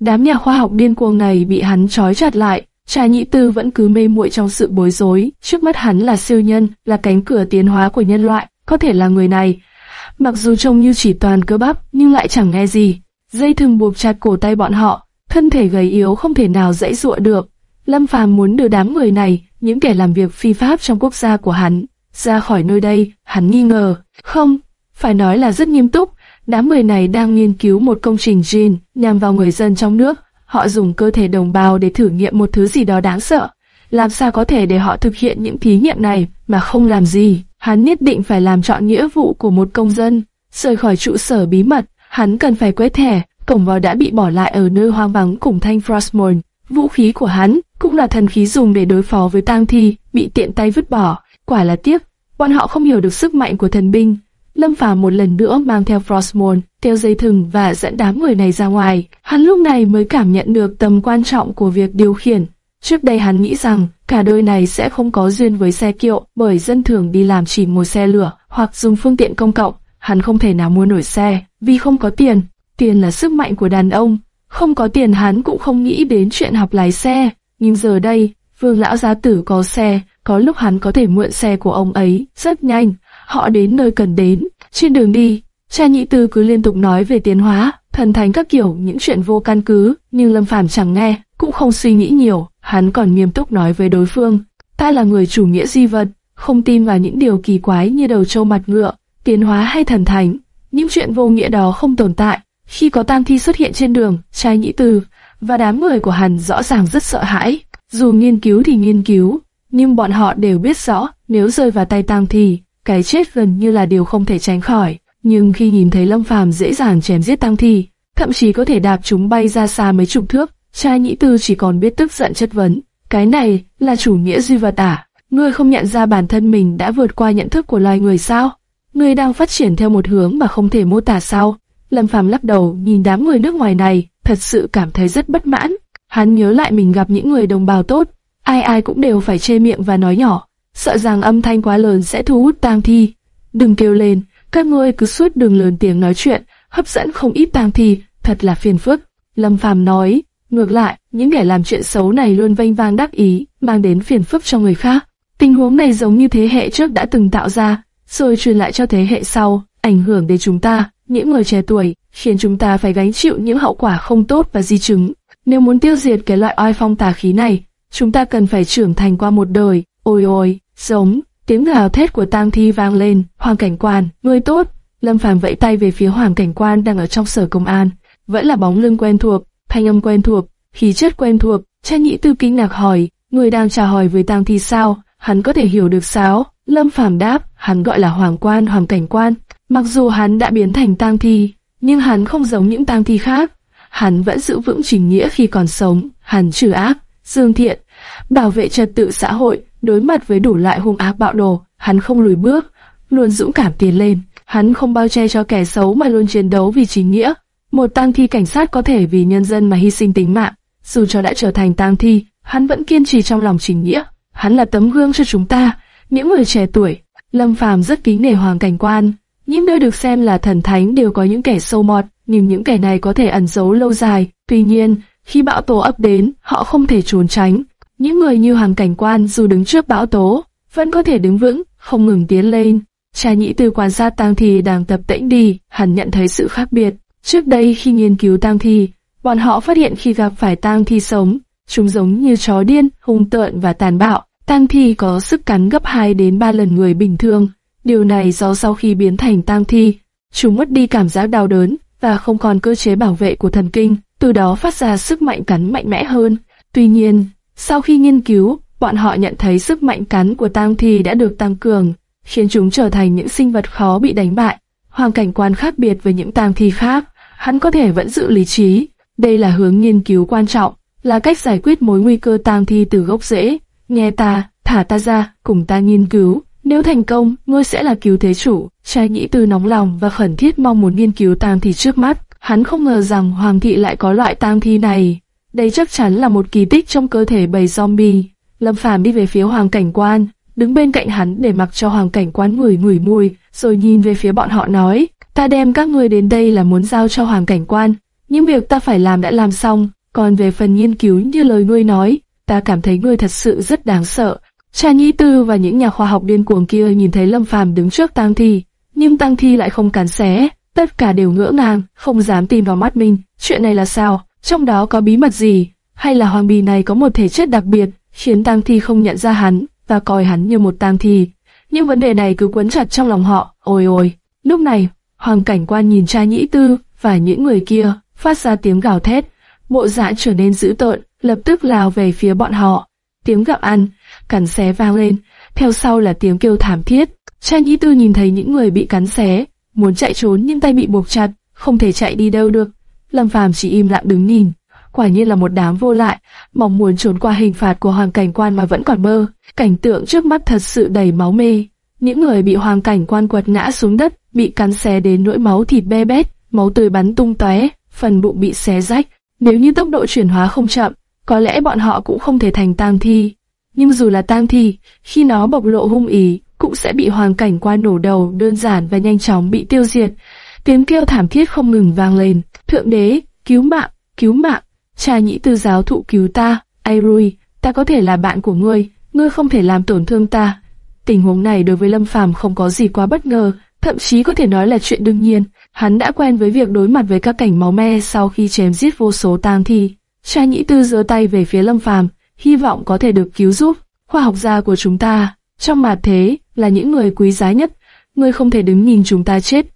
Đám nhà khoa học điên cuồng này bị hắn trói chặt lại, Trà Nhĩ Tư vẫn cứ mê muội trong sự bối rối, trước mắt hắn là siêu nhân, là cánh cửa tiến hóa của nhân loại, có thể là người này. Mặc dù trông như chỉ toàn cơ bắp, nhưng lại chẳng nghe gì. Dây thừng buộc chặt cổ tay bọn họ, thân thể gầy yếu không thể nào dãy dụa được. Lâm Phàm muốn đưa đám người này, những kẻ làm việc phi pháp trong quốc gia của hắn, ra khỏi nơi đây, hắn nghi ngờ. Không, phải nói là rất nghiêm túc, đám người này đang nghiên cứu một công trình gene nhằm vào người dân trong nước. Họ dùng cơ thể đồng bào để thử nghiệm một thứ gì đó đáng sợ. Làm sao có thể để họ thực hiện những thí nghiệm này mà không làm gì? Hắn nhất định phải làm chọn nghĩa vụ của một công dân. Rời khỏi trụ sở bí mật, hắn cần phải quét thẻ, cổng vào đã bị bỏ lại ở nơi hoang vắng cùng thanh Frostmourne. Vũ khí của hắn cũng là thần khí dùng để đối phó với tang thi, bị tiện tay vứt bỏ. Quả là tiếc, bọn họ không hiểu được sức mạnh của thần binh. Lâm Phàm một lần nữa mang theo Frostmourne, theo dây thừng và dẫn đám người này ra ngoài. Hắn lúc này mới cảm nhận được tầm quan trọng của việc điều khiển. Trước đây hắn nghĩ rằng cả đời này sẽ không có duyên với xe kiệu, bởi dân thường đi làm chỉ một xe lửa hoặc dùng phương tiện công cộng. Hắn không thể nào mua nổi xe, vì không có tiền. Tiền là sức mạnh của đàn ông. Không có tiền hắn cũng không nghĩ đến chuyện học lái xe. Nhưng giờ đây, Vương lão gia tử có xe, có lúc hắn có thể mượn xe của ông ấy, rất nhanh. Họ đến nơi cần đến. Trên đường đi, cha nhị tư cứ liên tục nói về tiến hóa, thần thánh các kiểu những chuyện vô căn cứ, nhưng Lâm Phàm chẳng nghe, cũng không suy nghĩ nhiều. Hắn còn nghiêm túc nói với đối phương, ta là người chủ nghĩa di vật, không tin vào những điều kỳ quái như đầu trâu mặt ngựa, tiến hóa hay thần thánh. Những chuyện vô nghĩa đó không tồn tại. Khi có tang thi xuất hiện trên đường, trai nhĩ từ và đám người của hắn rõ ràng rất sợ hãi. Dù nghiên cứu thì nghiên cứu, nhưng bọn họ đều biết rõ nếu rơi vào tay tang thi, cái chết gần như là điều không thể tránh khỏi. Nhưng khi nhìn thấy Lâm Phàm dễ dàng chém giết tang thi, thậm chí có thể đạp chúng bay ra xa mấy chục thước, trai nhĩ tư chỉ còn biết tức giận chất vấn. Cái này là chủ nghĩa duy vật à? Ngươi không nhận ra bản thân mình đã vượt qua nhận thức của loài người sao? Ngươi đang phát triển theo một hướng mà không thể mô tả sao? Lâm Phàm lắc đầu nhìn đám người nước ngoài này, thật sự cảm thấy rất bất mãn. Hắn nhớ lại mình gặp những người đồng bào tốt, ai ai cũng đều phải chê miệng và nói nhỏ, sợ rằng âm thanh quá lớn sẽ thu hút tang thi. Đừng kêu lên, các ngươi cứ suốt đường lớn tiếng nói chuyện, hấp dẫn không ít tang thi, thật là phiền phức. Lâm Phàm nói, ngược lại, những kẻ làm chuyện xấu này luôn vênh vang đắc ý, mang đến phiền phức cho người khác. Tình huống này giống như thế hệ trước đã từng tạo ra, rồi truyền lại cho thế hệ sau, ảnh hưởng đến chúng ta, những người trẻ tuổi, khiến chúng ta phải gánh chịu những hậu quả không tốt và di chứng. Nếu muốn tiêu diệt cái loại oai phong tà khí này, chúng ta cần phải trưởng thành qua một đời. Ôi ôi, sống tiếng gào thét của tang thi vang lên, hoàng cảnh quan, người tốt. Lâm Phàm vẫy tay về phía hoàng cảnh quan đang ở trong sở công an, vẫn là bóng lưng quen thuộc, thanh âm quen thuộc, khí chất quen thuộc. Cha nhị tư kinh ngạc hỏi, người đang chào hỏi với tang thi sao? Hắn có thể hiểu được sao? Lâm Phàm đáp, hắn gọi là hoàng quan, hoàng cảnh quan. Mặc dù hắn đã biến thành tang thi, nhưng hắn không giống những tang thi khác. Hắn vẫn giữ vững trình nghĩa khi còn sống, hắn trừ ác, dương thiện, bảo vệ trật tự xã hội, đối mặt với đủ loại hung ác bạo đồ, hắn không lùi bước, luôn dũng cảm tiến lên. Hắn không bao che cho kẻ xấu mà luôn chiến đấu vì chính nghĩa. Một tang thi cảnh sát có thể vì nhân dân mà hy sinh tính mạng, dù cho đã trở thành tang thi, hắn vẫn kiên trì trong lòng chính nghĩa. Hắn là tấm gương cho chúng ta, những người trẻ tuổi. Lâm Phàm rất kính nể Hoàng Cảnh Quan, những nơi được xem là thần thánh đều có những kẻ sâu mọt, nhưng những kẻ này có thể ẩn giấu lâu dài. Tuy nhiên, khi bão tố ập đến, họ không thể trốn tránh. Những người như Hoàng Cảnh Quan dù đứng trước bão tố, vẫn có thể đứng vững, không ngừng tiến lên. Cha nhĩ từ quan sát tang thi đang tập tễnh đi, hẳn nhận thấy sự khác biệt. Trước đây khi nghiên cứu tang thi, bọn họ phát hiện khi gặp phải tang thi sống, chúng giống như chó điên, hung tợn và tàn bạo. Tang thi có sức cắn gấp 2 đến 3 lần người bình thường. Điều này do sau khi biến thành tang thi, chúng mất đi cảm giác đau đớn và không còn cơ chế bảo vệ của thần kinh, từ đó phát ra sức mạnh cắn mạnh mẽ hơn. Tuy nhiên, sau khi nghiên cứu, bọn họ nhận thấy sức mạnh cắn của tang thi đã được tăng cường, khiến chúng trở thành những sinh vật khó bị đánh bại. hoàn cảnh quan khác biệt với những tang thi khác, hắn có thể vẫn giữ lý trí. Đây là hướng nghiên cứu quan trọng, là cách giải quyết mối nguy cơ tang thi từ gốc rễ. Nghe ta, thả ta ra, cùng ta nghiên cứu. Nếu thành công, ngươi sẽ là cứu thế chủ. Trai nhĩ tư nóng lòng và khẩn thiết mong muốn nghiên cứu tang thi trước mắt. Hắn không ngờ rằng hoàng thị lại có loại tang thi này. Đây chắc chắn là một kỳ tích trong cơ thể bầy zombie. Lâm Phàm đi về phía hoàng cảnh quan, đứng bên cạnh hắn để mặc cho hoàng cảnh quan ngửi ngửi mùi, rồi nhìn về phía bọn họ nói, ta đem các ngươi đến đây là muốn giao cho hoàng cảnh quan, những việc ta phải làm đã làm xong, còn về phần nghiên cứu như lời ngươi nói, ta cảm thấy ngươi thật sự rất đáng sợ. Cha Nhi Tư và những nhà khoa học điên cuồng kia nhìn thấy Lâm Phàm đứng trước tang thi, nhưng tang thi lại không cản xé, tất cả đều ngỡ ngàng, không dám tìm vào mắt mình. Chuyện này là sao? Trong đó có bí mật gì? Hay là hoàng bì này có một thể chất đặc biệt, khiến tang thi không nhận ra hắn và coi hắn như một tang thi? Nhưng vấn đề này cứ quấn chặt trong lòng họ. Ôi ôi! Lúc này, hoàng cảnh quan nhìn cha Nhĩ Tư và những người kia phát ra tiếng gào thét, bộ dạng trở nên dữ tợn, lập tức lao về phía bọn họ. Tiếng gặm ăn, cắn xé vang lên, theo sau là tiếng kêu thảm thiết. Cha Nhĩ Tư nhìn thấy những người bị cắn xé, muốn chạy trốn nhưng tay bị buộc chặt, không thể chạy đi đâu được. Lâm Phàm chỉ im lặng đứng nhìn, quả nhiên là một đám vô lại, mong muốn trốn qua hình phạt của hoàng cảnh quan mà vẫn còn mơ. Cảnh tượng trước mắt thật sự đầy máu mê. Những người bị hoàng cảnh quan quật ngã xuống đất, bị cắn xé đến nỗi máu thịt be bét, máu tươi bắn tung tóe, phần bụng bị xé rách. Nếu như tốc độ chuyển hóa không chậm, có lẽ bọn họ cũng không thể thành tang thi. Nhưng dù là tang thi, khi nó bộc lộ hung ý, cũng sẽ bị hoàng cảnh quan nổ đầu đơn giản và nhanh chóng bị tiêu diệt. Tiếng kêu thảm thiết không ngừng vang lên. Thượng đế, cứu mạng, cứu mạng, cha nhĩ tư giáo thụ cứu ta, Airui, ta có thể là bạn của ngươi, ngươi không thể làm tổn thương ta. Tình huống này đối với Lâm Phàm không có gì quá bất ngờ, thậm chí có thể nói là chuyện đương nhiên. Hắn đã quen với việc đối mặt với các cảnh máu me sau khi chém giết vô số tang thi. Cha nhĩ tư giơ tay về phía Lâm Phàm, hy vọng có thể được cứu giúp. Khoa học gia của chúng ta, trong mặt thế, là những người quý giá nhất. Ngươi không thể đứng nhìn chúng ta chết.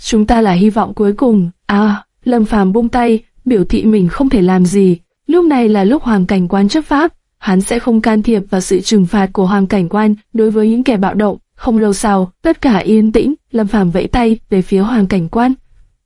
Chúng ta là hy vọng cuối cùng. À, Lâm Phàm buông tay, biểu thị mình không thể làm gì. Lúc này là lúc hoàng cảnh quan chấp pháp, hắn sẽ không can thiệp vào sự trừng phạt của hoàng cảnh quan đối với những kẻ bạo động. Không lâu sau, tất cả yên tĩnh, Lâm Phàm vẫy tay về phía hoàng cảnh quan.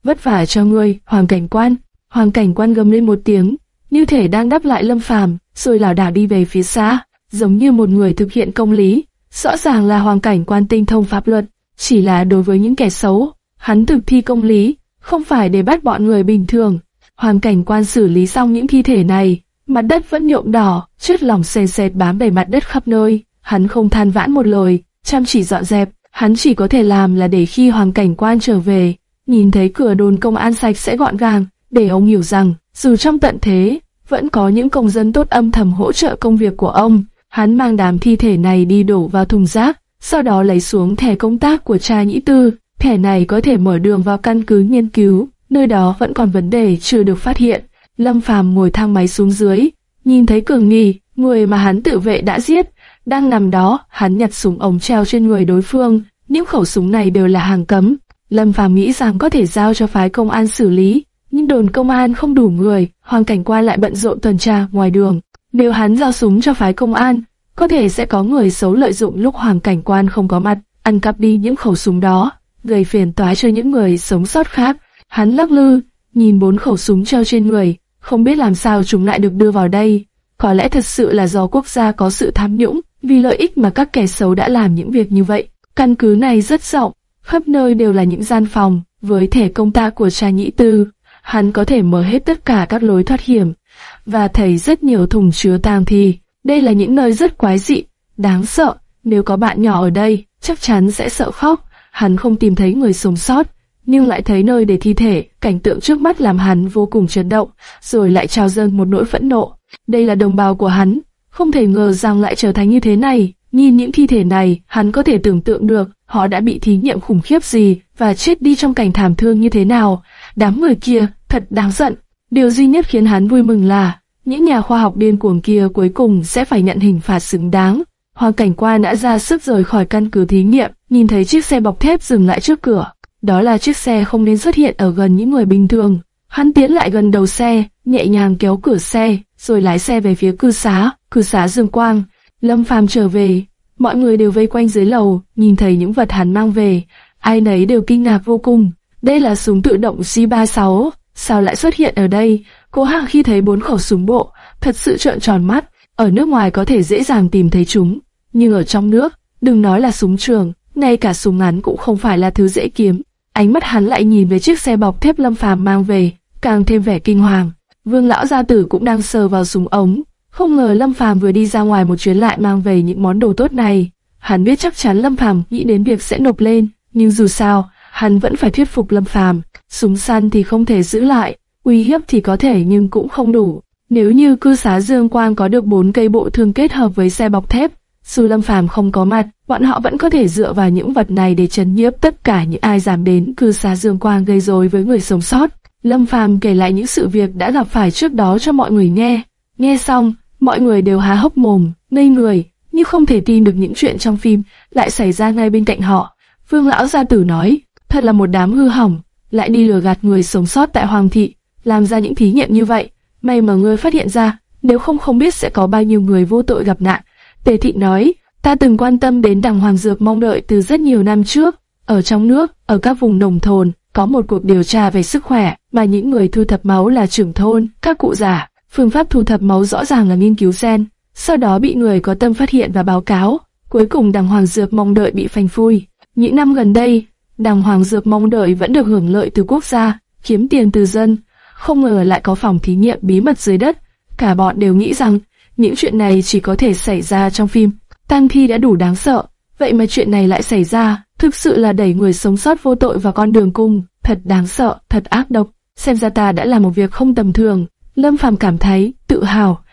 Vất vả cho ngươi, hoàng cảnh quan. Hoàng cảnh quan gầm lên một tiếng, như thể đang đáp lại Lâm Phàm, rồi lảo đảo đi về phía xa, giống như một người thực hiện công lý. Rõ ràng là hoàng cảnh quan tinh thông pháp luật, chỉ là đối với những kẻ xấu, hắn thực thi công lý, không phải để bắt bọn người bình thường. Hoàng cảnh quan xử lý xong những thi thể này, mặt đất vẫn nhuộm đỏ, chất lỏng sền sệt bám đầy mặt đất khắp nơi. Hắn không than vãn một lời, chăm chỉ dọn dẹp, hắn chỉ có thể làm là để khi hoàng cảnh quan trở về, nhìn thấy cửa đồn công an sạch sẽ gọn gàng, để ông hiểu rằng, dù trong tận thế, vẫn có những công dân tốt âm thầm hỗ trợ công việc của ông. Hắn mang đám thi thể này đi đổ vào thùng rác, sau đó lấy xuống thẻ công tác của cha nhĩ tư. Thẻ này có thể mở đường vào căn cứ nghiên cứu, nơi đó vẫn còn vấn đề chưa được phát hiện. Lâm Phàm ngồi thang máy xuống dưới, nhìn thấy Cường Nghi, người mà hắn tự vệ đã giết, đang nằm đó, hắn nhặt súng ống treo trên người đối phương, những khẩu súng này đều là hàng cấm. Lâm Phàm nghĩ rằng có thể giao cho phái công an xử lý, nhưng đồn công an không đủ người, hoàng cảnh quan lại bận rộn tuần tra ngoài đường. Nếu hắn giao súng cho phái công an, có thể sẽ có người xấu lợi dụng lúc hoàng cảnh quan không có mặt, ăn cắp đi những khẩu súng đó, gây phiền toái cho những người sống sót khác. Hắn lắc lư, nhìn bốn khẩu súng treo trên người, không biết làm sao chúng lại được đưa vào đây. Có lẽ thật sự là do quốc gia có sự tham nhũng, vì lợi ích mà các kẻ xấu đã làm những việc như vậy. Căn cứ này rất rộng, khắp nơi đều là những gian phòng, với thẻ công ta của cha nhĩ tư. Hắn có thể mở hết tất cả các lối thoát hiểm, và thấy rất nhiều thùng chứa tang thi. Đây là những nơi rất quái dị, đáng sợ. Nếu có bạn nhỏ ở đây, chắc chắn sẽ sợ khóc. Hắn không tìm thấy người sống sót, nhưng lại thấy nơi để thi thể, cảnh tượng trước mắt làm hắn vô cùng chấn động, rồi lại trào dâng một nỗi phẫn nộ. Đây là đồng bào của hắn, không thể ngờ rằng lại trở thành như thế này. Nhìn những thi thể này, hắn có thể tưởng tượng được họ đã bị thí nghiệm khủng khiếp gì và chết đi trong cảnh thảm thương như thế nào. Đám người kia thật đáng giận. Điều duy nhất khiến hắn vui mừng là những nhà khoa học điên cuồng kia cuối cùng sẽ phải nhận hình phạt xứng đáng. Hoàng cảnh quan đã ra sức rời khỏi căn cứ thí nghiệm, nhìn thấy chiếc xe bọc thép dừng lại trước cửa. Đó là chiếc xe không nên xuất hiện ở gần những người bình thường. Hắn tiến lại gần đầu xe, nhẹ nhàng kéo cửa xe, rồi lái xe về phía cư xá, cư xá Dương Quang. Lâm Phàm trở về, mọi người đều vây quanh dưới lầu, nhìn thấy những vật hắn mang về, ai nấy đều kinh ngạc vô cùng. Đây là súng tự động C36, sao lại xuất hiện ở đây? Cố Hằng khi thấy bốn khẩu súng bộ, thật sự trợn tròn mắt. Ở nước ngoài có thể dễ dàng tìm thấy chúng, nhưng ở trong nước, đừng nói là súng trường, ngay cả súng ngắn cũng không phải là thứ dễ kiếm. Ánh mắt hắn lại nhìn về chiếc xe bọc thép Lâm Phàm mang về, càng thêm vẻ kinh hoàng. Vương lão gia tử cũng đang sờ vào súng ống, không ngờ Lâm Phàm vừa đi ra ngoài một chuyến lại mang về những món đồ tốt này. Hắn biết chắc chắn Lâm Phàm nghĩ đến việc sẽ nộp lên, nhưng dù sao, hắn vẫn phải thuyết phục Lâm Phàm. Súng săn thì không thể giữ lại, uy hiếp thì có thể nhưng cũng không đủ. Nếu như cư xá Dương Quang có được bốn cây bộ thương kết hợp với xe bọc thép, dù Lâm Phàm không có mặt, bọn họ vẫn có thể dựa vào những vật này để chấn nhiếp tất cả những ai dám đến cư xá Dương Quang gây rối với người sống sót. Lâm Phàm kể lại những sự việc đã gặp phải trước đó cho mọi người nghe. Nghe xong, mọi người đều há hốc mồm, ngây người, nhưng không thể tin được những chuyện trong phim lại xảy ra ngay bên cạnh họ. Vương lão gia tử nói, thật là một đám hư hỏng, lại đi lừa gạt người sống sót tại Hoàng thị, làm ra những thí nghiệm như vậy. May mà ngươi phát hiện ra, nếu không không biết sẽ có bao nhiêu người vô tội gặp nạn. Tề thị nói, ta từng quan tâm đến đằng Hoàng Dược mong đợi từ rất nhiều năm trước. Ở trong nước, ở các vùng nông thôn, có một cuộc điều tra về sức khỏe mà những người thu thập máu là trưởng thôn, các cụ già. Phương pháp thu thập máu rõ ràng là nghiên cứu gen, sau đó bị người có tâm phát hiện và báo cáo. Cuối cùng đằng Hoàng Dược mong đợi bị phanh phui. Những năm gần đây, đằng Hoàng Dược mong đợi vẫn được hưởng lợi từ quốc gia, kiếm tiền từ dân. Không ngờ lại có phòng thí nghiệm bí mật dưới đất. Cả bọn đều nghĩ rằng những chuyện này chỉ có thể xảy ra trong phim. Tang thi đã đủ đáng sợ, vậy mà chuyện này lại xảy ra, thực sự là đẩy người sống sót vô tội vào con đường cung, thật đáng sợ, thật ác độc. Xem ra ta đã làm một việc không tầm thường. Lâm Phàm cảm thấy tự hào.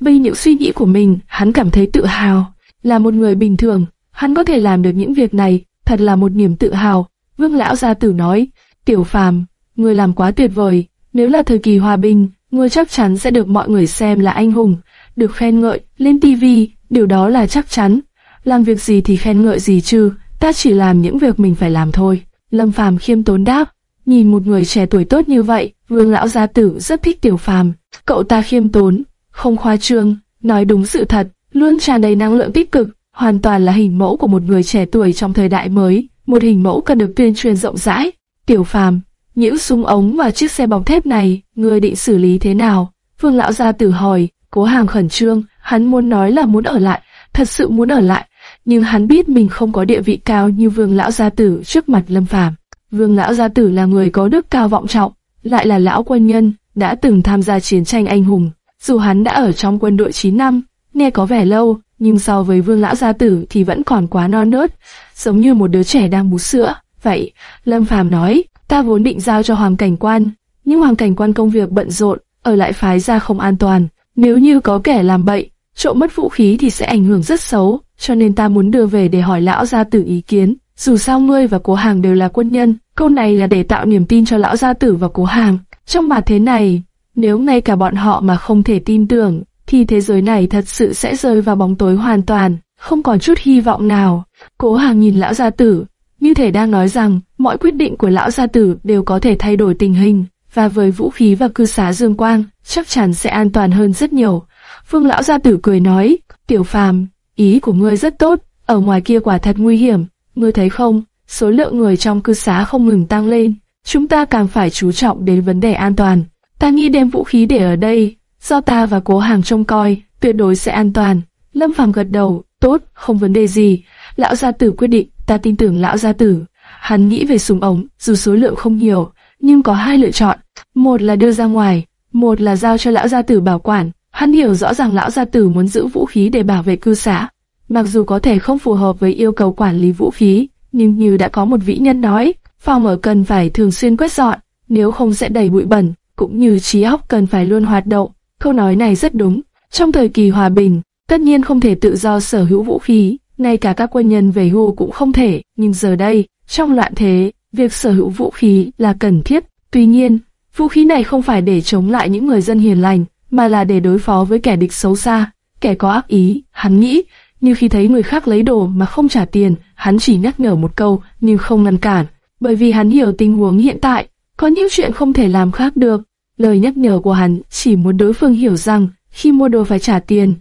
Vì những suy nghĩ của mình, hắn cảm thấy tự hào. Là một người bình thường, hắn có thể làm được những việc này, thật là một niềm tự hào. Vương lão gia tử nói, Tiểu Phàm, người làm quá tuyệt vời. Nếu là thời kỳ hòa bình, ngươi chắc chắn sẽ được mọi người xem là anh hùng, được khen ngợi lên tivi, điều đó là chắc chắn. Làm việc gì thì khen ngợi gì chứ, ta chỉ làm những việc mình phải làm thôi. Lâm Phàm khiêm tốn đáp, nhìn một người trẻ tuổi tốt như vậy, Vương lão gia tử rất thích Tiểu Phàm. Cậu ta khiêm tốn, không khoa trương, nói đúng sự thật, luôn tràn đầy năng lượng tích cực, hoàn toàn là hình mẫu của một người trẻ tuổi trong thời đại mới, một hình mẫu cần được tuyên truyền rộng rãi. Tiểu Phàm, những súng ống và chiếc xe bọc thép này, ngươi định xử lý thế nào? Vương lão gia tử hỏi, cố hàng khẩn trương, hắn muốn nói là muốn ở lại, thật sự muốn ở lại, nhưng hắn biết mình không có địa vị cao như vương lão gia tử trước mặt lâm phàm. Vương lão gia tử là người có đức cao vọng trọng, lại là lão quân nhân, đã từng tham gia chiến tranh anh hùng. Dù hắn đã ở trong quân đội 9 năm, nghe có vẻ lâu, nhưng so với vương lão gia tử thì vẫn còn quá non nớt, giống như một đứa trẻ đang bú sữa. Vậy, Lâm Phàm nói, ta vốn định giao cho Hoàng Cảnh Quan, nhưng Hoàng Cảnh Quan công việc bận rộn, ở lại phái ra không an toàn. Nếu như có kẻ làm bậy, trộm mất vũ khí thì sẽ ảnh hưởng rất xấu, cho nên ta muốn đưa về để hỏi lão gia tử ý kiến. Dù sao ngươi và cố hàng đều là quân nhân, câu này là để tạo niềm tin cho lão gia tử và cố hàng. Trong mặt thế này, nếu ngay cả bọn họ mà không thể tin tưởng, thì thế giới này thật sự sẽ rơi vào bóng tối hoàn toàn, không còn chút hy vọng nào. Cố hàng nhìn lão gia tử, như thể đang nói rằng mọi quyết định của lão gia tử đều có thể thay đổi tình hình, và với vũ khí và cư xá dương quang, chắc chắn sẽ an toàn hơn rất nhiều. Phương lão gia tử cười nói, tiểu phàm, ý của ngươi rất tốt, ở ngoài kia quả thật nguy hiểm, ngươi thấy không, số lượng người trong cư xá không ngừng tăng lên, chúng ta càng phải chú trọng đến vấn đề an toàn. Ta nghĩ đem vũ khí để ở đây, do ta và cố hàng trông coi, tuyệt đối sẽ an toàn. Lâm Phàm gật đầu, tốt, không vấn đề gì. Lão gia tử quyết định, ta tin tưởng lão gia tử. Hắn nghĩ về súng ống, dù số lượng không nhiều, nhưng có hai lựa chọn. Một là đưa ra ngoài, một là giao cho lão gia tử bảo quản. Hắn hiểu rõ ràng lão gia tử muốn giữ vũ khí để bảo vệ cư xã. Mặc dù có thể không phù hợp với yêu cầu quản lý vũ khí, nhưng như đã có một vĩ nhân nói, phòng ở cần phải thường xuyên quét dọn, nếu không sẽ đầy bụi bẩn, cũng như trí óc cần phải luôn hoạt động. Câu nói này rất đúng. Trong thời kỳ hòa bình, tất nhiên không thể tự do sở hữu vũ khí, ngay cả các quân nhân về hưu cũng không thể, nhưng giờ đây, trong loạn thế, việc sở hữu vũ khí là cần thiết. Tuy nhiên, vũ khí này không phải để chống lại những người dân hiền lành, mà là để đối phó với kẻ địch xấu xa, kẻ có ác ý. Hắn nghĩ, như khi thấy người khác lấy đồ mà không trả tiền, hắn chỉ nhắc nhở một câu nhưng không ngăn cản, bởi vì hắn hiểu tình huống hiện tại, có những chuyện không thể làm khác được. Lời nhắc nhở của hắn chỉ muốn đối phương hiểu rằng khi mua đồ phải trả tiền,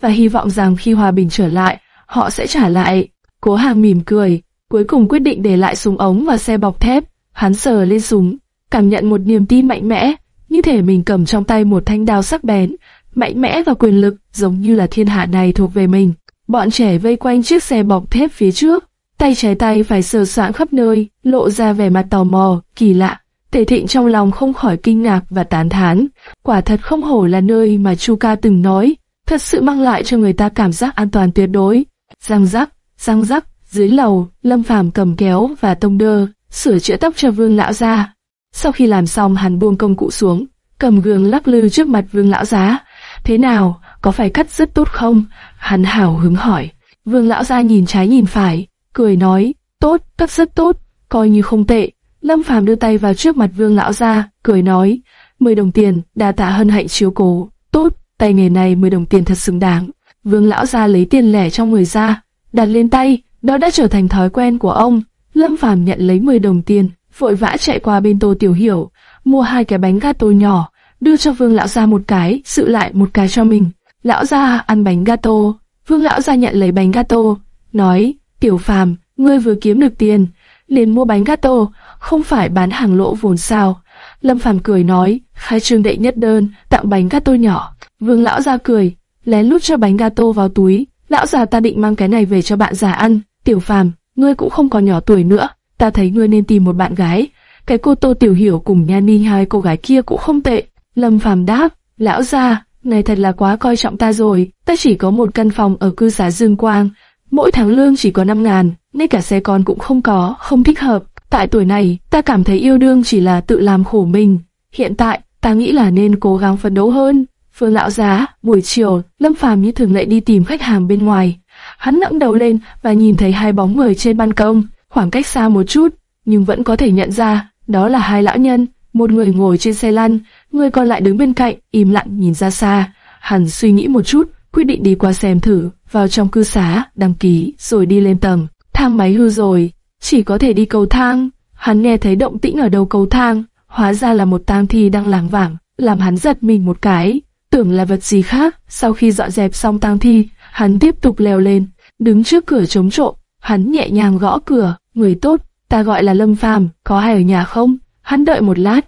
và hy vọng rằng khi hòa bình trở lại, họ sẽ trả lại. Cố hàng mỉm cười, cuối cùng quyết định để lại súng ống và xe bọc thép. Hắn sờ lên súng, cảm nhận một niềm tin mạnh mẽ, như thể mình cầm trong tay một thanh đao sắc bén, mạnh mẽ và quyền lực, giống như là thiên hạ này thuộc về mình. Bọn trẻ vây quanh chiếc xe bọc thép phía trước, tay trái tay phải sờ soạn khắp nơi, lộ ra vẻ mặt tò mò, kỳ lạ. Tề Thịnh trong lòng không khỏi kinh ngạc và tán thán, quả thật không hổ là nơi mà Chu Ca từng nói, thật sự mang lại cho người ta cảm giác an toàn tuyệt đối. Răng rắc, răng rắc, dưới lầu, Lâm Phàm cầm kéo và tông đơ, sửa chữa tóc cho Vương lão gia. Sau khi làm xong hắn buông công cụ xuống, cầm gương lắc lư trước mặt vương lão giá. Thế nào, có phải cắt rất tốt không? Hắn hào hứng hỏi. Vương lão gia nhìn trái nhìn phải, cười nói, tốt, cắt rất tốt, coi như không tệ. Lâm Phàm đưa tay vào trước mặt Vương lão gia, cười nói, mười đồng tiền, đa tạ hân hạnh chiếu cố, tốt, tay nghề này mười đồng tiền thật xứng đáng. Vương lão gia lấy tiền lẻ trong người ra, đặt lên tay, đó đã trở thành thói quen của ông. Lâm Phàm nhận lấy 10 đồng tiền, vội vã chạy qua bên Tô Tiểu Hiểu, mua hai cái bánh gato nhỏ, đưa cho Vương lão gia một cái, sự lại một cái cho mình. Lão gia ăn bánh gato, Vương lão gia nhận lấy bánh gato, nói: "Tiểu Phàm, ngươi vừa kiếm được tiền, liền mua bánh gato, không phải bán hàng lỗ vốn sao?" Lâm Phàm cười nói: "Khai trương đệ nhất đơn, tặng bánh gato nhỏ." Vương lão gia cười, lén lút cho bánh gato vào túi. "Lão già ta định mang cái này về cho bạn già ăn." Tiểu Phàm, ngươi cũng không còn nhỏ tuổi nữa, ta thấy ngươi nên tìm một bạn gái. Cái cô Tô Tiểu Hiểu cùng Nha Ni hai cô gái kia cũng không tệ. Lâm Phàm đáp, lão già, này thật là quá coi trọng ta rồi, ta chỉ có một căn phòng ở cư xá Dương Quang, mỗi tháng lương chỉ có 5 ngàn, ngay cả xe con cũng không có, không thích hợp. Tại tuổi này, ta cảm thấy yêu đương chỉ là tự làm khổ mình. Hiện tại, ta nghĩ là nên cố gắng phấn đấu hơn. Phương lão giá, buổi chiều, Lâm Phàm như thường lệ đi tìm khách hàng bên ngoài. Hắn ngẩng đầu lên và nhìn thấy hai bóng người trên ban công, khoảng cách xa một chút, nhưng vẫn có thể nhận ra, đó là hai lão nhân, một người ngồi trên xe lăn, người còn lại đứng bên cạnh, im lặng nhìn ra xa. Hắn suy nghĩ một chút, quyết định đi qua xem thử, vào trong cư xá, đăng ký, rồi đi lên tầng. Thang máy hư rồi, chỉ có thể đi cầu thang. Hắn nghe thấy động tĩnh ở đầu cầu thang, hóa ra là một tang thi đang lảng vảng, làm hắn giật mình một cái, tưởng là vật gì khác. Sau khi dọn dẹp xong tang thi, hắn tiếp tục leo lên, đứng trước cửa chống trộm, hắn nhẹ nhàng gõ cửa, người tốt, ta gọi là Lâm Phàm, có ai ở nhà không? Hắn đợi một lát,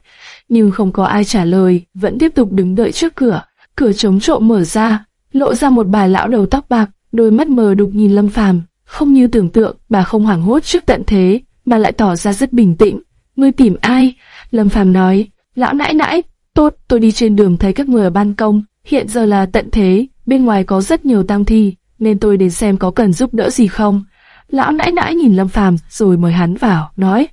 nhưng không có ai trả lời, vẫn tiếp tục đứng đợi trước cửa. Cửa chống trộm mở ra, lộ ra một bà lão đầu tóc bạc, đôi mắt mờ đục nhìn Lâm Phàm, không như tưởng tượng, bà không hoảng hốt trước tận thế, mà lại tỏ ra rất bình tĩnh. Ngươi tìm ai? Lâm Phàm nói, lão nãi nãi, tốt, tôi đi trên đường thấy các người ở ban công, hiện giờ là tận thế, bên ngoài có rất nhiều tang thi, nên tôi đến xem có cần giúp đỡ gì không. Lão nãi nãi nhìn Lâm Phàm rồi mời hắn vào, nói,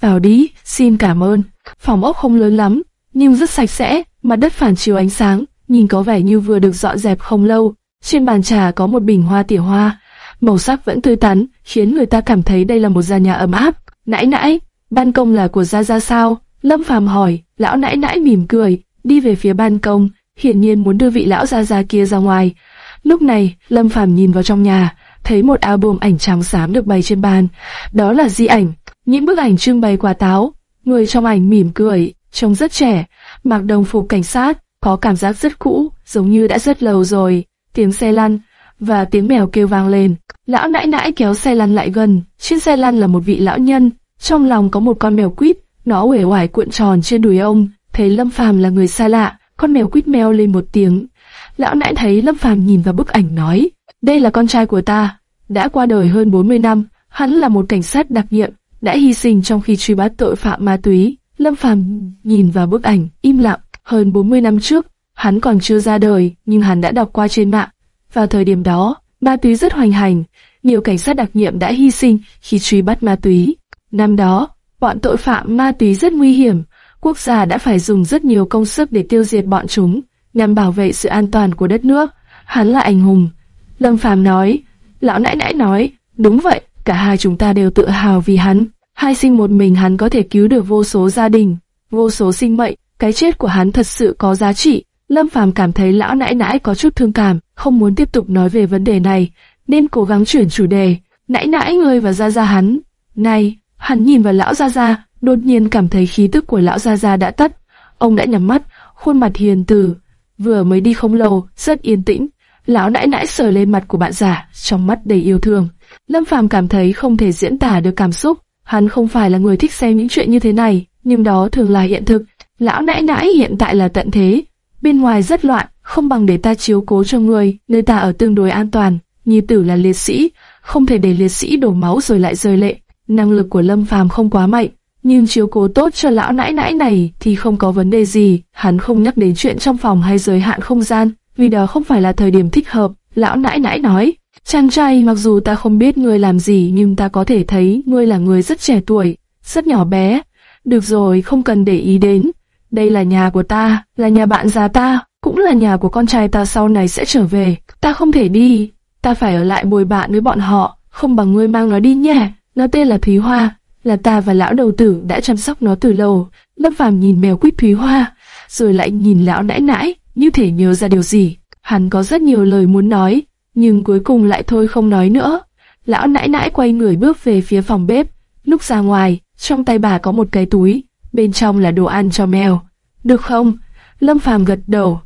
vào đi, xin cảm ơn. Phòng ốc không lớn lắm, nhưng rất sạch sẽ, mặt đất phản chiếu ánh sáng, nhìn có vẻ như vừa được dọn dẹp không lâu. Trên bàn trà có một bình hoa tỉa hoa, màu sắc vẫn tươi tắn, khiến người ta cảm thấy đây là một gia nhà ấm áp. Nãi nãi, ban công là của gia gia sao? Lâm Phàm hỏi, lão nãi nãi mỉm cười, đi về phía ban công, hiển nhiên muốn đưa vị lão gia gia kia ra ngoài. Lúc này, Lâm Phàm nhìn vào trong nhà, thấy một album ảnh trắng xám được bày trên bàn, đó là di ảnh, những bức ảnh trưng bày quả táo, người trong ảnh mỉm cười, trông rất trẻ, mặc đồng phục cảnh sát, có cảm giác rất cũ, giống như đã rất lâu rồi. Tiếng xe lăn và tiếng mèo kêu vang lên. Lão nãi nãi kéo xe lăn lại gần, trên xe lăn là một vị lão nhân, trong lòng có một con mèo quýt, nó uể oải cuộn tròn trên đùi ông. Thấy Lâm Phàm là người xa lạ, con mèo quýt meo lên một tiếng. Lão nãi thấy Lâm Phàm nhìn vào bức ảnh nói, đây là con trai của ta, đã qua đời hơn 40 năm, hắn là một cảnh sát đặc nhiệm, đã hy sinh trong khi truy bắt tội phạm ma túy. Lâm Phàm nhìn vào bức ảnh, im lặng. Hơn 40 năm trước, hắn còn chưa ra đời, nhưng hắn đã đọc qua trên mạng. Vào thời điểm đó, ma túy rất hoành hành, nhiều cảnh sát đặc nhiệm đã hy sinh khi truy bắt ma túy. Năm đó, bọn tội phạm ma túy rất nguy hiểm, quốc gia đã phải dùng rất nhiều công sức để tiêu diệt bọn chúng, nhằm bảo vệ sự an toàn của đất nước. Hắn là anh hùng. Lâm Phàm nói, lão nãy nãy nói, đúng vậy, cả hai chúng ta đều tự hào vì hắn. Hai sinh một mình hắn có thể cứu được vô số gia đình, vô số sinh mệnh, cái chết của hắn thật sự có giá trị. Lâm Phàm cảm thấy lão nãi nãi có chút thương cảm, không muốn tiếp tục nói về vấn đề này, nên cố gắng chuyển chủ đề. Nãi nãi ngươi và ra ra hắn. Này, hắn nhìn vào lão Gia Gia, đột nhiên cảm thấy khí tức của lão Gia Gia đã tắt. Ông đã nhắm mắt, khuôn mặt hiền từ, vừa mới đi không lâu, rất yên tĩnh. Lão nãi nãi sờ lên mặt của bạn già, trong mắt đầy yêu thương. Lâm Phàm cảm thấy không thể diễn tả được cảm xúc. Hắn không phải là người thích xem những chuyện như thế này, nhưng đó thường là hiện thực. Lão nãi nãi hiện tại là tận thế, bên ngoài rất loạn, không bằng để ta chiếu cố cho người, nơi ta ở tương đối an toàn. Nhi tử là liệt sĩ, không thể để liệt sĩ đổ máu rồi lại rơi lệ. Năng lực của Lâm Phàm không quá mạnh, nhưng chiếu cố tốt cho lão nãi nãi này thì không có vấn đề gì. Hắn không nhắc đến chuyện trong phòng hay giới hạn không gian, vì đó không phải là thời điểm thích hợp. Lão nãi nãi nói, chàng trai mặc dù ta không biết ngươi làm gì nhưng ta có thể thấy ngươi là người rất trẻ tuổi, rất nhỏ bé, Được rồi, không cần để ý đến. Đây là nhà của ta, là nhà bạn già ta, cũng là nhà của con trai ta sau này sẽ trở về. Ta không thể đi, ta phải ở lại bồi bạn với bọn họ, không bằng ngươi mang nó đi nhé. Nó tên là Thúy Hoa, là ta và lão đầu tử đã chăm sóc nó từ lâu. Lâm Phàm nhìn mèo quýt Thúy Hoa, rồi lại nhìn lão nãi nãi, như thể nhớ ra điều gì. Hắn có rất nhiều lời muốn nói, nhưng cuối cùng lại thôi không nói nữa. Lão nãi nãi quay người bước về phía phòng bếp, lúc ra ngoài, trong tay bà có một cái túi, bên trong là đồ ăn cho mèo. Được không? Lâm Phàm gật đầu.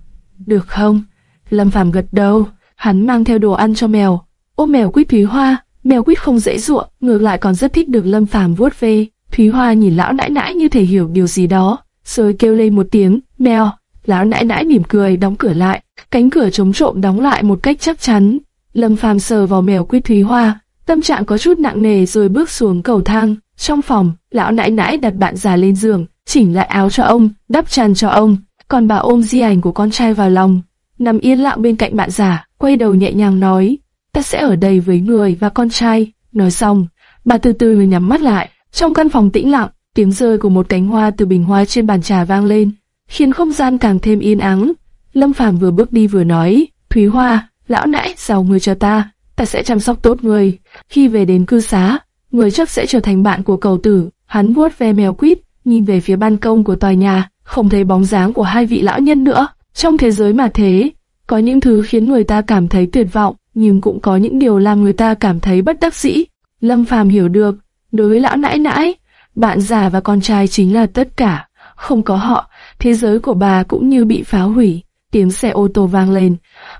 Được không? Lâm Phàm gật đầu. Hắn mang theo đồ ăn cho mèo. Ôm mèo quýt Thúy Hoa, mèo quýt không dễ dụa, ngược lại còn rất thích được Lâm Phàm vuốt ve. Thúy Hoa nhìn lão nãi nãi như thể hiểu điều gì đó, rồi kêu lên một tiếng, mèo. Lão nãi nãi mỉm cười đóng cửa lại, cánh cửa chống trộm đóng lại một cách chắc chắn. Lâm Phàm sờ vào mèo quýt Thúy Hoa, tâm trạng có chút nặng nề rồi bước xuống cầu thang. Trong phòng, lão nãi nãi đặt bạn già lên giường, chỉnh lại áo cho ông, đắp chăn cho ông, còn bà ôm di ảnh của con trai vào lòng, nằm yên lặng bên cạnh bạn già, quay đầu nhẹ nhàng nói, ta sẽ ở đây với người và con trai. Nói xong, bà từ từ nhắm mắt lại, trong căn phòng tĩnh lặng, tiếng rơi của một cánh hoa từ bình hoa trên bàn trà vang lên, khiến không gian càng thêm yên ắng. Lâm Phàm vừa bước đi vừa nói, Thúy Hoa, lão nãy giàu người cho ta, ta sẽ chăm sóc tốt người. Khi về đến cư xá, người chắc sẽ trở thành bạn của cầu tử. Hắn vuốt ve mèo quýt, nhìn về phía ban công của tòa nhà, không thấy bóng dáng của hai vị lão nhân nữa. Trong thế giới mà thế, có những thứ khiến người ta cảm thấy tuyệt vọng, nhưng cũng có những điều làm người ta cảm thấy bất đắc dĩ. Lâm Phàm hiểu được, đối với lão nãi nãi, bạn già và con trai chính là tất cả. Không có họ, thế giới của bà cũng như bị phá hủy. Tiếng xe ô tô vang lên,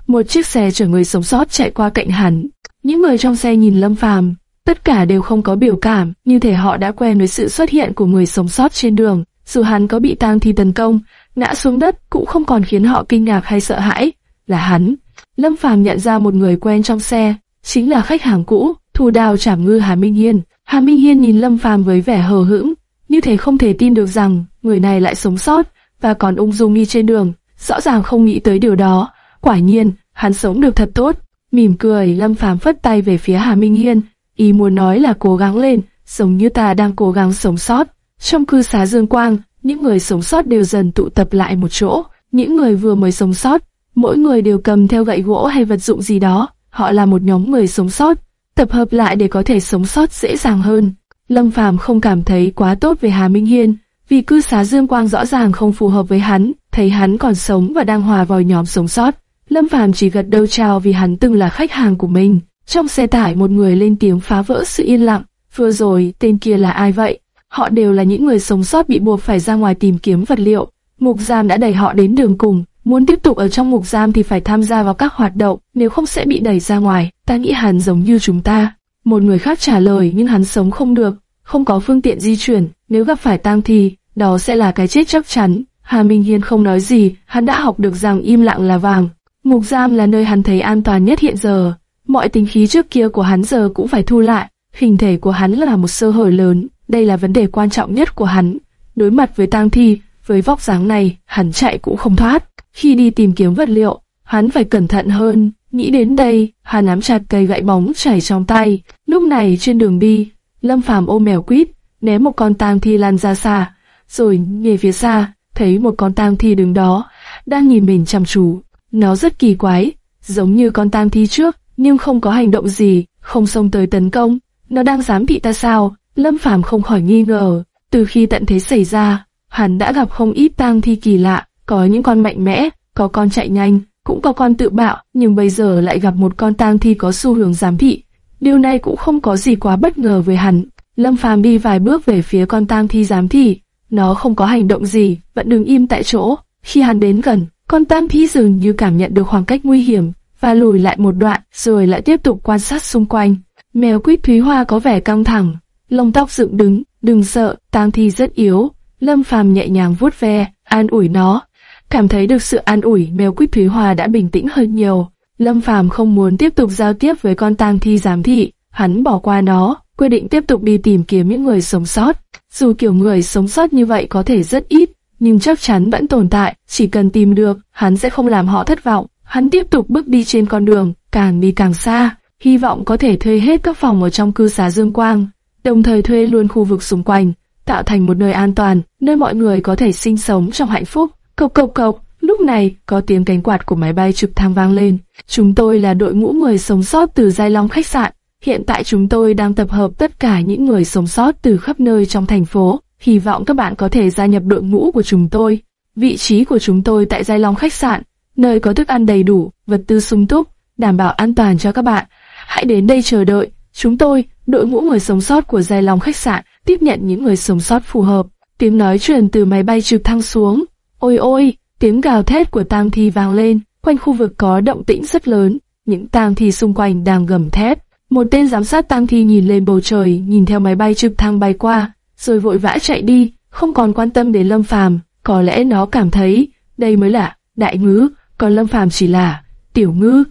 một chiếc xe chở người sống sót chạy qua cạnh hắn. Những người trong xe nhìn Lâm Phàm, tất cả đều không có biểu cảm, như thể họ đã quen với sự xuất hiện của người sống sót trên đường. Dù hắn có bị tang thi tấn công, ngã xuống đất cũng không còn khiến họ kinh ngạc hay sợ hãi. Là hắn. Lâm Phàm nhận ra một người quen trong xe, chính là khách hàng cũ, thủ Đào Trảm Ngư Hà Minh Hiên. Hà Minh Hiên nhìn Lâm Phàm với vẻ hờ hững, như thể không thể tin được rằng người này lại sống sót và còn ung dung đi trên đường, rõ ràng không nghĩ tới điều đó. Quả nhiên, hắn sống được thật tốt. Mỉm cười, Lâm Phàm phất tay về phía Hà Minh Hiên, ý muốn nói là cố gắng lên, giống như ta đang cố gắng sống sót. Trong cư xá Dương Quang, những người sống sót đều dần tụ tập lại một chỗ. Những người vừa mới sống sót, mỗi người đều cầm theo gậy gỗ hay vật dụng gì đó. Họ là một nhóm người sống sót, tập hợp lại để có thể sống sót dễ dàng hơn. Lâm Phàm không cảm thấy quá tốt về Hà Minh Hiên, vì cư xá Dương Quang rõ ràng không phù hợp với hắn, thấy hắn còn sống và đang hòa vào nhóm sống sót. Lâm Phàm chỉ gật đầu chào vì hắn từng là khách hàng của mình. Trong xe tải một người lên tiếng phá vỡ sự yên lặng. Vừa rồi, tên kia là ai vậy? Họ đều là những người sống sót bị buộc phải ra ngoài tìm kiếm vật liệu. Mục giam đã đẩy họ đến đường cùng. Muốn tiếp tục ở trong mục giam thì phải tham gia vào các hoạt động, nếu không sẽ bị đẩy ra ngoài. Ta nghĩ hắn giống như chúng ta. Một người khác trả lời nhưng hắn sống không được, không có phương tiện di chuyển. Nếu gặp phải tang thì đó sẽ là cái chết chắc chắn. Hà Minh Hiên không nói gì, hắn đã học được rằng im lặng là vàng. Mục giam là nơi hắn thấy an toàn nhất hiện giờ. Mọi tính khí trước kia của hắn giờ cũng phải thu lại. Hình thể của hắn là một sơ hở lớn, đây là vấn đề quan trọng nhất của hắn. Đối mặt với tang thi, với vóc dáng này, hắn chạy cũng không thoát. Khi đi tìm kiếm vật liệu, hắn phải cẩn thận hơn. Nghĩ đến đây, hắn nắm chặt cây gậy bóng chảy trong tay. Lúc này trên đường đi, Lâm Phàm ôm mèo quýt, ném một con tang thi lan ra xa, rồi về phía xa, thấy một con tang thi đứng đó, đang nhìn mình chăm chú. Nó rất kỳ quái, giống như con tang thi trước, nhưng không có hành động gì, không xông tới tấn công. Nó đang dám bị ta sao? Lâm Phàm không khỏi nghi ngờ. Từ khi tận thế xảy ra, hắn đã gặp không ít tang thi kỳ lạ, có những con mạnh mẽ, có con chạy nhanh, cũng có con tự bạo, nhưng bây giờ lại gặp một con tang thi có xu hướng giám thị. Điều này cũng không có gì quá bất ngờ với hắn. Lâm Phàm đi vài bước về phía con tang thi giám thị, nó không có hành động gì, vẫn đứng im tại chỗ. Khi hắn đến gần, con tang thi dường như cảm nhận được khoảng cách nguy hiểm và lùi lại một đoạn, rồi lại tiếp tục quan sát xung quanh. Mèo quýt Thúy Hoa có vẻ căng thẳng, lông tóc dựng đứng, đừng sợ, tang thi rất yếu. Lâm Phàm nhẹ nhàng vuốt ve, an ủi nó. Cảm thấy được sự an ủi, mèo quýt Thúy Hoa đã bình tĩnh hơn nhiều. Lâm Phàm không muốn tiếp tục giao tiếp với con tang thi giám thị, hắn bỏ qua nó, quyết định tiếp tục đi tìm kiếm những người sống sót. Dù kiểu người sống sót như vậy có thể rất ít, nhưng chắc chắn vẫn tồn tại, chỉ cần tìm được, hắn sẽ không làm họ thất vọng. Hắn tiếp tục bước đi trên con đường, càng đi càng xa, hy vọng có thể thuê hết các phòng ở trong cư xá Dương Quang, đồng thời thuê luôn khu vực xung quanh, tạo thành một nơi an toàn, nơi mọi người có thể sinh sống trong hạnh phúc. Cộc cộc cộc, lúc này có tiếng cánh quạt của máy bay trực thăng vang lên. Chúng tôi là đội ngũ người sống sót từ Giai Long khách sạn. Hiện tại chúng tôi đang tập hợp tất cả những người sống sót từ khắp nơi trong thành phố. Hy vọng các bạn có thể gia nhập đội ngũ của chúng tôi. Vị trí của chúng tôi tại Giai Long khách sạn, nơi có thức ăn đầy đủ, vật tư sung túc, đảm bảo an toàn cho các bạn. Hãy đến đây chờ đợi. Chúng tôi, đội ngũ người sống sót của Giai Long khách sạn, tiếp nhận những người sống sót phù hợp. Tiếng nói truyền từ máy bay trực thăng xuống. Ôi ôi, tiếng gào thét của tang thi vang lên. Quanh khu vực có động tĩnh rất lớn. Những tang thi xung quanh đang gầm thét. Một tên giám sát tang thi nhìn lên bầu trời, nhìn theo máy bay trực thăng bay qua, rồi vội vã chạy đi, không còn quan tâm đến Lâm Phàm. Có lẽ nó cảm thấy đây mới là đại ngữ, còn Lâm Phàm chỉ là tiểu ngữ.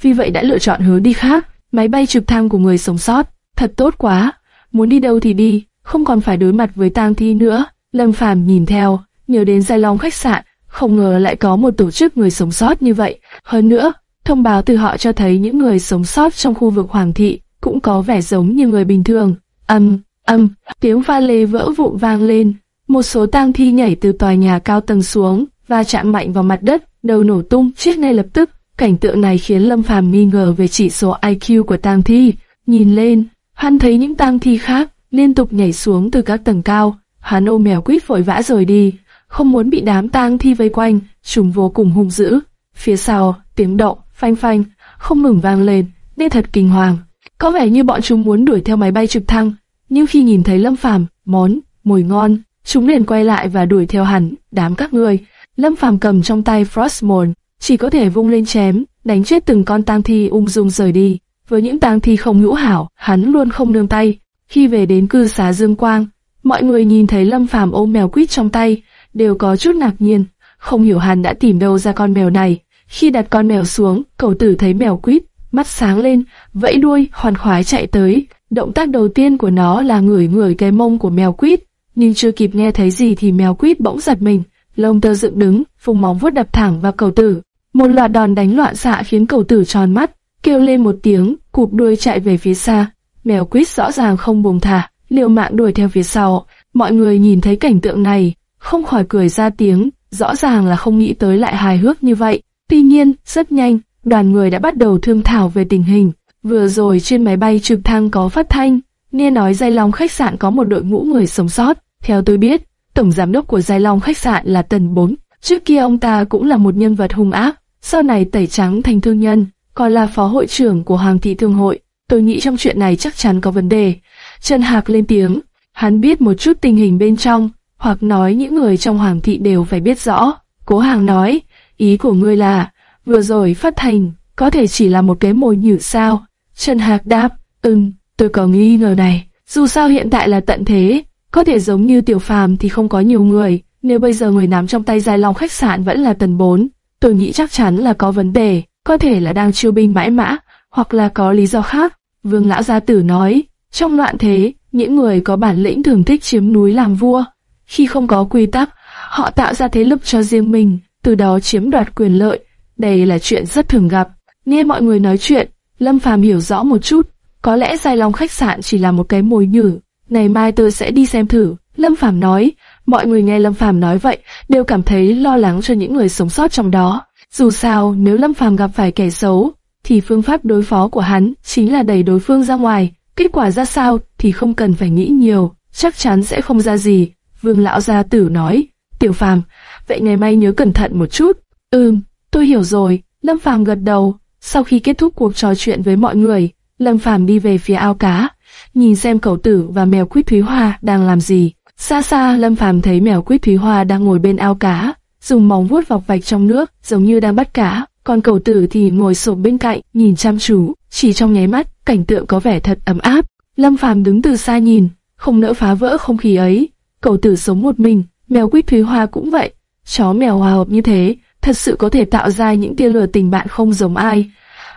Vì vậy đã lựa chọn hướng đi khác. Máy bay trực thăng của người sống sót, thật tốt quá. Muốn đi đâu thì đi, không còn phải đối mặt với tang thi nữa. Lâm Phàm nhìn theo, nhớ đến Giai Long khách sạn, không ngờ lại có một tổ chức người sống sót như vậy. Hơn nữa, thông báo từ họ cho thấy những người sống sót trong khu vực Hoàng thị cũng có vẻ giống như người bình thường. Âm, âm, tiếng pha lê vỡ vụn vang lên. Một số tang thi nhảy từ tòa nhà cao tầng xuống và chạm mạnh vào mặt đất, đầu nổ tung chết ngay lập tức. Cảnh tượng này khiến Lâm Phàm nghi ngờ về chỉ số IQ của tang thi. Nhìn lên, hắn thấy những tang thi khác liên tục nhảy xuống từ các tầng cao. Hắn ôm mèo quýt vội vã rời đi, không muốn bị đám tang thi vây quanh, chúng vô cùng hung dữ. Phía sau, tiếng động, phanh phanh, không ngừng vang lên, nên thật kinh hoàng. Có vẻ như bọn chúng muốn đuổi theo máy bay trực thăng, nhưng khi nhìn thấy Lâm Phàm, món, mùi ngon, chúng liền quay lại và đuổi theo hẳn, đám các người. Lâm Phàm cầm trong tay Frostmourne, chỉ có thể vung lên chém, đánh chết từng con tang thi ung dung rời đi. Với những tang thi không hữu hảo, hắn luôn không nương tay. Khi về đến cư xá Dương Quang, mọi người nhìn thấy Lâm Phàm ôm mèo quýt trong tay, đều có chút ngạc nhiên, không hiểu hắn đã tìm đâu ra con mèo này. Khi đặt con mèo xuống, cầu tử thấy mèo quýt, mắt sáng lên, vẫy đuôi, hoàn khoái chạy tới. Động tác đầu tiên của nó là ngửi ngửi cái mông của mèo quýt, nhưng chưa kịp nghe thấy gì thì mèo quýt bỗng giật mình, lông tơ dựng đứng, phùng móng vuốt đập thẳng vào cầu tử. Một loạt đòn đánh loạn xạ khiến cầu tử tròn mắt, kêu lên một tiếng, cụp đuôi chạy về phía xa. Mèo quýt rõ ràng không buông thả, liều mạng đuổi theo phía sau. Mọi người nhìn thấy cảnh tượng này, không khỏi cười ra tiếng, rõ ràng là không nghĩ tới lại hài hước như vậy. Tuy nhiên, rất nhanh, đoàn người đã bắt đầu thương thảo về tình hình. Vừa rồi trên máy bay trực thăng có phát thanh, nghe nói Giai Long khách sạn có một đội ngũ người sống sót. Theo tôi biết, tổng giám đốc của Giai Long khách sạn là Tần Bốn. Trước kia ông ta cũng là một nhân vật hung ác, sau này tẩy trắng thành thương nhân, còn là phó hội trưởng của Hoàng thị Thương hội. Tôi nghĩ trong chuyện này chắc chắn có vấn đề. Trần Hạc lên tiếng, hắn biết một chút tình hình bên trong, hoặc nói những người trong Hoàng thị đều phải biết rõ. Cố Hàng nói, ý của ngươi là, vừa rồi phát thành, có thể chỉ là một cái mồi nhử sao? Trần Hạc đáp, ừm, tôi có nghi ngờ này. Dù sao hiện tại là tận thế, có thể giống như tiểu phàm thì không có nhiều người. Nếu bây giờ người nắm trong tay dài Long khách sạn vẫn là tần 4, tôi nghĩ chắc chắn là có vấn đề, có thể là đang chiêu binh mãi mã, hoặc là có lý do khác. Vương Lão Gia Tử nói, trong loạn thế, những người có bản lĩnh thường thích chiếm núi làm vua. Khi không có quy tắc, họ tạo ra thế lực cho riêng mình, từ đó chiếm đoạt quyền lợi. Đây là chuyện rất thường gặp. Nghe mọi người nói chuyện, Lâm Phàm hiểu rõ một chút. Có lẽ dài lòng khách sạn chỉ là một cái mồi nhử. Ngày mai tôi sẽ đi xem thử. Lâm Phàm nói. Mọi người nghe Lâm Phàm nói vậy đều cảm thấy lo lắng cho những người sống sót trong đó. Dù sao, nếu Lâm Phàm gặp phải kẻ xấu, thì phương pháp đối phó của hắn chính là đẩy đối phương ra ngoài. Kết quả ra sao thì không cần phải nghĩ nhiều, chắc chắn sẽ không ra gì. Vương lão gia tử nói, Tiểu Phàm, vậy ngày mai nhớ cẩn thận một chút. Ừm, tôi hiểu rồi. Lâm Phàm gật đầu. Sau khi kết thúc cuộc trò chuyện với mọi người, Lâm Phàm đi về phía ao cá, nhìn xem cậu tử và mèo quýt Thúy Hoa đang làm gì. Xa xa, Lâm Phàm thấy mèo quýt Thúy Hoa đang ngồi bên ao cá, dùng móng vuốt vọc vạch trong nước, giống như đang bắt cá. Còn cậu tử thì ngồi sụp bên cạnh, nhìn chăm chú. Chỉ trong nháy mắt, cảnh tượng có vẻ thật ấm áp. Lâm Phàm đứng từ xa nhìn, không nỡ phá vỡ không khí ấy. Cầu tử sống một mình, mèo quýt Thúy Hoa cũng vậy. Chó mèo hòa hợp như thế, thật sự có thể tạo ra những tia lửa tình bạn không giống ai.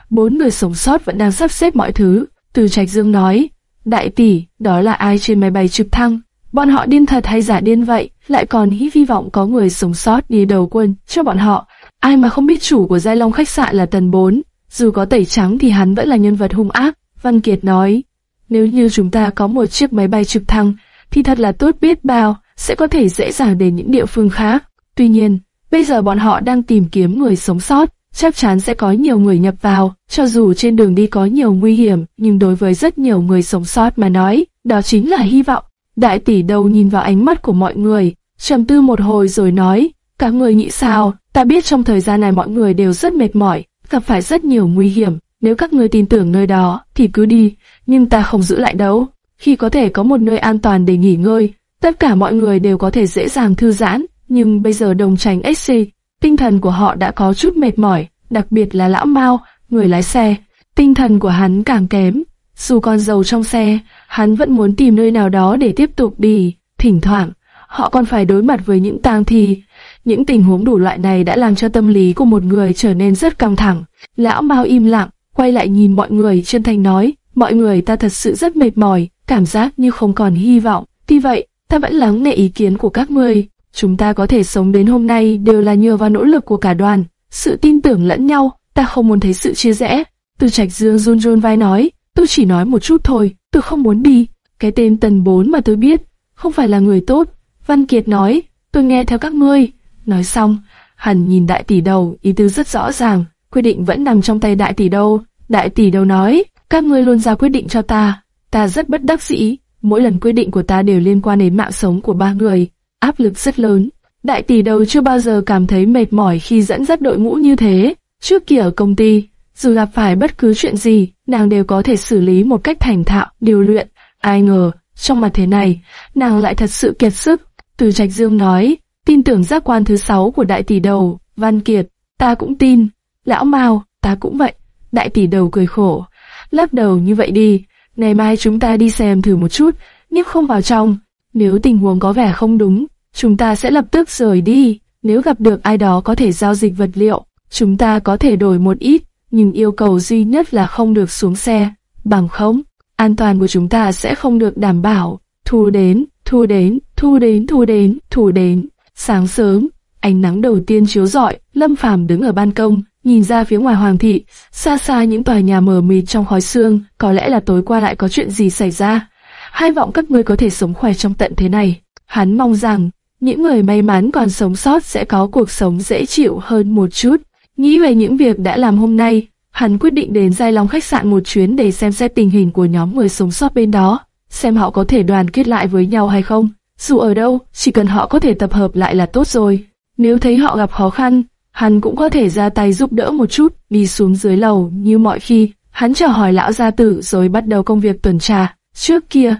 Bốn người sống sót vẫn đang sắp xếp mọi thứ. Từ Trạch Dương nói, đại tỷ, đó là ai trên máy bay trực thăng? Bọn họ điên thật hay giả điên vậy, lại còn hy hy vọng có người sống sót đi đầu quân cho bọn họ. Ai mà không biết chủ của Giai Long khách sạn là Tần Bốn, dù có tẩy trắng thì hắn vẫn là nhân vật hung ác. Văn Kiệt nói, nếu như chúng ta có một chiếc máy bay trực thăng, thì thật là tốt biết bao, sẽ có thể dễ dàng đến những địa phương khác. Tuy nhiên, bây giờ bọn họ đang tìm kiếm người sống sót, chắc chắn sẽ có nhiều người nhập vào, cho dù trên đường đi có nhiều nguy hiểm, nhưng đối với rất nhiều người sống sót mà nói, đó chính là hy vọng. Đại tỷ đầu nhìn vào ánh mắt của mọi người, trầm tư một hồi rồi nói, các người nghĩ sao, ta biết trong thời gian này mọi người đều rất mệt mỏi, gặp phải rất nhiều nguy hiểm, nếu các người tin tưởng nơi đó thì cứ đi, nhưng ta không giữ lại đâu. Khi có thể có một nơi an toàn để nghỉ ngơi, tất cả mọi người đều có thể dễ dàng thư giãn, nhưng bây giờ đồng tránh SC, tinh thần của họ đã có chút mệt mỏi, đặc biệt là lão Mao, người lái xe, tinh thần của hắn càng kém. Dù còn dầu trong xe, hắn vẫn muốn tìm nơi nào đó để tiếp tục đi. Thỉnh thoảng, họ còn phải đối mặt với những tang thi. Những tình huống đủ loại này đã làm cho tâm lý của một người trở nên rất căng thẳng. Lão Mao im lặng, quay lại nhìn mọi người chân thành nói, mọi người ta thật sự rất mệt mỏi, cảm giác như không còn hy vọng. Tuy vậy, ta vẫn lắng nghe ý kiến của các ngươi. Chúng ta có thể sống đến hôm nay đều là nhờ vào nỗ lực của cả đoàn, sự tin tưởng lẫn nhau, ta không muốn thấy sự chia rẽ. Từ Trạch Dương run run vai nói, tôi chỉ nói một chút thôi, tôi không muốn đi. Cái tên Tần Bốn mà tôi biết, không phải là người tốt. Văn Kiệt nói, tôi nghe theo các ngươi. Nói xong, hắn nhìn đại tỷ đầu, ý tứ rất rõ ràng, quyết định vẫn nằm trong tay đại tỷ đầu. Đại tỷ đầu nói, các ngươi luôn ra quyết định cho ta, ta rất bất đắc dĩ, mỗi lần quyết định của ta đều liên quan đến mạng sống của ba người, áp lực rất lớn. Đại tỷ đầu chưa bao giờ cảm thấy mệt mỏi khi dẫn dắt đội ngũ như thế. Trước kia ở công ty, dù gặp phải bất cứ chuyện gì, nàng đều có thể xử lý một cách thành thạo, điều luyện. Ai ngờ, trong mặt thế này, nàng lại thật sự kiệt sức. Từ Trạch Dương nói, tin tưởng giác quan thứ sáu của đại tỷ đầu, Văn Kiệt, ta cũng tin. Lão Mao, ta cũng vậy. Đại tỷ đầu cười khổ, lắc đầu như vậy đi, ngày mai chúng ta đi xem thử một chút, nếu không vào trong, nếu tình huống có vẻ không đúng, chúng ta sẽ lập tức rời đi. Nếu gặp được ai đó có thể giao dịch vật liệu, chúng ta có thể đổi một ít, nhưng yêu cầu duy nhất là không được xuống xe, bằng không, an toàn của chúng ta sẽ không được đảm bảo. Thu đến, thu đến, thu đến, thu đến, thu đến. Sáng sớm, ánh nắng đầu tiên chiếu rọi, Lâm Phàm đứng ở ban công, nhìn ra phía ngoài hoàng thị, xa xa những tòa nhà mờ mịt trong khói sương, có lẽ là tối qua lại có chuyện gì xảy ra. Hai vọng các ngươi có thể sống khỏe trong tận thế này. Hắn mong rằng, những người may mắn còn sống sót sẽ có cuộc sống dễ chịu hơn một chút. Nghĩ về những việc đã làm hôm nay, hắn quyết định đến Giai Long khách sạn một chuyến để xem xét tình hình của nhóm người sống sót bên đó, xem họ có thể đoàn kết lại với nhau hay không. Dù ở đâu, chỉ cần họ có thể tập hợp lại là tốt rồi. Nếu thấy họ gặp khó khăn, hắn cũng có thể ra tay giúp đỡ một chút, đi xuống dưới lầu như mọi khi. Hắn chào hỏi lão gia tử rồi bắt đầu công việc tuần tra. Trước kia,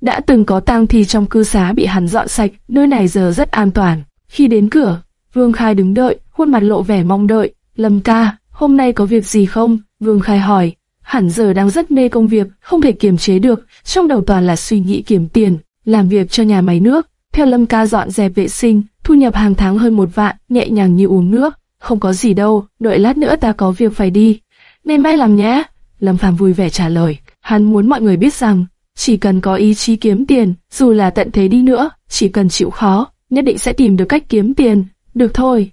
đã từng có tang thi trong cư xá bị hắn dọn sạch, nơi này giờ rất an toàn. Khi đến cửa, Vương Khai đứng đợi, khuôn mặt lộ vẻ mong đợi. Lâm ca, hôm nay có việc gì không? Vương Khai hỏi. Hẳn giờ đang rất mê công việc, không thể kiềm chế được, trong đầu toàn là suy nghĩ kiếm tiền, làm việc cho nhà máy nước. Theo Lâm ca dọn dẹp vệ sinh, thu nhập hàng tháng hơn một vạn, nhẹ nhàng như uống nước. Không có gì đâu, đợi lát nữa ta có việc phải đi. Nên mai làm nhé. Lâm Phàm vui vẻ trả lời. Hắn muốn mọi người biết rằng, chỉ cần có ý chí kiếm tiền, dù là tận thế đi nữa, chỉ cần chịu khó, nhất định sẽ tìm được cách kiếm tiền. Được thôi.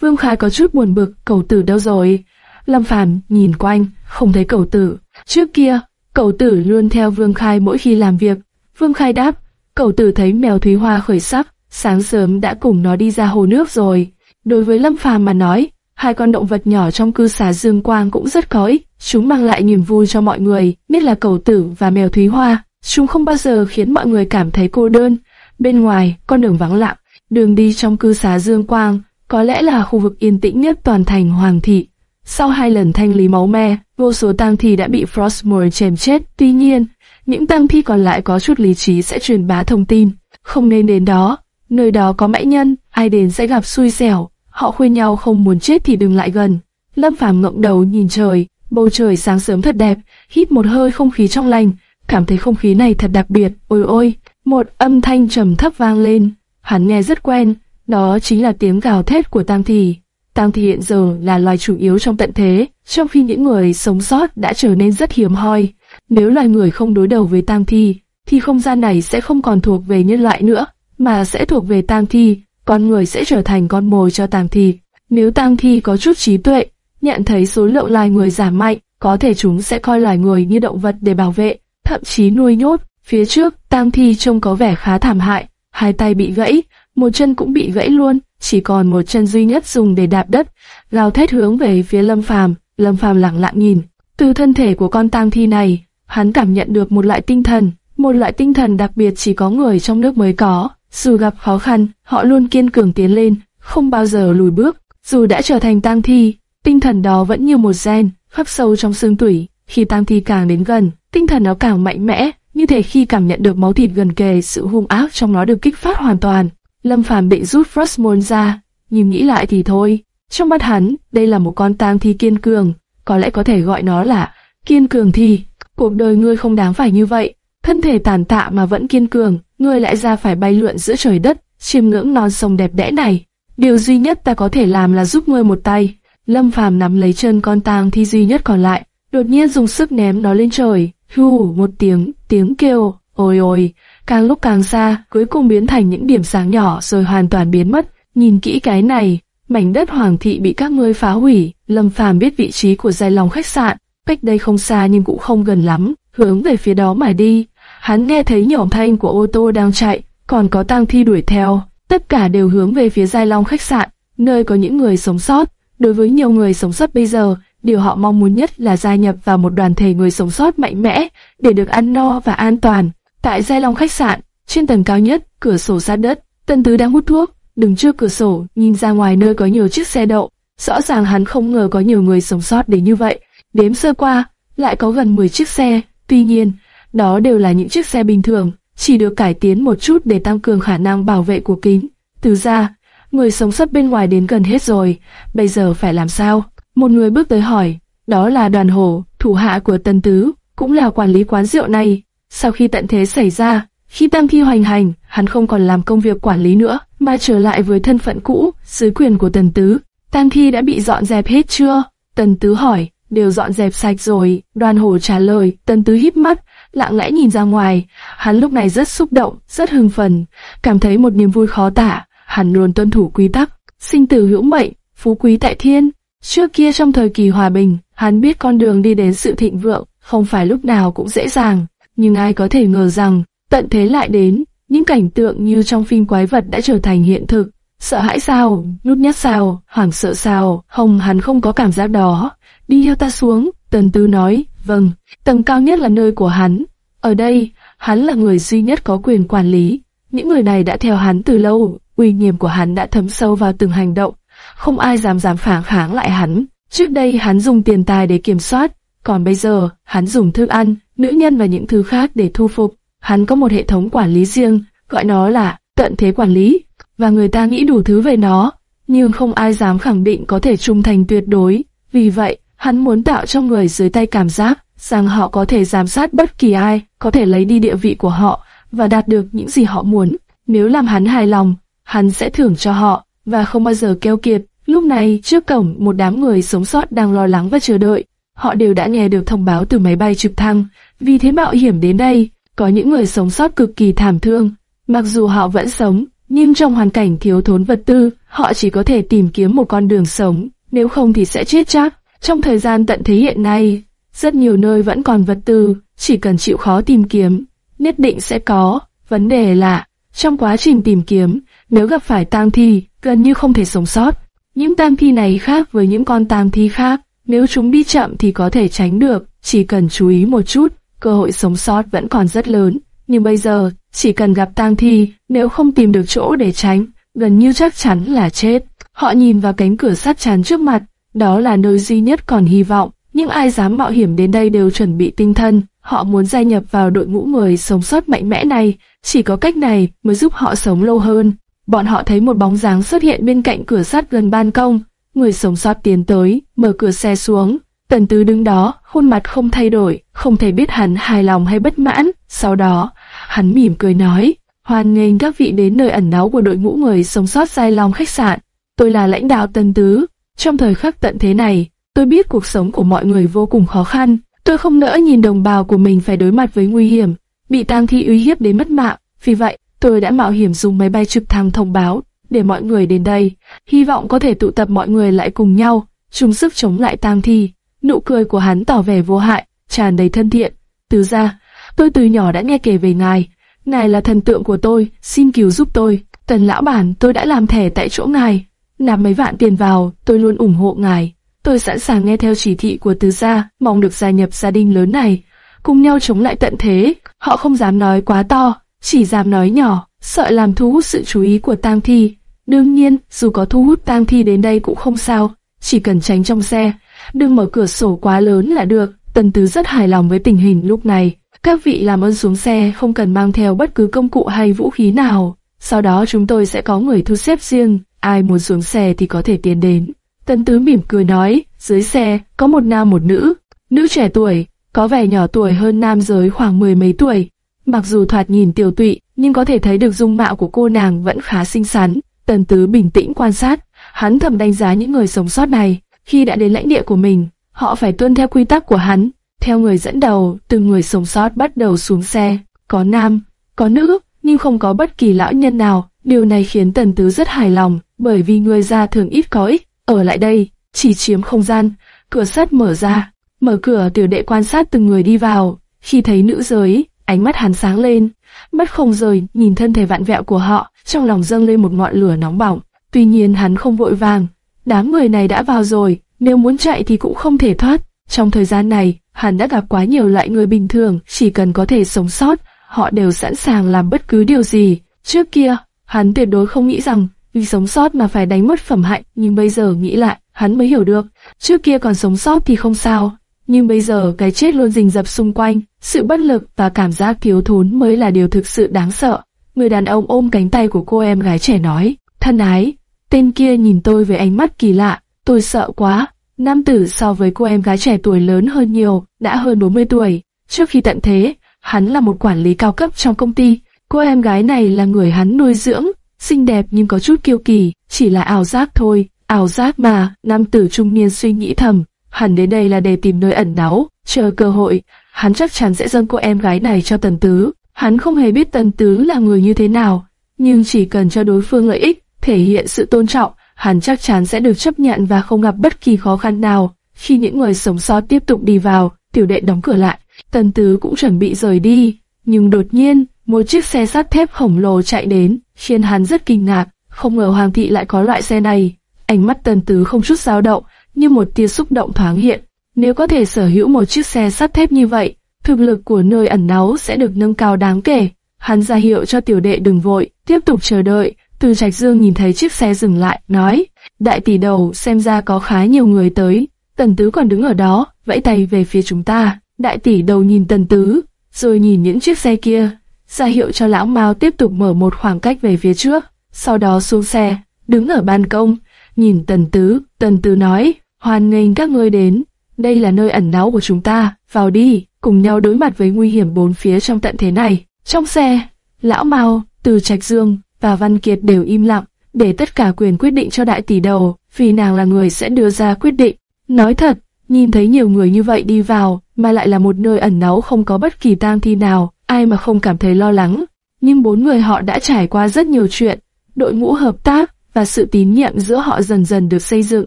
Vương Khai có chút buồn bực, cầu tử đâu rồi? Lâm Phàm nhìn quanh, không thấy cầu tử. Trước kia, cầu tử luôn theo Vương Khai mỗi khi làm việc. Vương Khai đáp, cầu tử thấy mèo Thúy Hoa khởi sắc, sáng sớm đã cùng nó đi ra hồ nước rồi. Đối với Lâm Phàm mà nói, hai con động vật nhỏ trong cư xá Dương Quang cũng rất có ích, chúng mang lại niềm vui cho mọi người, biết là cầu tử và mèo Thúy Hoa. Chúng không bao giờ khiến mọi người cảm thấy cô đơn. Bên ngoài, con đường vắng lặng, đường đi trong cư xá Dương Quang, có lẽ là khu vực yên tĩnh nhất toàn thành Hoàng thị. Sau hai lần thanh lý máu me, vô số tang thi đã bị Frostmore chém chết. Tuy nhiên, những tang thi còn lại có chút lý trí sẽ truyền bá thông tin. Không nên đến đó, nơi đó có mãnh nhân, ai đến sẽ gặp xui xẻo. Họ khuyên nhau không muốn chết thì đừng lại gần. Lâm Phàm ngẩng đầu nhìn trời, bầu trời sáng sớm thật đẹp, hít một hơi không khí trong lành, cảm thấy không khí này thật đặc biệt. Ôi ôi, một âm thanh trầm thấp vang lên, hắn nghe rất quen, đó chính là tiếng gào thét của tang thi. Tang thi hiện giờ là loài chủ yếu trong tận thế, trong khi những người sống sót đã trở nên rất hiếm hoi. Nếu loài người không đối đầu với tang thi, thì không gian này sẽ không còn thuộc về nhân loại nữa, mà sẽ thuộc về tang thi, con người sẽ trở thành con mồi cho tang thi. Nếu tang thi có chút trí tuệ, nhận thấy số lượng loài người giảm mạnh, có thể chúng sẽ coi loài người như động vật để bảo vệ, thậm chí nuôi nhốt. Phía trước, tang thi trông có vẻ khá thảm hại, hai tay bị gãy, một chân cũng bị gãy luôn, chỉ còn một chân duy nhất dùng để đạp đất, gào thét hướng về phía Lâm Phàm. Lâm Phàm lặng lặng nhìn, từ thân thể của con tang thi này, hắn cảm nhận được một loại tinh thần, một loại tinh thần đặc biệt chỉ có người trong nước mới có. Dù gặp khó khăn, họ luôn kiên cường tiến lên, không bao giờ lùi bước. Dù đã trở thành tang thi, tinh thần đó vẫn như một gen, khắc sâu trong xương tủy. Khi tang thi càng đến gần, tinh thần nó càng mạnh mẽ, như thể khi cảm nhận được máu thịt gần kề, sự hung ác trong nó được kích phát hoàn toàn. Lâm Phàm định rút Frostmourne ra, nhưng nghĩ lại thì thôi. Trong mắt hắn, đây là một con tang thi kiên cường, có lẽ có thể gọi nó là kiên cường thi. Cuộc đời ngươi không đáng phải như vậy, thân thể tàn tạ mà vẫn kiên cường, ngươi lại ra phải bay lượn giữa trời đất, chiêm ngưỡng non sông đẹp đẽ này. Điều duy nhất ta có thể làm là giúp ngươi một tay. Lâm Phàm nắm lấy chân con tang thi duy nhất còn lại, đột nhiên dùng sức ném nó lên trời. Hù một tiếng, tiếng kêu, ôi ôi, càng lúc càng xa, cuối cùng biến thành những điểm sáng nhỏ rồi hoàn toàn biến mất. Nhìn kỹ cái này, mảnh đất hoàng thị bị các ngươi phá hủy. Lâm Phàm biết vị trí của giai lòng khách sạn, cách đây không xa nhưng cũng không gần lắm, hướng về phía đó mà đi. Hắn nghe thấy nhỏ thanh của ô tô đang chạy, còn có tang thi đuổi theo, tất cả đều hướng về phía giai long khách sạn, nơi có những người sống sót. Đối với nhiều người sống sót bây giờ, điều họ mong muốn nhất là gia nhập vào một đoàn thể người sống sót mạnh mẽ, để được ăn no và an toàn. Tại Giai Long khách sạn, trên tầng cao nhất, cửa sổ sát đất, Tân Tứ đang hút thuốc, đứng trước cửa sổ, nhìn ra ngoài nơi có nhiều chiếc xe đậu. Rõ ràng hắn không ngờ có nhiều người sống sót đến như vậy. Đếm sơ qua, lại có gần 10 chiếc xe. Tuy nhiên, đó đều là những chiếc xe bình thường, chỉ được cải tiến một chút để tăng cường khả năng bảo vệ của kính. Từ ra, người sống sót bên ngoài đến gần hết rồi, bây giờ phải làm sao? Một người bước tới hỏi, đó là đoàn hổ, thủ hạ của Tân Tứ, cũng là quản lý quán rượu này. Sau khi tận thế xảy ra, khi Tam Thi hoành hành, hắn không còn làm công việc quản lý nữa, mà trở lại với thân phận cũ, sứ quyền của Tần Tứ. Tam Thi đã bị dọn dẹp hết chưa? Tần Tứ hỏi, đều dọn dẹp sạch rồi. Đoàn hổ trả lời, Tần Tứ híp mắt, lặng lẽ nhìn ra ngoài. Hắn lúc này rất xúc động, rất hưng phấn, cảm thấy một niềm vui khó tả. Hắn luôn tuân thủ quy tắc, sinh tử hữu mệnh, phú quý tại thiên. Trước kia trong thời kỳ hòa bình, hắn biết con đường đi đến sự thịnh vượng không phải lúc nào cũng dễ dàng, nhưng ai có thể ngờ rằng tận thế lại đến, những cảnh tượng như trong phim quái vật đã trở thành hiện thực. Sợ hãi sao, nút nhát sao, hoảng sợ sao, hồng hắn không có cảm giác đó. Đi theo ta xuống, tần tư nói, vâng, tầng cao nhất là nơi của hắn. Ở đây, hắn là người duy nhất có quyền quản lý. Những người này đã theo hắn từ lâu, uy nghiêm của hắn đã thấm sâu vào từng hành động. Không ai dám dám phản kháng lại hắn. Trước đây hắn dùng tiền tài để kiểm soát, còn bây giờ hắn dùng thức ăn, nữ nhân và những thứ khác để thu phục. Hắn có một hệ thống quản lý riêng, gọi nó là tận thế quản lý, và người ta nghĩ đủ thứ về nó, nhưng không ai dám khẳng định có thể trung thành tuyệt đối. Vì vậy, hắn muốn tạo cho người dưới tay cảm giác rằng họ có thể giám sát bất kỳ ai, có thể lấy đi địa vị của họ và đạt được những gì họ muốn. Nếu làm hắn hài lòng, hắn sẽ thưởng cho họ và không bao giờ keo kiệt. Lúc này, trước cổng, một đám người sống sót đang lo lắng và chờ đợi. Họ đều đã nghe được thông báo từ máy bay trực thăng, vì thế mạo hiểm đến đây. Có những người sống sót cực kỳ thảm thương, mặc dù họ vẫn sống, nhưng trong hoàn cảnh thiếu thốn vật tư, họ chỉ có thể tìm kiếm một con đường sống, nếu không thì sẽ chết chắc. Trong thời gian tận thế hiện nay, rất nhiều nơi vẫn còn vật tư, chỉ cần chịu khó tìm kiếm, nhất định sẽ có. Vấn đề là, trong quá trình tìm kiếm, nếu gặp phải tang thi, gần như không thể sống sót. Những tang thi này khác với những con tang thi khác, nếu chúng đi chậm thì có thể tránh được, chỉ cần chú ý một chút, cơ hội sống sót vẫn còn rất lớn. Nhưng bây giờ, chỉ cần gặp tang thi, nếu không tìm được chỗ để tránh, gần như chắc chắn là chết. Họ nhìn vào cánh cửa sắt chắn trước mặt, đó là nơi duy nhất còn hy vọng. Nhưng ai dám mạo hiểm đến đây đều chuẩn bị tinh thần, họ muốn gia nhập vào đội ngũ người sống sót mạnh mẽ này, chỉ có cách này mới giúp họ sống lâu hơn. Bọn họ thấy một bóng dáng xuất hiện bên cạnh cửa sắt gần ban công, người sống sót tiến tới, mở cửa xe xuống. Tần Tứ đứng đó, khuôn mặt không thay đổi, không thể biết hắn hài lòng hay bất mãn. Sau đó, hắn mỉm cười nói, hoan nghênh các vị đến nơi ẩn náu của đội ngũ người sống sót sai lòng khách sạn. Tôi là lãnh đạo Tần Tứ. Trong thời khắc tận thế này, tôi biết cuộc sống của mọi người vô cùng khó khăn. Tôi không nỡ nhìn đồng bào của mình phải đối mặt với nguy hiểm, bị tang thi uy hiếp đến mất mạng. Vì vậy, tôi đã mạo hiểm dùng máy bay trực thăng thông báo để mọi người đến đây, hy vọng có thể tụ tập mọi người lại cùng nhau, chung sức chống lại tang thi. Nụ cười của hắn tỏ vẻ vô hại, tràn đầy thân thiện. Từ ra, tôi từ nhỏ đã nghe kể về ngài. Ngài là thần tượng của tôi, xin cứu giúp tôi. Tần lão bản, tôi đã làm thẻ tại chỗ ngài. Nạp mấy vạn tiền vào, tôi luôn ủng hộ ngài. Tôi sẵn sàng nghe theo chỉ thị của tứ gia, mong được gia nhập gia đình lớn này. Cùng nhau chống lại tận thế, họ không dám nói quá to, chỉ dám nói nhỏ, sợ làm thu hút sự chú ý của tang thi. Đương nhiên, dù có thu hút tang thi đến đây cũng không sao, chỉ cần tránh trong xe, đừng mở cửa sổ quá lớn là được. Tần Tứ rất hài lòng với tình hình lúc này. Các vị làm ơn xuống xe không cần mang theo bất cứ công cụ hay vũ khí nào. Sau đó chúng tôi sẽ có người thu xếp riêng, ai muốn xuống xe thì có thể tiến đến. Tần Tứ mỉm cười nói, dưới xe có một nam một nữ, nữ trẻ tuổi, có vẻ nhỏ tuổi hơn nam giới khoảng mười mấy tuổi. Mặc dù thoạt nhìn tiểu tụy, nhưng có thể thấy được dung mạo của cô nàng vẫn khá xinh xắn. Tần Tứ bình tĩnh quan sát, hắn thầm đánh giá những người sống sót này. Khi đã đến lãnh địa của mình, họ phải tuân theo quy tắc của hắn. Theo người dẫn đầu, từng người sống sót bắt đầu xuống xe. Có nam, có nữ, nhưng không có bất kỳ lão nhân nào. Điều này khiến Tần Tứ rất hài lòng, bởi vì người già thường ít có ích. Ở lại đây, chỉ chiếm không gian. Cửa sắt mở ra, mở cửa tiểu đệ quan sát từng người đi vào. Khi thấy nữ giới, ánh mắt hắn sáng lên, mắt không rời nhìn thân thể vạn vẹo của họ, trong lòng dâng lên một ngọn lửa nóng bỏng. Tuy nhiên hắn không vội vàng, đám người này đã vào rồi, nếu muốn chạy thì cũng không thể thoát. Trong thời gian này, hắn đã gặp quá nhiều loại người bình thường, chỉ cần có thể sống sót, họ đều sẵn sàng làm bất cứ điều gì. Trước kia, hắn tuyệt đối không nghĩ rằng vì sống sót mà phải đánh mất phẩm hạnh, nhưng bây giờ nghĩ lại, hắn mới hiểu được. Trước kia còn sống sót thì không sao, nhưng bây giờ cái chết luôn rình rập xung quanh, sự bất lực và cảm giác thiếu thốn mới là điều thực sự đáng sợ. Người đàn ông ôm cánh tay của cô em gái trẻ nói, thân ái, tên kia nhìn tôi với ánh mắt kỳ lạ, tôi sợ quá. Nam tử so với cô em gái trẻ tuổi lớn hơn nhiều, đã hơn 40 tuổi. Trước khi tận thế, hắn là một quản lý cao cấp trong công ty. Cô em gái này là người hắn nuôi dưỡng, xinh đẹp nhưng có chút kiêu kỳ, chỉ là ảo giác thôi. Ảo giác mà, nam tử trung niên suy nghĩ thầm, Hắn đến đây là để tìm nơi ẩn náu, chờ cơ hội, hắn chắc chắn sẽ dâng cô em gái này cho Tần Tứ. Hắn không hề biết Tần Tứ là người như thế nào, nhưng chỉ cần cho đối phương lợi ích, thể hiện sự tôn trọng, hắn chắc chắn sẽ được chấp nhận và không gặp bất kỳ khó khăn nào. Khi những người sống sót tiếp tục đi vào, tiểu đệ đóng cửa lại, Tần Tứ cũng chuẩn bị rời đi, nhưng đột nhiên, một chiếc xe sắt thép khổng lồ chạy đến, khiến hắn rất kinh ngạc, không ngờ Hoàng thị lại có loại xe này. Ánh mắt Tần Tứ không chút dao động, như một tia xúc động thoáng hiện. Nếu có thể sở hữu một chiếc xe sắt thép như vậy, thực lực của nơi ẩn náu sẽ được nâng cao đáng kể. Hắn ra hiệu cho tiểu đệ đừng vội, tiếp tục chờ đợi. Từ Trạch Dương nhìn thấy chiếc xe dừng lại, nói, đại tỷ đầu xem ra có khá nhiều người tới. Tần Tứ còn đứng ở đó, vẫy tay về phía chúng ta. Đại tỷ đầu nhìn Tần Tứ, rồi nhìn những chiếc xe kia, ra hiệu cho lão Mao tiếp tục mở một khoảng cách về phía trước. Sau đó xuống xe, đứng ở ban công, nhìn Tần Tứ, Tần Tứ nói, hoan nghênh các ngươi đến, đây là nơi ẩn náu của chúng ta, vào đi, cùng nhau đối mặt với nguy hiểm bốn phía trong tận thế này. Trong xe, Lão Mao, Từ Trạch Dương và Văn Kiệt đều im lặng, để tất cả quyền quyết định cho đại tỷ đầu, vì nàng là người sẽ đưa ra quyết định. Nói thật, nhìn thấy nhiều người như vậy đi vào, mà lại là một nơi ẩn náu không có bất kỳ tang thi nào, ai mà không cảm thấy lo lắng. Nhưng bốn người họ đã trải qua rất nhiều chuyện, đội ngũ hợp tác, và sự tín nhiệm giữa họ dần dần được xây dựng,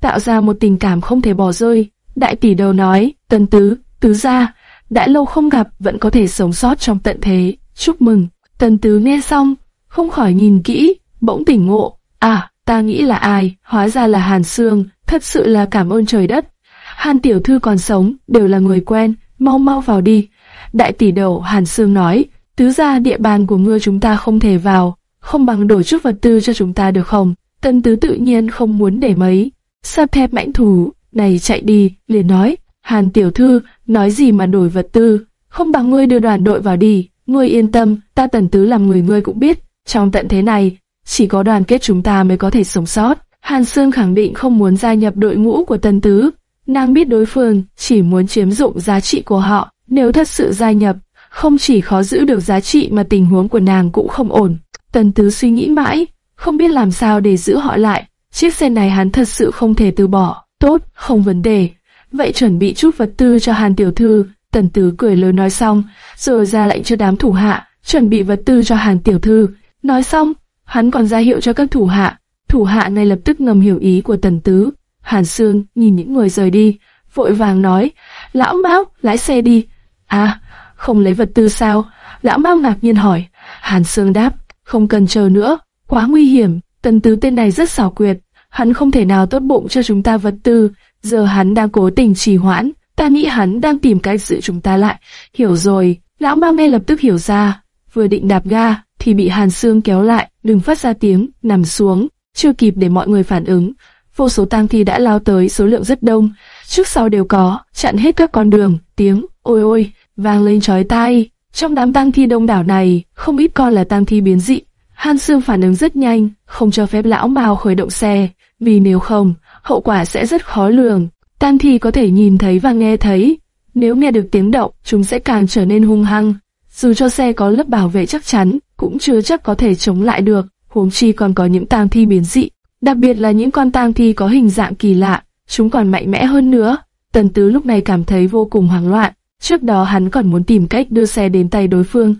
tạo ra một tình cảm không thể bỏ rơi. Đại tỷ đầu nói, tần tứ, tứ gia, đã lâu không gặp vẫn có thể sống sót trong tận thế, chúc mừng. Tần tứ nghe xong, không khỏi nhìn kỹ, bỗng tỉnh ngộ, à, ta nghĩ là ai, hóa ra là Hàn Sương, thật sự là cảm ơn trời đất. Hàn tiểu thư còn sống, đều là người quen, mau mau vào đi. Đại tỷ đầu Hàn Sương nói, tứ gia địa bàn của ngươi chúng ta không thể vào, không bằng đổi chút vật tư cho chúng ta được không? Tân tứ tự nhiên không muốn để mấy. Sa thép mãnh thủ này chạy đi, liền nói, Hàn tiểu thư, nói gì mà đổi vật tư, không bằng ngươi đưa đoàn đội vào đi, ngươi yên tâm, ta tần tứ làm người ngươi cũng biết, trong tận thế này, chỉ có đoàn kết chúng ta mới có thể sống sót. Hàn Sương khẳng định không muốn gia nhập đội ngũ của tần tứ, nàng biết đối phương chỉ muốn chiếm dụng giá trị của họ, nếu thật sự gia nhập, không chỉ khó giữ được giá trị mà tình huống của nàng cũng không ổn. Tần Tứ suy nghĩ mãi, không biết làm sao để giữ họ lại. Chiếc xe này hắn thật sự không thể từ bỏ. Tốt, không vấn đề. Vậy chuẩn bị chút vật tư cho Hàn Tiểu Thư. Tần Tứ cười lớn nói xong, rồi ra lệnh cho đám thủ hạ, chuẩn bị vật tư cho Hàn Tiểu Thư. Nói xong, hắn còn ra hiệu cho các thủ hạ. Thủ hạ này lập tức ngầm hiểu ý của Tần Tứ. Hàn Sương nhìn những người rời đi, vội vàng nói, lão Mão, lái xe đi. À, không lấy vật tư sao? Lão Mao ngạc nhiên hỏi. Hàn Sương đáp, không cần chờ nữa, quá nguy hiểm. Tần Tứ tên này rất xảo quyệt, hắn không thể nào tốt bụng cho chúng ta vật tư. Giờ hắn đang cố tình trì hoãn, ta nghĩ hắn đang tìm cách giữ chúng ta lại. Hiểu rồi, lão Mao nghe lập tức hiểu ra, vừa định đạp ga thì bị Hàn Sương kéo lại, đừng phát ra tiếng, nằm xuống. Chưa kịp để mọi người phản ứng, vô số tang thi đã lao tới số lượng rất đông, trước sau đều có, chặn hết các con đường, tiếng ôi ôi vang lên chói tai. Trong đám tang thi đông đảo này, không ít con là tang thi biến dị. Han Sương phản ứng rất nhanh, không cho phép lão Mao khởi động xe, vì nếu không, hậu quả sẽ rất khó lường. Tang thi có thể nhìn thấy và nghe thấy, nếu nghe được tiếng động, chúng sẽ càng trở nên hung hăng. Dù cho xe có lớp bảo vệ chắc chắn, cũng chưa chắc có thể chống lại được, huống chi còn có những tang thi biến dị. Đặc biệt là những con tang thi có hình dạng kỳ lạ, chúng còn mạnh mẽ hơn nữa. Tần Tứ lúc này cảm thấy vô cùng hoảng loạn. Trước đó hắn còn muốn tìm cách đưa xe đến tay đối phương.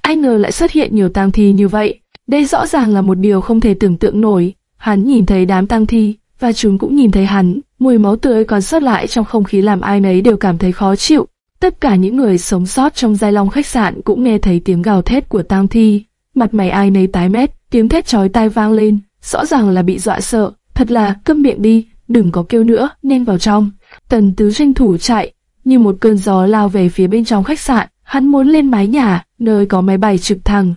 Ai ngờ lại xuất hiện nhiều tang thi như vậy. Đây rõ ràng là một điều không thể tưởng tượng nổi. Hắn nhìn thấy đám tang thi, và chúng cũng nhìn thấy hắn. Mùi máu tươi còn sót lại trong không khí làm ai nấy đều cảm thấy khó chịu. Tất cả những người sống sót trong giai long khách sạn cũng nghe thấy tiếng gào thét của tang thi. Mặt mày ai nấy tái mét, tiếng thét chói tai vang lên, rõ ràng là bị dọa sợ. Thật là, câm miệng đi, đừng có kêu nữa, nên vào trong. Tần tứ tranh thủ chạy, như một cơn gió lao về phía bên trong khách sạn. Hắn muốn lên mái nhà, nơi có máy bay trực thăng,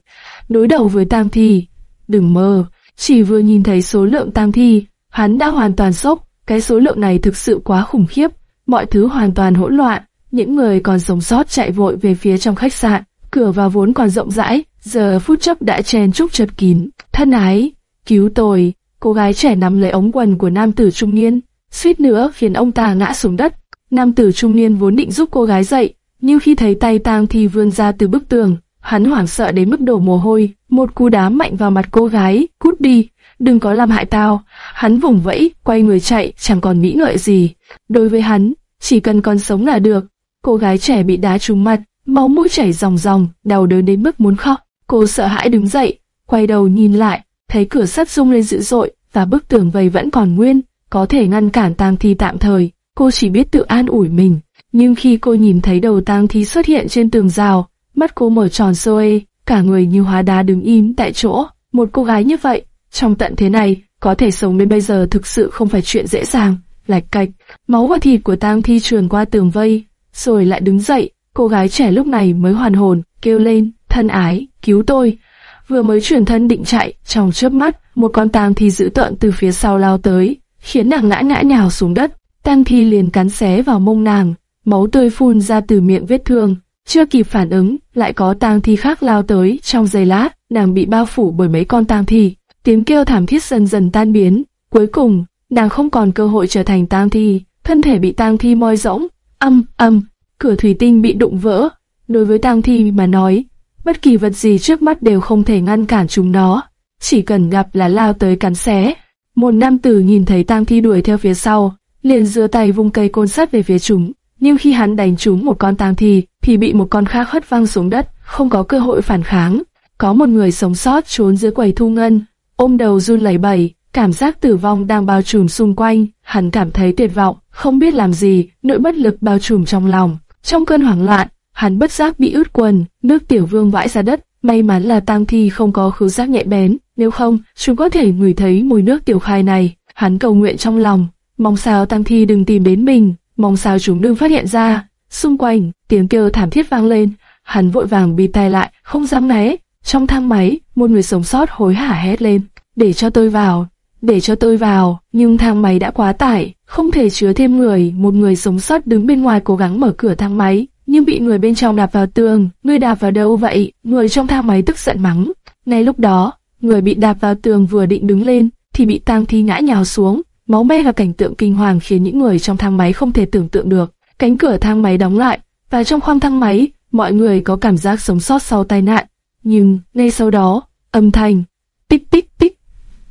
đối đầu với tang thi. Đừng mơ, chỉ vừa nhìn thấy số lượng tang thi, hắn đã hoàn toàn sốc. Cái số lượng này thực sự quá khủng khiếp, mọi thứ hoàn toàn hỗn loạn. Những người còn sống sót chạy vội về phía trong khách sạn, cửa vào vốn còn rộng rãi, giờ phút chốc đã chen chúc chật kín. Thân ái, cứu tôi! Cô gái trẻ nắm lấy ống quần của nam tử trung niên, suýt nữa khiến ông ta ngã xuống đất. Nam tử trung niên vốn định giúp cô gái dậy, nhưng khi thấy tay tang thì vươn ra từ bức tường, hắn hoảng sợ đến mức đổ mồ hôi, một cú đá mạnh vào mặt cô gái, cút đi, đừng có làm hại tao. Hắn vùng vẫy, quay người chạy, chẳng còn nghĩ ngợi gì. Đối với hắn, chỉ cần còn sống là được. Cô gái trẻ bị đá trúng mặt, máu mũi chảy ròng ròng, đau đớn đến mức muốn khóc. Cô sợ hãi đứng dậy, quay đầu nhìn lại, thấy cửa sắt rung lên dữ dội và bức tường vây vẫn còn nguyên, có thể ngăn cản tang thi tạm thời. Cô chỉ biết tự an ủi mình, nhưng khi cô nhìn thấy đầu tang thi xuất hiện trên tường rào, mắt cô mở tròn xôi, cả người như hóa đá đứng im tại chỗ. Một cô gái như vậy, trong tận thế này, có thể sống đến bây giờ thực sự không phải chuyện dễ dàng. Lạch cạch, máu và thịt của tang thi truyền qua tường vây, rồi lại đứng dậy. Cô gái trẻ lúc này mới hoàn hồn, kêu lên, thân ái, cứu tôi. Vừa mới chuyển thân định chạy, trong chớp mắt, một con tang thi dữ tợn từ phía sau lao tới, khiến nàng ngã ngã nhào xuống đất. Tang thi liền cắn xé vào mông nàng, máu tươi phun ra từ miệng vết thương. Chưa kịp phản ứng, lại có tang thi khác lao tới, trong giây lát, nàng bị bao phủ bởi mấy con tang thi. Tiếng kêu thảm thiết dần dần tan biến, cuối cùng, nàng không còn cơ hội trở thành tang thi, thân thể bị tang thi moi rỗng, âm âm, cửa thủy tinh bị đụng vỡ. Đối với tang thi mà nói, bất kỳ vật gì trước mắt đều không thể ngăn cản chúng nó, chỉ cần gặp là lao tới cắn xé. Một nam tử nhìn thấy tang thi đuổi theo phía sau, liền giơ tay vung cây côn sắt về phía chúng, nhưng khi hắn đánh trúng một con tang thi, thì bị một con khác hất văng xuống đất, không có cơ hội phản kháng. Có một người sống sót trốn dưới quầy thu ngân, ôm đầu run lẩy bẩy, cảm giác tử vong đang bao trùm xung quanh, hắn cảm thấy tuyệt vọng, không biết làm gì, nỗi bất lực bao trùm trong lòng. Trong cơn hoảng loạn, hắn bất giác bị ướt quần, nước tiểu vương vãi ra đất, may mắn là tang thi không có khứu giác nhạy bén, nếu không, chúng có thể ngửi thấy mùi nước tiểu khai này. Hắn cầu nguyện trong lòng, mong sao tăng thi đừng tìm đến mình, mong sao chúng đừng phát hiện ra. Xung quanh, tiếng kêu thảm thiết vang lên, hắn vội vàng bịt tai lại, không dám né. Trong thang máy, một người sống sót hối hả hét lên, để cho tôi vào, để cho tôi vào, nhưng thang máy đã quá tải, không thể chứa thêm người, một người sống sót đứng bên ngoài cố gắng mở cửa thang máy, nhưng bị người bên trong đạp vào tường, người đạp vào đâu vậy, người trong thang máy tức giận mắng. Ngay lúc đó, người bị đạp vào tường vừa định đứng lên, thì bị tang thi ngã nhào xuống, máu me và cảnh tượng kinh hoàng khiến những người trong thang máy không thể tưởng tượng được. Cánh cửa thang máy đóng lại, và trong khoang thang máy, mọi người có cảm giác sống sót sau tai nạn. Nhưng, ngay sau đó, âm thanh, tích tích tích,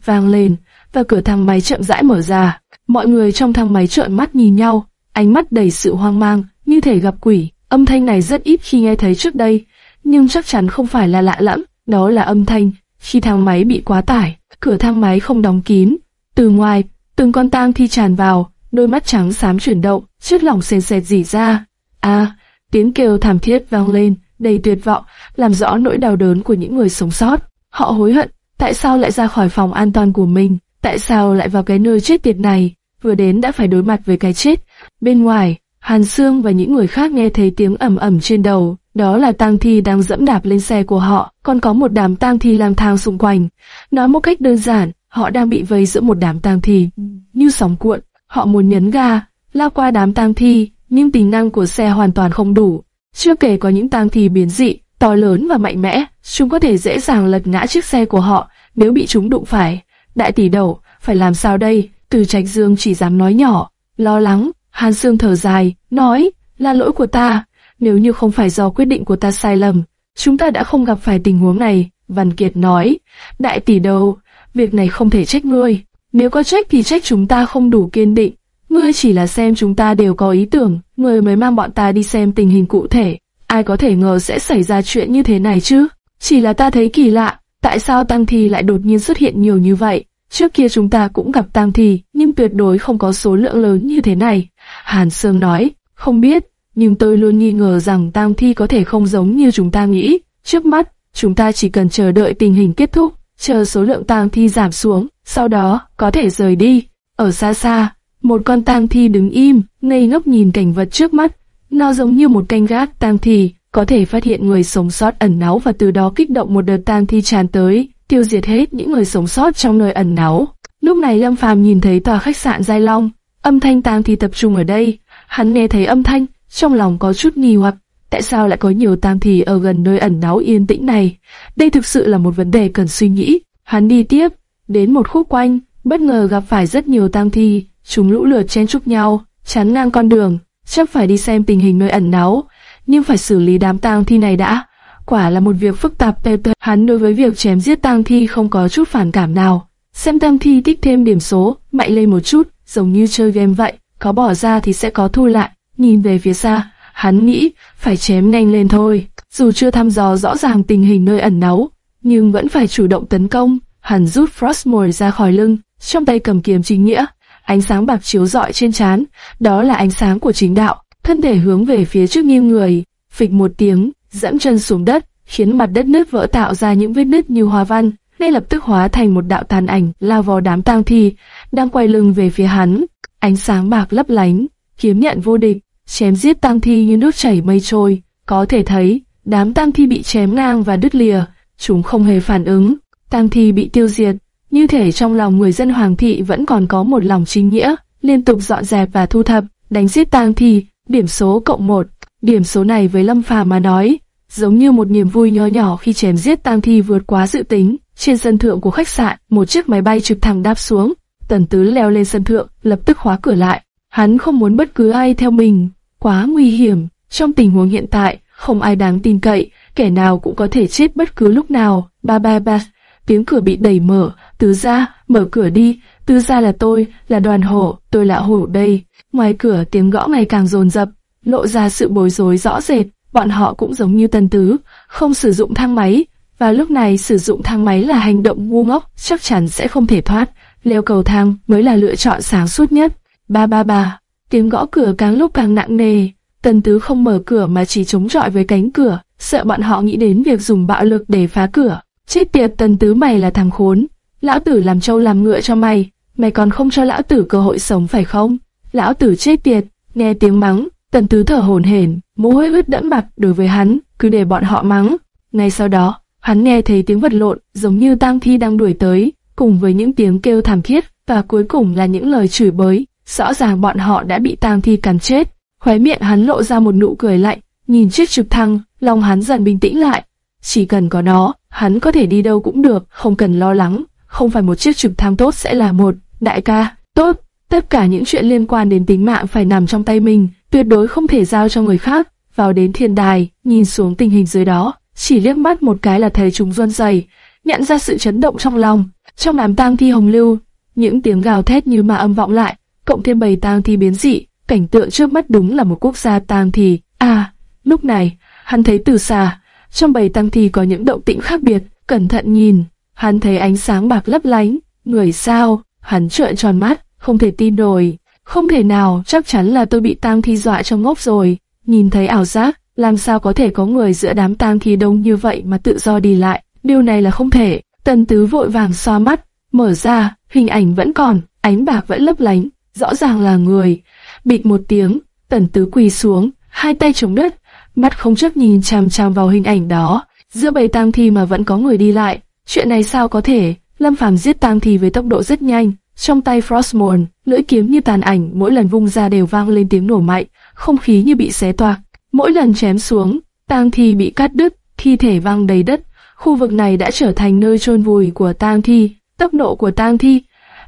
vang lên, và cửa thang máy chậm rãi mở ra. Mọi người trong thang máy trợn mắt nhìn nhau, ánh mắt đầy sự hoang mang, như thể gặp quỷ. Âm thanh này rất ít khi nghe thấy trước đây, nhưng chắc chắn không phải là lạ lẫm, đó là âm thanh khi thang máy bị quá tải, cửa thang máy không đóng kín. Từ ngoài, từng con tang thi tràn vào, đôi mắt trắng xám chuyển động, chất lỏng sền sệt dỉ ra. À, tiếng kêu thảm thiết vang lên, đầy tuyệt vọng, làm rõ nỗi đau đớn của những người sống sót. Họ hối hận, tại sao lại ra khỏi phòng an toàn của mình, tại sao lại vào cái nơi chết tiệt này, vừa đến đã phải đối mặt với cái chết. Bên ngoài, Hàn Sương và những người khác nghe thấy tiếng ầm ầm trên đầu, đó là tang thi đang dẫm đạp lên xe của họ, còn có một đám tang thi lang thang xung quanh. Nói một cách đơn giản, họ đang bị vây giữa một đám tang thi, như sóng cuộn. Họ muốn nhấn ga, lao qua đám tang thi, nhưng tính năng của xe hoàn toàn không đủ. Chưa kể có những tang thi biến dị, to lớn và mạnh mẽ, chúng có thể dễ dàng lật ngã chiếc xe của họ nếu bị chúng đụng phải. Đại tỷ đầu, phải làm sao đây? Từ Trạch Dương chỉ dám nói nhỏ, lo lắng. Hàn Sương thở dài, nói, là lỗi của ta. Nếu như không phải do quyết định của ta sai lầm, chúng ta đã không gặp phải tình huống này. Văn Kiệt nói, đại tỷ đầu, việc này không thể trách ngươi. Nếu có trách thì trách chúng ta không đủ kiên định. Ngươi chỉ là xem chúng ta đều có ý tưởng, ngươi mới mang bọn ta đi xem tình hình cụ thể. Ai có thể ngờ sẽ xảy ra chuyện như thế này chứ? Chỉ là ta thấy kỳ lạ, tại sao tăng thi lại đột nhiên xuất hiện nhiều như vậy? Trước kia chúng ta cũng gặp tăng thi, nhưng tuyệt đối không có số lượng lớn như thế này. Hàn Sương nói, không biết, nhưng tôi luôn nghi ngờ rằng tăng thi có thể không giống như chúng ta nghĩ. Trước mắt, chúng ta chỉ cần chờ đợi tình hình kết thúc, chờ số lượng tang thi giảm xuống, sau đó có thể rời đi. Ở xa xa, một con tang thi đứng im, ngây ngốc nhìn cảnh vật trước mắt. Nó giống như một canh gác tang thi, có thể phát hiện người sống sót ẩn náu và từ đó kích động một đợt tang thi tràn tới, tiêu diệt hết những người sống sót trong nơi ẩn náu. Lúc này Lâm Phàm nhìn thấy tòa khách sạn Giai Long, âm thanh tang thi tập trung ở đây, hắn nghe thấy âm thanh, trong lòng có chút nghi hoặc, tại sao lại có nhiều tang thi ở gần nơi ẩn náu yên tĩnh này? Đây thực sự là một vấn đề cần suy nghĩ. Hắn đi tiếp, đến một khúc quanh, bất ngờ gặp phải rất nhiều tang thi, chúng lũ lượt chen chúc nhau, chắn ngang con đường, chắc phải đi xem tình hình nơi ẩn náu, nhưng phải xử lý đám tang thi này đã. Quả là một việc phức tạp tê tê. Hắn đối với việc chém giết tang thi không có chút phản cảm nào. Xem tang thi tích thêm điểm số, mạnh lên một chút, giống như chơi game vậy, có bỏ ra thì sẽ có thu lại. Nhìn về phía xa, hắn nghĩ phải chém nhanh lên thôi. Dù chưa thăm dò rõ ràng tình hình nơi ẩn náu, nhưng vẫn phải chủ động tấn công. Hắn rút Frostmore ra khỏi lưng, trong tay cầm kiếm chính nghĩa. Ánh sáng bạc chiếu rọi trên trán, đó là ánh sáng của chính đạo. Thân thể hướng về phía trước nghiêng người, phịch một tiếng, dẫm chân xuống đất, khiến mặt đất nứt vỡ tạo ra những vết nứt như hoa văn. Ngay lập tức hóa thành một đạo tàn ảnh lao vào đám tang thi, đang quay lưng về phía hắn. Ánh sáng bạc lấp lánh, kiếm nhận vô địch, chém giết tang thi như nước chảy mây trôi. Có thể thấy, đám tang thi bị chém ngang và đứt lìa, chúng không hề phản ứng. Tang thi bị tiêu diệt, như thể trong lòng người dân hoàng thị vẫn còn có một lòng chính nghĩa, liên tục dọn dẹp và thu thập, đánh giết tang thi, điểm số cộng một. Điểm số này với Lâm Phàm mà nói, giống như một niềm vui nho nhỏ khi chém giết tang thi vượt quá dự tính. Trên sân thượng của khách sạn, một chiếc máy bay trực thăng đáp xuống. Tần Tứ leo lên sân thượng, lập tức khóa cửa lại. Hắn không muốn bất cứ ai theo mình, quá nguy hiểm. Trong tình huống hiện tại, không ai đáng tin cậy, kẻ nào cũng có thể chết bất cứ lúc nào. Ba ba ba, tiếng cửa bị đẩy mở, Tứ gia, mở cửa đi. Tứ gia là tôi, là đoàn hổ, tôi là hổ đây. Ngoài cửa tiếng gõ ngày càng rồn rập lộ ra sự bối rối rõ rệt. Bọn họ cũng giống như Tần Tứ, không sử dụng thang máy, và lúc này sử dụng thang máy là hành động ngu ngốc, chắc chắn sẽ không thể thoát. Leo cầu thang mới là lựa chọn sáng suốt nhất. Ba ba ba, tiếng gõ cửa càng lúc càng nặng nề. Tần Tứ không mở cửa mà chỉ chống chọi với cánh cửa, sợ bọn họ nghĩ đến việc dùng bạo lực để phá cửa. Chết tiệt Tần Tứ mày là thằng khốn, lão tử làm trâu làm ngựa cho mày, mày còn không cho lão tử cơ hội sống phải không? Lão tử chết tiệt, nghe tiếng mắng, Tần Tứ thở hổn hển, mồ hôi ướt đẫm mặt đối với hắn, cứ để bọn họ mắng. Ngay sau đó, hắn nghe thấy tiếng vật lộn, giống như tang thi đang đuổi tới, cùng với những tiếng kêu thảm thiết, và cuối cùng là những lời chửi bới. Rõ ràng bọn họ đã bị tang thi cắn chết. Khóe miệng hắn lộ ra một nụ cười lạnh, nhìn chiếc trực thăng, lòng hắn dần bình tĩnh lại. Chỉ cần có nó, hắn có thể đi đâu cũng được, không cần lo lắng. Không phải một chiếc trực thăng tốt sẽ là một đại ca tốt. Tất cả những chuyện liên quan đến tính mạng phải nằm trong tay mình, tuyệt đối không thể giao cho người khác. Vào đến thiên đài, nhìn xuống tình hình dưới đó, chỉ liếc mắt một cái là thấy chúng run rẩy, nhận ra sự chấn động trong lòng. Trong đám tang thi hồng lưu, những tiếng gào thét như ma âm vọng lại, cộng thêm bầy tang thi biến dị, cảnh tượng trước mắt đúng là một quốc gia tang thi. À, lúc này, hắn thấy từ xa, trong bầy tang thi có những động tĩnh khác biệt, cẩn thận nhìn, hắn thấy ánh sáng bạc lấp lánh, người sao, hắn trợn tròn mắt, không thể tin nổi, không thể nào, chắc chắn là tôi bị tang thi dọa trong ngốc rồi, nhìn thấy ảo giác, làm sao có thể có người giữa đám tang thi đông như vậy mà tự do đi lại, điều này là không thể. Tần Tứ vội vàng xoa mắt, mở ra, hình ảnh vẫn còn, ánh bạc vẫn lấp lánh, rõ ràng là người. Bịt một tiếng, Tần Tứ quỳ xuống, hai tay chống đất, mắt không chấp nhìn chằm chằm vào hình ảnh đó. Giữa bầy tang thi mà vẫn có người đi lại, chuyện này sao có thể? Lâm Phàm giết tang thi với tốc độ rất nhanh, trong tay Frostmourne, lưỡi kiếm như tàn ảnh mỗi lần vung ra đều vang lên tiếng nổ mạnh, không khí như bị xé toạc. Mỗi lần chém xuống, tang thi bị cắt đứt, thi thể văng đầy đất. Khu vực này đã trở thành nơi chôn vùi của tang thi. Tốc độ của tang thi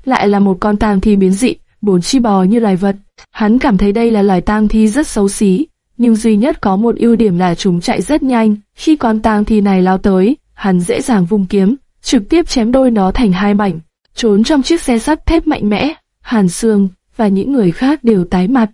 lại là một con tang thi biến dị, bốn chi bò như loài vật. Hắn cảm thấy đây là loài tang thi rất xấu xí, nhưng duy nhất có một ưu điểm là chúng chạy rất nhanh. Khi con tang thi này lao tới, hắn dễ dàng vung kiếm, trực tiếp chém đôi nó thành hai mảnh. Trốn trong chiếc xe sắt thép mạnh mẽ, Hàn Sương và những người khác đều tái mặt.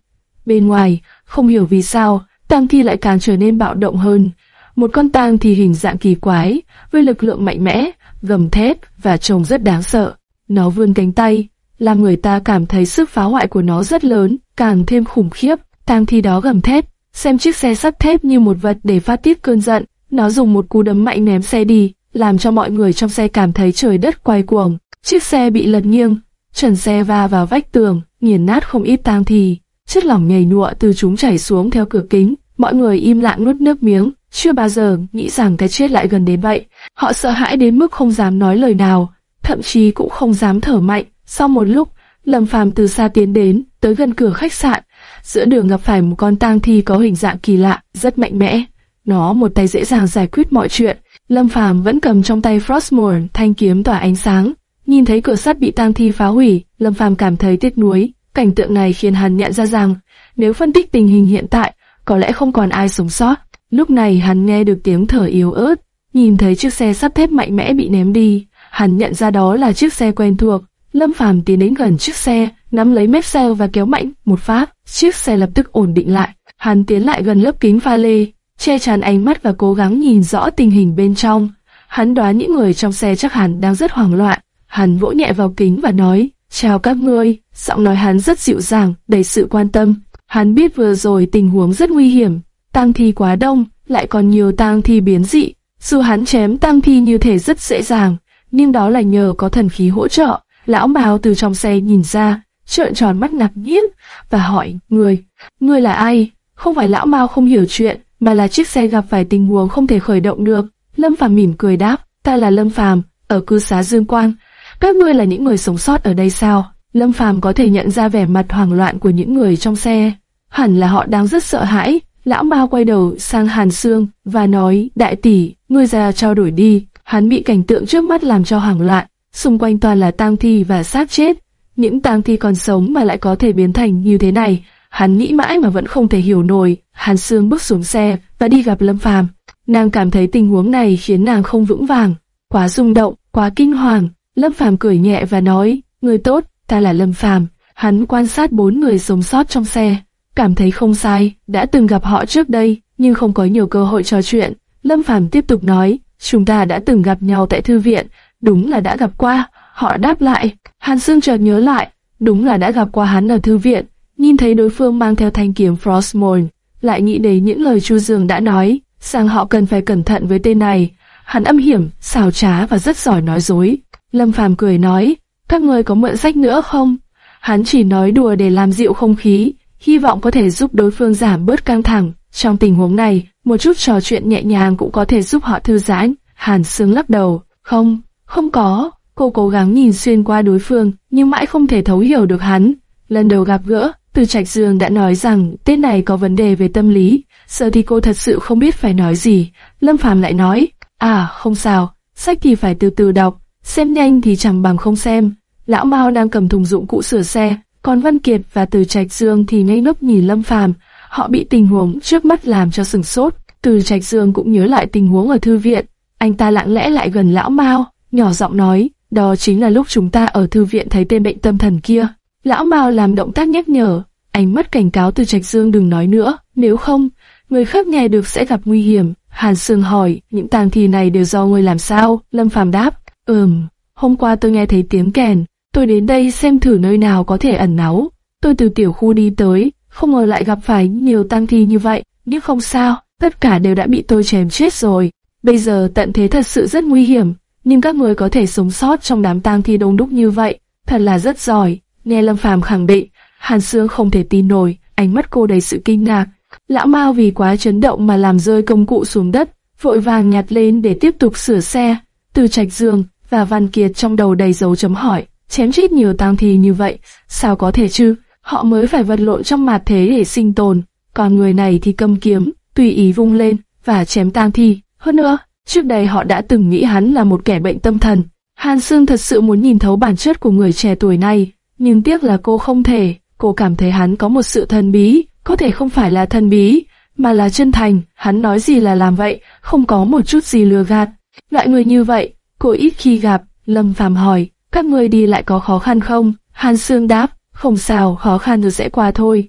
Bên ngoài, không hiểu vì sao, tang thi lại càng trở nên bạo động hơn. Một con tang thi hình dạng kỳ quái, với lực lượng mạnh mẽ, gầm thét và trông rất đáng sợ. Nó vươn cánh tay, làm người ta cảm thấy sức phá hoại của nó rất lớn, càng thêm khủng khiếp. Tang thi đó gầm thét, xem chiếc xe sắt thép như một vật để phát tiết cơn giận. Nó dùng một cú đấm mạnh ném xe đi, làm cho mọi người trong xe cảm thấy trời đất quay cuồng. Chiếc xe bị lật nghiêng, trần xe va vào vách tường, nghiền nát không ít tang thi. Chất lỏng nhầy nhụa từ chúng chảy xuống theo cửa kính, mọi người im lặng nuốt nước miếng, chưa bao giờ nghĩ rằng cái chết lại gần đến vậy. Họ sợ hãi đến mức không dám nói lời nào, thậm chí cũng không dám thở mạnh. Sau một lúc, Lâm Phàm từ xa tiến đến, tới gần cửa khách sạn. Giữa đường gặp phải một con tang thi có hình dạng kỳ lạ, rất mạnh mẽ. Nó một tay dễ dàng giải quyết mọi chuyện. Lâm Phàm vẫn cầm trong tay Frostmourne thanh kiếm tỏa ánh sáng. Nhìn thấy cửa sắt bị tang thi phá hủy, Lâm Phàm cảm thấy tiếc nuối. Cảnh tượng này khiến hắn nhận ra rằng, nếu phân tích tình hình hiện tại, có lẽ không còn ai sống sót. Lúc này hắn nghe được tiếng thở yếu ớt, nhìn thấy chiếc xe sắt thép mạnh mẽ bị ném đi, hắn nhận ra đó là chiếc xe quen thuộc. Lâm Phàm tiến đến gần chiếc xe, nắm lấy mép xe và kéo mạnh một phát, chiếc xe lập tức ổn định lại. Hắn tiến lại gần lớp kính pha lê, che chắn ánh mắt và cố gắng nhìn rõ tình hình bên trong. Hắn đoán những người trong xe chắc hẳn đang rất hoảng loạn. Hắn vỗ nhẹ vào kính và nói, chào các ngươi. Giọng nói hắn rất dịu dàng, đầy sự quan tâm. Hắn biết vừa rồi tình huống rất nguy hiểm, tang thi quá đông, lại còn nhiều tang thi biến dị. Dù hắn chém tang thi như thể rất dễ dàng, nhưng đó là nhờ có thần khí hỗ trợ. Lão Mao từ trong xe nhìn ra, trợn tròn mắt ngạc nhiên và hỏi, người, người là ai? Không phải lão Mao không hiểu chuyện, mà là chiếc xe gặp phải tình huống không thể khởi động được. Lâm Phàm mỉm cười đáp, ta là Lâm Phàm, ở cư xá Dương Quang. Các ngươi là những người sống sót ở đây sao? Lâm Phàm có thể nhận ra vẻ mặt hoảng loạn của những người trong xe. Hẳn là họ đang rất sợ hãi. Lão Mao quay đầu sang Hàn Sương và nói, đại tỷ, ngươi ra trao đổi đi. Hắn bị cảnh tượng trước mắt làm cho hoảng loạn. Xung quanh toàn là tang thi và xác chết. Những tang thi còn sống mà lại có thể biến thành như thế này. Hắn nghĩ mãi mà vẫn không thể hiểu nổi. Hàn Sương bước xuống xe và đi gặp Lâm Phàm. Nàng cảm thấy tình huống này khiến nàng không vững vàng, quá rung động, quá kinh hoàng. Lâm Phàm cười nhẹ và nói, người tốt, ta là Lâm Phàm. Hắn quan sát bốn người sống sót trong xe, cảm thấy không sai, đã từng gặp họ trước đây, nhưng không có nhiều cơ hội trò chuyện. Lâm Phàm tiếp tục nói, chúng ta đã từng gặp nhau tại thư viện, đúng là đã gặp qua. Họ đáp lại, Hàn Sương chợt nhớ lại, đúng là đã gặp qua hắn ở thư viện, nhìn thấy đối phương mang theo thanh kiếm Frostmourne, lại nghĩ đến những lời Chu Dương đã nói, rằng họ cần phải cẩn thận với tên này. Hắn âm hiểm, xảo trá và rất giỏi nói dối. Lâm Phàm cười nói, các người có mượn sách nữa không? Hắn chỉ nói đùa để làm dịu không khí, hy vọng có thể giúp đối phương giảm bớt căng thẳng. Trong tình huống này, một chút trò chuyện nhẹ nhàng cũng có thể giúp họ thư giãn. Hàn Sương lắc đầu, không, không có. Cô cố gắng nhìn xuyên qua đối phương, nhưng mãi không thể thấu hiểu được hắn. Lần đầu gặp gỡ, Từ Trạch Dương đã nói rằng tên này có vấn đề về tâm lý. Giờ thì cô thật sự không biết phải nói gì. Lâm Phàm lại nói, à không sao, sách thì phải từ từ đọc, xem nhanh thì chẳng bằng không xem. Lão Mao đang cầm thùng dụng cụ sửa xe, còn Văn Kiệt và Từ Trạch Dương thì ngây ngốc nhìn Lâm Phàm. Họ bị tình huống trước mắt làm cho sừng sốt. Từ Trạch Dương cũng nhớ lại tình huống ở thư viện. Anh ta lặng lẽ lại gần Lão Mao, nhỏ giọng nói, đó chính là lúc chúng ta ở thư viện thấy tên bệnh tâm thần kia. Lão Mao làm động tác nhắc nhở, anh mất cảnh cáo Từ Trạch Dương đừng nói nữa, nếu không, người khác nghe được sẽ gặp nguy hiểm. Hàn Sương hỏi, những tang thi này đều do ngươi làm sao? Lâm Phàm đáp, ừm, hôm qua tôi nghe thấy tiếng kèn, tôi đến đây xem thử nơi nào có thể ẩn náu. Tôi từ tiểu khu đi tới, không ngờ lại gặp phải nhiều tang thi như vậy, nhưng không sao, tất cả đều đã bị tôi chém chết rồi. Bây giờ tận thế thật sự rất nguy hiểm, nhưng các người có thể sống sót trong đám tang thi đông đúc như vậy, thật là rất giỏi. Nghe Lâm Phàm khẳng định, Hàn Sương không thể tin nổi, ánh mắt cô đầy sự kinh ngạc. Lão Mao vì quá chấn động mà làm rơi công cụ xuống đất, vội vàng nhặt lên để tiếp tục sửa xe. Từ Trạch Dương và Văn Kiệt trong đầu đầy dấu chấm hỏi, chém chết nhiều tang thi như vậy, sao có thể chứ? Họ mới phải vật lộn trong mạt thế để sinh tồn, còn người này thì cầm kiếm, tùy ý vung lên và chém tang thi. Hơn nữa, trước đây họ đã từng nghĩ hắn là một kẻ bệnh tâm thần. Hàn Sương thật sự muốn nhìn thấu bản chất của người trẻ tuổi này, nhưng tiếc là cô không thể. Cô cảm thấy hắn có một sự thần bí, có thể không phải là thần bí, mà là chân thành. Hắn nói gì là làm vậy, không có một chút gì lừa gạt. Loại người như vậy, cô ít khi gặp. Lâm Phàm hỏi, các người đi lại có khó khăn không? Hàn Sương đáp, không sao, khó khăn rồi sẽ qua thôi.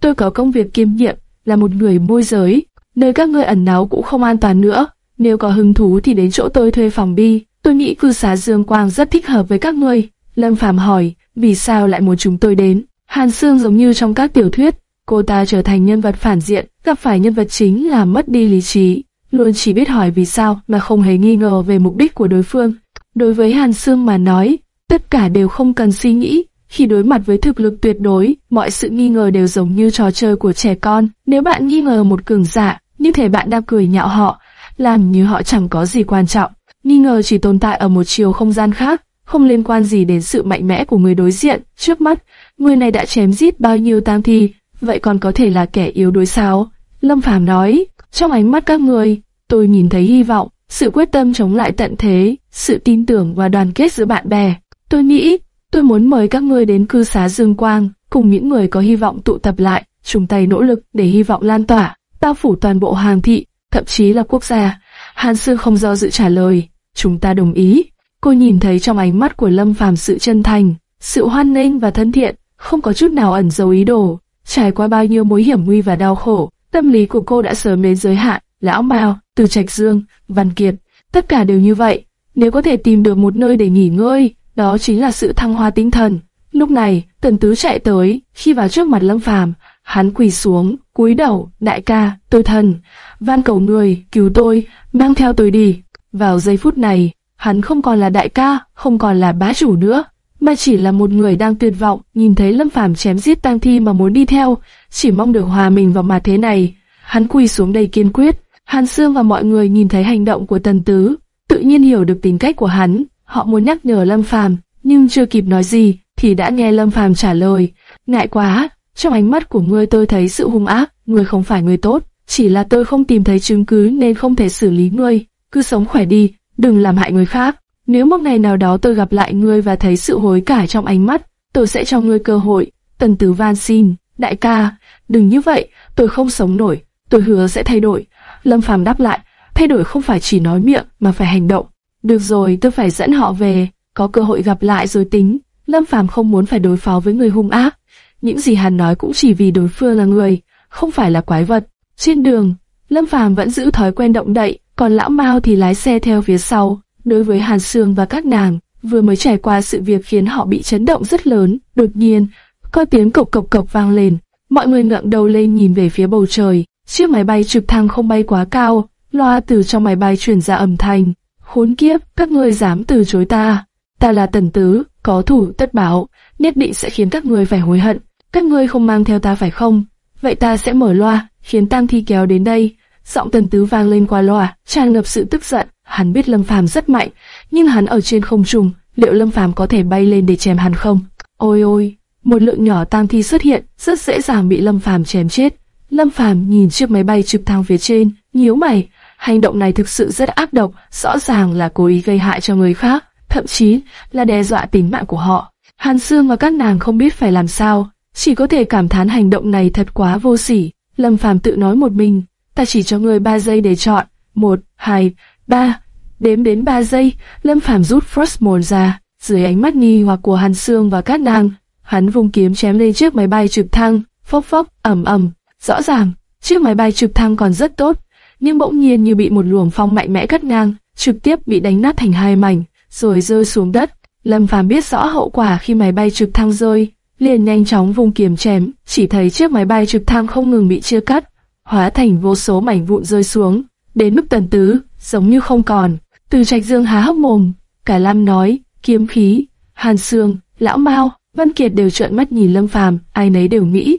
Tôi có công việc kiêm nhiệm, là một người môi giới, nơi các ngươi ẩn náu cũng không an toàn nữa. Nếu có hứng thú thì đến chỗ tôi thuê phòng bi. Tôi nghĩ cư xá Dương Quang rất thích hợp với các ngươi. Lâm Phàm hỏi, vì sao lại muốn chúng tôi đến? Hàn Sương giống như trong các tiểu thuyết, cô ta trở thành nhân vật phản diện, gặp phải nhân vật chính là mất đi lý trí, luôn chỉ biết hỏi vì sao mà không hề nghi ngờ về mục đích của đối phương. Đối với Hàn Sương mà nói, tất cả đều không cần suy nghĩ, khi đối mặt với thực lực tuyệt đối, mọi sự nghi ngờ đều giống như trò chơi của trẻ con. Nếu bạn nghi ngờ một cường giả, như thể bạn đang cười nhạo họ, làm như họ chẳng có gì quan trọng. Nghi ngờ chỉ tồn tại ở một chiều không gian khác, không liên quan gì đến sự mạnh mẽ của người đối diện. Trước mắt, người này đã chém giết bao nhiêu tang thi, vậy còn có thể là kẻ yếu đối sao? Lâm Phàm nói, trong ánh mắt các người, tôi nhìn thấy hy vọng, sự quyết tâm chống lại tận thế, sự tin tưởng và đoàn kết giữa bạn bè. Tôi nghĩ, tôi muốn mời các ngươi đến cư xá Dương Quang, cùng những người có hy vọng tụ tập lại, chung tay nỗ lực để hy vọng lan tỏa, bao phủ toàn bộ hàng thị, thậm chí là quốc gia. Hàn Sư không do dự trả lời, chúng ta đồng ý. Cô nhìn thấy trong ánh mắt của Lâm Phàm sự chân thành, sự hoan nghênh và thân thiện, không có chút nào ẩn giấu ý đồ. Trải qua bao nhiêu mối hiểm nguy và đau khổ, tâm lý của cô đã sớm đến giới hạn. Lão Mao, Từ Trạch Dương, Văn Kiệt, tất cả đều như vậy. Nếu có thể tìm được một nơi để nghỉ ngơi, đó chính là sự thăng hoa tinh thần. Lúc này, Tần Tứ chạy tới, khi vào trước mặt Lâm Phàm, hắn quỳ xuống, cúi đầu, đại ca, tôi thần, van cầu người, cứu tôi, mang theo tôi đi. Vào giây phút này, hắn không còn là đại ca, không còn là bá chủ nữa, mà chỉ là một người đang tuyệt vọng, nhìn thấy Lâm Phàm chém giết tang thi mà muốn đi theo, chỉ mong được hòa mình vào mà thế này. Hắn quỳ xuống đầy kiên quyết. Hàn Sương và mọi người nhìn thấy hành động của Tần Tứ, tự nhiên hiểu được tính cách của hắn. Họ muốn nhắc nhở Lâm Phàm, nhưng chưa kịp nói gì, thì đã nghe Lâm Phàm trả lời. Ngại quá, trong ánh mắt của ngươi tôi thấy sự hung ác, ngươi không phải người tốt, chỉ là tôi không tìm thấy chứng cứ nên không thể xử lý ngươi. Cứ sống khỏe đi, đừng làm hại người khác. Nếu một ngày nào đó tôi gặp lại ngươi và thấy sự hối cải trong ánh mắt, tôi sẽ cho ngươi cơ hội. Tần Tử van xin, đại ca, đừng như vậy, tôi không sống nổi, tôi hứa sẽ thay đổi. Lâm Phàm đáp lại, thay đổi không phải chỉ nói miệng mà phải hành động. Được rồi, tôi phải dẫn họ về, có cơ hội gặp lại rồi tính. Lâm Phàm không muốn phải đối phó với người hung ác. Những gì hắn nói cũng chỉ vì đối phương là người, không phải là quái vật. Trên đường, Lâm Phàm vẫn giữ thói quen động đậy, còn lão Mao thì lái xe theo phía sau. Đối với Hàn Sương và các nàng, vừa mới trải qua sự việc khiến họ bị chấn động rất lớn, đột nhiên, có tiếng cộc cộc cộc vang lên. Mọi người ngẩng đầu lên nhìn về phía bầu trời, chiếc máy bay trực thăng không bay quá cao, loa từ trong máy bay truyền ra âm thanh. Khốn kiếp, các ngươi dám từ chối ta. Ta là tần tứ, có thủ tất báo, nhất định sẽ khiến các ngươi phải hối hận. Các ngươi không mang theo ta phải không? Vậy ta sẽ mở loa, khiến tang thi kéo đến đây. Giọng tần tứ vang lên qua loa, tràn ngập sự tức giận. Hắn biết Lâm Phàm rất mạnh, nhưng hắn ở trên không trung, liệu Lâm Phàm có thể bay lên để chém hắn không? Ôi ôi, một lượng nhỏ tang thi xuất hiện, rất dễ dàng bị Lâm Phàm chém chết. Lâm Phàm nhìn chiếc máy bay trực thăng phía trên, nhíu mày, hành động này thực sự rất ác độc, rõ ràng là cố ý gây hại cho người khác, thậm chí là đe dọa tính mạng của họ. Hàn Sương và các nàng không biết phải làm sao, chỉ có thể cảm thán hành động này thật quá vô sỉ. Lâm Phàm tự nói một mình, ta chỉ cho ngươi ba giây để chọn, một, hai, ba. Đếm đến ba giây, Lâm Phàm rút Frostmourne ra, dưới ánh mắt nghi hoặc của Hàn Sương và các nàng, hắn vung kiếm chém lên chiếc máy bay trực thăng, phốc phốc, ầm ầm. Rõ ràng, chiếc máy bay trực thăng còn rất tốt, nhưng bỗng nhiên như bị một luồng phong mạnh mẽ cắt ngang, trực tiếp bị đánh nát thành hai mảnh, rồi rơi xuống đất. Lâm Phàm biết rõ hậu quả khi máy bay trực thăng rơi, liền nhanh chóng vung kiếm chém, chỉ thấy chiếc máy bay trực thăng không ngừng bị chia cắt, hóa thành vô số mảnh vụn rơi xuống, đến mức tần tứ, giống như không còn. Từ Trạch Dương há hốc mồm, cả Lam nói, kiếm khí, Hàn Sương, Lão Mao, Văn Kiệt đều trợn mắt nhìn Lâm Phàm, ai nấy đều nghĩ,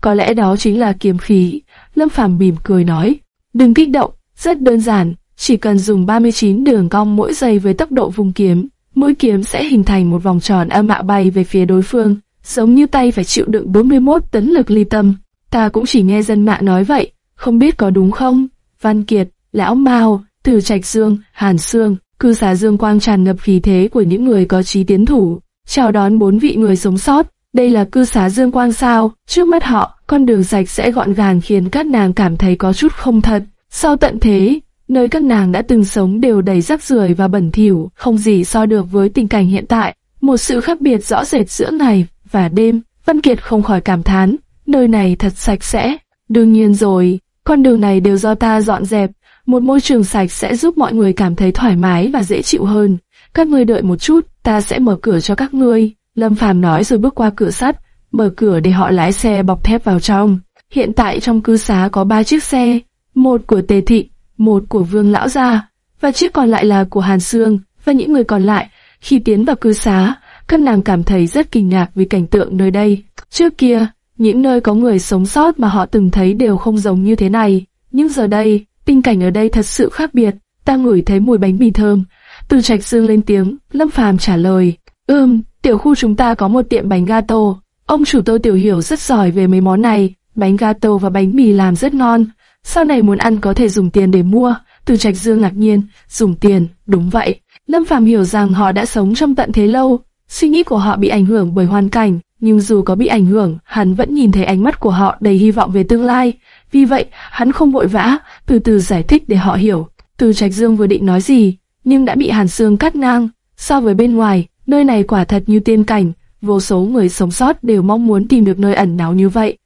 có lẽ đó chính là kiếm khí. Lâm Phàm mỉm cười nói, đừng kích động, rất đơn giản, chỉ cần dùng 39 đường cong mỗi giây với tốc độ vùng kiếm, mũi kiếm sẽ hình thành một vòng tròn âm mạ bay về phía đối phương, giống như tay phải chịu đựng 41 tấn lực ly tâm. Ta cũng chỉ nghe dân mạng nói vậy, không biết có đúng không? Văn Kiệt, Lão Mao, Từ Trạch Dương, Hàn Sương, cư xá Dương Quang tràn ngập khí thế của những người có trí tiến thủ, chào đón bốn vị người sống sót. Đây là cư xá Dương Quang sao? Trước mắt họ, con đường sạch sẽ gọn gàng khiến các nàng cảm thấy có chút không thật. Sau tận thế, nơi các nàng đã từng sống đều đầy rắc rưởi và bẩn thỉu, không gì so được với tình cảnh hiện tại. Một sự khác biệt rõ rệt giữa ngày và đêm. Văn Kiệt không khỏi cảm thán, nơi này thật sạch sẽ. Đương nhiên rồi, con đường này đều do ta dọn dẹp, một môi trường sạch sẽ giúp mọi người cảm thấy thoải mái và dễ chịu hơn. Các ngươi đợi một chút, ta sẽ mở cửa cho các ngươi. Lâm Phàm nói rồi bước qua cửa sắt, mở cửa để họ lái xe bọc thép vào trong. Hiện tại trong cư xá có ba chiếc xe, một của Tề Thị, một của Vương Lão Gia, và chiếc còn lại là của Hàn Sương, và những người còn lại. Khi tiến vào cư xá, các nàng cảm thấy rất kinh ngạc vì cảnh tượng nơi đây. Trước kia, những nơi có người sống sót mà họ từng thấy đều không giống như thế này, nhưng giờ đây, tình cảnh ở đây thật sự khác biệt. Ta ngửi thấy mùi bánh mì thơm. Từ Trạch Dương lên tiếng, Lâm Phàm trả lời, ừm, tiểu khu chúng ta có một tiệm bánh gato. Ông chủ tôi tiểu hiểu rất giỏi về mấy món này, bánh gato và bánh mì làm rất ngon. Sau này muốn ăn có thể dùng tiền để mua. Từ Trạch Dương ngạc nhiên, dùng tiền, đúng vậy. Lâm Phàm hiểu rằng họ đã sống trong tận thế lâu, suy nghĩ của họ bị ảnh hưởng bởi hoàn cảnh, nhưng dù có bị ảnh hưởng, hắn vẫn nhìn thấy ánh mắt của họ đầy hy vọng về tương lai. Vì vậy, hắn không vội vã, từ từ giải thích để họ hiểu. Từ Trạch Dương vừa định nói gì, nhưng đã bị Hàn Sương cắt ngang. So với bên ngoài, nơi này quả thật như tiên cảnh, vô số người sống sót đều mong muốn tìm được nơi ẩn náu như vậy.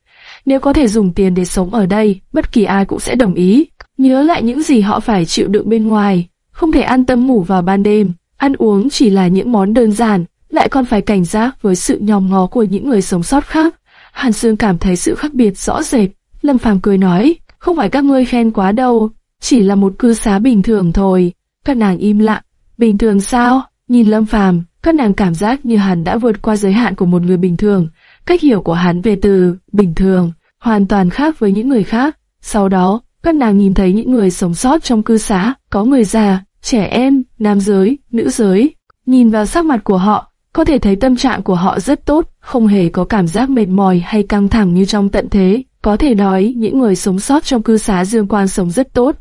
Nếu có thể dùng tiền để sống ở đây, bất kỳ ai cũng sẽ đồng ý. Nhớ lại những gì họ phải chịu đựng bên ngoài, không thể an tâm ngủ vào ban đêm, ăn uống chỉ là những món đơn giản, lại còn phải cảnh giác với sự nhòm ngó của những người sống sót khác. Hàn Sương cảm thấy sự khác biệt rõ rệt. Lâm Phàm cười nói, không phải các ngươi khen quá đâu, chỉ là một cư xá bình thường thôi. Các nàng im lặng, bình thường sao? Nhìn Lâm Phàm, các nàng cảm giác như hắn đã vượt qua giới hạn của một người bình thường. Cách hiểu của hắn về từ bình thường hoàn toàn khác với những người khác. Sau đó, các nàng nhìn thấy những người sống sót trong cư xá, có người già, trẻ em, nam giới, nữ giới. Nhìn vào sắc mặt của họ, có thể thấy tâm trạng của họ rất tốt, không hề có cảm giác mệt mỏi hay căng thẳng như trong tận thế. Có thể nói, những người sống sót trong cư xá Dương Quan sống rất tốt,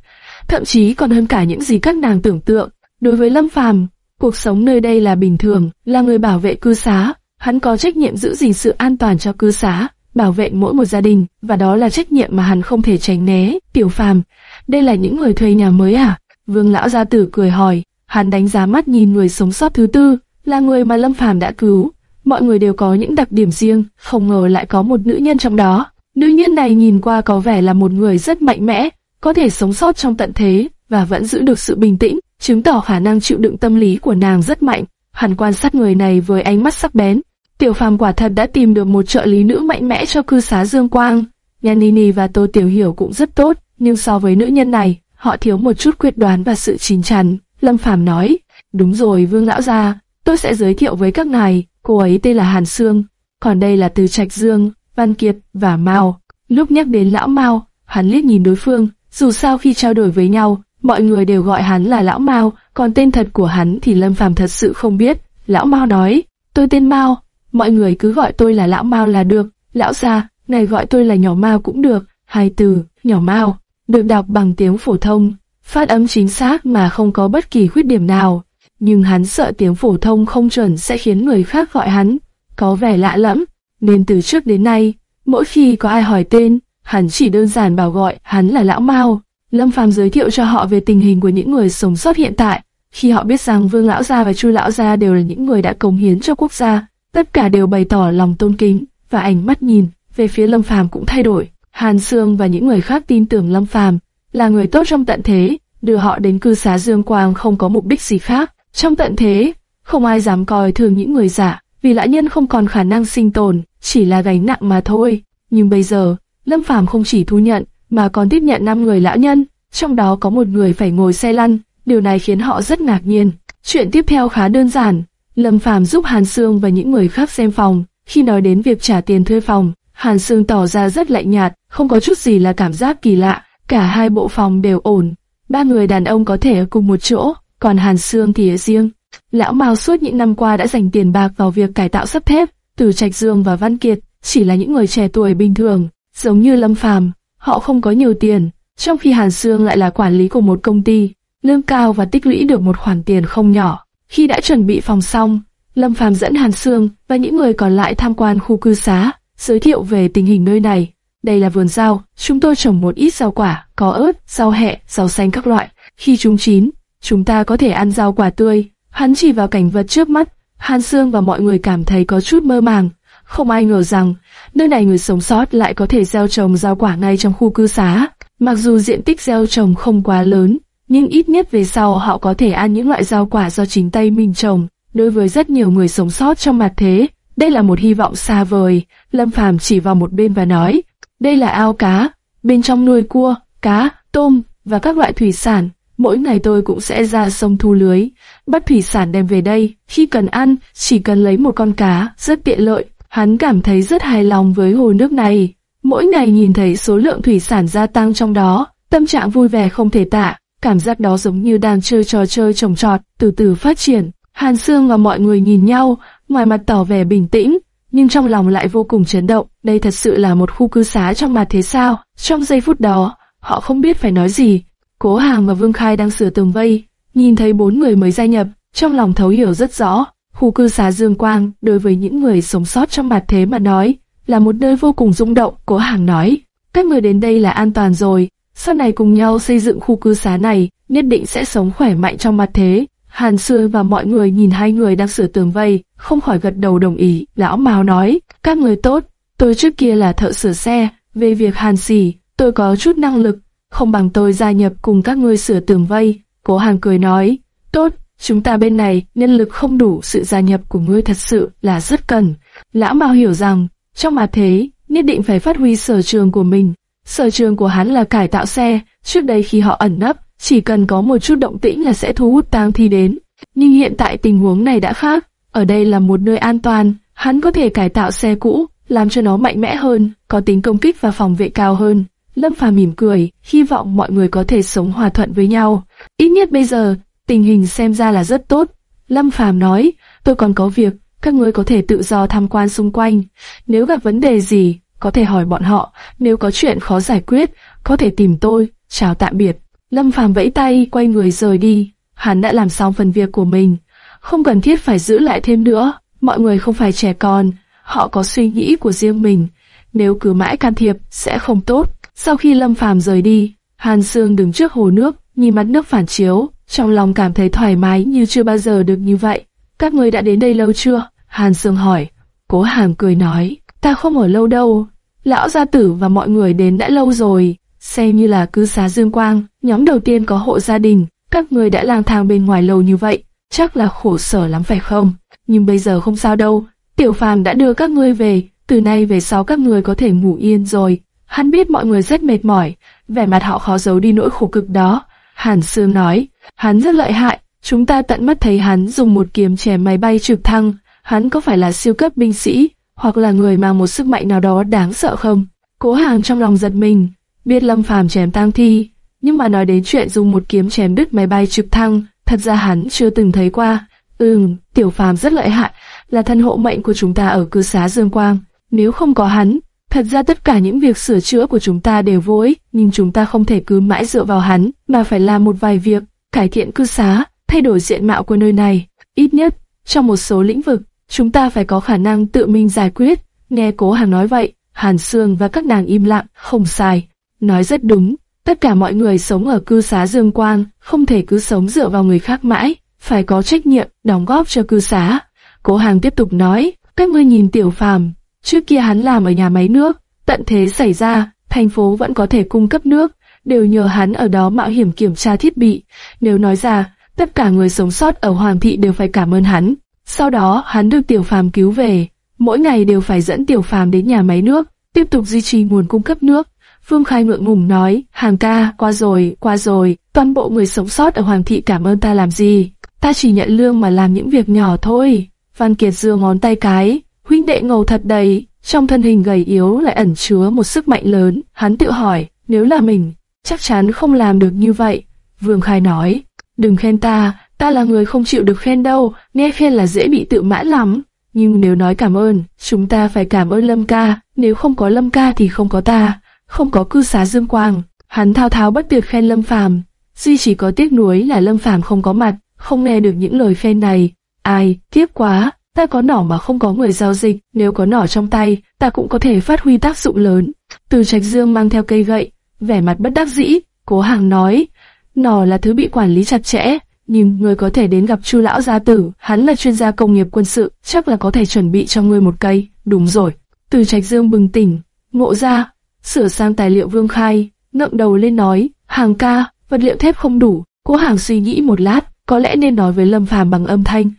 thậm chí còn hơn cả những gì các nàng tưởng tượng. Đối với Lâm Phàm, cuộc sống nơi đây là bình thường, là người bảo vệ cư xá, hắn có trách nhiệm giữ gìn sự an toàn cho cư xá, bảo vệ mỗi một gia đình, và đó là trách nhiệm mà hắn không thể tránh né. Tiểu Phàm, đây là những người thuê nhà mới à? Vương lão gia tử cười hỏi, hắn đánh giá mắt nhìn người sống sót thứ tư, là người mà Lâm Phàm đã cứu. Mọi người đều có những đặc điểm riêng, không ngờ lại có một nữ nhân trong đó. Nữ nhân này nhìn qua có vẻ là một người rất mạnh mẽ, có thể sống sót trong tận thế và vẫn giữ được sự bình tĩnh, chứng tỏ khả năng chịu đựng tâm lý của nàng rất mạnh. Hàn quan sát người này với ánh mắt sắc bén. Tiểu Phàm quả thật đã tìm được một trợ lý nữ mạnh mẽ cho cư xá Dương Quang. Nhanini và Tô Tiểu Hiểu cũng rất tốt, nhưng so với nữ nhân này, họ thiếu một chút quyết đoán và sự chín chắn. Lâm Phàm nói, đúng rồi Vương Lão Gia, tôi sẽ giới thiệu với các ngài, cô ấy tên là Hàn Sương, còn đây là Từ Trạch Dương, Văn Kiệt và Mao. Lúc nhắc đến Lão Mao, hắn liếc nhìn đối phương, dù sao khi trao đổi với nhau, mọi người đều gọi hắn là Lão Mao, còn tên thật của hắn thì Lâm Phàm thật sự không biết. Lão Mao nói, tôi tên Mao, mọi người cứ gọi tôi là Lão Mao là được. Lão gia, này gọi tôi là nhỏ Mao cũng được. Hai từ, nhỏ Mao, được đọc bằng tiếng phổ thông, phát âm chính xác mà không có bất kỳ khuyết điểm nào nhưng hắn sợ tiếng phổ thông không chuẩn sẽ khiến người khác gọi hắn, có vẻ lạ lẫm, nên từ trước đến nay, mỗi khi có ai hỏi tên, hắn chỉ đơn giản bảo gọi hắn là Lão Mao. Lâm Phàm giới thiệu cho họ về tình hình của những người sống sót hiện tại, khi họ biết rằng Vương Lão Gia và Chu Lão Gia đều là những người đã cống hiến cho quốc gia, tất cả đều bày tỏ lòng tôn kính, và ánh mắt nhìn về phía Lâm Phàm cũng thay đổi. Hàn Sương và những người khác tin tưởng Lâm Phàm là người tốt trong tận thế, đưa họ đến cư xá Dương Quang không có mục đích gì khác. Trong tận thế, không ai dám coi thường những người giả, vì lã nhân không còn khả năng sinh tồn, chỉ là gánh nặng mà thôi. Nhưng bây giờ, Lâm Phàm không chỉ thu nhận, mà còn tiếp nhận 5 người lão nhân, trong đó có một người phải ngồi xe lăn, điều này khiến họ rất ngạc nhiên. Chuyện tiếp theo khá đơn giản, Lâm Phàm giúp Hàn Sương và những người khác xem phòng, khi nói đến việc trả tiền thuê phòng, Hàn Sương tỏ ra rất lạnh nhạt, không có chút gì là cảm giác kỳ lạ, cả hai bộ phòng đều ổn. Ba người đàn ông có thể ở cùng một chỗ, còn Hàn Sương thì ở riêng. Lão Mao suốt những năm qua đã dành tiền bạc vào việc cải tạo sắp thép, từ Trạch Dương và Văn Kiệt chỉ là những người trẻ tuổi bình thường, giống như Lâm Phàm, họ không có nhiều tiền, trong khi Hàn Sương lại là quản lý của một công ty, lương cao và tích lũy được một khoản tiền không nhỏ. Khi đã chuẩn bị phòng xong, Lâm Phàm dẫn Hàn Sương và những người còn lại tham quan khu cư xá, giới thiệu về tình hình nơi này. Đây là vườn rau, chúng tôi trồng một ít rau quả, có ớt, rau hẹ, rau xanh các loại. Khi chúng chín, chúng ta có thể ăn rau quả tươi. Hắn chỉ vào cảnh vật trước mắt, Hàn Sương và mọi người cảm thấy có chút mơ màng. Không ai ngờ rằng, nơi này người sống sót lại có thể gieo trồng rau quả ngay trong khu cư xá. Mặc dù diện tích gieo trồng không quá lớn, nhưng ít nhất về sau họ có thể ăn những loại rau quả do chính tay mình trồng. Đối với rất nhiều người sống sót trong mặt thế, đây là một hy vọng xa vời. Lâm Phàm chỉ vào một bên và nói, đây là ao cá, bên trong nuôi cua, cá, tôm và các loại thủy sản. Mỗi ngày tôi cũng sẽ ra sông thu lưới, bắt thủy sản đem về đây. Khi cần ăn, chỉ cần lấy một con cá, rất tiện lợi. Hắn cảm thấy rất hài lòng với hồ nước này. Mỗi ngày nhìn thấy số lượng thủy sản gia tăng trong đó, tâm trạng vui vẻ không thể tả. Cảm giác đó giống như đang chơi trò chơi trồng trọt, từ từ phát triển. Hàn Sương và mọi người nhìn nhau, ngoài mặt tỏ vẻ bình tĩnh, nhưng trong lòng lại vô cùng chấn động. Đây thật sự là một khu cư xá trong mặt thế sao? Trong giây phút đó, họ không biết phải nói gì. Cố Hàng và Vương Khai đang sửa tường vây, nhìn thấy bốn người mới gia nhập, trong lòng thấu hiểu rất rõ. Khu cư xá Dương Quang, đối với những người sống sót trong mặt thế mà nói, là một nơi vô cùng rung động. Cố Hàng nói, các người đến đây là an toàn rồi, sau này cùng nhau xây dựng khu cư xá này, nhất định sẽ sống khỏe mạnh trong mặt thế. Hàn Sương và mọi người nhìn hai người đang sửa tường vây, không khỏi gật đầu đồng ý. Lão Mao nói, các người tốt, tôi trước kia là thợ sửa xe, về việc hàn xỉ, tôi có chút năng lực, không bằng tôi gia nhập cùng các ngươi sửa tường vây. Cố Hàng cười nói, tốt, chúng ta bên này nhân lực không đủ, sự gia nhập của ngươi thật sự là rất cần. Lão Mao hiểu rằng, trong mặt thế, nhất định phải phát huy sở trường của mình. Sở trường của hắn là cải tạo xe, trước đây khi họ ẩn nấp, chỉ cần có một chút động tĩnh là sẽ thu hút tang thi đến. Nhưng hiện tại tình huống này đã khác, ở đây là một nơi an toàn, hắn có thể cải tạo xe cũ, làm cho nó mạnh mẽ hơn, có tính công kích và phòng vệ cao hơn. Lâm Phàm mỉm cười, hy vọng mọi người có thể sống hòa thuận với nhau. Ít nhất bây giờ, tình hình xem ra là rất tốt. Lâm Phàm nói, tôi còn có việc, các ngươi có thể tự do tham quan xung quanh. Nếu gặp vấn đề gì, có thể hỏi bọn họ, nếu có chuyện khó giải quyết, có thể tìm tôi. Chào tạm biệt. Lâm Phàm vẫy tay, quay người rời đi. Hắn đã làm xong phần việc của mình, không cần thiết phải giữ lại thêm nữa. Mọi người không phải trẻ con, họ có suy nghĩ của riêng mình. Nếu cứ mãi can thiệp, sẽ không tốt. Sau khi Lâm Phàm rời đi, Hàn Sương đứng trước hồ nước, nhìn mặt nước phản chiếu, trong lòng cảm thấy thoải mái như chưa bao giờ được như vậy. Các người đã đến đây lâu chưa? Hàn Sương hỏi. Cố Hàm cười nói, ta không ở lâu đâu. Lão gia tử và mọi người đến đã lâu rồi, xem như là cư xá Dương Quang, nhóm đầu tiên có hộ gia đình. Các người đã lang thang bên ngoài lâu như vậy, chắc là khổ sở lắm phải không? Nhưng bây giờ không sao đâu, Tiểu Phàm đã đưa các ngươi về, từ nay về sau các ngươi có thể ngủ yên rồi. Hắn biết mọi người rất mệt mỏi, vẻ mặt họ khó giấu đi nỗi khổ cực đó. Hàn Sương nói, hắn rất lợi hại, chúng ta tận mắt thấy hắn dùng một kiếm chém máy bay trực thăng, hắn có phải là siêu cấp binh sĩ, hoặc là người mang một sức mạnh nào đó đáng sợ không? Cố Hàng trong lòng giật mình, biết Lâm Phàm chém tang thi, nhưng mà nói đến chuyện dùng một kiếm chém đứt máy bay trực thăng, thật ra hắn chưa từng thấy qua. Ừm, Tiểu Phàm rất lợi hại, là thân hộ mệnh của chúng ta ở cư xá Dương Quang. Nếu không có hắn, thật ra tất cả những việc sửa chữa của chúng ta đều vô ích, nhưng chúng ta không thể cứ mãi dựa vào hắn, mà phải làm một vài việc, cải thiện cư xá, thay đổi diện mạo của nơi này. Ít nhất, trong một số lĩnh vực, chúng ta phải có khả năng tự mình giải quyết. Nghe cố hàng nói vậy, Hàn Sương và các nàng im lặng, không sai. Nói rất đúng, tất cả mọi người sống ở cư xá Dương Quang, không thể cứ sống dựa vào người khác mãi, phải có trách nhiệm, đóng góp cho cư xá. Cố hàng tiếp tục nói, các ngươi nhìn tiểu phàm, trước kia hắn làm ở nhà máy nước, tận thế xảy ra, thành phố vẫn có thể cung cấp nước, đều nhờ hắn ở đó mạo hiểm kiểm tra thiết bị. Nếu nói ra, tất cả người sống sót ở Hoàng thị đều phải cảm ơn hắn. Sau đó, hắn được tiểu phàm cứu về, mỗi ngày đều phải dẫn tiểu phàm đến nhà máy nước, tiếp tục duy trì nguồn cung cấp nước. Phương Khai ngượng ngùng nói, hàng ca, qua rồi, qua rồi, toàn bộ người sống sót ở Hoàng thị cảm ơn ta làm gì, ta chỉ nhận lương mà làm những việc nhỏ thôi. Văn Kiệt giơ ngón tay cái, huynh đệ ngầu thật đầy, trong thân hình gầy yếu lại ẩn chứa một sức mạnh lớn, hắn tự hỏi, nếu là mình, chắc chắn không làm được như vậy. Vương Khai nói, đừng khen ta, ta là người không chịu được khen đâu, nghe khen là dễ bị tự mãn lắm. Nhưng nếu nói cảm ơn, chúng ta phải cảm ơn Lâm ca, nếu không có Lâm ca thì không có ta, không có cư xá Dương Quang. Hắn thao thao bất tuyệt khen Lâm Phàm, duy chỉ có tiếc nuối là Lâm Phàm không có mặt, không nghe được những lời khen này. Ai, tiếc quá, ta có nỏ mà không có người giao dịch, nếu có nỏ trong tay, ta cũng có thể phát huy tác dụng lớn. Từ Trạch Dương mang theo cây gậy, vẻ mặt bất đắc dĩ, Cố Hàng nói, nỏ là thứ bị quản lý chặt chẽ, nhưng người có thể đến gặp Chu lão gia tử, hắn là chuyên gia công nghiệp quân sự, chắc là có thể chuẩn bị cho ngươi một cây. Đúng rồi. Từ Trạch Dương bừng tỉnh, ngộ ra, sửa sang tài liệu Vương Khai, ngậm đầu lên nói, hàng ca, vật liệu thép không đủ. Cố Hàng suy nghĩ một lát, có lẽ nên nói với Lâm Phàm bằng âm thanh,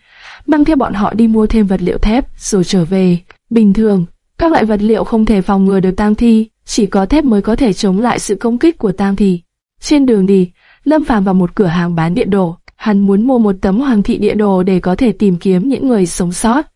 mang theo bọn họ đi mua thêm vật liệu thép rồi trở về. Bình thường, các loại vật liệu không thể phòng ngừa được tang thi, chỉ có thép mới có thể chống lại sự công kích của tang thi. Trên đường đi, Lâm Phàm vào một cửa hàng bán điện đồ, hắn muốn mua một tấm hoàng thị địa đồ để có thể tìm kiếm những người sống sót.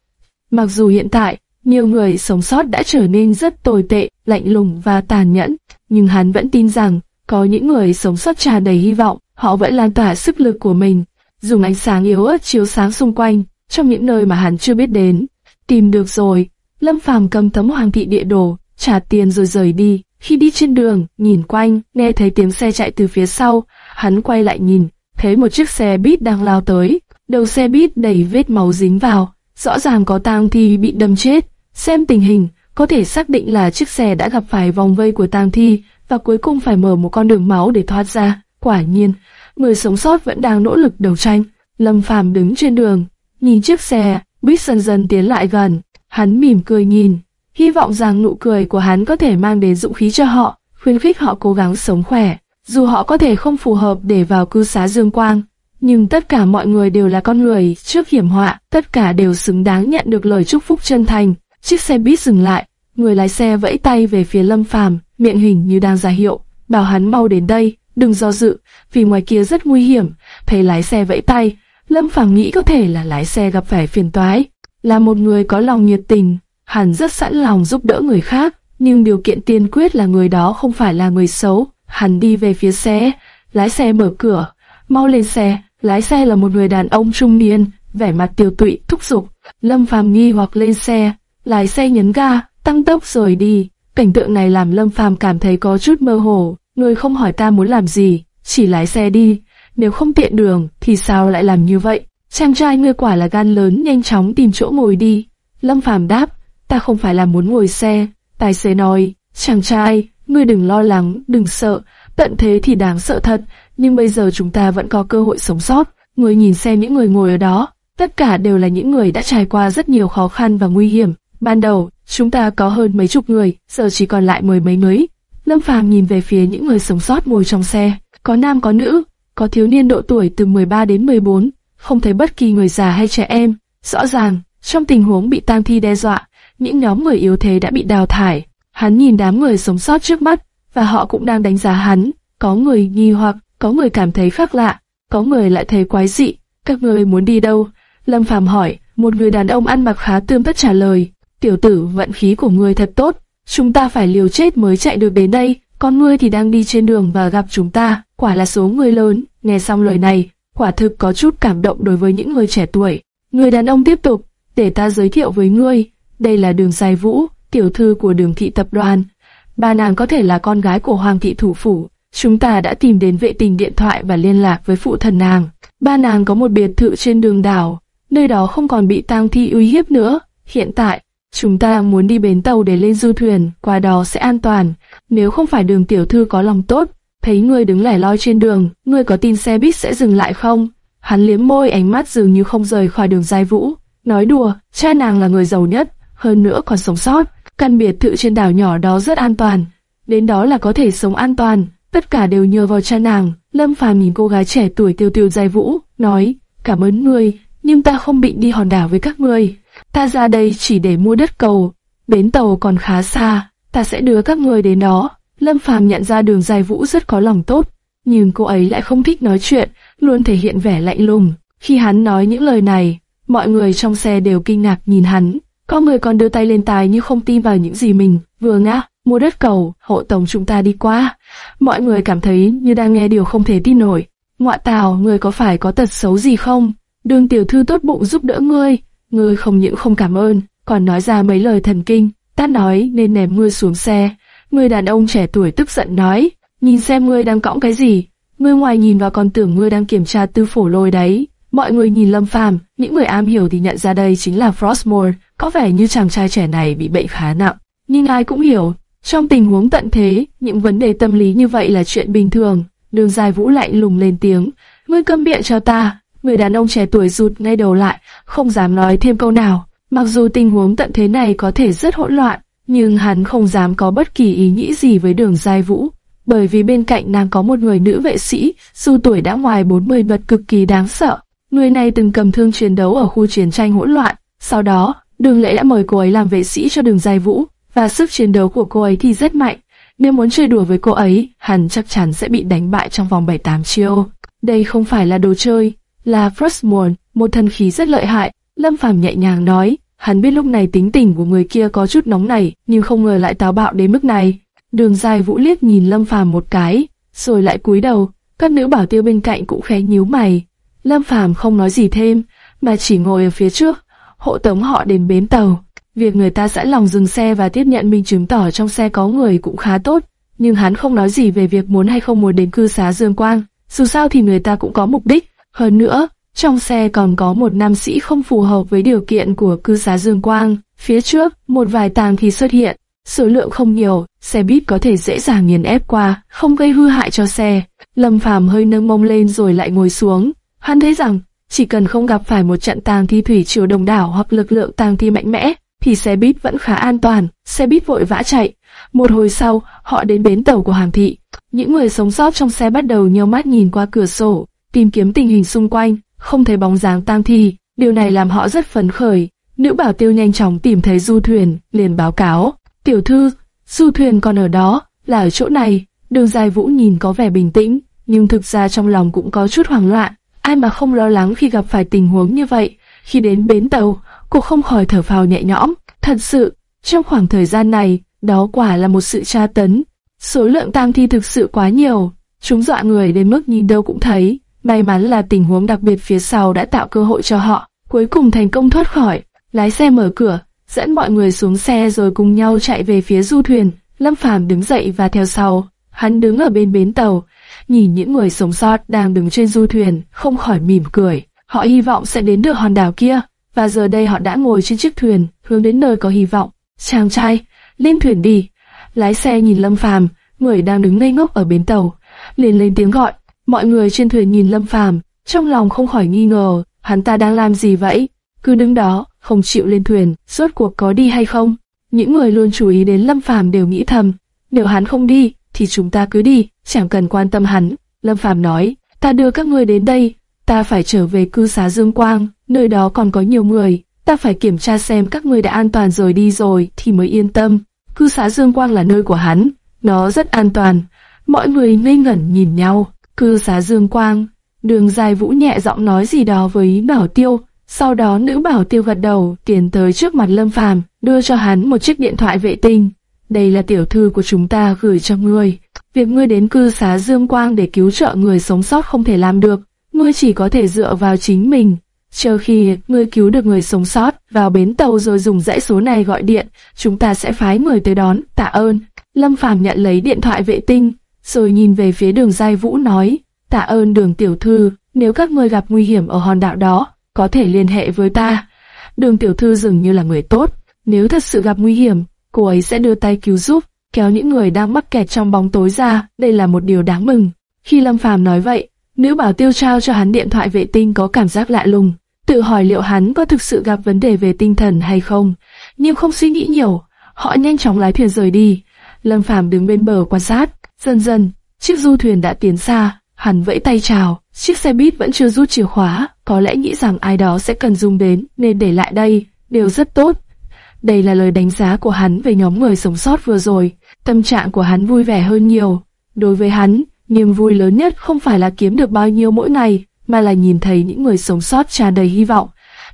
Mặc dù hiện tại, nhiều người sống sót đã trở nên rất tồi tệ, lạnh lùng và tàn nhẫn, nhưng hắn vẫn tin rằng có những người sống sót tràn đầy hy vọng, họ vẫn lan tỏa sức lực của mình, dùng ánh sáng yếu ớt chiếu sáng xung quanh, trong những nơi mà hắn chưa biết đến. Tìm được rồi, Lâm Phàm cầm tấm hoàng thị địa đồ, trả tiền rồi rời đi. Khi đi trên đường, nhìn quanh, nghe thấy tiếng xe chạy từ phía sau, hắn quay lại nhìn, thấy một chiếc xe buýt đang lao tới, đầu xe buýt đầy vết máu dính vào, rõ ràng có tang thi bị đâm chết. Xem tình hình, có thể xác định là chiếc xe đã gặp phải vòng vây của tang thi và cuối cùng phải mở một con đường máu để thoát ra. Quả nhiên, người sống sót vẫn đang nỗ lực đấu tranh. Lâm Phàm đứng trên đường, nhìn chiếc xe, buýt dần dần tiến lại gần. Hắn mỉm cười nhìn, hy vọng rằng nụ cười của hắn có thể mang đến dũng khí cho họ, khuyến khích họ cố gắng sống khỏe. Dù họ có thể không phù hợp để vào cư xá Dương Quang, nhưng tất cả mọi người đều là con người trước hiểm họa, tất cả đều xứng đáng nhận được lời chúc phúc chân thành. Chiếc xe buýt dừng lại, người lái xe vẫy tay về phía Lâm Phàm, miệng hình như đang ra hiệu, bảo hắn mau đến đây, đừng do dự, vì ngoài kia rất nguy hiểm. Thấy lái xe vẫy tay, Lâm Phàm nghĩ có thể là lái xe gặp phải phiền toái, là một người có lòng nhiệt tình, hẳn rất sẵn lòng giúp đỡ người khác, nhưng điều kiện tiên quyết là người đó không phải là người xấu. Hắn đi về phía xe, lái xe mở cửa, mau lên xe, lái xe là một người đàn ông trung niên, vẻ mặt tiêu tụy, thúc giục. Lâm Phàm nghi hoặc lên xe, lái xe nhấn ga, tăng tốc rồi đi. Cảnh tượng này làm Lâm Phàm cảm thấy có chút mơ hồ, người không hỏi ta muốn làm gì, chỉ lái xe đi, nếu không tiện đường thì sao lại làm như vậy? Chàng trai ngươi quả là gan lớn nhanh chóng tìm chỗ ngồi đi. Lâm Phàm đáp, ta không phải là muốn ngồi xe. Tài xế nói, chàng trai, ngươi đừng lo lắng, đừng sợ, tận thế thì đáng sợ thật, nhưng bây giờ chúng ta vẫn có cơ hội sống sót. Ngươi nhìn xem những người ngồi ở đó, tất cả đều là những người đã trải qua rất nhiều khó khăn và nguy hiểm. Ban đầu, chúng ta có hơn mấy chục người, giờ chỉ còn lại mười mấy mấy. Lâm Phàm nhìn về phía những người sống sót ngồi trong xe, có nam có nữ, có thiếu niên độ tuổi từ 13 đến 14, không thấy bất kỳ người già hay trẻ em. Rõ ràng, trong tình huống bị tang thi đe dọa, những nhóm người yếu thế đã bị đào thải. Hắn nhìn đám người sống sót trước mắt, và họ cũng đang đánh giá hắn. Có người nghi hoặc, có người cảm thấy khác lạ, có người lại thấy quái dị. Các người muốn đi đâu? Lâm Phàm hỏi, một người đàn ông ăn mặc khá tươm tất trả lời. Tiểu tử, vận khí của người thật tốt, chúng ta phải liều chết mới chạy được đến đây, con ngươi thì đang đi trên đường và gặp chúng ta, quả là số người lớn. Nghe xong lời này, quả thực có chút cảm động đối với những người trẻ tuổi. Người đàn ông tiếp tục, để ta giới thiệu với ngươi, đây là đường dài vũ, tiểu thư của đường thị tập đoàn. Bà nàng có thể là con gái của hoàng thị thủ phủ. Chúng ta đã tìm đến vệ tình điện thoại và liên lạc với phụ thần nàng. Ba nàng có một biệt thự trên đường đảo, nơi đó không còn bị tang thi uy hiếp nữa. Hiện tại, chúng ta muốn đi bến tàu để lên du thuyền, qua đó sẽ an toàn. Nếu không phải đường tiểu thư có lòng tốt, thấy ngươi đứng lẻ loi trên đường, ngươi có tin xe buýt sẽ dừng lại không? Hắn liếm môi ánh mắt dường như không rời khỏi đường giai vũ. Nói đùa, cha nàng là người giàu nhất, hơn nữa còn sống sót. Căn biệt thự trên đảo nhỏ đó rất an toàn. Đến đó là có thể sống an toàn, tất cả đều nhờ vào cha nàng. Lâm Phàm nhìn cô gái trẻ tuổi tiêu tiêu giai vũ, nói, cảm ơn ngươi, nhưng ta không định đi hòn đảo với các ngươi. Ta ra đây chỉ để mua đất cầu, bến tàu còn khá xa, ta sẽ đưa các người đến đó. Lâm Phàm nhận ra đường Giai Vũ rất có lòng tốt, nhưng cô ấy lại không thích nói chuyện, luôn thể hiện vẻ lạnh lùng. Khi hắn nói những lời này, mọi người trong xe đều kinh ngạc nhìn hắn, có người còn đưa tay lên tai như không tin vào những gì mình vừa ngã, mua đất cầu, hộ tổng chúng ta đi qua. Mọi người cảm thấy như đang nghe điều không thể tin nổi. Ngoại tào, người có phải có tật xấu gì không? Đường tiểu thư tốt bụng giúp đỡ ngươi, ngươi không những không cảm ơn, còn nói ra mấy lời thần kinh, ta nói nên ném ngươi xuống xe. Người đàn ông trẻ tuổi tức giận nói, nhìn xem ngươi đang cõng cái gì, ngươi ngoài nhìn vào còn tưởng ngươi đang kiểm tra tư phổ lôi đấy. Mọi người nhìn Lâm Phàm, những người am hiểu thì nhận ra đây chính là Frostmore, có vẻ như chàng trai trẻ này bị bệnh khá nặng. Nhưng ai cũng hiểu, trong tình huống tận thế, những vấn đề tâm lý như vậy là chuyện bình thường. Đường dài vũ lạnh lùng lên tiếng, ngươi câm miệng cho ta. Người đàn ông trẻ tuổi rụt ngay đầu lại, không dám nói thêm câu nào. Mặc dù tình huống tận thế này có thể rất hỗn loạn, nhưng hắn không dám có bất kỳ ý nghĩ gì với đường dài vũ, bởi vì bên cạnh nàng có một người nữ vệ sĩ, dù tuổi đã ngoài 40 bật cực kỳ đáng sợ. Người này từng cầm thương chiến đấu ở khu chiến tranh hỗn loạn, sau đó, đường lễ đã mời cô ấy làm vệ sĩ cho đường dài vũ, và sức chiến đấu của cô ấy thì rất mạnh. Nếu muốn chơi đùa với cô ấy, hắn chắc chắn sẽ bị đánh bại trong vòng 7-8 chiêu. Đây không phải là đồ chơi, là Frostmourne, một thần khí rất lợi hại. Lâm Phàm nhẹ nhàng nói, hắn biết lúc này tính tình của người kia có chút nóng nảy, nhưng không ngờ lại táo bạo đến mức này. Đường dài vũ liếc nhìn Lâm Phàm một cái, rồi lại cúi đầu. Các nữ bảo tiêu bên cạnh cũng khẽ nhíu mày. Lâm Phàm không nói gì thêm, mà chỉ ngồi ở phía trước, hộ tống họ đến bến tàu. Việc người ta sẵn lòng dừng xe và tiếp nhận minh chứng tỏ trong xe có người cũng khá tốt, nhưng hắn không nói gì về việc muốn hay không muốn đến cư xá Dương Quang. Dù sao thì người ta cũng có mục đích. Hơn nữa, trong xe còn có một nam sĩ không phù hợp với điều kiện của cư xá Dương Quang. Phía trước, một vài tàng thì xuất hiện. Số lượng không nhiều, xe buýt có thể dễ dàng nghiền ép qua, không gây hư hại cho xe. Lâm Phàm hơi nâng mông lên rồi lại ngồi xuống. Hắn thấy rằng, chỉ cần không gặp phải một trận tàng thi thủy triều đồng đảo hoặc lực lượng tàng thi mạnh mẽ, thì xe buýt vẫn khá an toàn. Xe buýt vội vã chạy. Một hồi sau, họ đến bến tàu của Hàm Thị. Những người sống sót trong xe bắt đầu nheo mắt nhìn qua cửa sổ, tìm kiếm tình hình xung quanh, không thấy bóng dáng tang thi. Điều này làm họ rất phấn khởi. Nữ bảo tiêu nhanh chóng tìm thấy du thuyền, liền báo cáo. Tiểu thư, du thuyền còn ở đó, là ở chỗ này. Đường dài vũ nhìn có vẻ bình tĩnh, nhưng thực ra trong lòng cũng có chút hoảng loạn. Ai mà không lo lắng khi gặp phải tình huống như vậy. Khi đến bến tàu, cô không khỏi thở phào nhẹ nhõm. Thật sự, trong khoảng thời gian này, đó quả là một sự tra tấn. Số lượng tang thi thực sự quá nhiều, chúng dọa người đến mức nhìn đâu cũng thấy. May mắn là tình huống đặc biệt phía sau đã tạo cơ hội cho họ, cuối cùng thành công thoát khỏi. Lái xe mở cửa, dẫn mọi người xuống xe rồi cùng nhau chạy về phía du thuyền. Lâm Phàm đứng dậy và theo sau. Hắn đứng ở bên bến tàu, nhìn những người sống sót đang đứng trên du thuyền, không khỏi mỉm cười. Họ hy vọng sẽ đến được hòn đảo kia, và giờ đây họ đã ngồi trên chiếc thuyền, hướng đến nơi có hy vọng. Chàng trai, lên thuyền đi. Lái xe nhìn Lâm Phàm, người đang đứng ngây ngốc ở bến tàu, liền lên tiếng gọi. Mọi người trên thuyền nhìn Lâm Phàm, trong lòng không khỏi nghi ngờ, hắn ta đang làm gì vậy? Cứ đứng đó, không chịu lên thuyền, rốt cuộc có đi hay không? Những người luôn chú ý đến Lâm Phàm đều nghĩ thầm, nếu hắn không đi, thì chúng ta cứ đi, chẳng cần quan tâm hắn. Lâm Phàm nói, ta đưa các ngươi đến đây, ta phải trở về cư xá Dương Quang, nơi đó còn có nhiều người, ta phải kiểm tra xem các ngươi đã an toàn rồi đi rồi thì mới yên tâm. Cư xá Dương Quang là nơi của hắn, nó rất an toàn. Mọi người ngây ngẩn nhìn nhau, cư xá Dương Quang. Đường dài vũ nhẹ giọng nói gì đó với bảo tiêu, sau đó nữ bảo tiêu gật đầu, tiến tới trước mặt Lâm Phàm, đưa cho hắn một chiếc điện thoại vệ tinh. Đây là tiểu thư của chúng ta gửi cho ngươi. Việc ngươi đến cư xá Dương Quang để cứu trợ người sống sót không thể làm được, ngươi chỉ có thể dựa vào chính mình. Chờ khi ngươi cứu được người sống sót, vào bến tàu rồi dùng dãy số này gọi điện, chúng ta sẽ phái người tới đón, tạ ơn. Lâm Phàm nhận lấy điện thoại vệ tinh, rồi nhìn về phía đường Giai Vũ nói, tạ ơn đường tiểu thư, nếu các ngươi gặp nguy hiểm ở hòn đảo đó, có thể liên hệ với ta. Đường tiểu thư dường như là người tốt, nếu thật sự gặp nguy hiểm, cô ấy sẽ đưa tay cứu giúp, kéo những người đang mắc kẹt trong bóng tối ra, đây là một điều đáng mừng. Khi Lâm Phàm nói vậy, nữ bảo tiêu trao cho hắn điện thoại vệ tinh có cảm giác lạ lùng, tự hỏi liệu hắn có thực sự gặp vấn đề về tinh thần hay không, nhưng không suy nghĩ nhiều, họ nhanh chóng lái thuyền rời đi. Lâm Phàm đứng bên bờ quan sát, dần dần, chiếc du thuyền đã tiến xa, hắn vẫy tay chào, chiếc xe buýt vẫn chưa rút chìa khóa, có lẽ nghĩ rằng ai đó sẽ cần dùng đến nên để lại đây, điều rất tốt. Đây là lời đánh giá của hắn về nhóm người sống sót vừa rồi. tâm trạng của hắn vui vẻ hơn nhiều. Đối với hắn, niềm vui lớn nhất không phải là kiếm được bao nhiêu mỗi ngày, mà là nhìn thấy những người sống sót tràn đầy hy vọng.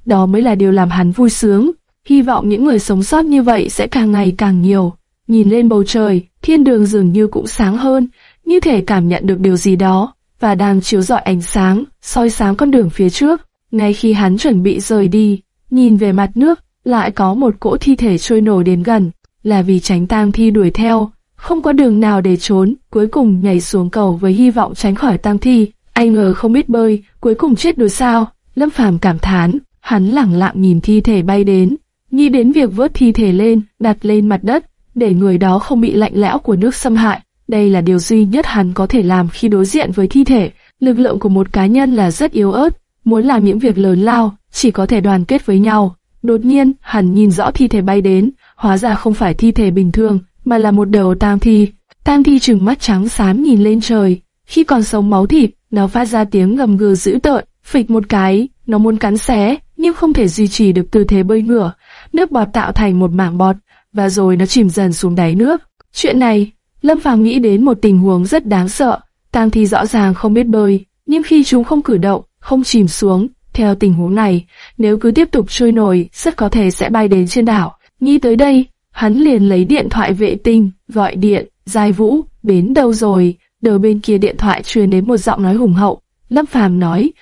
Đó mới là điều làm hắn vui sướng. Hy vọng những người sống sót như vậy sẽ càng ngày càng nhiều. Nhìn lên bầu trời, thiên đường dường như cũng sáng hơn, như thể cảm nhận được điều gì đó, và đang chiếu rọi ánh sáng, soi sáng con đường phía trước. Ngay khi hắn chuẩn bị rời đi, nhìn về mặt nước, lại có một cỗ thi thể trôi nổi đến gần, là vì tránh tang thi đuổi theo, không có đường nào để trốn, cuối cùng nhảy xuống cầu với hy vọng tránh khỏi tang thi. Anh ngờ không biết bơi, cuối cùng chết đuối sao? Lâm Phàm cảm thán, hắn lẳng lặng nhìn thi thể bay đến, nghĩ đến việc vớt thi thể lên, đặt lên mặt đất, để người đó không bị lạnh lẽo của nước xâm hại. Đây là điều duy nhất hắn có thể làm khi đối diện với thi thể. Lực lượng của một cá nhân là rất yếu ớt, muốn làm những việc lớn lao, chỉ có thể đoàn kết với nhau. Đột nhiên, hắn nhìn rõ thi thể bay đến, hóa ra không phải thi thể bình thường, mà là một đầu tam thi. Tam thi trừng mắt trắng xám nhìn lên trời, khi còn sống máu thịt, nó phát ra tiếng gầm gừ dữ tợn, phịch một cái, nó muốn cắn xé, nhưng không thể duy trì được tư thế bơi ngửa. Nước bọt tạo thành một mảng bọt, và rồi nó chìm dần xuống đáy nước. Chuyện này, Lâm Phàm nghĩ đến một tình huống rất đáng sợ. Tang thi rõ ràng không biết bơi, nhưng khi chúng không cử động, không chìm xuống, theo tình huống này, nếu cứ tiếp tục trôi nổi, rất có thể sẽ bay đến trên đảo. Nghĩ tới đây, hắn liền lấy điện thoại vệ tinh, gọi điện, Giai Vũ, đến đâu rồi? Đầu bên kia điện thoại truyền đến một giọng nói hùng hậu. Lâm Phàm nói,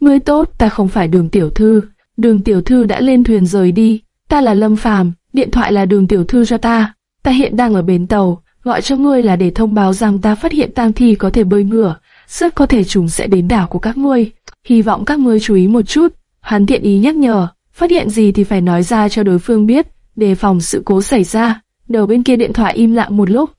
ngươi tốt, ta không phải đường tiểu thư. Đường tiểu thư đã lên thuyền rời đi. Ta là Lâm Phàm, điện thoại là đường tiểu thư cho ta. Ta hiện đang ở bến tàu, gọi cho ngươi là để thông báo rằng ta phát hiện tang thi có thể bơi ngửa, rất có thể chúng sẽ đến đảo của các ngươi. Hy vọng các ngươi chú ý một chút. Hắn thiện ý nhắc nhở, phát hiện gì thì phải nói ra cho đối phương biết, đề phòng sự cố xảy ra. Đầu bên kia điện thoại im lặng một lúc.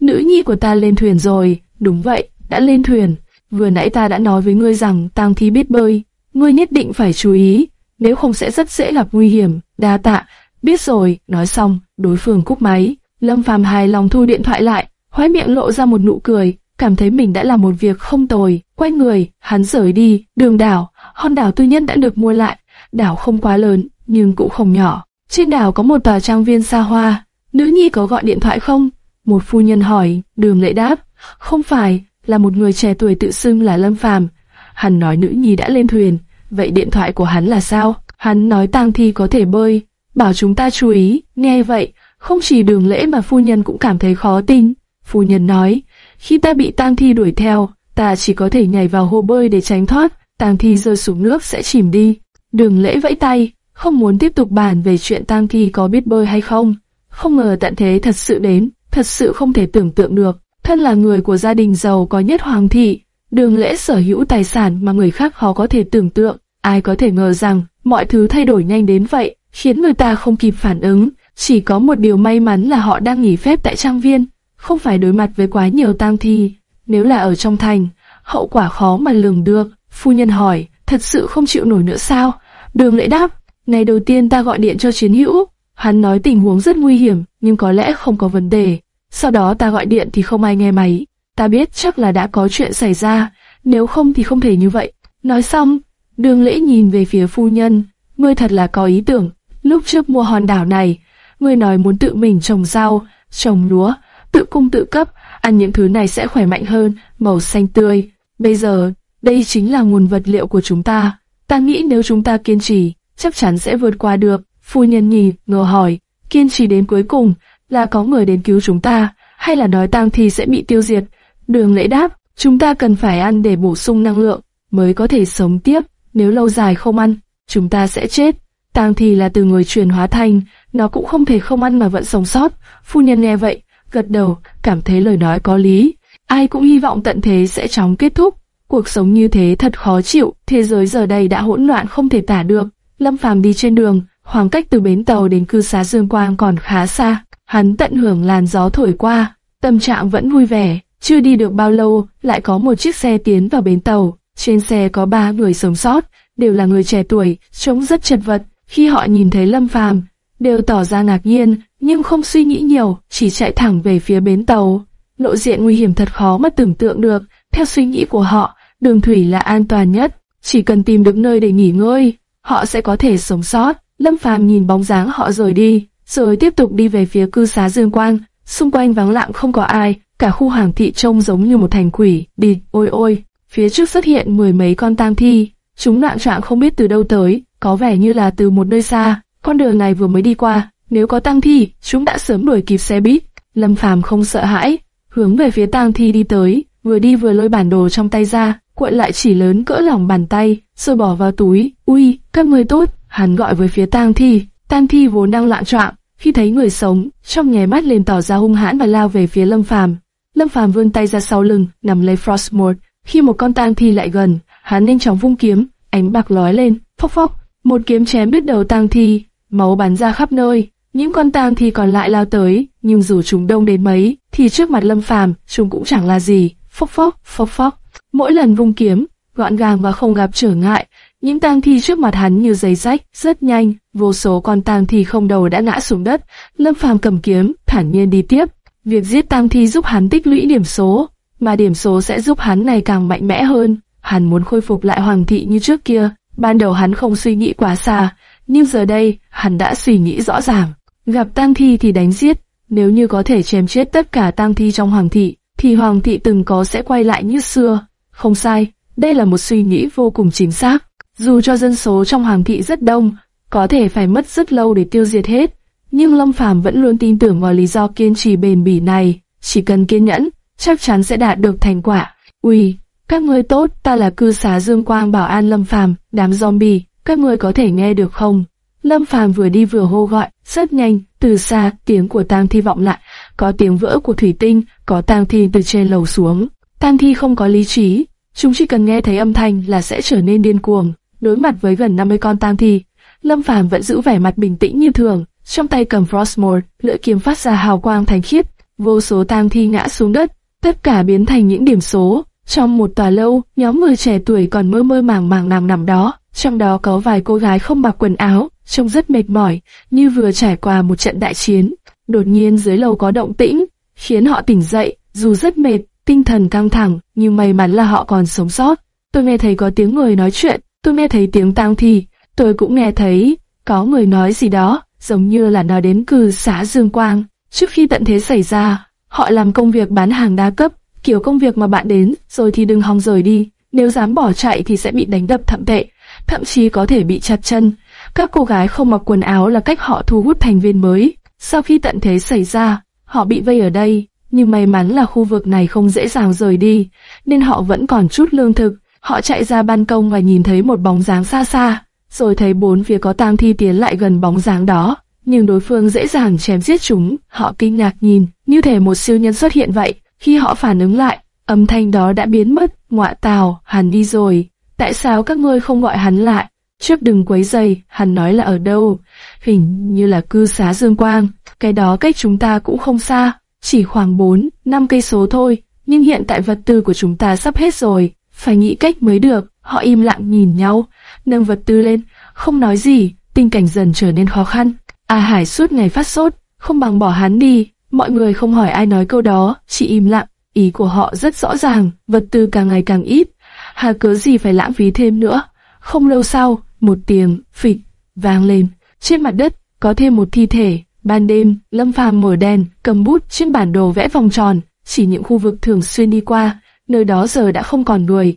Nữ nhi của ta lên thuyền rồi, đúng vậy, đã lên thuyền. Vừa nãy ta đã nói với ngươi rằng tang thi biết bơi, ngươi nhất định phải chú ý, nếu không sẽ rất dễ gặp nguy hiểm. Đa tạ, biết rồi, nói xong, đối phương cúp máy. Lâm Phàm hài lòng thu điện thoại lại, khóe miệng lộ ra một nụ cười, cảm thấy mình đã làm một việc không tồi. Quay người, hắn rời đi, đường đảo, hòn đảo tư nhân đã được mua lại. Đảo không quá lớn, nhưng cũng không nhỏ. Trên đảo có một tòa trang viên xa hoa. Nữ nhi có gọi điện thoại không? Một phu nhân hỏi, đường lệ đáp, không phải, là một người trẻ tuổi tự xưng là Lâm Phàm. Hắn nói nữ nhi đã lên thuyền, vậy điện thoại của hắn là sao? Hắn nói tang thi có thể bơi, bảo chúng ta chú ý, nghe vậy, không chỉ đường lễ mà phu nhân cũng cảm thấy khó tin. Phu nhân nói, khi ta bị tang thi đuổi theo, ta chỉ có thể nhảy vào hồ bơi để tránh thoát, tang thi rơi xuống nước sẽ chìm đi. Đường lễ vẫy tay, không muốn tiếp tục bàn về chuyện tang thi có biết bơi hay không. Không ngờ tận thế thật sự đến, thật sự không thể tưởng tượng được. Thân là người của gia đình giàu có nhất hoàng thị, đường lễ sở hữu tài sản mà người khác khó có thể tưởng tượng. Ai có thể ngờ rằng mọi thứ thay đổi nhanh đến vậy, khiến người ta không kịp phản ứng. Chỉ có một điều may mắn là họ đang nghỉ phép tại trang viên, không phải đối mặt với quá nhiều tang thi. Nếu là ở trong thành, hậu quả khó mà lường được. Phu nhân hỏi, thật sự không chịu nổi nữa sao? Đường lễ đáp, ngày đầu tiên ta gọi điện cho chiến hữu. Hắn nói tình huống rất nguy hiểm, nhưng có lẽ không có vấn đề. Sau đó ta gọi điện thì không ai nghe máy. Ta biết chắc là đã có chuyện xảy ra, nếu không thì không thể như vậy. Nói xong, đường lễ nhìn về phía phu nhân. Ngươi thật là có ý tưởng. Lúc trước mua hòn đảo này, ngươi nói muốn tự mình trồng rau, trồng lúa, tự cung tự cấp, ăn những thứ này sẽ khỏe mạnh hơn, màu xanh tươi. Bây giờ, đây chính là nguồn vật liệu của chúng ta. Ta nghĩ nếu chúng ta kiên trì, chắc chắn sẽ vượt qua được. Phu nhân nhì, ngờ hỏi, kiên trì đến cuối cùng, là có người đến cứu chúng ta, hay là nói tang thi sẽ bị tiêu diệt? Đường lễ đáp, chúng ta cần phải ăn để bổ sung năng lượng, mới có thể sống tiếp, nếu lâu dài không ăn, chúng ta sẽ chết. Tang thi là từ người truyền hóa thành, nó cũng không thể không ăn mà vẫn sống sót. Phu nhân nghe vậy, gật đầu, cảm thấy lời nói có lý. Ai cũng hy vọng tận thế sẽ chóng kết thúc. Cuộc sống như thế thật khó chịu, thế giới giờ đây đã hỗn loạn không thể tả được. Lâm Phàm đi trên đường, khoảng cách từ bến tàu đến cư xá Dương Quang còn khá xa. Hắn tận hưởng làn gió thổi qua, tâm trạng vẫn vui vẻ. Chưa đi được bao lâu, lại có một chiếc xe tiến vào bến tàu. Trên xe có ba người sống sót, đều là người trẻ tuổi, trông rất chật vật. Khi họ nhìn thấy Lâm Phàm, đều tỏ ra ngạc nhiên, nhưng không suy nghĩ nhiều, chỉ chạy thẳng về phía bến tàu. Lộ diện nguy hiểm thật khó mà tưởng tượng được. Theo suy nghĩ của họ, đường thủy là an toàn nhất, chỉ cần tìm được nơi để nghỉ ngơi, họ sẽ có thể sống sót. Lâm Phàm nhìn bóng dáng họ rời đi, rồi tiếp tục đi về phía cư xá Dương Quang. xung quanh vắng lặng không có ai, cả khu hàng thị trông giống như một thành quỷ. Đi, ôi ôi, phía trước xuất hiện mười mấy con tang thi, chúng loạn trạng không biết từ đâu tới, có vẻ như là từ một nơi xa. Con đường này vừa mới đi qua, nếu có tang thi, chúng đã sớm đuổi kịp xe buýt. Lâm Phàm không sợ hãi, hướng về phía tang thi đi tới, vừa đi vừa lôi bản đồ trong tay ra, cuộn lại chỉ lớn cỡ lòng bàn tay, rồi bỏ vào túi. Ui, các người tốt, hắn gọi với phía tang thi. Tang thi vốn đang loạn trọng, khi thấy người sống, trong nháy mắt liền tỏ ra hung hãn và lao về phía Lâm Phàm. Lâm Phàm vươn tay ra sau lưng, nắm lấy Frostmourne. Khi một con tang thi lại gần, hắn nhanh chóng vung kiếm, ánh bạc lóe lên, phốc phốc, một kiếm chém đứt đầu tang thi, máu bắn ra khắp nơi. Những con tang thi còn lại lao tới, nhưng dù chúng đông đến mấy, thì trước mặt Lâm Phàm, chúng cũng chẳng là gì. Phốc phốc, phốc phốc. Mỗi lần vung kiếm, gọn gàng và không gặp trở ngại, những tang thi trước mặt hắn như giấy rách, rất nhanh, vô số con tang thi không đầu đã ngã xuống đất. Lâm Phàm cầm kiếm, thản nhiên đi tiếp. Việc giết tang thi giúp hắn tích lũy điểm số, mà điểm số sẽ giúp hắn ngày càng mạnh mẽ hơn. Hắn muốn khôi phục lại hoàng thị như trước kia. Ban đầu hắn không suy nghĩ quá xa, nhưng giờ đây, hắn đã suy nghĩ rõ ràng. Gặp tang thi thì đánh giết, nếu như có thể chém chết tất cả tang thi trong hoàng thị, thì hoàng thị từng có sẽ quay lại như xưa. Không sai, đây là một suy nghĩ vô cùng chính xác. Dù cho dân số trong hoàng thị rất đông, có thể phải mất rất lâu để tiêu diệt hết, nhưng Lâm Phàm vẫn luôn tin tưởng vào lý do kiên trì bền bỉ này. Chỉ cần kiên nhẫn, chắc chắn sẽ đạt được thành quả. Ui, các ngươi tốt, ta là cư xá Dương Quang bảo an Lâm Phàm, đám zombie, các ngươi có thể nghe được không? Lâm Phàm vừa đi vừa hô gọi, rất nhanh, từ xa, tiếng của tang thi vọng lại, có tiếng vỡ của thủy tinh, có tang thi từ trên lầu xuống. Tang thi không có lý trí, chúng chỉ cần nghe thấy âm thanh là sẽ trở nên điên cuồng. Đối mặt với gần 50 con tang thi, Lâm Phàm vẫn giữ vẻ mặt bình tĩnh như thường, trong tay cầm Frostmourne, lưỡi kiếm phát ra hào quang thánh khiết, vô số tang thi ngã xuống đất, tất cả biến thành những điểm số. Trong một tòa lâu, nhóm người trẻ tuổi còn mơ mơ màng màng nằm nằm đó, trong đó có vài cô gái không mặc quần áo, trông rất mệt mỏi, như vừa trải qua một trận đại chiến. Đột nhiên dưới lầu có động tĩnh, khiến họ tỉnh dậy, dù rất mệt, tinh thần căng thẳng, nhưng may mắn là họ còn sống sót. Tôi nghe thấy có tiếng người nói chuyện, tôi nghe thấy tiếng tang thi, tôi cũng nghe thấy có người nói gì đó, giống như là nói đến cư xã Dương Quang. Trước khi tận thế xảy ra, họ làm công việc bán hàng đa cấp, kiểu công việc mà bạn đến, rồi thì đừng hòng rời đi. Nếu dám bỏ chạy thì sẽ bị đánh đập thậm tệ, thậm chí có thể bị chặt chân. Các cô gái không mặc quần áo là cách họ thu hút thành viên mới. Sau khi tận thế xảy ra, họ bị vây ở đây, nhưng may mắn là khu vực này không dễ dàng rời đi, nên họ vẫn còn chút lương thực. Họ chạy ra ban công và nhìn thấy một bóng dáng xa xa, rồi thấy bốn phía có tang thi tiến lại gần bóng dáng đó, nhưng đối phương dễ dàng chém giết chúng. Họ kinh ngạc nhìn, như thể một siêu nhân xuất hiện vậy. Khi họ phản ứng lại, âm thanh đó đã biến mất. Ngọa tào, hắn đi rồi. Tại sao các ngươi không gọi hắn lại? Trước đừng quấy giày, hắn nói là ở đâu? Hình như là cư xá Dương Quang. Cái đó cách chúng ta cũng không xa, chỉ khoảng 4, 5 cây số thôi. Nhưng hiện tại vật tư của chúng ta sắp hết rồi, phải nghĩ cách mới được. Họ im lặng nhìn nhau, nâng vật tư lên, không nói gì, tình cảnh dần trở nên khó khăn. A Hải suốt ngày phát sốt, không bằng bỏ hắn đi. Mọi người không hỏi ai nói câu đó, chỉ im lặng. Ý của họ rất rõ ràng, vật tư càng ngày càng ít. Hà cớ gì phải lãng phí thêm nữa. Không lâu sau, một tiếng phịch vang lên. Trên mặt đất có thêm một thi thể. Ban đêm, Lâm Phàm mở đèn, cầm bút trên bản đồ vẽ vòng tròn, chỉ những khu vực thường xuyên đi qua. Nơi đó giờ đã không còn người.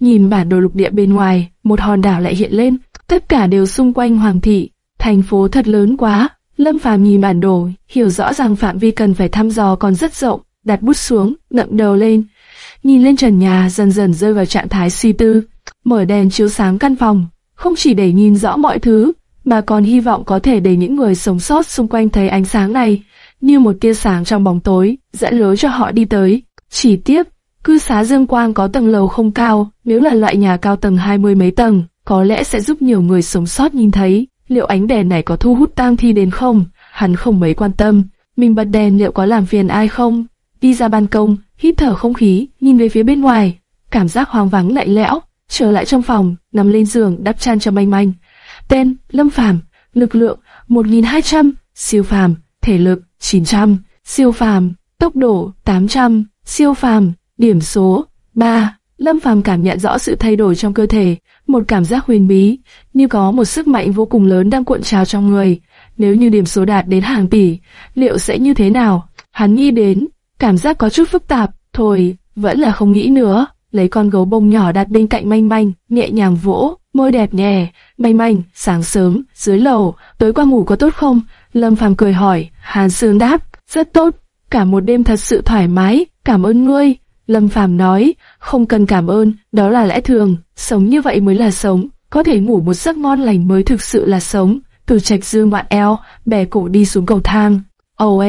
Nhìn bản đồ lục địa bên ngoài, một hòn đảo lại hiện lên. Tất cả đều xung quanh Hoàng thị. Thành phố thật lớn quá. Lâm Phàm nhìn bản đồ, hiểu rõ ràng phạm vi cần phải thăm dò còn rất rộng. Đặt bút xuống, ngậm đầu lên. Nhìn lên trần nhà dần dần rơi vào trạng thái suy tư. Mở đèn chiếu sáng căn phòng, không chỉ để nhìn rõ mọi thứ, mà còn hy vọng có thể để những người sống sót xung quanh thấy ánh sáng này, như một tia sáng trong bóng tối, dẫn lối cho họ đi tới. Chỉ tiếp, cư xá Dương Quang có tầng lầu không cao, nếu là loại nhà cao tầng hai mươi mấy tầng, có lẽ sẽ giúp nhiều người sống sót nhìn thấy. Liệu ánh đèn này có thu hút tang thi đến không? Hắn không mấy quan tâm. Mình bật đèn liệu có làm phiền ai không? Đi ra ban công, hít thở không khí, nhìn về phía bên ngoài. Cảm giác hoang vắng lạnh lẽo. Trở lại trong phòng, nằm lên giường đắp chăn cho manh manh. Tên, Lâm Phàm, lực lượng 1200, siêu phàm, thể lực 900, siêu phàm, tốc độ 800, siêu phàm, điểm số 3. Lâm Phàm cảm nhận rõ sự thay đổi trong cơ thể, một cảm giác huyền bí, như có một sức mạnh vô cùng lớn đang cuộn trào trong người. Nếu như điểm số đạt đến hàng tỷ, liệu sẽ như thế nào? Hắn nghĩ đến, cảm giác có chút phức tạp, thôi, vẫn là không nghĩ nữa. Lấy con gấu bông nhỏ đặt bên cạnh manh manh, nhẹ nhàng vỗ, môi đẹp nhẹ, manh manh, sáng sớm, dưới lầu, tối qua ngủ có tốt không? Lâm Phàm cười hỏi, Hàn Sương đáp, rất tốt, cả một đêm thật sự thoải mái, cảm ơn ngươi. Lâm Phàm nói, không cần cảm ơn, đó là lẽ thường, sống như vậy mới là sống, có thể ngủ một giấc ngon lành mới thực sự là sống. Từ trạch dương ngoạn eo, bè cổ đi xuống cầu thang. Oh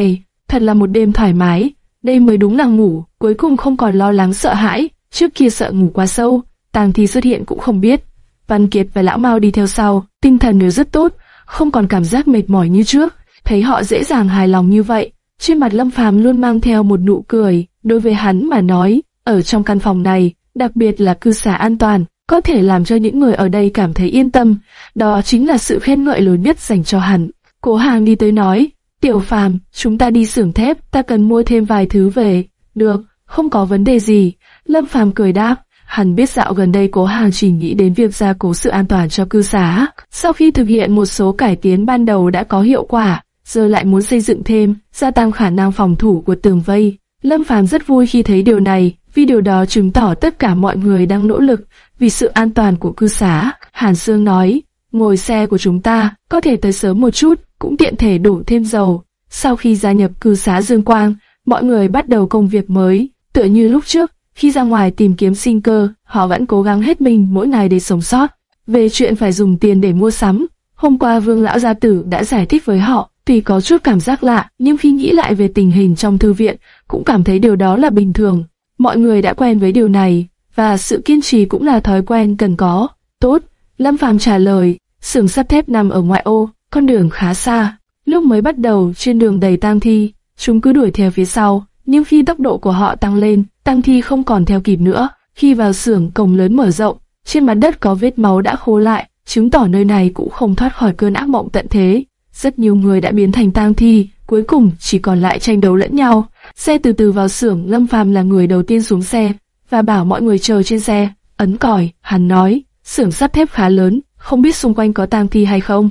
thật là một đêm thoải mái, đây mới đúng là ngủ, cuối cùng không còn lo lắng sợ hãi, trước kia sợ ngủ quá sâu, tàng thi xuất hiện cũng không biết. Văn Kiệt và Lão Mao đi theo sau, tinh thần đều rất tốt, không còn cảm giác mệt mỏi như trước, thấy họ dễ dàng hài lòng như vậy, trên mặt Lâm Phàm luôn mang theo một nụ cười, đối với hắn mà nói, ở trong căn phòng này, đặc biệt là cư xá an toàn, có thể làm cho những người ở đây cảm thấy yên tâm, đó chính là sự khen ngợi lớn nhất dành cho hắn. Cố Hàng đi tới nói, Tiểu Phàm, chúng ta đi xưởng thép, ta cần mua thêm vài thứ về. Được, không có vấn đề gì. Lâm Phàm cười đáp, hắn biết dạo gần đây Cố Hàng chỉ nghĩ đến việc gia cố sự an toàn cho cư xá. Sau khi thực hiện một số cải tiến ban đầu đã có hiệu quả, giờ lại muốn xây dựng thêm, gia tăng khả năng phòng thủ của tường vây. Lâm Phàm rất vui khi thấy điều này, vì điều đó chứng tỏ tất cả mọi người đang nỗ lực vì sự an toàn của cư xá. Hàn Sương nói, ngồi xe của chúng ta có thể tới sớm một chút, cũng tiện thể đổ thêm dầu. Sau khi gia nhập cư xá Dương Quang, mọi người bắt đầu công việc mới, tựa như lúc trước, khi ra ngoài tìm kiếm sinh cơ, họ vẫn cố gắng hết mình mỗi ngày để sống sót. Về chuyện phải dùng tiền để mua sắm, hôm qua Vương Lão Gia Tử đã giải thích với họ, tuy có chút cảm giác lạ, nhưng khi nghĩ lại về tình hình trong thư viện, cũng cảm thấy điều đó là bình thường. Mọi người đã quen với điều này, và sự kiên trì cũng là thói quen cần có. Tốt, Lâm Phàm trả lời, xưởng sắt thép nằm ở ngoại ô, con đường khá xa. Lúc mới bắt đầu, trên đường đầy tang thi, chúng cứ đuổi theo phía sau, nhưng khi tốc độ của họ tăng lên, tang thi không còn theo kịp nữa. Khi vào xưởng cổng lớn mở rộng, trên mặt đất có vết máu đã khô lại, chứng tỏ nơi này cũng không thoát khỏi cơn ác mộng tận thế. Rất nhiều người đã biến thành tang thi, cuối cùng chỉ còn lại tranh đấu lẫn nhau. Xe từ từ vào xưởng, Lâm Phàm là người đầu tiên xuống xe và bảo mọi người chờ trên xe. Ấn còi, hắn nói, xưởng sắt thép khá lớn, không biết xung quanh có tang thi hay không.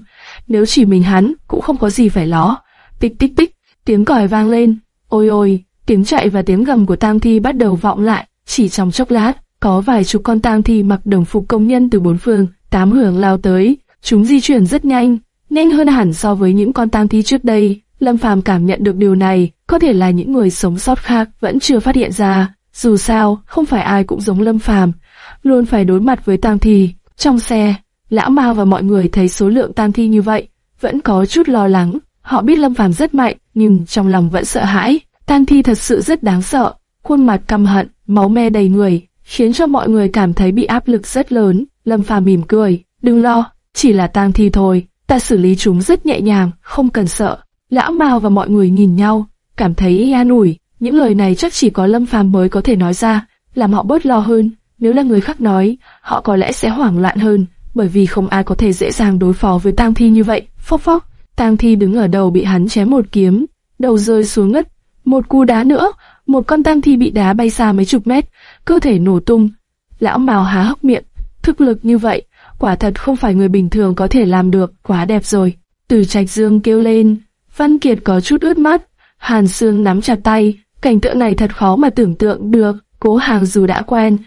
Nếu chỉ mình hắn, cũng không có gì phải lo. Tích tích tích, tiếng còi vang lên. Ôi ôi, tiếng chạy và tiếng gầm của tang thi bắt đầu vọng lại. Chỉ trong chốc lát, có vài chục con tang thi mặc đồng phục công nhân từ bốn phương, tám hướng lao tới. Chúng di chuyển rất nhanh, nhanh hơn hẳn so với những con tang thi trước đây. Lâm Phàm cảm nhận được điều này, có thể là những người sống sót khác vẫn chưa phát hiện ra. Dù sao, không phải ai cũng giống Lâm Phàm, luôn phải đối mặt với tang thi. Trong xe, Lão Mao và mọi người thấy số lượng tang thi như vậy, vẫn có chút lo lắng. Họ biết Lâm Phàm rất mạnh, nhưng trong lòng vẫn sợ hãi. Tang thi thật sự rất đáng sợ, khuôn mặt căm hận, máu me đầy người, khiến cho mọi người cảm thấy bị áp lực rất lớn. Lâm Phàm mỉm cười, đừng lo, chỉ là tang thi thôi, ta xử lý chúng rất nhẹ nhàng, không cần sợ. Lão Mao và mọi người nhìn nhau, cảm thấy an ủi. Những lời này chắc chỉ có Lâm Phàm mới có thể nói ra, làm họ bớt lo hơn. Nếu là người khác nói, họ có lẽ sẽ hoảng loạn hơn, bởi vì không ai có thể dễ dàng đối phó với Tang Thi như vậy. Phốc phốc, Tang Thi đứng ở đầu bị hắn chém một kiếm, đầu rơi xuống ngất. Một cú đá nữa, một con Tang Thi bị đá bay xa mấy chục mét, cơ thể nổ tung. Lão Mao há hốc miệng, thực lực như vậy, quả thật không phải người bình thường có thể làm được, quá đẹp rồi. Từ Trạch Dương kêu lên, Văn Kiệt có chút ướt mắt, Hàn Sương nắm chặt tay, cảnh tượng này thật khó mà tưởng tượng được. Cố Hàng dù đã quen,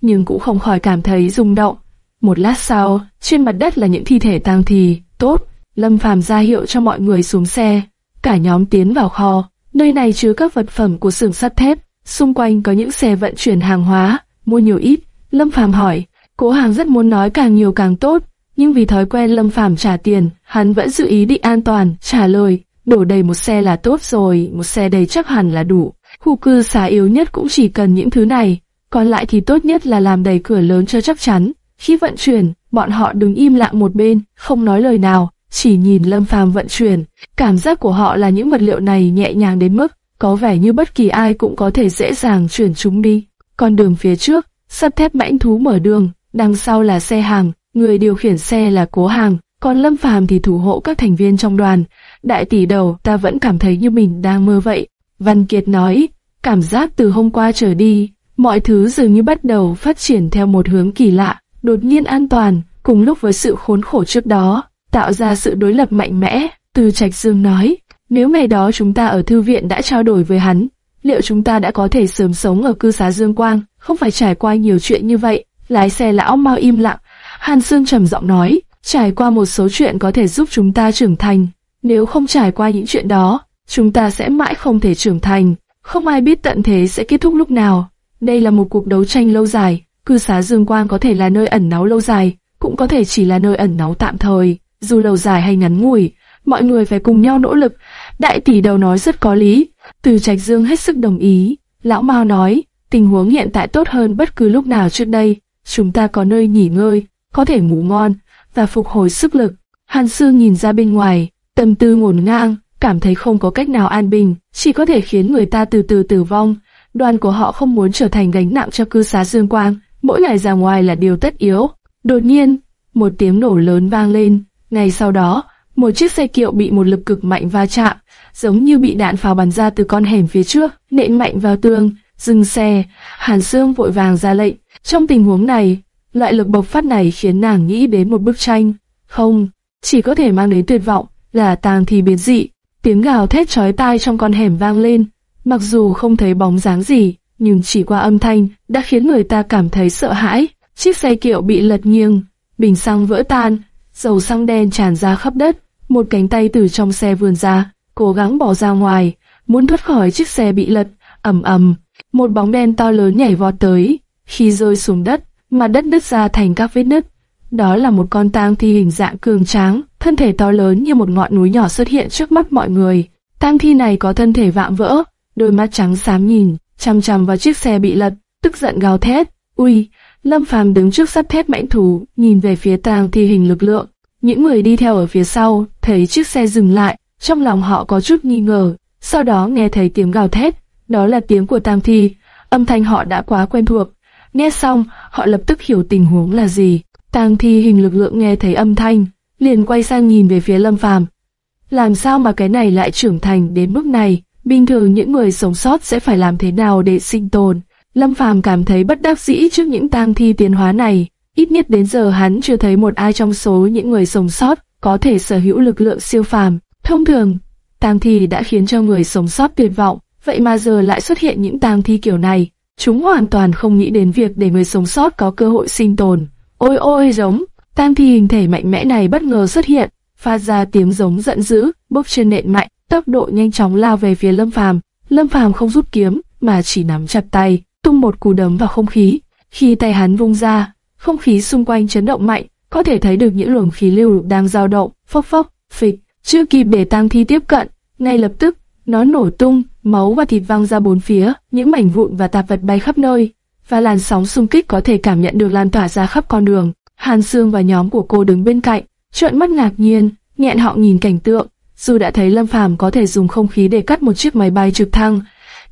nhưng cũng không khỏi cảm thấy rung động. Một lát sau, trên mặt đất là những thi thể tang thì, tốt, Lâm Phàm ra hiệu cho mọi người xuống xe. Cả nhóm tiến vào kho, nơi này chứa các vật phẩm của xưởng sắt thép, xung quanh có những xe vận chuyển hàng hóa, mua nhiều ít. Lâm Phàm hỏi, cố hàng rất muốn nói càng nhiều càng tốt, nhưng vì thói quen Lâm Phàm trả tiền, hắn vẫn giữ ý định an toàn, trả lời, đổ đầy một xe là tốt rồi, một xe đầy chắc hẳn là đủ. Khu cư xá yếu nhất cũng chỉ cần những thứ này, còn lại thì tốt nhất là làm đầy cửa lớn cho chắc chắn. Khi vận chuyển, bọn họ đứng im lặng một bên, không nói lời nào, chỉ nhìn Lâm Phàm vận chuyển. Cảm giác của họ là những vật liệu này nhẹ nhàng đến mức có vẻ như bất kỳ ai cũng có thể dễ dàng chuyển chúng đi. Con đường phía trước, sắt thép mãnh thú mở đường, đằng sau là xe hàng, người điều khiển xe là cố hàng, còn Lâm Phàm thì thủ hộ các thành viên trong đoàn. Đại tỷ đầu, ta vẫn cảm thấy như mình đang mơ vậy. Văn Kiệt nói, cảm giác từ hôm qua trở đi, mọi thứ dường như bắt đầu phát triển theo một hướng kỳ lạ đột nhiên an toàn, cùng lúc với sự khốn khổ trước đó, tạo ra sự đối lập mạnh mẽ. Từ Trạch Dương nói, Nếu ngày đó chúng ta ở thư viện đã trao đổi với hắn, liệu chúng ta đã có thể sớm sống ở cư xá Dương Quang, không phải trải qua nhiều chuyện như vậy. Lái xe lão mau im lặng, Hàn Sương trầm giọng nói, trải qua một số chuyện có thể giúp chúng ta trưởng thành. Nếu không trải qua những chuyện đó, chúng ta sẽ mãi không thể trưởng thành. Không ai biết tận thế sẽ kết thúc lúc nào. Đây là một cuộc đấu tranh lâu dài. Cư xá Dương Quang có thể là nơi ẩn náu lâu dài, cũng có thể chỉ là nơi ẩn náu tạm thời. Dù lâu dài hay ngắn ngủi, mọi người phải cùng nhau nỗ lực. Đại tỷ đầu nói rất có lý. Từ Trạch Dương hết sức đồng ý. Lão Mao nói, tình huống hiện tại tốt hơn bất cứ lúc nào trước đây. Chúng ta có nơi nghỉ ngơi, có thể ngủ ngon và phục hồi sức lực. Hàn Sương nhìn ra bên ngoài, tâm tư ngổn ngang, cảm thấy không có cách nào an bình, chỉ có thể khiến người ta từ từ tử vong. Đoàn của họ không muốn trở thành gánh nặng cho cư xá Dương Quang, mỗi ngày ra ngoài là điều tất yếu. Đột nhiên, một tiếng nổ lớn vang lên, ngay sau đó, một chiếc xe kiệu bị một lực cực mạnh va chạm, giống như bị đạn pháo bắn ra từ con hẻm phía trước, nện mạnh vào tường, dừng xe. Hàn Sương vội vàng ra lệnh. Trong tình huống này, loại lực bộc phát này khiến nàng nghĩ đến một bức tranh. Không, chỉ có thể mang đến tuyệt vọng, là tàng thì biến dị. Tiếng gào thét chói tai trong con hẻm vang lên, mặc dù không thấy bóng dáng gì, nhưng chỉ qua âm thanh đã khiến người ta cảm thấy sợ hãi. Chiếc xe kiệu bị lật nghiêng, bình xăng vỡ tan, dầu xăng đen tràn ra khắp đất. Một cánh tay từ trong xe vươn ra, cố gắng bỏ ra ngoài, muốn thoát khỏi chiếc xe bị lật. ầm ầm, một bóng đen to lớn nhảy vọt tới, khi rơi xuống đất, mặt đất nứt ra thành các vết nứt. Đó là một con tang thi hình dạng cường tráng, thân thể to lớn như một ngọn núi nhỏ xuất hiện trước mắt mọi người. Tang thi này có thân thể vạm vỡ, đôi mắt trắng xám nhìn, chằm chằm vào chiếc xe bị lật, tức giận gào thét. Ui, Lâm Phàm đứng trước sắt thép mãnh thú, nhìn về phía tang thi hình lực lượng. Những người đi theo ở phía sau, thấy chiếc xe dừng lại, trong lòng họ có chút nghi ngờ, sau đó nghe thấy tiếng gào thét, đó là tiếng của tang thi, âm thanh họ đã quá quen thuộc. Nghe xong, họ lập tức hiểu tình huống là gì. Tang thi hình lực lượng nghe thấy âm thanh, liền quay sang nhìn về phía Lâm Phàm. Làm sao mà cái này lại trưởng thành đến mức này? Bình thường những người sống sót sẽ phải làm thế nào để sinh tồn? Lâm Phàm cảm thấy bất đắc dĩ trước những tang thi tiến hóa này. Ít nhất đến giờ hắn chưa thấy một ai trong số những người sống sót có thể sở hữu lực lượng siêu phàm. Thông thường, tang thi đã khiến cho người sống sót tuyệt vọng, vậy mà giờ lại xuất hiện những tang thi kiểu này. Chúng hoàn toàn không nghĩ đến việc để người sống sót có cơ hội sinh tồn. Ôi ôi giống, tang thi hình thể mạnh mẽ này bất ngờ xuất hiện, phát ra tiếng giống giận dữ, bốc trên nện mạnh, tốc độ nhanh chóng lao về phía Lâm Phàm. Lâm Phàm không rút kiếm, mà chỉ nắm chặt tay, tung một cú đấm vào không khí. Khi tay hắn vung ra, không khí xung quanh chấn động mạnh, có thể thấy được những luồng khí lưu đang dao động, phốc phốc, phịch. Chưa kịp để tang thi tiếp cận, ngay lập tức nó nổ tung, máu và thịt văng ra bốn phía, những mảnh vụn và tạp vật bay khắp nơi, và làn sóng xung kích có thể cảm nhận được lan tỏa ra khắp con đường. Hàn Sương và nhóm của cô đứng bên cạnh, trợn mắt ngạc nhiên, nghẹn họ nhìn cảnh tượng. Dù đã thấy Lâm Phàm có thể dùng không khí để cắt một chiếc máy bay trực thăng,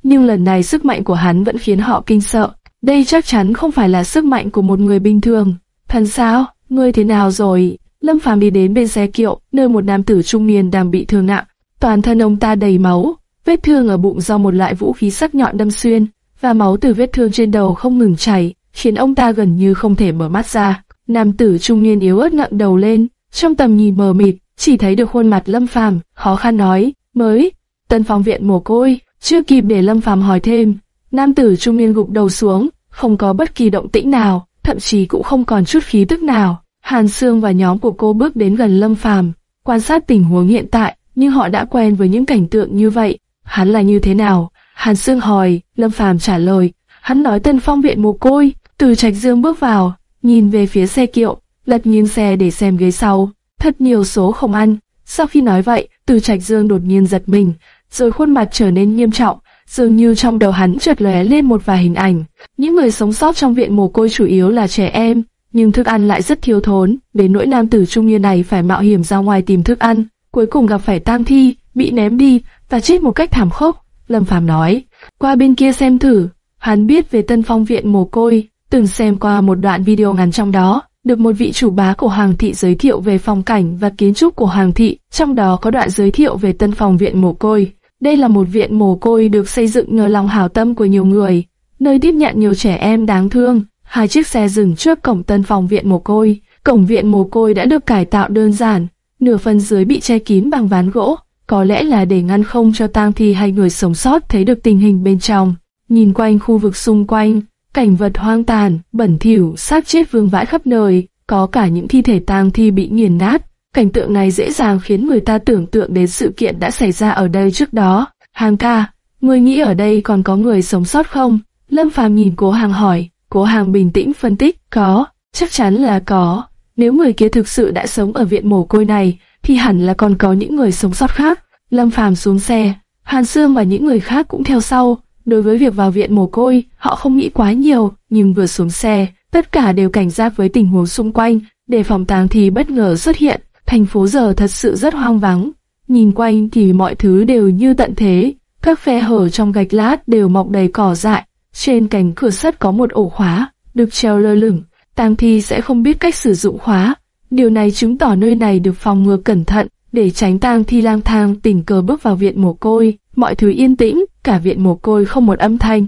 nhưng lần này sức mạnh của hắn vẫn khiến họ kinh sợ. Đây chắc chắn không phải là sức mạnh của một người bình thường. Thần sao? Ngươi thế nào rồi? Lâm Phàm đi đến bên xe kiệu, nơi một nam tử trung niên đang bị thương nặng. Toàn thân ông ta đầy máu, vết thương ở bụng do một loại vũ khí sắc nhọn đâm xuyên, và máu từ vết thương trên đầu không ngừng chảy, khiến ông ta gần như không thể mở mắt ra. Nam tử trung niên yếu ớt ngẩng đầu lên, trong tầm nhìn mờ mịt, chỉ thấy được khuôn mặt Lâm Phàm, khó khăn nói, "Mới, Tân Phong viện mồ côi." Chưa kịp để Lâm Phàm hỏi thêm, nam tử trung niên gục đầu xuống, không có bất kỳ động tĩnh nào, thậm chí cũng không còn chút khí tức nào. Hàn Sương và nhóm của cô bước đến gần Lâm Phàm, quan sát tình huống hiện tại, nhưng họ đã quen với những cảnh tượng như vậy. Hắn là như thế nào? Hàn Sương hỏi, Lâm Phàm trả lời, hắn nói Tân Phong viện mồ côi. Từ Trạch Dương bước vào, nhìn về phía xe kiệu, lật nghiêng xe để xem ghế sau. Thật nhiều số không ăn. Sau khi nói vậy, Từ Trạch Dương đột nhiên giật mình, rồi khuôn mặt trở nên nghiêm trọng, dường như trong đầu hắn chợt lóe lên một vài hình ảnh. Những người sống sót trong viện mồ côi chủ yếu là trẻ em, nhưng thức ăn lại rất thiếu thốn, đến nỗi nam tử trung niên này phải mạo hiểm ra ngoài tìm thức ăn, cuối cùng gặp phải tang thi, bị ném đi và chết một cách thảm khốc. Lâm Phàm nói, qua bên kia xem thử, hắn biết về Tân Phong viện mồ côi, từng xem qua một đoạn video ngắn trong đó, được một vị chủ bá của Hoàng thị giới thiệu về phong cảnh và kiến trúc của Hoàng thị, trong đó có đoạn giới thiệu về Tân Phong viện mồ côi. Đây là một viện mồ côi được xây dựng nhờ lòng hảo tâm của nhiều người, nơi tiếp nhận nhiều trẻ em đáng thương. Hai chiếc xe dừng trước cổng Tân Phong viện mồ côi. Cổng viện mồ côi đã được cải tạo đơn giản, nửa phần dưới bị che kín bằng ván gỗ, có lẽ là để ngăn không cho tang thi hay người sống sót thấy được tình hình bên trong. Nhìn quanh khu vực xung quanh, cảnh vật hoang tàn, bẩn thỉu, xác chết vương vãi khắp nơi, có cả những thi thể tang thi bị nghiền nát. Cảnh tượng này dễ dàng khiến người ta tưởng tượng đến sự kiện đã xảy ra ở đây trước đó. Hàng ca, người nghĩ ở đây còn có người sống sót không? Lâm Phàm nhìn cố hàng hỏi, cố hàng bình tĩnh phân tích, có, chắc chắn là có. Nếu người kia thực sự đã sống ở viện mồ côi này, thì hẳn là còn có những người sống sót khác. Lâm Phàm xuống xe, Hàn Sương và những người khác cũng theo sau. Đối với việc vào viện mồ côi, họ không nghĩ quá nhiều, nhưng vừa xuống xe, tất cả đều cảnh giác với tình huống xung quanh, để phòng tang thì bất ngờ xuất hiện. Thành phố giờ thật sự rất hoang vắng. Nhìn quanh thì mọi thứ đều như tận thế, các khe hở trong gạch lát đều mọc đầy cỏ dại. Trên cánh cửa sắt có một ổ khóa, được treo lơ lửng. Tang thi sẽ không biết cách sử dụng khóa. Điều này chứng tỏ nơi này được phòng ngừa cẩn thận, để tránh tang thi lang thang tình cờ bước vào viện mồ côi. Mọi thứ yên tĩnh, cả viện mồ côi không một âm thanh,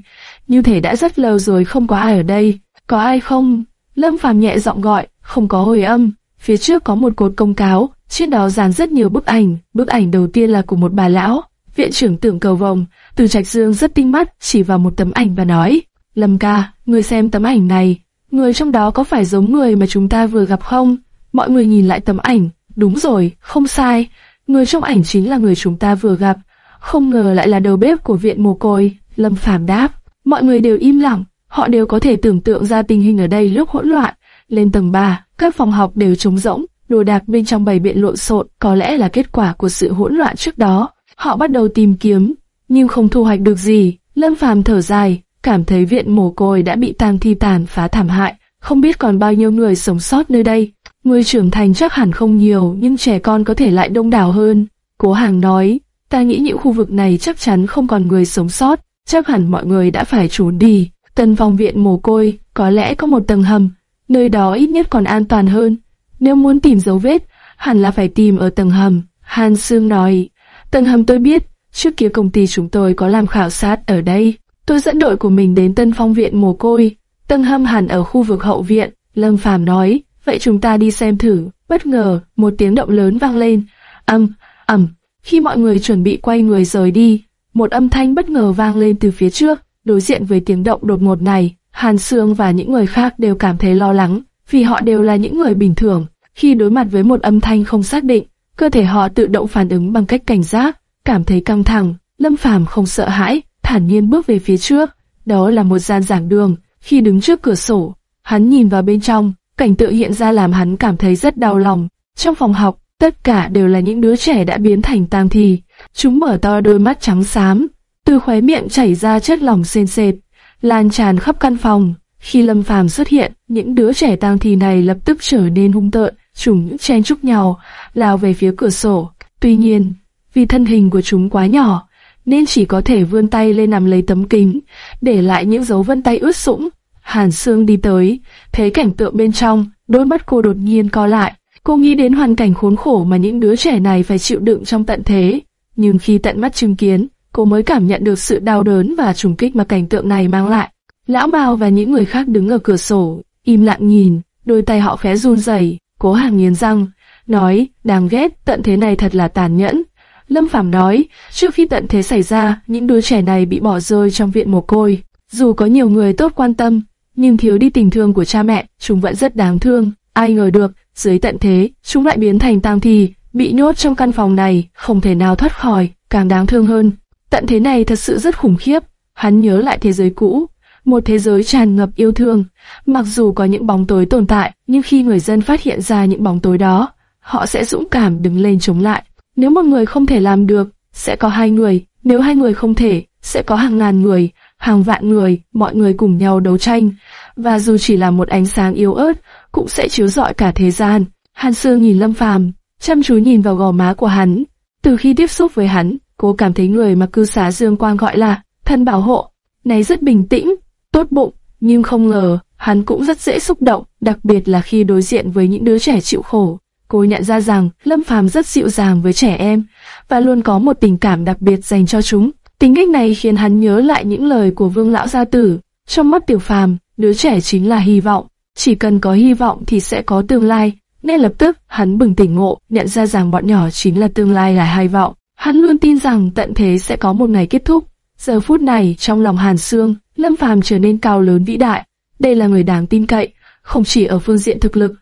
như thể đã rất lâu rồi không có ai ở đây. Có ai không? Lâm Phàm nhẹ giọng gọi, không có hồi âm. Phía trước có một cột công cáo, trên đó dàn rất nhiều bức ảnh. Bức ảnh đầu tiên là của một bà lão. Viện trưởng tưởng cầu vồng, từ trạch dương rất tinh mắt, chỉ vào một tấm ảnh và nói, Lâm ca, người xem tấm ảnh này, người trong đó có phải giống người mà chúng ta vừa gặp không? Mọi người nhìn lại tấm ảnh, đúng rồi, không sai, người trong ảnh chính là người chúng ta vừa gặp, không ngờ lại là đầu bếp của viện mồ côi, Lâm Phàm đáp. Mọi người đều im lặng, họ đều có thể tưởng tượng ra tình hình ở đây lúc hỗn loạn. Lên tầng 3, các phòng học đều trống rỗng, đồ đạc bên trong bày biện lộn xộn, có lẽ là kết quả của sự hỗn loạn trước đó. Họ bắt đầu tìm kiếm, nhưng không thu hoạch được gì. Lâm Phàm thở dài, cảm thấy viện mồ côi đã bị tang thi tàn phá thảm hại, không biết còn bao nhiêu người sống sót nơi đây. Người trưởng thành chắc hẳn không nhiều, nhưng trẻ con có thể lại đông đảo hơn. Cố Hàng nói, ta nghĩ những khu vực này chắc chắn không còn người sống sót, chắc hẳn mọi người đã phải trốn đi. Tân phòng viện mồ côi, có lẽ có một tầng hầm, nơi đó ít nhất còn an toàn hơn. Nếu muốn tìm dấu vết, hẳn là phải tìm ở tầng hầm. Hàn Sương nói, tầng hầm tôi biết, trước kia công ty chúng tôi có làm khảo sát ở đây. Tôi dẫn đội của mình đến Tân Phong viện mồ côi, tân hâm hẳn ở khu vực hậu viện. Lâm Phàm nói, vậy chúng ta đi xem thử. Bất ngờ, một tiếng động lớn vang lên, ầm ầm. Khi mọi người chuẩn bị quay người rời đi, một âm thanh bất ngờ vang lên từ phía trước. Đối diện với tiếng động đột ngột này, Hàn Sương và những người khác đều cảm thấy lo lắng, vì họ đều là những người bình thường. Khi đối mặt với một âm thanh không xác định, cơ thể họ tự động phản ứng bằng cách cảnh giác, cảm thấy căng thẳng. Lâm Phàm không sợ hãi, thản nhiên bước về phía trước. Đó là một gian giảng đường. Khi đứng trước cửa sổ, hắn nhìn vào bên trong, cảnh tượng hiện ra làm hắn cảm thấy rất đau lòng. Trong phòng học, tất cả đều là những đứa trẻ đã biến thành tang thi. Chúng mở to đôi mắt trắng xám, từ khóe miệng chảy ra chất lỏng sền sệt, lan tràn khắp căn phòng. Khi Lâm Phàm xuất hiện, những đứa trẻ tang thi này lập tức trở nên hung tợn, chúng chen chúc nhau, lao về phía cửa sổ. Tuy nhiên, vì thân hình của chúng quá nhỏ, nên chỉ có thể vươn tay lên nằm lấy tấm kính, để lại những dấu vân tay ướt sũng. Hàn Sương đi tới, thấy cảnh tượng bên trong, đôi mắt cô đột nhiên co lại. Cô nghĩ đến hoàn cảnh khốn khổ mà những đứa trẻ này phải chịu đựng trong tận thế. Nhưng khi tận mắt chứng kiến, cô mới cảm nhận được sự đau đớn và trùng kích mà cảnh tượng này mang lại. Lão Bao và những người khác đứng ở cửa sổ, im lặng nhìn, đôi tay họ khẽ run rẩy, cố hàng nghiến răng, nói, đáng ghét, tận thế này thật là tàn nhẫn. Lâm Phàm nói, trước khi tận thế xảy ra, những đứa trẻ này bị bỏ rơi trong viện mồ côi. Dù có nhiều người tốt quan tâm, nhưng thiếu đi tình thương của cha mẹ, chúng vẫn rất đáng thương. Ai ngờ được, dưới tận thế, chúng lại biến thành tang thi, bị nhốt trong căn phòng này, không thể nào thoát khỏi, càng đáng thương hơn. Tận thế này thật sự rất khủng khiếp. Hắn nhớ lại thế giới cũ, một thế giới tràn ngập yêu thương. Mặc dù có những bóng tối tồn tại, nhưng khi người dân phát hiện ra những bóng tối đó, họ sẽ dũng cảm đứng lên chống lại. Nếu một người không thể làm được, sẽ có hai người. Nếu hai người không thể, sẽ có hàng ngàn người, hàng vạn người, mọi người cùng nhau đấu tranh. Và dù chỉ là một ánh sáng yếu ớt, cũng sẽ chiếu rọi cả thế gian. Hàn Sương nhìn Lâm Phàm, chăm chú nhìn vào gò má của hắn. Từ khi tiếp xúc với hắn, cô cảm thấy người mà cư xá Dương Quang gọi là thân bảo hộ, này rất bình tĩnh, tốt bụng, nhưng không ngờ hắn cũng rất dễ xúc động, đặc biệt là khi đối diện với những đứa trẻ chịu khổ. Cô nhận ra rằng Lâm Phàm rất dịu dàng với trẻ em và luôn có một tình cảm đặc biệt dành cho chúng. Tính cách này khiến hắn nhớ lại những lời của Vương lão gia tử. Trong mắt Tiểu Phàm, đứa trẻ chính là hy vọng. Chỉ cần có hy vọng thì sẽ có tương lai. Nên lập tức hắn bừng tỉnh ngộ, nhận ra rằng bọn nhỏ chính là tương lai là hy vọng. Hắn luôn tin rằng tận thế sẽ có một ngày kết thúc. Giờ phút này, trong lòng Hàn Sương, Lâm Phàm trở nên cao lớn vĩ đại. Đây là người đáng tin cậy, không chỉ ở phương diện thực lực,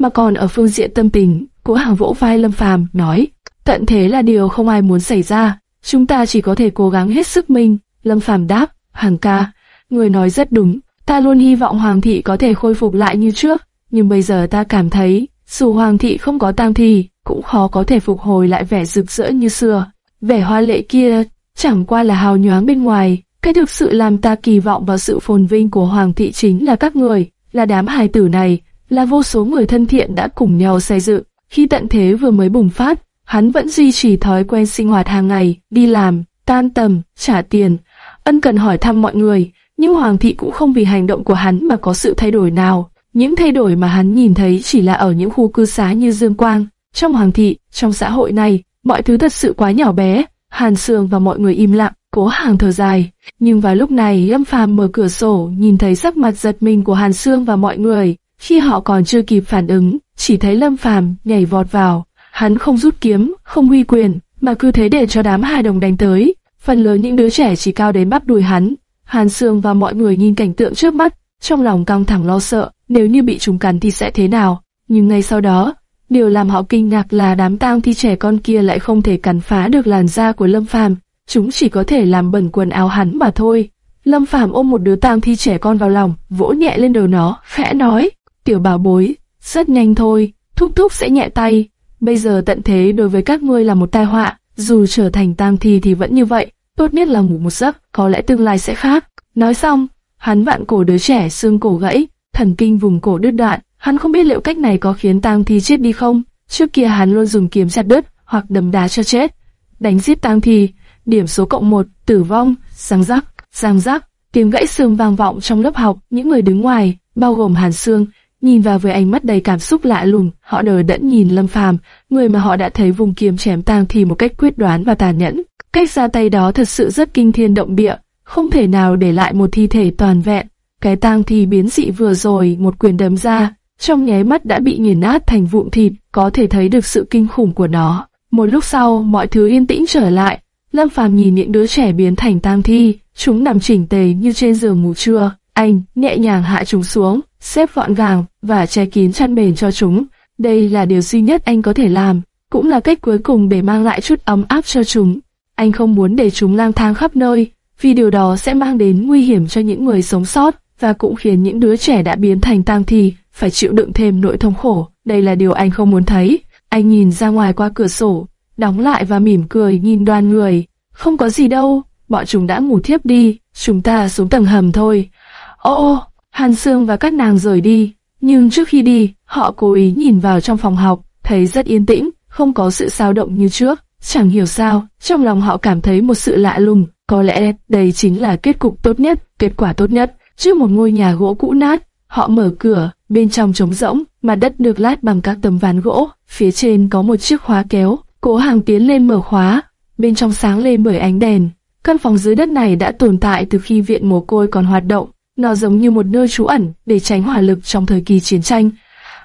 mà còn ở phương diện tâm tình. Cố Hàng vỗ vai Lâm Phàm nói, tận thế là điều không ai muốn xảy ra, chúng ta chỉ có thể cố gắng hết sức mình. Lâm Phàm đáp, Hàng ca, người nói rất đúng, ta luôn hy vọng Hoàng thị có thể khôi phục lại như trước, nhưng bây giờ ta cảm thấy, dù Hoàng thị không có tang thì cũng khó có thể phục hồi lại vẻ rực rỡ như xưa. Vẻ hoa lệ kia chẳng qua là hào nhoáng bên ngoài, cái thực sự làm ta kỳ vọng vào sự phồn vinh của Hoàng thị chính là các người, là đám hài tử này, là vô số người thân thiện đã cùng nhau xây dựng. Khi tận thế vừa mới bùng phát, hắn vẫn duy trì thói quen sinh hoạt hàng ngày, đi làm, tan tầm, trả tiền, ân cần hỏi thăm mọi người, nhưng Hoàng thị cũng không vì hành động của hắn mà có sự thay đổi nào. Những thay đổi mà hắn nhìn thấy chỉ là ở những khu cư xá như Dương Quang. Trong Hoàng thị, trong xã hội này, mọi thứ thật sự quá nhỏ bé. Hàn Sương và mọi người im lặng, cố hàng thở dài. Nhưng vào lúc này Lâm Phàm mở cửa sổ nhìn thấy sắc mặt giật mình của Hàn Sương và mọi người. Khi họ còn chưa kịp phản ứng, chỉ thấy Lâm Phàm nhảy vọt vào. Hắn không rút kiếm, không huy quyền, mà cứ thế để cho đám hài đồng đánh tới. Phần lớn những đứa trẻ chỉ cao đến bắp đùi hắn. Hàn Sương và mọi người nhìn cảnh tượng trước mắt, trong lòng căng thẳng lo sợ, nếu như bị chúng cắn thì sẽ thế nào. Nhưng ngay sau đó, điều làm họ kinh ngạc là đám tang thi trẻ con kia lại không thể cắn phá được làn da của Lâm Phàm, chúng chỉ có thể làm bẩn quần áo hắn mà thôi. Lâm Phàm ôm một đứa tang thi trẻ con vào lòng, vỗ nhẹ lên đầu nó, khẽ nói: "Tiểu bảo bối, rất nhanh thôi, thúc thúc sẽ nhẹ tay. Bây giờ tận thế đối với các ngươi là một tai họa, dù trở thành tang thi thì vẫn như vậy, tốt nhất là ngủ một giấc, có lẽ tương lai sẽ khác." Nói xong, hắn vặn cổ đứa trẻ xương cổ gãy, thần kinh vùng cổ đứt đoạn. Hắn không biết liệu cách này có khiến tang thi chết đi không. Trước kia hắn luôn dùng kiếm chặt đứt hoặc đấm đá cho chết. Đánh giết tang thi, điểm số cộng một, tử vong, giang rắc, giang rắc. Tiếng gãy xương vang vọng trong lớp học. Những người đứng ngoài, bao gồm Hàn Sương, nhìn vào với ánh mắt đầy cảm xúc lạ lùng. Họ đờ đẫn nhìn Lâm Phàm, người mà họ đã thấy vùng kiếm chém tang thì một cách quyết đoán và tàn nhẫn. Cách ra tay đó thật sự rất kinh thiên động địa không thể nào để lại một thi thể toàn vẹn. Cái tang thi biến dị vừa rồi một quyền đấm ra, trong nháy mắt đã bị nghiền nát thành vụn thịt, có thể thấy được sự kinh khủng của nó. Một lúc sau, mọi thứ yên tĩnh trở lại. Lâm Phàm nhìn những đứa trẻ biến thành tang thi, chúng nằm chỉnh tề như trên giường ngủ trưa. Anh nhẹ nhàng hạ chúng xuống, xếp gọn gàng và che kín chăn bền cho chúng. Đây là điều duy nhất anh có thể làm, cũng là cách cuối cùng để mang lại chút ấm áp cho chúng. Anh không muốn để chúng lang thang khắp nơi, vì điều đó sẽ mang đến nguy hiểm cho những người sống sót và cũng khiến những đứa trẻ đã biến thành tang thi phải chịu đựng thêm nỗi thống khổ. Đây là điều anh không muốn thấy. Anh nhìn ra ngoài qua cửa sổ, đóng lại và mỉm cười nhìn đoàn người. Không có gì đâu, bọn chúng đã ngủ thiếp đi, chúng ta xuống tầng hầm thôi. Ô ô, Hàn Sương và các nàng rời đi, nhưng trước khi đi, họ cố ý nhìn vào trong phòng học, thấy rất yên tĩnh, không có sự xao động như trước. Chẳng hiểu sao, trong lòng họ cảm thấy một sự lạ lùng, có lẽ đây chính là kết cục tốt nhất, kết quả tốt nhất. Trước một ngôi nhà gỗ cũ nát, họ mở cửa, bên trong trống rỗng, mặt đất được lát bằng các tấm ván gỗ, phía trên có một chiếc khóa kéo. Cố Hàng tiến lên mở khóa, bên trong sáng lên bởi ánh đèn. Căn phòng dưới đất này đã tồn tại từ khi viện mồ côi còn hoạt động, nó giống như một nơi trú ẩn để tránh hỏa lực trong thời kỳ chiến tranh,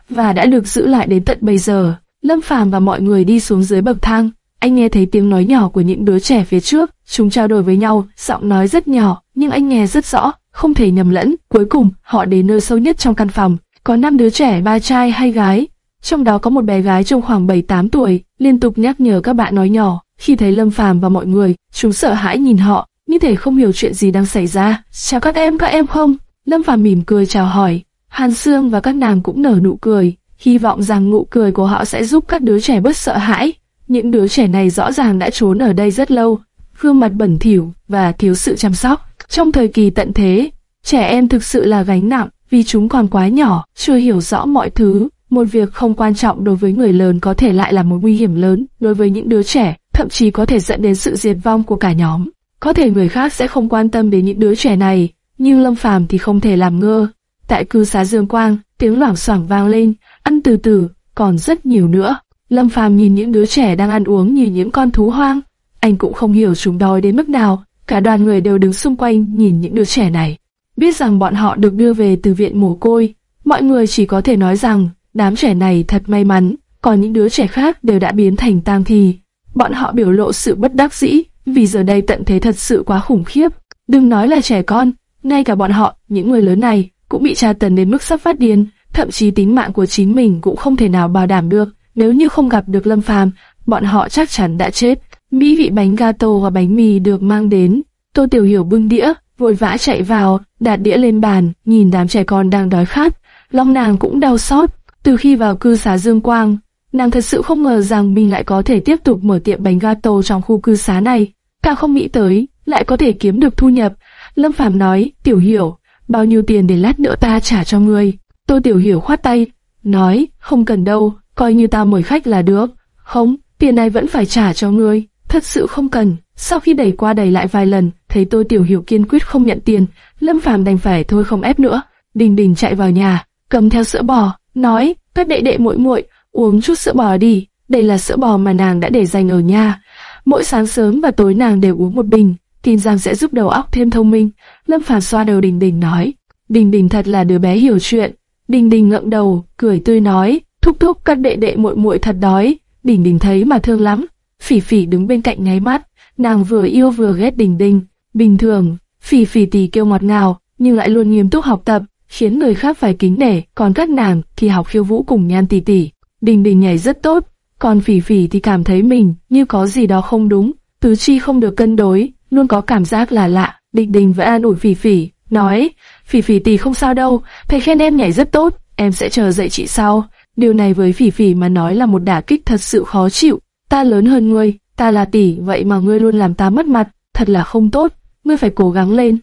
và đã được giữ lại đến tận bây giờ. Lâm Phàm và mọi người đi xuống dưới bậc thang, anh nghe thấy tiếng nói nhỏ của những đứa trẻ phía trước, chúng trao đổi với nhau, giọng nói rất nhỏ, nhưng anh nghe rất rõ, không thể nhầm lẫn. Cuối cùng, họ đến nơi sâu nhất trong căn phòng, có năm đứa trẻ ba trai hay gái, trong đó có một bé gái trong khoảng 7-8 tuổi, liên tục nhắc nhở các bạn nói nhỏ. Khi thấy Lâm Phàm và mọi người, chúng sợ hãi nhìn họ, như thể không hiểu chuyện gì đang xảy ra. Chào các em, các em không? Lâm Phàm mỉm cười chào hỏi. Hàn Sương và các nàng cũng nở nụ cười, hy vọng rằng nụ cười của họ sẽ giúp các đứa trẻ bớt sợ hãi. Những đứa trẻ này rõ ràng đã trốn ở đây rất lâu, gương mặt bẩn thỉu và thiếu sự chăm sóc. Trong thời kỳ tận thế, trẻ em thực sự là gánh nặng vì chúng còn quá nhỏ, chưa hiểu rõ mọi thứ. Một việc không quan trọng đối với người lớn có thể lại là một nguy hiểm lớn đối với những đứa trẻ, thậm chí có thể dẫn đến sự diệt vong của cả nhóm. Có thể người khác sẽ không quan tâm đến những đứa trẻ này, nhưng Lâm Phàm thì không thể làm ngơ. Tại cư xá Dương Quang, tiếng loảng xoảng vang lên, ăn từ từ, còn rất nhiều nữa. Lâm Phàm nhìn những đứa trẻ đang ăn uống như những con thú hoang, anh cũng không hiểu chúng đói đến mức nào. Cả đoàn người đều đứng xung quanh nhìn những đứa trẻ này, biết rằng bọn họ được đưa về từ viện mồ côi. Mọi người chỉ có thể nói rằng đám trẻ này thật may mắn, còn những đứa trẻ khác đều đã biến thành tang thi. bọn họ biểu lộ sự bất đắc dĩ, vì giờ đây tận thế thật sự quá khủng khiếp. Đừng nói là trẻ con, ngay cả bọn họ, những người lớn này, cũng bị tra tấn đến mức sắp phát điên, thậm chí tính mạng của chính mình cũng không thể nào bảo đảm được. Nếu như không gặp được Lâm Phàm, bọn họ chắc chắn đã chết. Mỹ vị bánh gato và bánh mì được mang đến. Tô Tiểu Hiểu bưng đĩa, vội vã chạy vào, đặt đĩa lên bàn, nhìn đám trẻ con đang đói khát. Long nàng cũng đau xót. Từ khi vào cư xá Dương Quang, nàng thật sự không ngờ rằng mình lại có thể tiếp tục mở tiệm bánh gato trong khu cư xá này. Càng không nghĩ tới, lại có thể kiếm được thu nhập. Lâm Phàm nói, Tiểu Hiểu, bao nhiêu tiền để lát nữa ta trả cho ngươi. Tô Tiểu Hiểu khoát tay, nói, không cần đâu, coi như ta mời khách là được. Không, tiền này vẫn phải trả cho ngươi, thật sự không cần. Sau khi đẩy qua đẩy lại vài lần, thấy Tô Tiểu Hiểu kiên quyết không nhận tiền, Lâm Phàm đành phải thôi không ép nữa. Đình Đình chạy vào nhà, cầm theo sữa bò, nói, các đệ đệ muội muội uống chút sữa bò đi, đây là sữa bò mà nàng đã để dành ở nhà. Mỗi sáng sớm và tối nàng đều uống một bình, tin rằng sẽ giúp đầu óc thêm thông minh. Lâm Phàm xoa đầu Đình Đình nói, Đình Đình thật là đứa bé hiểu chuyện. Đình Đình ngậm đầu, cười tươi nói, thúc thúc các đệ đệ muội muội thật đói. Đình Đình thấy mà thương lắm. Phỉ Phỉ đứng bên cạnh nháy mắt, nàng vừa yêu vừa ghét Đình Đình. Bình thường, Phỉ Phỉ tì kêu ngọt ngào, nhưng lại luôn nghiêm túc học tập, khiến người khác phải kính nể. Còn các nàng thì học khiêu vũ cùng Nhan tỷ tỷ. Đình Đình nhảy rất tốt, còn Phỉ Phỉ thì cảm thấy mình như có gì đó không đúng, tứ chi không được cân đối, luôn có cảm giác là lạ. Đình Đình vẫn an ủi Phỉ Phỉ, nói, Phỉ Phỉ tỷ không sao đâu, thầy khen em nhảy rất tốt, em sẽ chờ dạy chị sau. Điều này với Phỉ Phỉ mà nói là một đả kích thật sự khó chịu. Ta lớn hơn ngươi, ta là tỷ, vậy mà ngươi luôn làm ta mất mặt, thật là không tốt, ngươi phải cố gắng lên.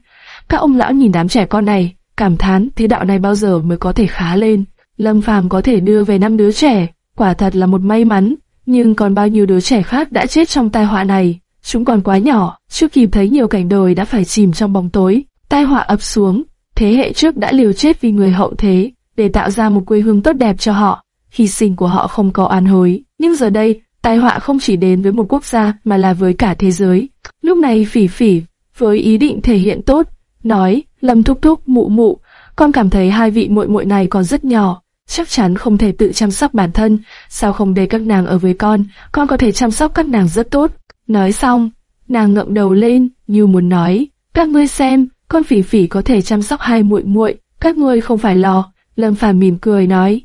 Các ông lão nhìn đám trẻ con này, cảm thán thế đạo này bao giờ mới có thể khá lên. Lâm Phàm có thể đưa về năm đứa trẻ, quả thật là một may mắn, nhưng còn bao nhiêu đứa trẻ khác đã chết trong tai họa này. Chúng còn quá nhỏ, chưa kịp thấy nhiều cảnh đời đã phải chìm trong bóng tối. Tai họa ập xuống, thế hệ trước đã liều chết vì người hậu thế, để tạo ra một quê hương tốt đẹp cho họ. Hy sinh của họ không có an hối, nhưng giờ đây, tai họa không chỉ đến với một quốc gia mà là với cả thế giới. Lúc này phỉ phỉ, với ý định thể hiện tốt, nói, lâm thúc thúc mụ mụ, con cảm thấy hai vị muội muội này còn rất nhỏ, chắc chắn không thể tự chăm sóc bản thân, sao không để các nàng ở với con, con có thể chăm sóc các nàng rất tốt. Nói xong, nàng ngậm đầu lên, như muốn nói, các ngươi xem, con phỉ phỉ có thể chăm sóc hai muội muội, các ngươi không phải lo. Lâm Phàm mỉm cười nói,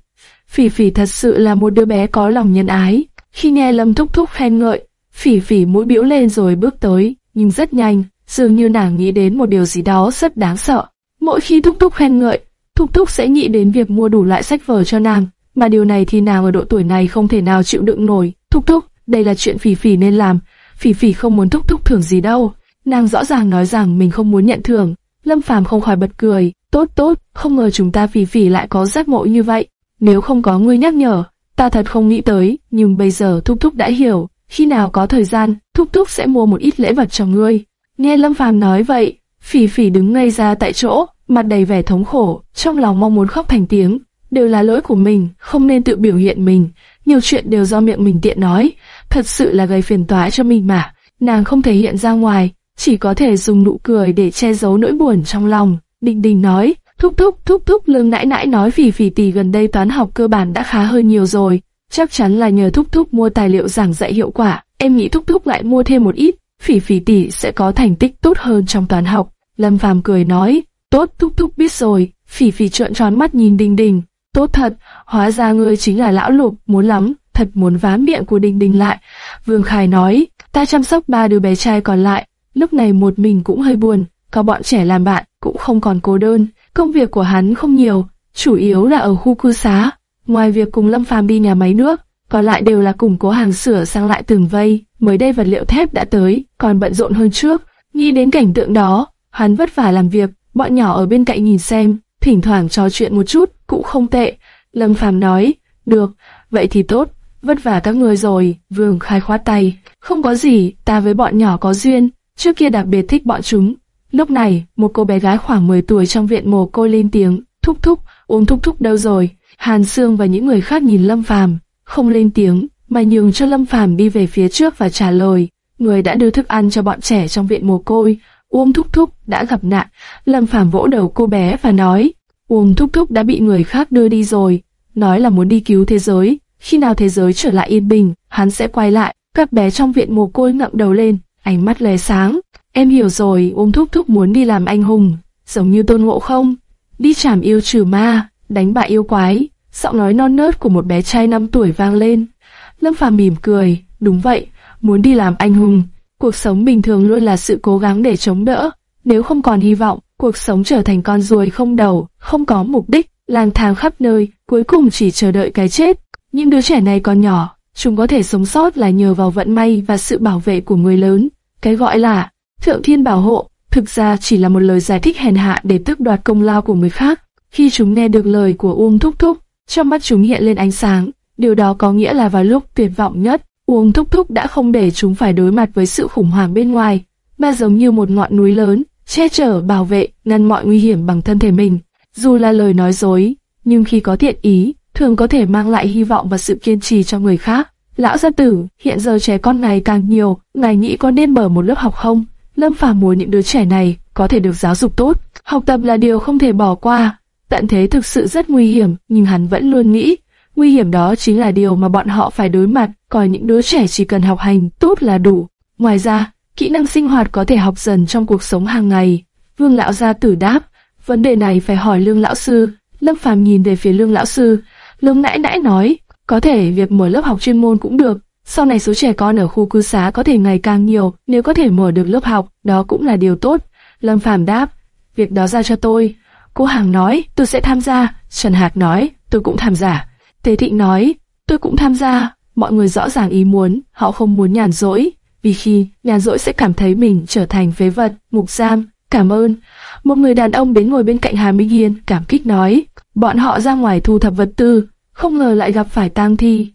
phỉ phỉ thật sự là một đứa bé có lòng nhân ái. Khi nghe Lâm Thúc Thúc khen ngợi, phỉ phỉ mũi biểu lên rồi bước tới, nhưng rất nhanh, dường như nàng nghĩ đến một điều gì đó rất đáng sợ. Mỗi khi Thúc Thúc khen ngợi, Thúc Thúc sẽ nghĩ đến việc mua đủ loại sách vở cho nàng, mà điều này thì nàng ở độ tuổi này không thể nào chịu đựng nổi. Thúc Thúc, đây là chuyện Phỉ Phỉ nên làm, Phỉ Phỉ không muốn Thúc Thúc thưởng gì đâu. Nàng rõ ràng nói rằng mình không muốn nhận thưởng. Lâm Phàm không khỏi bật cười, tốt tốt, không ngờ chúng ta Phỉ Phỉ lại có giác ngộ như vậy. Nếu không có ngươi nhắc nhở, ta thật không nghĩ tới, nhưng bây giờ Thúc Thúc đã hiểu, khi nào có thời gian, Thúc Thúc sẽ mua một ít lễ vật cho ngươi. Nghe Lâm Phàm nói vậy, Phỉ Phỉ đứng ngây ra tại chỗ, mặt đầy vẻ thống khổ, trong lòng mong muốn khóc thành tiếng. Đều là lỗi của mình, không nên tự biểu hiện mình, nhiều chuyện đều do miệng mình tiện nói, thật sự là gây phiền toái cho mình mà. Nàng không thể hiện ra ngoài, chỉ có thể dùng nụ cười để che giấu nỗi buồn trong lòng. Đình Đình nói, thúc thúc thúc thúc lương nãi nãi nói vì phỉ tỷ gần đây toán học cơ bản đã khá hơn nhiều rồi, chắc chắn là nhờ thúc thúc mua tài liệu giảng dạy hiệu quả. Em nghĩ thúc thúc lại mua thêm một ít, phỉ phỉ tỷ sẽ có thành tích tốt hơn trong toán học. Lâm Phàm cười nói, tốt thúc thúc biết rồi. Phỉ phỉ trợn tròn mắt nhìn Đình Đình, tốt thật, hóa ra ngươi chính là lão lục, muốn lắm, thật muốn vá miệng của Đình Đình lại. Vương Khải nói, ta chăm sóc ba đứa bé trai còn lại, lúc này một mình cũng hơi buồn, có bọn trẻ làm bạn, cũng không còn cô đơn. Công việc của hắn không nhiều, chủ yếu là ở khu cư xá. Ngoài việc cùng Lâm Phàm đi nhà máy nước, còn lại đều là củng cố hàng sửa sang lại tường vây. Mới đây vật liệu thép đã tới, còn bận rộn hơn trước. Nghĩ đến cảnh tượng đó, hắn vất vả làm việc, bọn nhỏ ở bên cạnh nhìn xem, thỉnh thoảng trò chuyện một chút, cũng không tệ. Lâm Phàm nói, được, vậy thì tốt, vất vả các người rồi, Vương khai khoát tay, không có gì, ta với bọn nhỏ có duyên, trước kia đặc biệt thích bọn chúng. Lúc này, một cô bé gái khoảng 10 tuổi trong viện mồ côi lên tiếng, thúc thúc, uống thúc thúc đâu rồi? Hàn Sương và những người khác nhìn Lâm Phàm, không lên tiếng, mà nhường cho Lâm Phàm đi về phía trước và trả lời, người đã đưa thức ăn cho bọn trẻ trong viện mồ côi, Uông Thúc Thúc đã gặp nạn. Lâm Phàm vỗ đầu cô bé và nói, Uông Thúc Thúc đã bị người khác đưa đi rồi, nói là muốn đi cứu thế giới. Khi nào thế giới trở lại yên bình, hắn sẽ quay lại. Các bé trong viện mồ côi ngậm đầu lên, ánh mắt lóe sáng. Em hiểu rồi, Uông Thúc Thúc muốn đi làm anh hùng, giống như tôn ngộ không. Đi chảm yêu trừ ma, đánh bại yêu quái. Giọng nói non nớt của một bé trai 5 tuổi vang lên. Lâm Phàm mỉm cười, đúng vậy, muốn đi làm anh hùng. Cuộc sống bình thường luôn là sự cố gắng để chống đỡ. Nếu không còn hy vọng, cuộc sống trở thành con ruồi không đầu, không có mục đích, lang thang khắp nơi, cuối cùng chỉ chờ đợi cái chết. Những đứa trẻ này còn nhỏ, chúng có thể sống sót là nhờ vào vận may và sự bảo vệ của người lớn. Cái gọi là thượng thiên bảo hộ, thực ra chỉ là một lời giải thích hèn hạ để tước đoạt công lao của người khác. Khi chúng nghe được lời của Uông Thúc Thúc, trong mắt chúng hiện lên ánh sáng. Điều đó có nghĩa là vào lúc tuyệt vọng nhất, Uông Thúc Thúc đã không để chúng phải đối mặt với sự khủng hoảng bên ngoài, mà giống như một ngọn núi lớn, che chở, bảo vệ, ngăn mọi nguy hiểm bằng thân thể mình. Dù là lời nói dối, nhưng khi có thiện ý, thường có thể mang lại hy vọng và sự kiên trì cho người khác. Lão gia tử, hiện giờ trẻ con này càng nhiều, ngài nghĩ có nên mở một lớp học không? Lâm Phàm muốn những đứa trẻ này có thể được giáo dục tốt. Học tập là điều không thể bỏ qua. Tận thế thực sự rất nguy hiểm, nhưng hắn vẫn luôn nghĩ, nguy hiểm đó chính là điều mà bọn họ phải đối mặt, Coi những đứa trẻ chỉ cần học hành tốt là đủ. Ngoài ra, kỹ năng sinh hoạt có thể học dần trong cuộc sống hàng ngày. Vương lão gia tử đáp, vấn đề này phải hỏi lương lão sư. Lâm Phàm nhìn về phía lương lão sư, lương nãy nãy nói, có thể việc mở lớp học chuyên môn cũng được. Sau này số trẻ con ở khu cư xá có thể ngày càng nhiều, nếu có thể mở được lớp học, đó cũng là điều tốt. Lâm Phàm đáp, việc đó ra cho tôi. Cô Hàng nói, tôi sẽ tham gia. Trần Hạc nói, tôi cũng tham gia. Tế Thịnh nói, tôi cũng tham gia. Mọi người rõ ràng ý muốn, họ không muốn nhàn rỗi, vì khi nhàn rỗi sẽ cảm thấy mình trở thành phế vật, mục giam. Cảm ơn. Một người đàn ông đến ngồi bên cạnh Hà Minh Hiên, cảm kích nói, bọn họ ra ngoài thu thập vật tư, không ngờ lại gặp phải tang thi.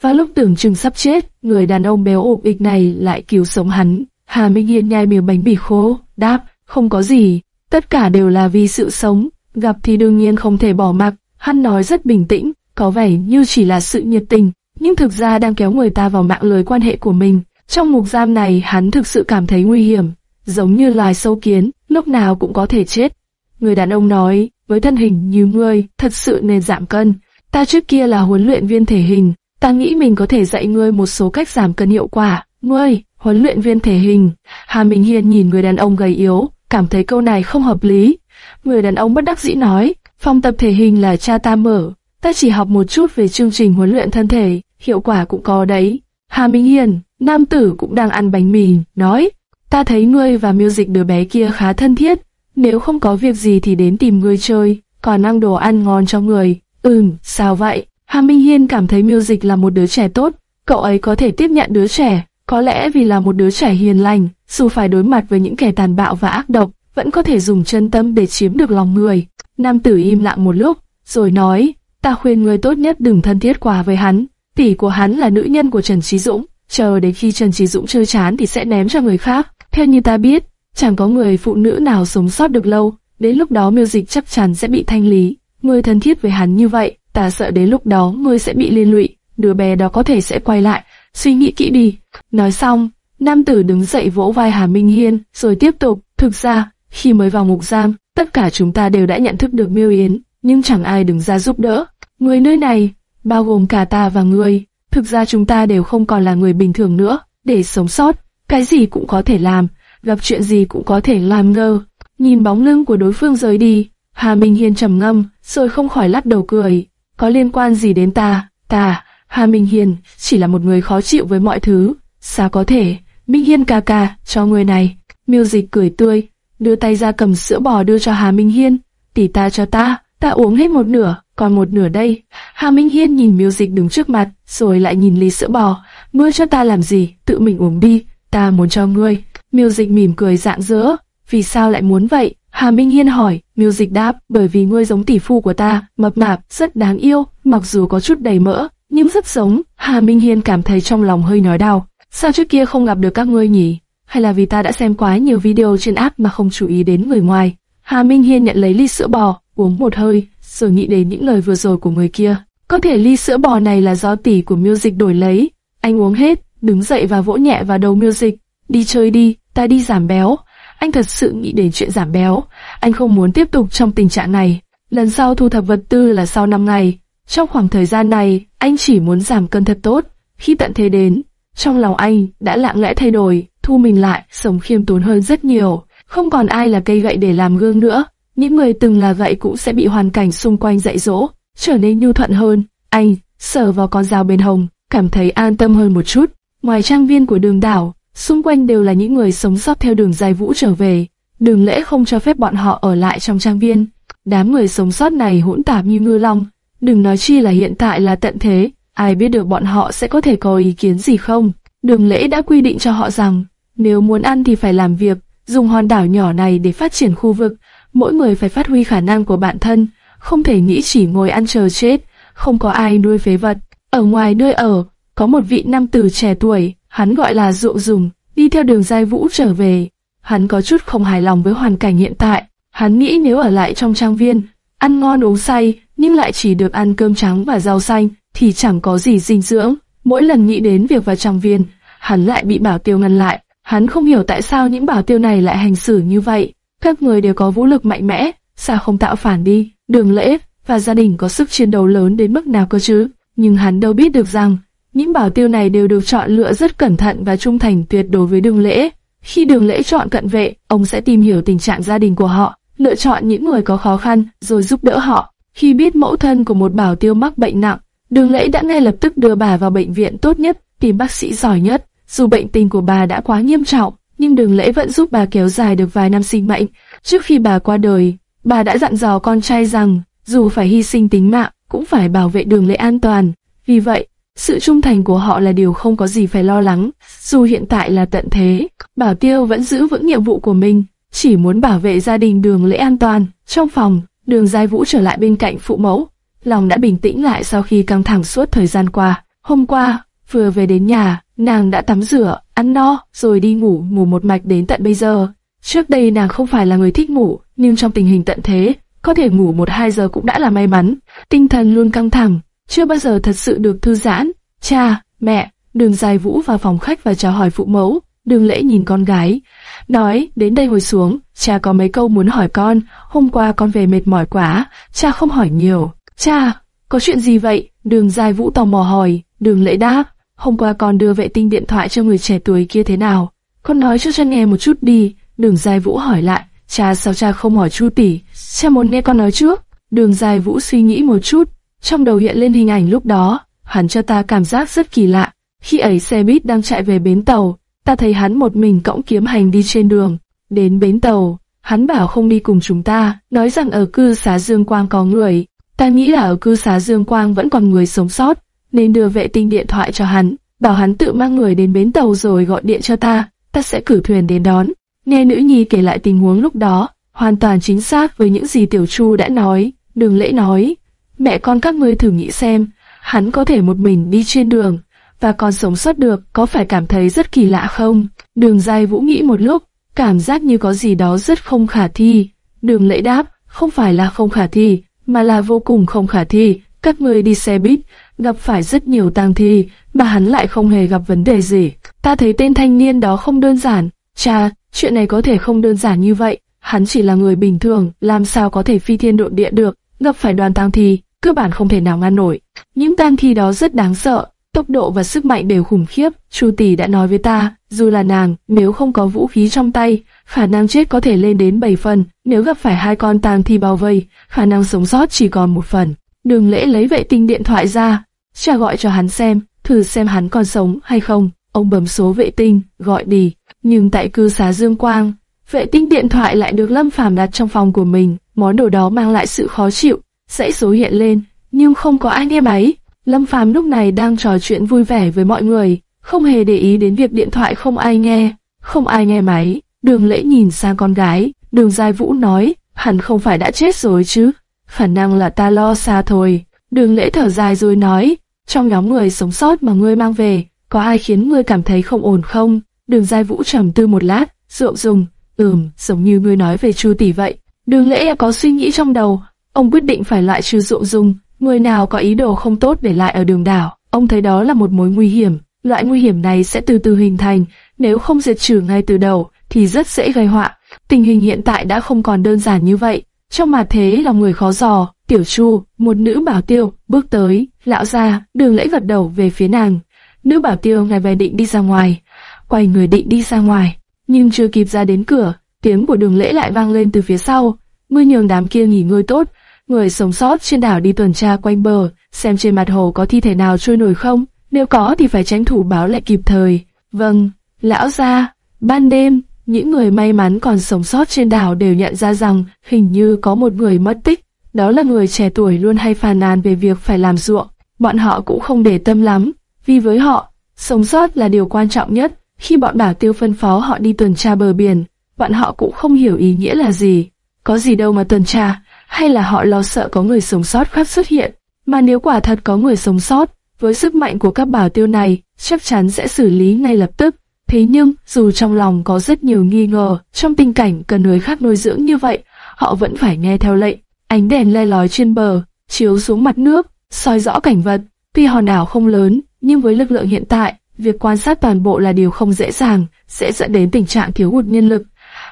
Và lúc tưởng chừng sắp chết, người đàn ông béo ộp ịch này lại cứu sống hắn. Hà Minh Hiên nhai miếng bánh bì khô, đáp, không có gì, tất cả đều là vì sự sống, gặp thì đương nhiên không thể bỏ mặc. Hắn nói rất bình tĩnh, có vẻ như chỉ là sự nhiệt tình, nhưng thực ra đang kéo người ta vào mạng lưới quan hệ của mình. Trong mục giam này hắn thực sự cảm thấy nguy hiểm, giống như loài sâu kiến, lúc nào cũng có thể chết. Người đàn ông nói, với thân hình như ngươi, thật sự nên giảm cân. Ta trước kia là huấn luyện viên thể hình, ta nghĩ mình có thể dạy ngươi một số cách giảm cân hiệu quả. Ngươi, huấn luyện viên thể hình. Hà Minh Hiên nhìn người đàn ông gầy yếu, cảm thấy câu này không hợp lý. Người đàn ông bất đắc dĩ nói, phòng tập thể hình là cha ta mở, ta chỉ học một chút về chương trình huấn luyện thân thể, hiệu quả cũng có đấy. Hà Minh hiền, nam tử cũng đang ăn bánh mì, nói, ta thấy ngươi và music đứa bé kia khá thân thiết, nếu không có việc gì thì đến tìm ngươi chơi, còn ăn đồ ăn ngon cho người. Ừm, sao vậy? Hà Minh Hiên cảm thấy music là một đứa trẻ tốt, cậu ấy có thể tiếp nhận đứa trẻ, có lẽ vì là một đứa trẻ hiền lành, dù phải đối mặt với những kẻ tàn bạo và ác độc, vẫn có thể dùng chân tâm để chiếm được lòng người. Nam tử im lặng một lúc, rồi nói, ta khuyên người tốt nhất đừng thân thiết quá với hắn, tỷ của hắn là nữ nhân của Trần Trí Dũng, chờ đến khi Trần Trí Dũng chơi chán thì sẽ ném cho người khác. Theo như ta biết, chẳng có người phụ nữ nào sống sót được lâu, đến lúc đó miêu dịch chắc chắn sẽ bị thanh lý. Ngươi thân thiết với hắn như vậy, ta sợ đến lúc đó ngươi sẽ bị liên lụy, đứa bé đó có thể sẽ quay lại, suy nghĩ kỹ đi. Nói xong, nam tử đứng dậy vỗ vai Hà Minh Hiên, rồi tiếp tục, thực ra, khi mới vào ngục giam, tất cả chúng ta đều đã nhận thức được miêu yến, nhưng chẳng ai đứng ra giúp đỡ. Người nơi này, bao gồm cả ta và ngươi, thực ra chúng ta đều không còn là người bình thường nữa, để sống sót, cái gì cũng có thể làm, gặp chuyện gì cũng có thể làm ngơ. Nhìn bóng lưng của đối phương rời đi, Hà Minh Hiên trầm ngâm, rồi không khỏi lắc đầu cười. Có liên quan gì đến ta? Ta, Hà Minh Hiên, chỉ là một người khó chịu với mọi thứ. Sao có thể? Minh Hiên ca ca, cho người này. Miêu dịch cười tươi, đưa tay ra cầm sữa bò đưa cho Hà Minh Hiên. Tỷ ta cho ta, ta uống hết một nửa, còn một nửa đây. Hà Minh Hiên nhìn miêu dịch đứng trước mặt, rồi lại nhìn ly sữa bò. Ngươi cho ta làm gì? Tự mình uống đi, ta muốn cho ngươi. Miêu dịch mỉm cười dạng dỡ. Vì sao lại muốn vậy? Hà Minh Hiên hỏi, Miêu Dịch đáp, bởi vì ngươi giống tỷ phu của ta, mập mạp, rất đáng yêu, mặc dù có chút đầy mỡ, nhưng rất giống. Hà Minh Hiên cảm thấy trong lòng hơi nói đau. Sao trước kia không gặp được các ngươi nhỉ? Hay là vì ta đã xem quá nhiều video trên app mà không chú ý đến người ngoài? Hà Minh Hiên nhận lấy ly sữa bò, uống một hơi, rồi nghĩ đến những lời vừa rồi của người kia. Có thể ly sữa bò này là do tỷ của Miêu Dịch đổi lấy. Anh uống hết, đứng dậy và vỗ nhẹ vào đầu Miêu Dịch. Đi chơi đi, ta đi giảm béo. Anh thật sự nghĩ đến chuyện giảm béo. Anh không muốn tiếp tục trong tình trạng này. Lần sau thu thập vật tư là sau 5 ngày. Trong khoảng thời gian này, anh chỉ muốn giảm cân thật tốt. Khi tận thế đến, trong lòng anh đã lặng lẽ thay đổi, thu mình lại, sống khiêm tốn hơn rất nhiều. Không còn ai là cây gậy để làm gương nữa. Những người từng là vậy cũng sẽ bị hoàn cảnh xung quanh dạy dỗ, trở nên nhu thuận hơn. Anh sờ vào con dao bên hồng, cảm thấy an tâm hơn một chút. Ngoài trang viên của đường đảo, xung quanh đều là những người sống sót theo đường dài vũ trở về. Đường lễ không cho phép bọn họ ở lại trong trang viên. Đám người sống sót này hỗn tạp như ngư long. Đừng nói chi là hiện tại là tận thế, ai biết được bọn họ sẽ có thể có ý kiến gì không. Đường lễ đã quy định cho họ rằng, nếu muốn ăn thì phải làm việc, dùng hòn đảo nhỏ này để phát triển khu vực. Mỗi người phải phát huy khả năng của bản thân, không thể nghĩ chỉ ngồi ăn chờ chết, không có ai nuôi phế vật. Ở ngoài nơi ở, có một vị nam tử trẻ tuổi, hắn gọi là Dụ Dùng, đi theo đường giai vũ trở về. Hắn có chút không hài lòng với hoàn cảnh hiện tại. Hắn nghĩ nếu ở lại trong trang viên, ăn ngon uống say, nhưng lại chỉ được ăn cơm trắng và rau xanh, thì chẳng có gì dinh dưỡng. Mỗi lần nghĩ đến việc vào trang viên, hắn lại bị bảo tiêu ngăn lại. Hắn không hiểu tại sao những bảo tiêu này lại hành xử như vậy. Các người đều có vũ lực mạnh mẽ, sao không tạo phản đi? Đường lễ và gia đình có sức chiến đấu lớn đến mức nào cơ chứ? Nhưng hắn đâu biết được rằng, những bảo tiêu này đều được chọn lựa rất cẩn thận và trung thành tuyệt đối với đường lễ. Khi đường lễ chọn cận vệ, ông sẽ tìm hiểu tình trạng gia đình của họ, lựa chọn những người có khó khăn rồi giúp đỡ họ. Khi biết mẫu thân của một bảo tiêu mắc bệnh nặng, đường lễ đã ngay lập tức đưa bà vào bệnh viện tốt nhất, tìm bác sĩ giỏi nhất. Dù bệnh tình của bà đã quá nghiêm trọng, nhưng đường lễ vẫn giúp bà kéo dài được vài năm sinh mệnh. Trước khi bà qua đời, bà đã dặn dò con trai rằng, dù phải hy sinh tính mạng, cũng phải bảo vệ đường lễ an toàn. Vì vậy, sự trung thành của họ là điều không có gì phải lo lắng. Dù hiện tại là tận thế, Bảo Tiêu vẫn giữ vững nhiệm vụ của mình, chỉ muốn bảo vệ gia đình đường lễ an toàn. Trong phòng, đường Giai Vũ trở lại bên cạnh phụ mẫu. Lòng đã bình tĩnh lại sau khi căng thẳng suốt thời gian qua. Hôm qua, vừa về đến nhà, nàng đã tắm rửa, ăn no, rồi đi ngủ, ngủ một mạch đến tận bây giờ. Trước đây nàng không phải là người thích ngủ, nhưng trong tình hình tận thế, có thể ngủ một hai giờ cũng đã là may mắn. Tinh thần luôn căng thẳng, chưa bao giờ thật sự được thư giãn. Cha, mẹ, đường dài vũ vào phòng khách và chào hỏi phụ mẫu. Đường lễ nhìn con gái, nói đến đây hồi xuống, cha có mấy câu muốn hỏi con, hôm qua con về mệt mỏi quá, cha không hỏi nhiều. Cha, có chuyện gì vậy? Đường dài vũ tò mò hỏi, đường lễ đáp, hôm qua con đưa vệ tinh điện thoại cho người trẻ tuổi kia thế nào? Con nói cho cha nghe một chút đi, đường dài vũ hỏi lại, cha sao cha không hỏi chu tỷ, cha muốn nghe con nói trước. Đường dài vũ suy nghĩ một chút, trong đầu hiện lên hình ảnh lúc đó, hắn cho ta cảm giác rất kỳ lạ. Khi ấy xe buýt đang chạy về bến tàu, ta thấy hắn một mình cõng kiếm hành đi trên đường. Đến bến tàu, hắn bảo không đi cùng chúng ta, nói rằng ở cư xá Dương Quang có người. Ta nghĩ là ở cư xá Dương Quang vẫn còn người sống sót, nên đưa vệ tinh điện thoại cho hắn, bảo hắn tự mang người đến bến tàu rồi gọi điện cho ta, ta sẽ cử thuyền đến đón. Nghe nữ nhi kể lại tình huống lúc đó, hoàn toàn chính xác với những gì Tiểu Chu đã nói. Đường lễ nói, mẹ con các ngươi thử nghĩ xem, hắn có thể một mình đi trên đường, và còn sống sót được, có phải cảm thấy rất kỳ lạ không? Đường dai vũ nghĩ một lúc, cảm giác như có gì đó rất không khả thi. Đường lễ đáp, không phải là không khả thi, mà là vô cùng không khả thi. Các ngươi đi xe buýt, gặp phải rất nhiều tang thi, mà hắn lại không hề gặp vấn đề gì. Ta thấy tên thanh niên đó không đơn giản. Cha, chuyện này có thể không đơn giản như vậy. Hắn chỉ là người bình thường, làm sao có thể phi thiên độ địa được, gặp phải đoàn tang thi, cơ bản không thể nào ngăn nổi. Những tang thi đó rất đáng sợ, tốc độ và sức mạnh đều khủng khiếp. Chu tỷ đã nói với ta, dù là nàng, nếu không có vũ khí trong tay, khả năng chết có thể lên đến 7 phần. Nếu gặp phải hai con tang thi bao vây, khả năng sống sót chỉ còn một phần. Đường lễ lấy vệ tinh điện thoại ra, cha gọi cho hắn xem, thử xem hắn còn sống hay không. Ông bấm số vệ tinh, gọi đi. Nhưng tại cư xá Dương Quang, vệ tinh điện thoại lại được Lâm Phàm đặt trong phòng của mình. Món đồ đó mang lại sự khó chịu. Dãy số hiện lên, nhưng không có ai nghe máy. Lâm Phàm lúc này đang trò chuyện vui vẻ với mọi người, không hề để ý đến việc điện thoại không ai nghe, không ai nghe máy. Đường lễ nhìn sang con gái, đường dài Vũ nói, hẳn không phải đã chết rồi chứ, khả năng là ta lo xa thôi. Đường lễ thở dài rồi nói, trong nhóm người sống sót mà ngươi mang về, có ai khiến ngươi cảm thấy không ổn không? Đường Giai Vũ trầm tư một lát, rượu dùng, ừm, giống như ngươi nói về Chu tỷ vậy. Đường lễ có suy nghĩ trong đầu, ông quyết định phải loại trừ rượu dùng, người nào có ý đồ không tốt để lại ở đường đảo, ông thấy đó là một mối nguy hiểm. Loại nguy hiểm này sẽ từ từ hình thành, nếu không diệt trừ ngay từ đầu, thì rất dễ gây họa. Tình hình hiện tại đã không còn đơn giản như vậy. Trong mà thế là người khó dò, Tiểu Chu, một nữ bảo tiêu, bước tới, lão ra, đường lễ gật đầu về phía nàng. Nữ bảo tiêu ngài về định đi ra ngoài, quay người định đi ra ngoài, nhưng chưa kịp ra đến cửa, tiếng của đường lễ lại vang lên từ phía sau. mưa nhường đám kia nghỉ ngơi tốt, người sống sót trên đảo đi tuần tra quanh bờ, xem trên mặt hồ có thi thể nào trôi nổi không, nếu có thì phải tranh thủ báo lại kịp thời. Vâng, lão gia, ban đêm, những người may mắn còn sống sót trên đảo đều nhận ra rằng hình như có một người mất tích. Đó là người trẻ tuổi luôn hay phàn nàn về việc phải làm ruộng. Bọn họ cũng không để tâm lắm, vì với họ, sống sót là điều quan trọng nhất. Khi bọn bảo tiêu phân phó họ đi tuần tra bờ biển, bọn họ cũng không hiểu ý nghĩa là gì. Có gì đâu mà tuần tra, hay là họ lo sợ có người sống sót khác xuất hiện. Mà nếu quả thật có người sống sót, với sức mạnh của các bảo tiêu này, chắc chắn sẽ xử lý ngay lập tức. Thế nhưng, dù trong lòng có rất nhiều nghi ngờ, trong tình cảnh cần người khác nuôi dưỡng như vậy, họ vẫn phải nghe theo lệnh. Ánh đèn le lói trên bờ, chiếu xuống mặt nước, soi rõ cảnh vật. Tuy hòn đảo không lớn, nhưng với lực lượng hiện tại, việc quan sát toàn bộ là điều không dễ dàng, sẽ dẫn đến tình trạng thiếu hụt nhân lực.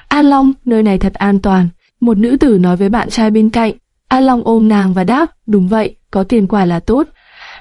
An Long, nơi này thật an toàn. Một nữ tử nói với bạn trai bên cạnh. An Long ôm nàng và đáp, đúng vậy, có tiền quả là tốt.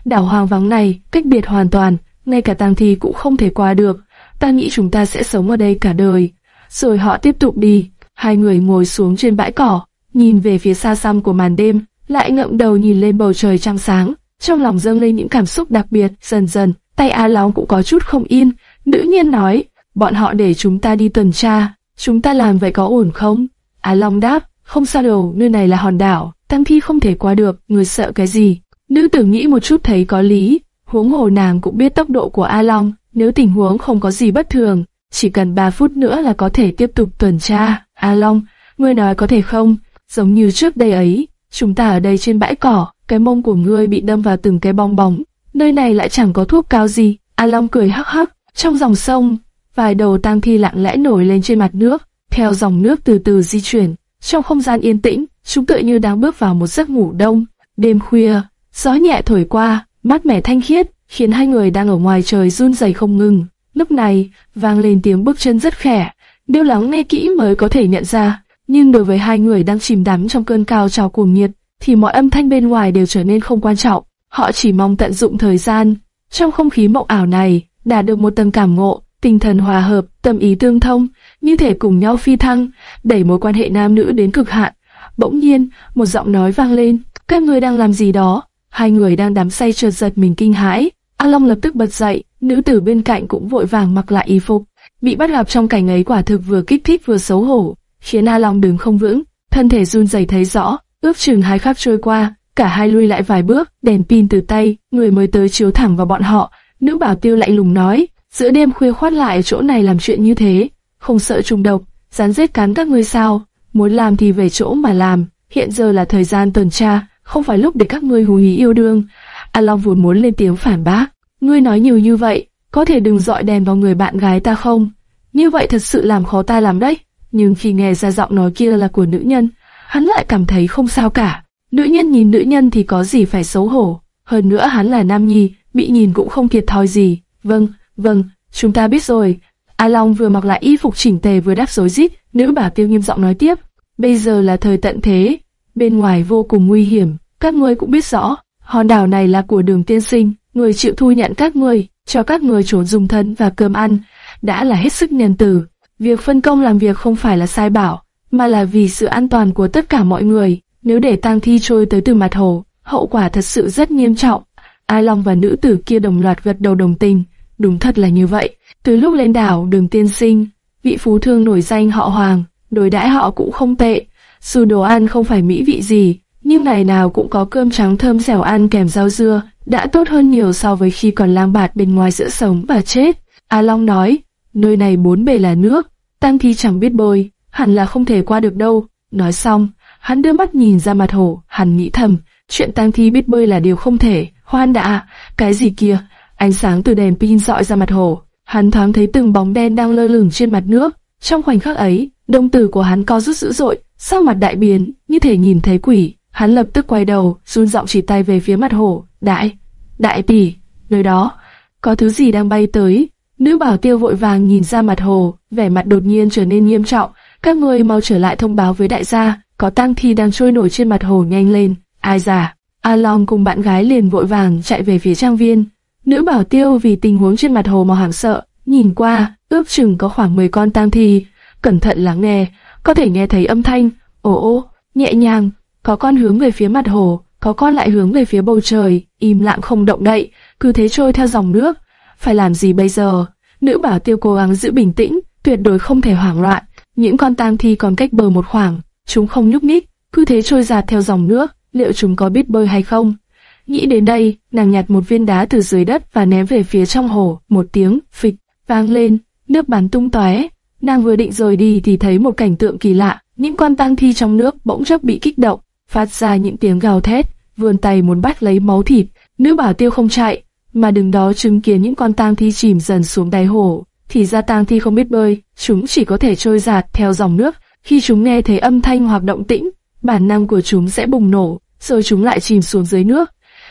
Đảo hoang vắng này, cách biệt hoàn toàn, ngay cả tang thi cũng không thể qua được. Ta nghĩ chúng ta sẽ sống ở đây cả đời. Rồi họ tiếp tục đi. Hai người ngồi xuống trên bãi cỏ, nhìn về phía xa xăm của màn đêm, lại ngậm đầu nhìn lên bầu trời trăng sáng. Trong lòng dâng lên những cảm xúc đặc biệt, dần dần, tay A Long cũng có chút không yên. Nữ nhiên nói, bọn họ để chúng ta đi tuần tra, chúng ta làm vậy có ổn không? A Long đáp, không sao đâu, nơi này là hòn đảo, tăng thi không thể qua được, người sợ cái gì? Nữ tử nghĩ một chút thấy có lý, huống hồ nàng cũng biết tốc độ của A Long, nếu tình huống không có gì bất thường, chỉ cần 3 phút nữa là có thể tiếp tục tuần tra. A Long, ngươi nói có thể không? Giống như trước đây ấy, chúng ta ở đây trên bãi cỏ, cái mông của ngươi bị đâm vào từng cái bong bóng. Nơi này lại chẳng có thuốc cao gì. A Long cười hắc hắc, trong dòng sông, vài đầu tang thi lặng lẽ nổi lên trên mặt nước, theo dòng nước từ từ di chuyển. Trong không gian yên tĩnh, chúng tựa như đang bước vào một giấc ngủ đông. Đêm khuya, gió nhẹ thổi qua, mát mẻ thanh khiết, khiến hai người đang ở ngoài trời run rẩy không ngừng. Lúc này, vang lên tiếng bước chân rất khẽ, đều lắng nghe kỹ mới có thể nhận ra. Nhưng đối với hai người đang chìm đắm trong cơn cao trào cuồng nhiệt, thì mọi âm thanh bên ngoài đều trở nên không quan trọng. Họ chỉ mong tận dụng thời gian. Trong không khí mộng ảo này, đạt được một tầng cảm ngộ, tinh thần hòa hợp, tâm ý tương thông, như thể cùng nhau phi thăng, đẩy mối quan hệ nam nữ đến cực hạn. Bỗng nhiên, một giọng nói vang lên, các người đang làm gì đó? Hai người đang đắm say chợt giật mình kinh hãi. A Long lập tức bật dậy, nữ tử bên cạnh cũng vội vàng mặc lại y phục. Bị bắt gặp trong cảnh ấy quả thực vừa kích thích vừa xấu hổ, khiến A Long đứng không vững, thân thể run rẩy thấy rõ, ước chừng hai khắc trôi qua, cả hai lui lại vài bước, đèn pin từ tay, người mới tới chiếu thẳng vào bọn họ. Nữ bảo tiêu lạnh lùng nói, giữa đêm khuya khoát lại ở chỗ này làm chuyện như thế, không sợ trùng độc, dán giết cắn các ngươi sao? Muốn làm thì về chỗ mà làm, hiện giờ là thời gian tuần tra, không phải lúc để các ngươi hú hí yêu đương. A Long vốn muốn lên tiếng phản bác, ngươi nói nhiều như vậy, có thể đừng dọi đèn vào người bạn gái ta không? Như vậy thật sự làm khó ta làm đấy. Nhưng khi nghe ra giọng nói kia là của nữ nhân, hắn lại cảm thấy không sao cả. Nữ nhân nhìn nữ nhân thì có gì phải xấu hổ. Hơn nữa hắn là nam nhi, bị nhìn cũng không thiệt thòi gì. Vâng, vâng, chúng ta biết rồi. A Long vừa mặc lại y phục chỉnh tề vừa đáp rối rít, nữ bà tiêu nghiêm giọng nói tiếp. Bây giờ là thời tận thế, bên ngoài vô cùng nguy hiểm, các ngươi cũng biết rõ. Hòn đảo này là của đường tiên sinh, người chịu thu nhận các người, cho các người trốn dùng thân và cơm ăn, đã là hết sức nhân từ. Việc phân công làm việc không phải là sai bảo, mà là vì sự an toàn của tất cả mọi người. Nếu để tang thi trôi tới từ mặt hồ, hậu quả thật sự rất nghiêm trọng. Ai Long và nữ tử kia đồng loạt gật đầu đồng tình. Đúng thật là như vậy. Từ lúc lên đảo đường tiên sinh, vị phú thương nổi danh họ Hoàng, đối đãi họ cũng không tệ. Dù đồ ăn không phải mỹ vị gì, nhưng ngày nào cũng có cơm trắng thơm dẻo ăn kèm rau dưa, đã tốt hơn nhiều so với khi còn lang bạt bên ngoài giữa sống và chết. A Long nói, nơi này bốn bề là nước, Tăng Thi chẳng biết bơi, hẳn là không thể qua được đâu. Nói xong, hắn đưa mắt nhìn ra mặt hồ, hắn nghĩ thầm, chuyện Tăng Thi biết bơi là điều không thể. Hoan đã, cái gì kia? Ánh sáng từ đèn pin dọi ra mặt hồ, hắn thoáng thấy từng bóng đen đang lơ lửng trên mặt nước. Trong khoảnh khắc ấy, đông tử của hắn co rút dữ dội, sắc mặt đại biến, như thể nhìn thấy quỷ. Hắn lập tức quay đầu, run giọng chỉ tay về phía mặt hồ. Đại, đại tỷ, nơi đó, có thứ gì đang bay tới. Nữ bảo tiêu vội vàng nhìn ra mặt hồ, vẻ mặt đột nhiên trở nên nghiêm trọng. Các người mau trở lại thông báo với đại gia, có tang thi đang trôi nổi trên mặt hồ nhanh lên. Ai già? A Long cùng bạn gái liền vội vàng chạy về phía trang viên. Nữ bảo tiêu vì tình huống trên mặt hồ mà hoảng sợ, nhìn qua, ước chừng có khoảng 10 con tang thi. Cẩn thận lắng nghe, có thể nghe thấy âm thanh, ồ ô, nhẹ nhàng, có con hướng về phía mặt hồ, có con lại hướng về phía bầu trời, im lặng không động đậy, cứ thế trôi theo dòng nước. Phải làm gì bây giờ? Nữ bảo tiêu cố gắng giữ bình tĩnh, tuyệt đối không thể hoảng loạn. Những con tang thi còn cách bờ một khoảng, chúng không nhúc nhích, cứ thế trôi dạt theo dòng nước, liệu chúng có biết bơi hay không? Nghĩ đến đây, nàng nhặt một viên đá từ dưới đất và ném về phía trong hồ, một tiếng phịch vang lên, nước bắn tung tóe. Nàng vừa định rời đi thì thấy một cảnh tượng kỳ lạ, những con tang thi trong nước bỗng chốc bị kích động, phát ra những tiếng gào thét, vươn tay muốn bắt lấy máu thịt. Nữ bảo tiêu không chạy, mà đứng đó chứng kiến những con tang thi chìm dần xuống đáy hồ. Thì ra tang thi không biết bơi, chúng chỉ có thể trôi giạt theo dòng nước. Khi chúng nghe thấy âm thanh hoặc động tĩnh, bản năng của chúng sẽ bùng nổ, rồi chúng lại chìm xuống dưới nước.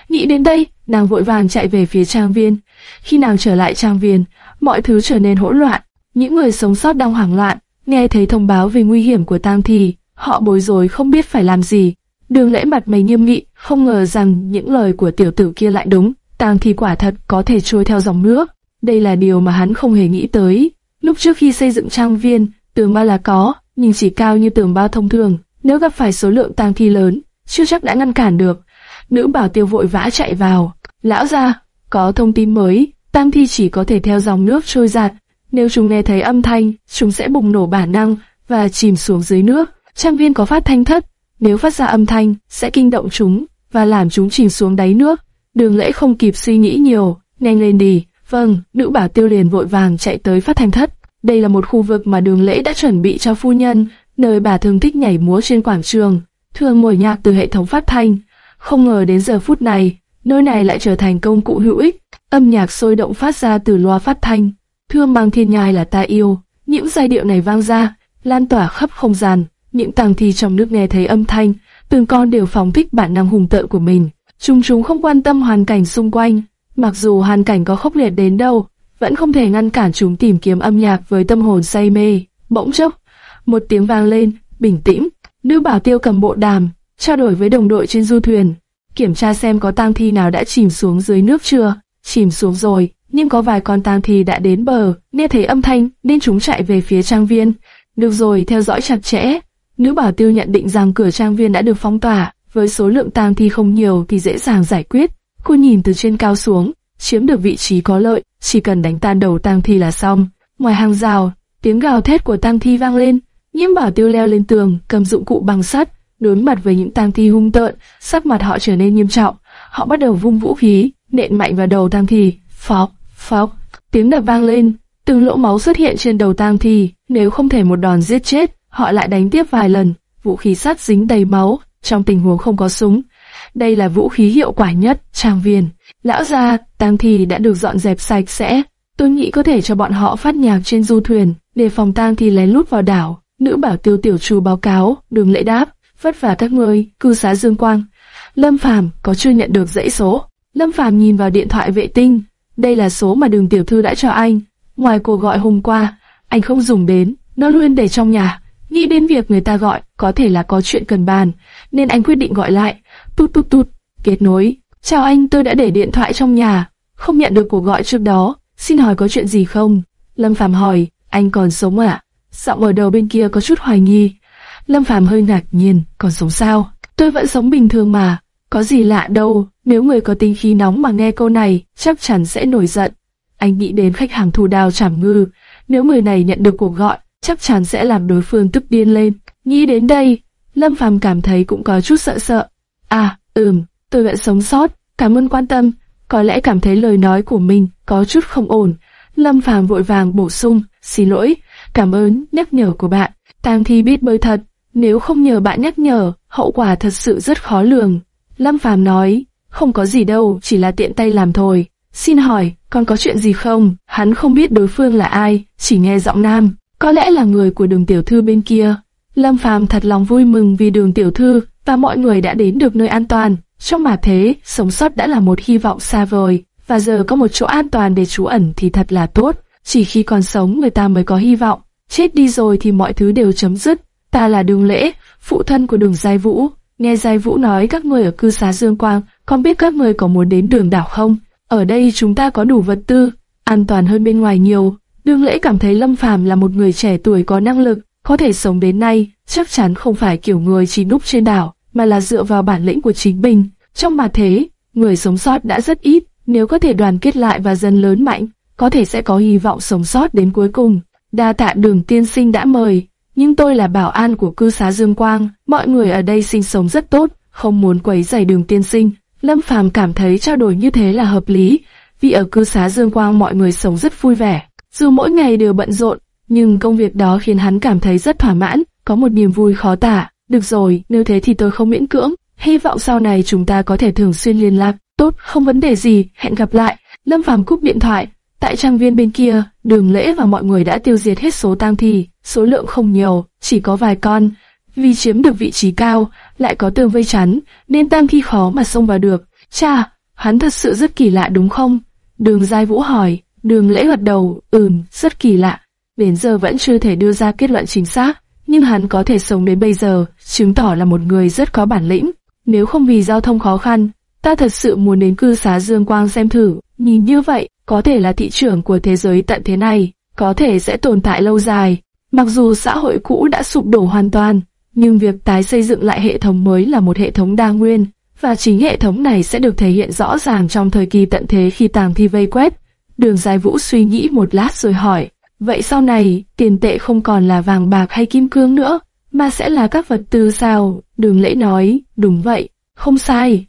Nghĩ đến đây, nàng vội vàng chạy về phía trang viên. Khi nàng trở lại trang viên, mọi thứ trở nên hỗn loạn. Những người sống sót đang hoảng loạn, nghe thấy thông báo về nguy hiểm của tang thi, họ bối rối không biết phải làm gì. Đường lễ mặt mày nghiêm nghị, không ngờ rằng những lời của tiểu tử kia lại đúng, tang thi quả thật có thể trôi theo dòng nước. Đây là điều mà hắn không hề nghĩ tới. Lúc trước khi xây dựng trang viên, tường bao là có, nhưng chỉ cao như tường bao thông thường. Nếu gặp phải số lượng tang thi lớn, chưa chắc đã ngăn cản được. Nữ bảo tiêu vội vã chạy vào. Lão gia, có thông tin mới, tang thi chỉ có thể theo dòng nước trôi giạt. Nếu chúng nghe thấy âm thanh, chúng sẽ bùng nổ bản năng và chìm xuống dưới nước. Trang viên có phát thanh thất, nếu phát ra âm thanh, sẽ kinh động chúng và làm chúng chìm xuống đáy nước. Đường lễ không kịp suy nghĩ nhiều, nhanh lên đi. Vâng, nữ bảo tiêu liền vội vàng chạy tới phát thanh thất. Đây là một khu vực mà đường lễ đã chuẩn bị cho phu nhân, nơi bà thường thích nhảy múa trên quảng trường, thường mồi nhạc từ hệ thống phát thanh. Không ngờ đến giờ phút này, nơi này lại trở thành công cụ hữu ích. Âm nhạc sôi động phát ra từ loa phát thanh. Thương mang thiên nhai là ta yêu. Những giai điệu này vang ra, lan tỏa khắp không gian. Những tàng thi trong nước nghe thấy âm thanh, từng con đều phóng thích bản năng hùng tợn của mình. Chúng chúng không quan tâm hoàn cảnh xung quanh, mặc dù hoàn cảnh có khốc liệt đến đâu, vẫn không thể ngăn cản chúng tìm kiếm âm nhạc với tâm hồn say mê. Bỗng chốc, một tiếng vang lên, bình tĩnh. Nữ bảo tiêu cầm bộ đàm, trao đổi với đồng đội trên du thuyền, kiểm tra xem có tang thi nào đã chìm xuống dưới nước chưa. Chìm xuống rồi, nhưng có vài con tang thi đã đến bờ, nghe thấy âm thanh nên chúng chạy về phía trang viên. Được rồi, theo dõi chặt chẽ. Nữ bảo tiêu nhận định rằng cửa trang viên đã được phong tỏa, với số lượng tang thi không nhiều thì dễ dàng giải quyết. Cô nhìn từ trên cao xuống, chiếm được vị trí có lợi, chỉ cần đánh tan đầu tang thi là xong. Ngoài hàng rào, tiếng gào thét của tang thi vang lên. Nhiễm bảo tiêu leo lên tường, cầm dụng cụ bằng sắt, đối mặt với những tang thi hung tợn, sắc mặt họ trở nên nghiêm trọng. Họ bắt đầu vung vũ khí, nện mạnh vào đầu tang thi. Phóc, phóc, tiếng đập vang lên, từng lỗ máu xuất hiện trên đầu tang thi. Nếu không thể một đòn giết chết, họ lại đánh tiếp vài lần. Vũ khí sắt dính đầy máu, trong tình huống không có súng. Đây là vũ khí hiệu quả nhất, trang viên. Lão gia, tang thi đã được dọn dẹp sạch sẽ. Tôi nghĩ có thể cho bọn họ phát nhạc trên du thuyền, để phòng tang thi lén lút vào đảo. Nữ bảo tiêu tiểu Trù báo cáo, đường lễ đáp, vất vả các ngươi, cư xá Dương Quang. Lâm Phàm có chưa nhận được dãy số. Lâm Phàm nhìn vào điện thoại vệ tinh, đây là số mà đường tiểu thư đã cho anh. Ngoài cuộc gọi hôm qua, anh không dùng đến, nó luôn để trong nhà. Nghĩ đến việc người ta gọi, có thể là có chuyện cần bàn, nên anh quyết định gọi lại. Tút tút tút, kết nối. Chào anh, tôi đã để điện thoại trong nhà, không nhận được cuộc gọi trước đó. Xin hỏi có chuyện gì không? Lâm Phàm hỏi, anh còn sống à? Giọng ở đầu bên kia có chút hoài nghi. Lâm Phàm hơi ngạc nhiên, còn sống sao? Tôi vẫn sống bình thường mà, có gì lạ đâu. Nếu người có tinh khí nóng mà nghe câu này, chắc chắn sẽ nổi giận. Anh nghĩ đến khách hàng thù đào trảm ngư, nếu người này nhận được cuộc gọi, chắc chắn sẽ làm đối phương tức điên lên. Nghĩ đến đây, Lâm Phàm cảm thấy cũng có chút sợ sợ. À, ừm, tôi vẫn sống sót, cảm ơn quan tâm. Có lẽ cảm thấy lời nói của mình có chút không ổn. Lâm Phàm vội vàng bổ sung, xin lỗi, cảm ơn nhắc nhở của bạn. Tang Thi biết bơi thật, nếu không nhờ bạn nhắc nhở, hậu quả thật sự rất khó lường. Lâm Phàm nói, không có gì đâu, chỉ là tiện tay làm thôi. Xin hỏi, còn có chuyện gì không? Hắn không biết đối phương là ai, chỉ nghe giọng nam, có lẽ là người của đường tiểu thư bên kia. Lâm Phàm thật lòng vui mừng vì đường tiểu thư và mọi người đã đến được nơi an toàn. Trong mà thế, sống sót đã là một hy vọng xa vời, và giờ có một chỗ an toàn để trú ẩn thì thật là tốt. Chỉ khi còn sống người ta mới có hy vọng, chết đi rồi thì mọi thứ đều chấm dứt. Ta là đường lễ, phụ thân của đường Giai Vũ. Nghe Giai Vũ nói các người ở cư xá Dương Quang, con biết các người có muốn đến đường đảo không? ở đây chúng ta có đủ vật tư, an toàn hơn bên ngoài nhiều đương Lễ cảm thấy Lâm Phàm là một người trẻ tuổi có năng lực, có thể sống đến nay, chắc chắn không phải kiểu người chỉ núp trên đảo, mà là dựa vào bản lĩnh của chính mình. Trong mà thế, người sống sót đã rất ít, nếu có thể đoàn kết lại và dần lớn mạnh, có thể sẽ có hy vọng sống sót đến cuối cùng. Đa tạ đường tiên sinh đã mời, nhưng tôi là bảo an của cư xá Dương Quang, mọi người ở đây sinh sống rất tốt, không muốn quấy rầy đường tiên sinh. Lâm Phàm cảm thấy trao đổi như thế là hợp lý, vì ở cư xá Dương Quang mọi người sống rất vui vẻ. Dù mỗi ngày đều bận rộn, nhưng công việc đó khiến hắn cảm thấy rất thỏa mãn, có một niềm vui khó tả. Được rồi, nếu thế thì tôi không miễn cưỡng, hy vọng sau này chúng ta có thể thường xuyên liên lạc. Tốt, không vấn đề gì, hẹn gặp lại. Lâm Phàm cúp điện thoại. Tại trang viên bên kia, đường lễ và mọi người đã tiêu diệt hết số tang thi, số lượng không nhiều, chỉ có vài con. Vì chiếm được vị trí cao, lại có tường vây chắn, nên tang thi khó mà xông vào được. Cha, hắn thật sự rất kỳ lạ đúng không? Đường Giai Vũ hỏi, đường lễ gật đầu, ừm, rất kỳ lạ. Đến giờ vẫn chưa thể đưa ra kết luận chính xác, nhưng hắn có thể sống đến bây giờ, chứng tỏ là một người rất có bản lĩnh. Nếu không vì giao thông khó khăn, ta thật sự muốn đến cư xá Dương Quang xem thử. Nhìn như vậy, có thể là thị trường của thế giới tận thế này, có thể sẽ tồn tại lâu dài. Mặc dù xã hội cũ đã sụp đổ hoàn toàn, nhưng việc tái xây dựng lại hệ thống mới là một hệ thống đa nguyên, và chính hệ thống này sẽ được thể hiện rõ ràng trong thời kỳ tận thế khi tàng thi vây quét. Đường Dài Vũ suy nghĩ một lát rồi hỏi, vậy sau này, tiền tệ không còn là vàng bạc hay kim cương nữa, mà sẽ là các vật tư sao? Đường Lễ nói, đúng vậy, không sai,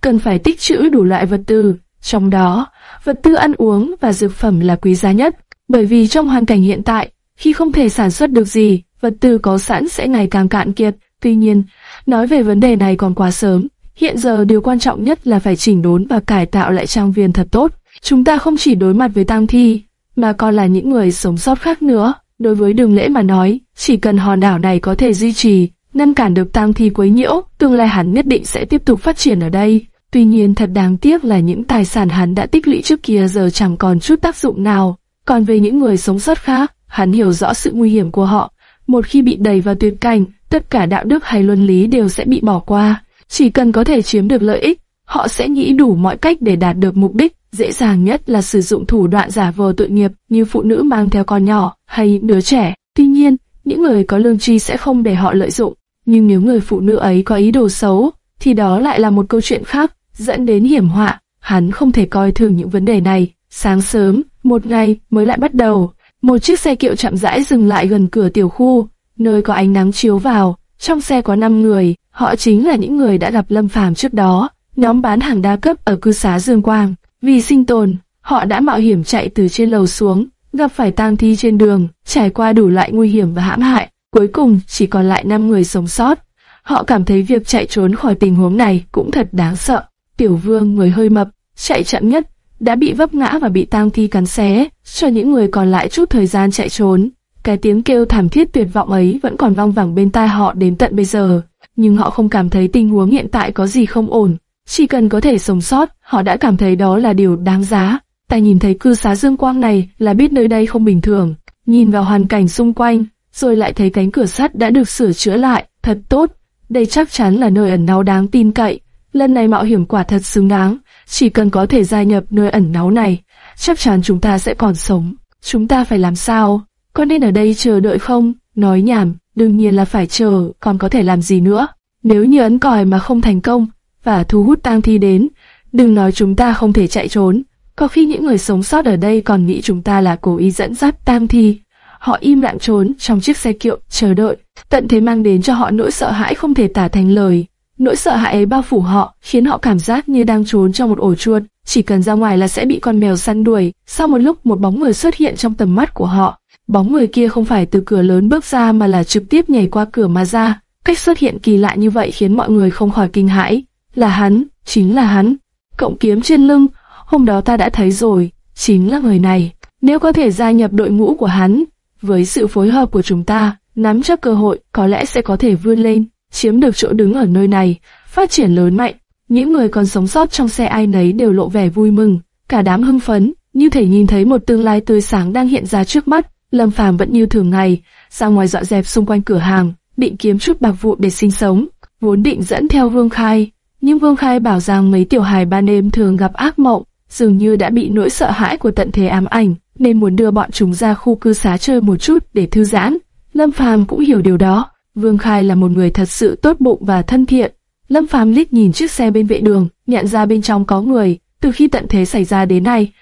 cần phải tích trữ đủ loại vật tư, trong đó, vật tư ăn uống và dược phẩm là quý giá nhất, bởi vì trong hoàn cảnh hiện tại, khi không thể sản xuất được gì, vật tư có sẵn sẽ ngày càng cạn kiệt. Tuy nhiên, nói về vấn đề này còn quá sớm, Hiện giờ điều quan trọng nhất là phải chỉnh đốn và cải tạo lại trang viên thật tốt. Chúng ta không chỉ đối mặt với tang thi, mà còn là những người sống sót khác nữa. Đối với đường lễ mà nói, chỉ cần hòn đảo này có thể duy trì, ngăn cản được tang thi quấy nhiễu, tương lai hắn nhất định sẽ tiếp tục phát triển ở đây. Tuy nhiên thật đáng tiếc là những tài sản hắn đã tích lũy trước kia giờ chẳng còn chút tác dụng nào. Còn về những người sống sót khác, hắn hiểu rõ sự nguy hiểm của họ. Một khi bị đẩy vào tuyệt cảnh, tất cả đạo đức hay luân lý đều sẽ bị bỏ qua. Chỉ cần có thể chiếm được lợi ích, họ sẽ nghĩ đủ mọi cách để đạt được mục đích. Dễ dàng nhất là sử dụng thủ đoạn giả vờ tội nghiệp như phụ nữ mang theo con nhỏ hay đứa trẻ. Tuy nhiên, những người có lương tri sẽ không để họ lợi dụng. Nhưng nếu người phụ nữ ấy có ý đồ xấu, thì đó lại là một câu chuyện khác, dẫn đến hiểm họa. Hắn không thể coi thường những vấn đề này. Sáng sớm, một ngày mới lại bắt đầu. Một chiếc xe kiệu chậm rãi dừng lại gần cửa tiểu khu, nơi có ánh nắng chiếu vào. Trong xe có 5 người, Họ chính là những người đã gặp Lâm Phàm trước đó, nhóm bán hàng đa cấp ở cư xá Dương Quang. Vì sinh tồn, họ đã mạo hiểm chạy từ trên lầu xuống, gặp phải tang thi trên đường, trải qua đủ loại nguy hiểm và hãm hại. Cuối cùng chỉ còn lại 5 người sống sót. Họ cảm thấy việc chạy trốn khỏi tình huống này cũng thật đáng sợ. Tiểu Vương người hơi mập, chạy chậm nhất, đã bị vấp ngã và bị tang thi cắn xé, cho những người còn lại chút thời gian chạy trốn. Cái tiếng kêu thảm thiết tuyệt vọng ấy vẫn còn vang vẳng bên tai họ đến tận bây giờ nhưng họ không cảm thấy tình huống hiện tại có gì không ổn. Chỉ cần có thể sống sót, họ đã cảm thấy đó là điều đáng giá. Ta nhìn thấy cư xá dương quang này là biết nơi đây không bình thường. Nhìn vào hoàn cảnh xung quanh, rồi lại thấy cánh cửa sắt đã được sửa chữa lại, thật tốt. Đây chắc chắn là nơi ẩn náu đáng tin cậy. Lần này mạo hiểm quả thật xứng đáng. Chỉ cần có thể gia nhập nơi ẩn náu này, chắc chắn chúng ta sẽ còn sống. Chúng ta phải làm sao? Có nên ở đây chờ đợi không? Nói nhảm, đương nhiên là phải chờ, còn có thể làm gì nữa. Nếu như ấn còi mà không thành công, và thu hút tang thi đến, đừng nói chúng ta không thể chạy trốn. Có khi những người sống sót ở đây còn nghĩ chúng ta là cố ý dẫn dắt tang thi. Họ im lặng trốn trong chiếc xe kiệu, chờ đợi. Tận thế mang đến cho họ nỗi sợ hãi không thể tả thành lời. Nỗi sợ hãi ấy bao phủ họ, khiến họ cảm giác như đang trốn trong một ổ chuột. Chỉ cần ra ngoài là sẽ bị con mèo săn đuổi. Sau một lúc một bóng người xuất hiện trong tầm mắt của họ. Bóng người kia không phải từ cửa lớn bước ra mà là trực tiếp nhảy qua cửa mà ra. Cách xuất hiện kỳ lạ như vậy khiến mọi người không khỏi kinh hãi. Là hắn, chính là hắn. Cộng kiếm trên lưng, hôm đó ta đã thấy rồi, chính là người này. Nếu có thể gia nhập đội ngũ của hắn, với sự phối hợp của chúng ta, nắm chắc cơ hội có lẽ sẽ có thể vươn lên, chiếm được chỗ đứng ở nơi này, phát triển lớn mạnh. Những người còn sống sót trong xe ai nấy đều lộ vẻ vui mừng, cả đám hưng phấn, như thể nhìn thấy một tương lai tươi sáng đang hiện ra trước mắt. Lâm Phàm vẫn như thường ngày, ra ngoài dọn dẹp xung quanh cửa hàng, định kiếm chút bạc vụ để sinh sống, vốn định dẫn theo Vương Khai, nhưng Vương Khai bảo rằng mấy tiểu hài ban đêm thường gặp ác mộng, dường như đã bị nỗi sợ hãi của tận thế ám ảnh, nên muốn đưa bọn chúng ra khu cư xá chơi một chút để thư giãn. Lâm Phàm cũng hiểu điều đó. Vương Khai là một người thật sự tốt bụng và thân thiện. Lâm Phàm liếc nhìn chiếc xe bên vệ đường, nhận ra bên trong có người. Từ khi tận thế xảy ra đến nay,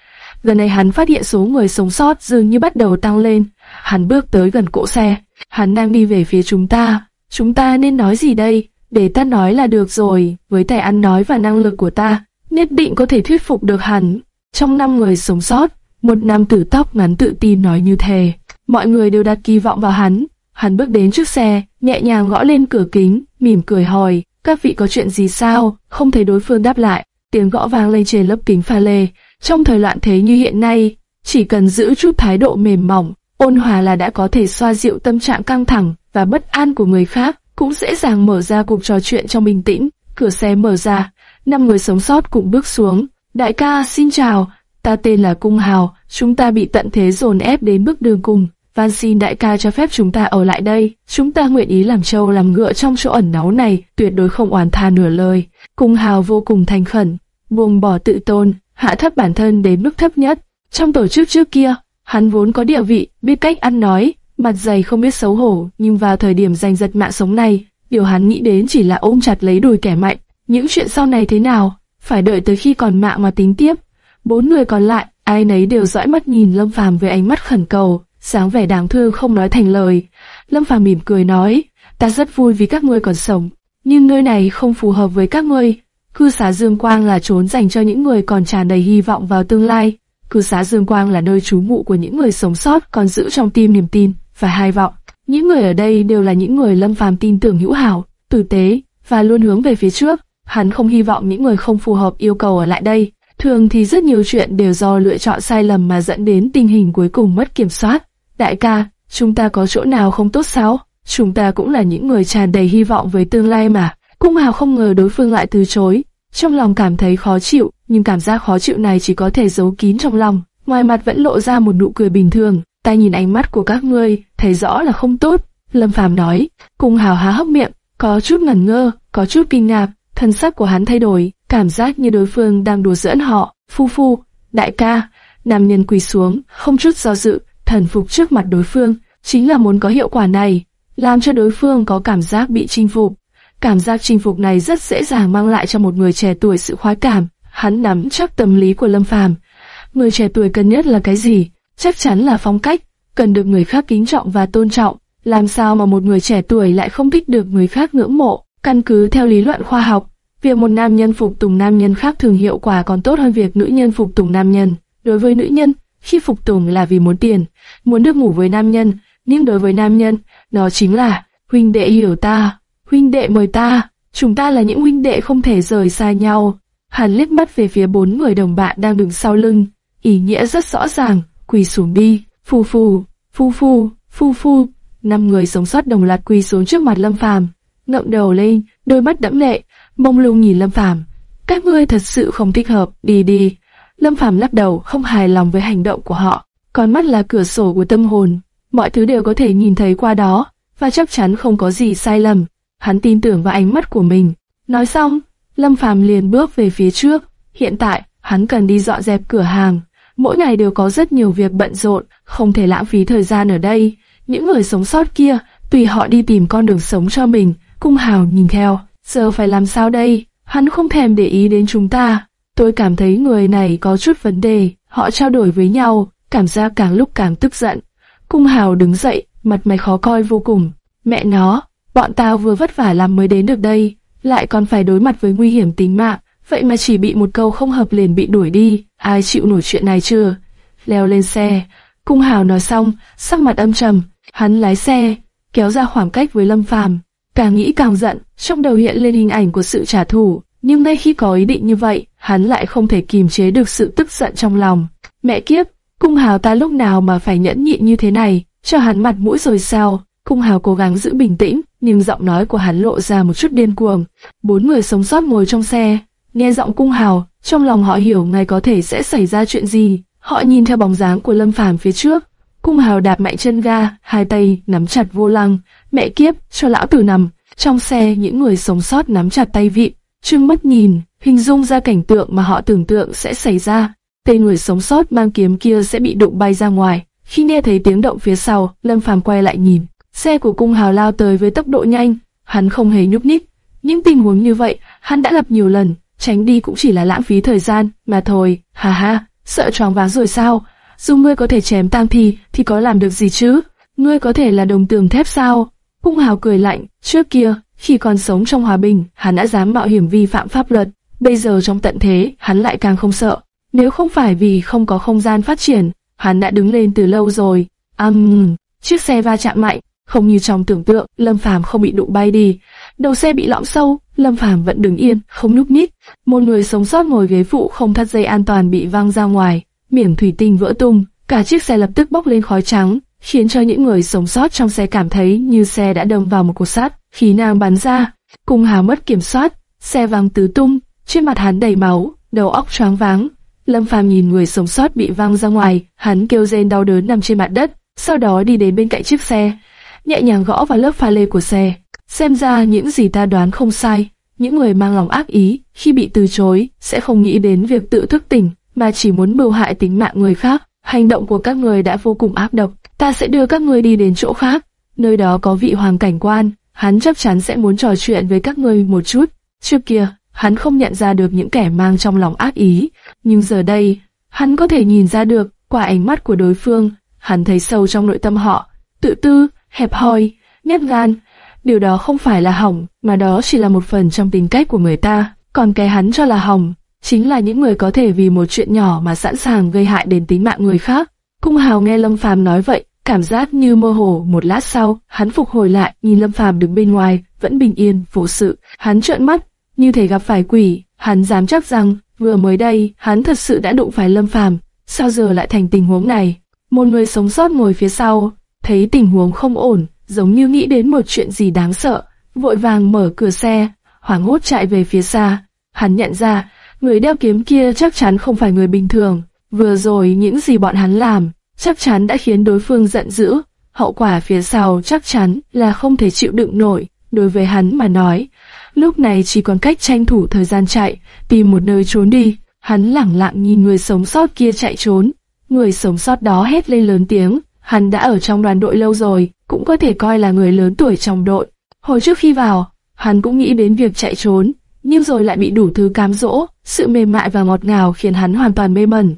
gần này hắn phát hiện số người sống sót dường như bắt đầu tăng lên. Hắn bước tới gần cỗ xe, hắn đang đi về phía chúng ta. Chúng ta nên nói gì đây? Để ta nói là được rồi, với tài ăn nói và năng lực của ta, nhất định có thể thuyết phục được hắn. Trong năm người sống sót, một nam tử tóc ngắn tự tin nói như thế. Mọi người đều đặt kỳ vọng vào hắn. Hắn bước đến trước xe, nhẹ nhàng gõ lên cửa kính, mỉm cười hỏi, các vị có chuyện gì sao? Không thấy đối phương đáp lại, tiếng gõ vang lên trên lớp kính pha lê. Trong thời loạn thế như hiện nay, chỉ cần giữ chút thái độ mềm mỏng, ôn hòa là đã có thể xoa dịu tâm trạng căng thẳng và bất an của người khác, cũng dễ dàng mở ra cuộc trò chuyện trong bình tĩnh. Cửa xe mở ra, năm người sống sót cũng bước xuống. Đại ca, xin chào, ta tên là Cung Hào, chúng ta bị tận thế dồn ép đến bước đường cùng. Van xin đại ca cho phép chúng ta ở lại đây, chúng ta nguyện ý làm trâu làm ngựa trong chỗ ẩn náu này, tuyệt đối không oán tha nửa lời. Cung Hào vô cùng thành khẩn, buông bỏ tự tôn, hạ thấp bản thân đến mức thấp nhất. Trong tổ chức trước kia, hắn vốn có địa vị, biết cách ăn nói, mặt dày không biết xấu hổ, nhưng vào thời điểm giành giật mạng sống này, điều hắn nghĩ đến chỉ là ôm chặt lấy đùi kẻ mạnh. Những chuyện sau này thế nào, phải đợi tới khi còn mạng mà tính tiếp. Bốn người còn lại, ai nấy đều dõi mắt nhìn Lâm Phàm với ánh mắt khẩn cầu, sáng vẻ đáng thương không nói thành lời. Lâm Phàm mỉm cười nói, ta rất vui vì các ngươi còn sống, nhưng nơi này không phù hợp với các ngươi. Cư xá Dương Quang là trốn dành cho những người còn tràn đầy hy vọng vào tương lai. Cư xá Dương Quang là nơi trú ngụ của những người sống sót còn giữ trong tim niềm tin và hai vọng. Những người ở đây đều là những người Lâm Phàm tin tưởng hữu hảo, tử tế và luôn hướng về phía trước. Hắn không hy vọng những người không phù hợp yêu cầu ở lại đây. Thường thì rất nhiều chuyện đều do lựa chọn sai lầm mà dẫn đến tình hình cuối cùng mất kiểm soát. Đại ca, chúng ta có chỗ nào không tốt sao? Chúng ta cũng là những người tràn đầy hy vọng với tương lai mà. Cung Hào không ngờ đối phương lại từ chối. Trong lòng cảm thấy khó chịu, nhưng cảm giác khó chịu này chỉ có thể giấu kín trong lòng. Ngoài mặt vẫn lộ ra một nụ cười bình thường. Ta nhìn ánh mắt của các ngươi, thấy rõ là không tốt. Lâm Phàm nói. cùng Hào há hốc miệng, có chút ngẩn ngơ, có chút kinh ngạc. Thân sắc của hắn thay đổi, cảm giác như đối phương đang đùa giỡn họ. Phu phu, đại ca, nam nhân quỳ xuống, không chút do dự, thần phục trước mặt đối phương, chính là muốn có hiệu quả này, làm cho đối phương có cảm giác bị chinh phục. Cảm giác chinh phục này rất dễ dàng mang lại cho một người trẻ tuổi sự khoái cảm. Hắn nắm chắc tâm lý của Lâm Phàm. Người trẻ tuổi cần nhất là cái gì? Chắc chắn là phong cách, cần được người khác kính trọng và tôn trọng. Làm sao mà một người trẻ tuổi lại không thích được người khác ngưỡng mộ? Căn cứ theo lý luận khoa học, việc một nam nhân phục tùng nam nhân khác thường hiệu quả còn tốt hơn việc nữ nhân phục tùng nam nhân. Đối với nữ nhân, khi phục tùng là vì muốn tiền, muốn được ngủ với nam nhân, nhưng đối với nam nhân, nó chính là huynh đệ hiểu ta, huynh đệ mời ta, chúng ta là những huynh đệ không thể rời xa nhau. Hắn liếc mắt về phía bốn người đồng bạn đang đứng sau lưng, ý nghĩa rất rõ ràng, quỳ xuống đi, phu phu, phu phu, phu phu. Năm người sống sót đồng loạt quỳ xuống trước mặt Lâm Phàm, ngậm đầu lên, đôi mắt đẫm lệ, mông lung nhìn Lâm Phàm. Các ngươi thật sự không thích hợp, đi đi. Lâm Phàm lắc đầu, không hài lòng với hành động của họ. Con mắt là cửa sổ của tâm hồn, mọi thứ đều có thể nhìn thấy qua đó, và chắc chắn không có gì sai lầm. Hắn tin tưởng vào ánh mắt của mình. Nói xong, Lâm Phàm liền bước về phía trước. Hiện tại, hắn cần đi dọn dẹp cửa hàng. Mỗi ngày đều có rất nhiều việc bận rộn, không thể lãng phí thời gian ở đây. Những người sống sót kia, tùy họ đi tìm con đường sống cho mình. Cung Hào nhìn theo, giờ phải làm sao đây? Hắn không thèm để ý đến chúng ta. Tôi cảm thấy người này có chút vấn đề. Họ trao đổi với nhau, cảm giác càng lúc càng tức giận. Cung Hào đứng dậy, mặt mày khó coi vô cùng. Mẹ nó, bọn tao vừa vất vả làm mới đến được đây, lại còn phải đối mặt với nguy hiểm tính mạng, vậy mà chỉ bị một câu không hợp liền bị đuổi đi, ai chịu nổi chuyện này chưa? Leo lên xe, Cung Hào nói xong, sắc mặt âm trầm, hắn lái xe, kéo ra khoảng cách với Lâm Phàm. Càng nghĩ càng giận, trong đầu hiện lên hình ảnh của sự trả thù, nhưng ngay khi có ý định như vậy, hắn lại không thể kìm chế được sự tức giận trong lòng. Mẹ kiếp, cung hào ta lúc nào mà phải nhẫn nhịn như thế này, cho hắn mặt mũi rồi sao? Cung hào cố gắng giữ bình tĩnh, nhưng giọng nói của hắn lộ ra một chút điên cuồng. Bốn người sống sót ngồi trong xe, nghe giọng cung hào, trong lòng họ hiểu ngay có thể sẽ xảy ra chuyện gì. Họ nhìn theo bóng dáng của Lâm Phàm phía trước, cung hào đạp mạnh chân ga, hai tay nắm chặt vô lăng. Mẹ kiếp, cho lão tử nằm. Trong xe những người sống sót nắm chặt tay vịn, trương mắt nhìn, hình dung ra cảnh tượng mà họ tưởng tượng sẽ xảy ra. Tên người sống sót mang kiếm kia sẽ bị đụng bay ra ngoài. Khi nghe thấy tiếng động phía sau, Lâm Phàm quay lại nhìn. Xe của cung hào lao tới với tốc độ nhanh, hắn không hề nhúc nhích. Những tình huống như vậy, hắn đã gặp nhiều lần, tránh đi cũng chỉ là lãng phí thời gian, mà thôi, hà ha, sợ choáng váng rồi sao? Dù ngươi có thể chém tang thi, thì có làm được gì chứ? Ngươi có thể là đồng tường thép sao? Cung hào cười lạnh, trước kia, khi còn sống trong hòa bình, hắn đã dám mạo hiểm vi phạm pháp luật, bây giờ trong tận thế, hắn lại càng không sợ. Nếu không phải vì không có không gian phát triển, hắn đã đứng lên từ lâu rồi. Ầm, chiếc xe va chạm mạnh, không như trong tưởng tượng, Lâm Phàm không bị đụng bay đi. Đầu xe bị lõm sâu, Lâm Phàm vẫn đứng yên, không nhúc nhích. Một người sống sót ngồi ghế phụ không thắt dây an toàn bị văng ra ngoài, miệng thủy tinh vỡ tung, cả chiếc xe lập tức bốc lên khói trắng, khiến cho những người sống sót trong xe cảm thấy như xe đã đâm vào một cột sắt. Khí nàng bắn ra, cùng hào mất kiểm soát, xe văng tứ tung, trên mặt hắn đầy máu, đầu óc choáng váng. Lâm Phàm nhìn người sống sót bị văng ra ngoài, hắn kêu rên đau đớn nằm trên mặt đất, sau đó đi đến bên cạnh chiếc xe, nhẹ nhàng gõ vào lớp pha lê của xe. Xem ra những gì ta đoán không sai, những người mang lòng ác ý, khi bị từ chối, sẽ không nghĩ đến việc tự thức tỉnh, mà chỉ muốn mưu hại tính mạng người khác. Hành động của các người đã vô cùng ác độc, ta sẽ đưa các người đi đến chỗ khác, nơi đó có vị hoàng cảnh quan, hắn chắc chắn sẽ muốn trò chuyện với các người một chút. Trước kia, hắn không nhận ra được những kẻ mang trong lòng ác ý, nhưng giờ đây, hắn có thể nhìn ra được qua ánh mắt của đối phương, hắn thấy sâu trong nội tâm họ, tự tư, hẹp hòi, nhát gan. Điều đó không phải là hỏng, mà đó chỉ là một phần trong tính cách của người ta. Còn cái hắn cho là hỏng, chính là những người có thể vì một chuyện nhỏ mà sẵn sàng gây hại đến tính mạng người khác. Cung Hào nghe Lâm Phàm nói vậy, cảm giác như mơ hồ. Một lát sau, hắn phục hồi lại, nhìn Lâm Phàm đứng bên ngoài, vẫn bình yên, vô sự. Hắn trợn mắt, như thể gặp phải quỷ. Hắn dám chắc rằng, vừa mới đây, hắn thật sự đã đụng phải Lâm Phàm. Sao giờ lại thành tình huống này? Một người sống sót ngồi phía sau, thấy tình huống không ổn, giống như nghĩ đến một chuyện gì đáng sợ, vội vàng mở cửa xe, hoảng hốt chạy về phía xa. Hắn nhận ra, người đeo kiếm kia chắc chắn không phải người bình thường. Vừa rồi những gì bọn hắn làm, chắc chắn đã khiến đối phương giận dữ. Hậu quả phía sau chắc chắn là không thể chịu đựng nổi. Đối với hắn mà nói, lúc này chỉ còn cách tranh thủ thời gian chạy, tìm một nơi trốn đi. Hắn lẳng lặng nhìn người sống sót kia chạy trốn. Người sống sót đó hét lên lớn tiếng, Hắn đã ở trong đoàn đội lâu rồi, cũng có thể coi là người lớn tuổi trong đội. Hồi trước khi vào, hắn cũng nghĩ đến việc chạy trốn, nhưng rồi lại bị đủ thứ cám dỗ, sự mềm mại và ngọt ngào khiến hắn hoàn toàn mê mẩn.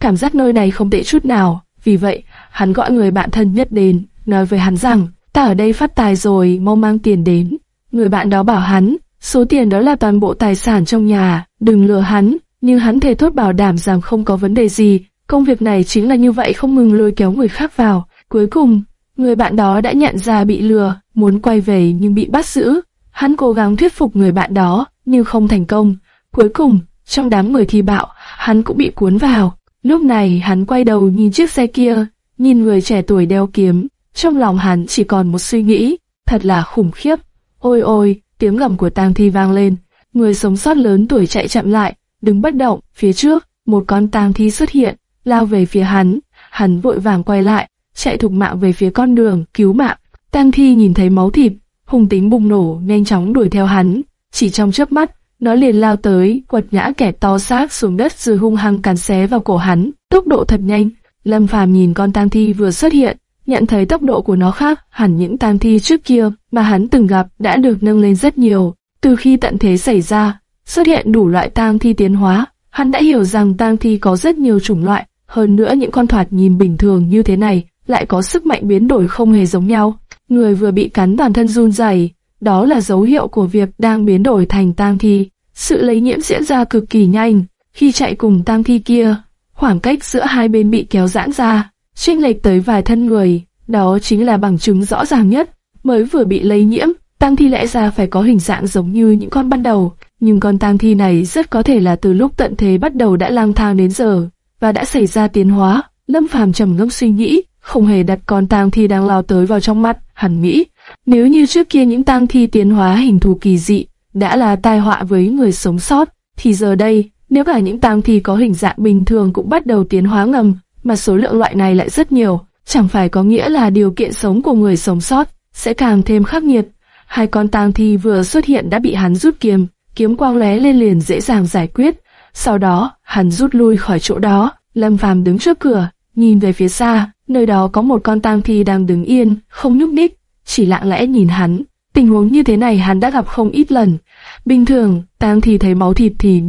Cảm giác nơi này không tệ chút nào, vì vậy, hắn gọi người bạn thân nhất đến, nói với hắn rằng, ta ở đây phát tài rồi, mau mang tiền đến. Người bạn đó bảo hắn, số tiền đó là toàn bộ tài sản trong nhà, đừng lừa hắn, nhưng hắn thề thốt bảo đảm rằng không có vấn đề gì, Công việc này chính là như vậy không ngừng lôi kéo người khác vào. Cuối cùng, người bạn đó đã nhận ra bị lừa, muốn quay về nhưng bị bắt giữ. Hắn cố gắng thuyết phục người bạn đó, nhưng không thành công. Cuối cùng, trong đám người thi bạo, hắn cũng bị cuốn vào. Lúc này hắn quay đầu nhìn chiếc xe kia, nhìn người trẻ tuổi đeo kiếm. Trong lòng hắn chỉ còn một suy nghĩ, thật là khủng khiếp. Ôi ôi, tiếng gầm của tang thi vang lên. Người sống sót lớn tuổi chạy chậm lại, đứng bất động, phía trước, một con tang thi xuất hiện lao về phía hắn. Hắn vội vàng quay lại, chạy thục mạng về phía con đường, cứu mạng. Tang Thi nhìn thấy máu thịt, hung tính bùng nổ, nhanh chóng đuổi theo hắn. Chỉ trong chớp mắt, nó liền lao tới, quật ngã kẻ to xác xuống đất rồi hung hăng cắn xé vào cổ hắn. Tốc độ thật nhanh. Lâm Phàm nhìn con Tang Thi vừa xuất hiện, nhận thấy tốc độ của nó khác hẳn những Tang Thi trước kia mà hắn từng gặp đã được nâng lên rất nhiều. Từ khi tận thế xảy ra, xuất hiện đủ loại Tang Thi tiến hóa, hắn đã hiểu rằng Tang Thi có rất nhiều chủng loại hơn nữa những con thoạt nhìn bình thường như thế này lại có sức mạnh biến đổi không hề giống nhau. Người vừa bị cắn toàn thân run rẩy, đó là dấu hiệu của việc đang biến đổi thành tang thi. Sự lây nhiễm diễn ra cực kỳ nhanh. Khi chạy cùng tang thi kia, khoảng cách giữa hai bên bị kéo giãn ra, chênh lệch tới vài thân người. Đó chính là bằng chứng rõ ràng nhất. Mới vừa bị lây nhiễm, tang thi lẽ ra phải có hình dạng giống như những con ban đầu, nhưng con tang thi này rất có thể là từ lúc tận thế bắt đầu đã lang thang đến giờ và đã xảy ra tiến hóa. Lâm Phàm trầm ngâm suy nghĩ, không hề đặt con tang thi đang lao tới vào trong mắt, hẳn nghĩ, nếu như trước kia những tang thi tiến hóa hình thù kỳ dị đã là tai họa với người sống sót, thì giờ đây, nếu cả những tang thi có hình dạng bình thường cũng bắt đầu tiến hóa ngầm, mà số lượng loại này lại rất nhiều, chẳng phải có nghĩa là điều kiện sống của người sống sót sẽ càng thêm khắc nghiệt. Hai con tang thi vừa xuất hiện đã bị hắn rút kiếm, kiếm quang lóe lên liền dễ dàng giải quyết. Sau đó, hắn rút lui khỏi chỗ đó, Lâm Phàm đứng trước cửa, nhìn về phía xa, nơi đó có một con tang thi đang đứng yên, không nhúc nhích, chỉ lặng lẽ nhìn hắn. Tình huống như thế này hắn đã gặp không ít lần. Bình thường, tang thi thấy máu thịt thì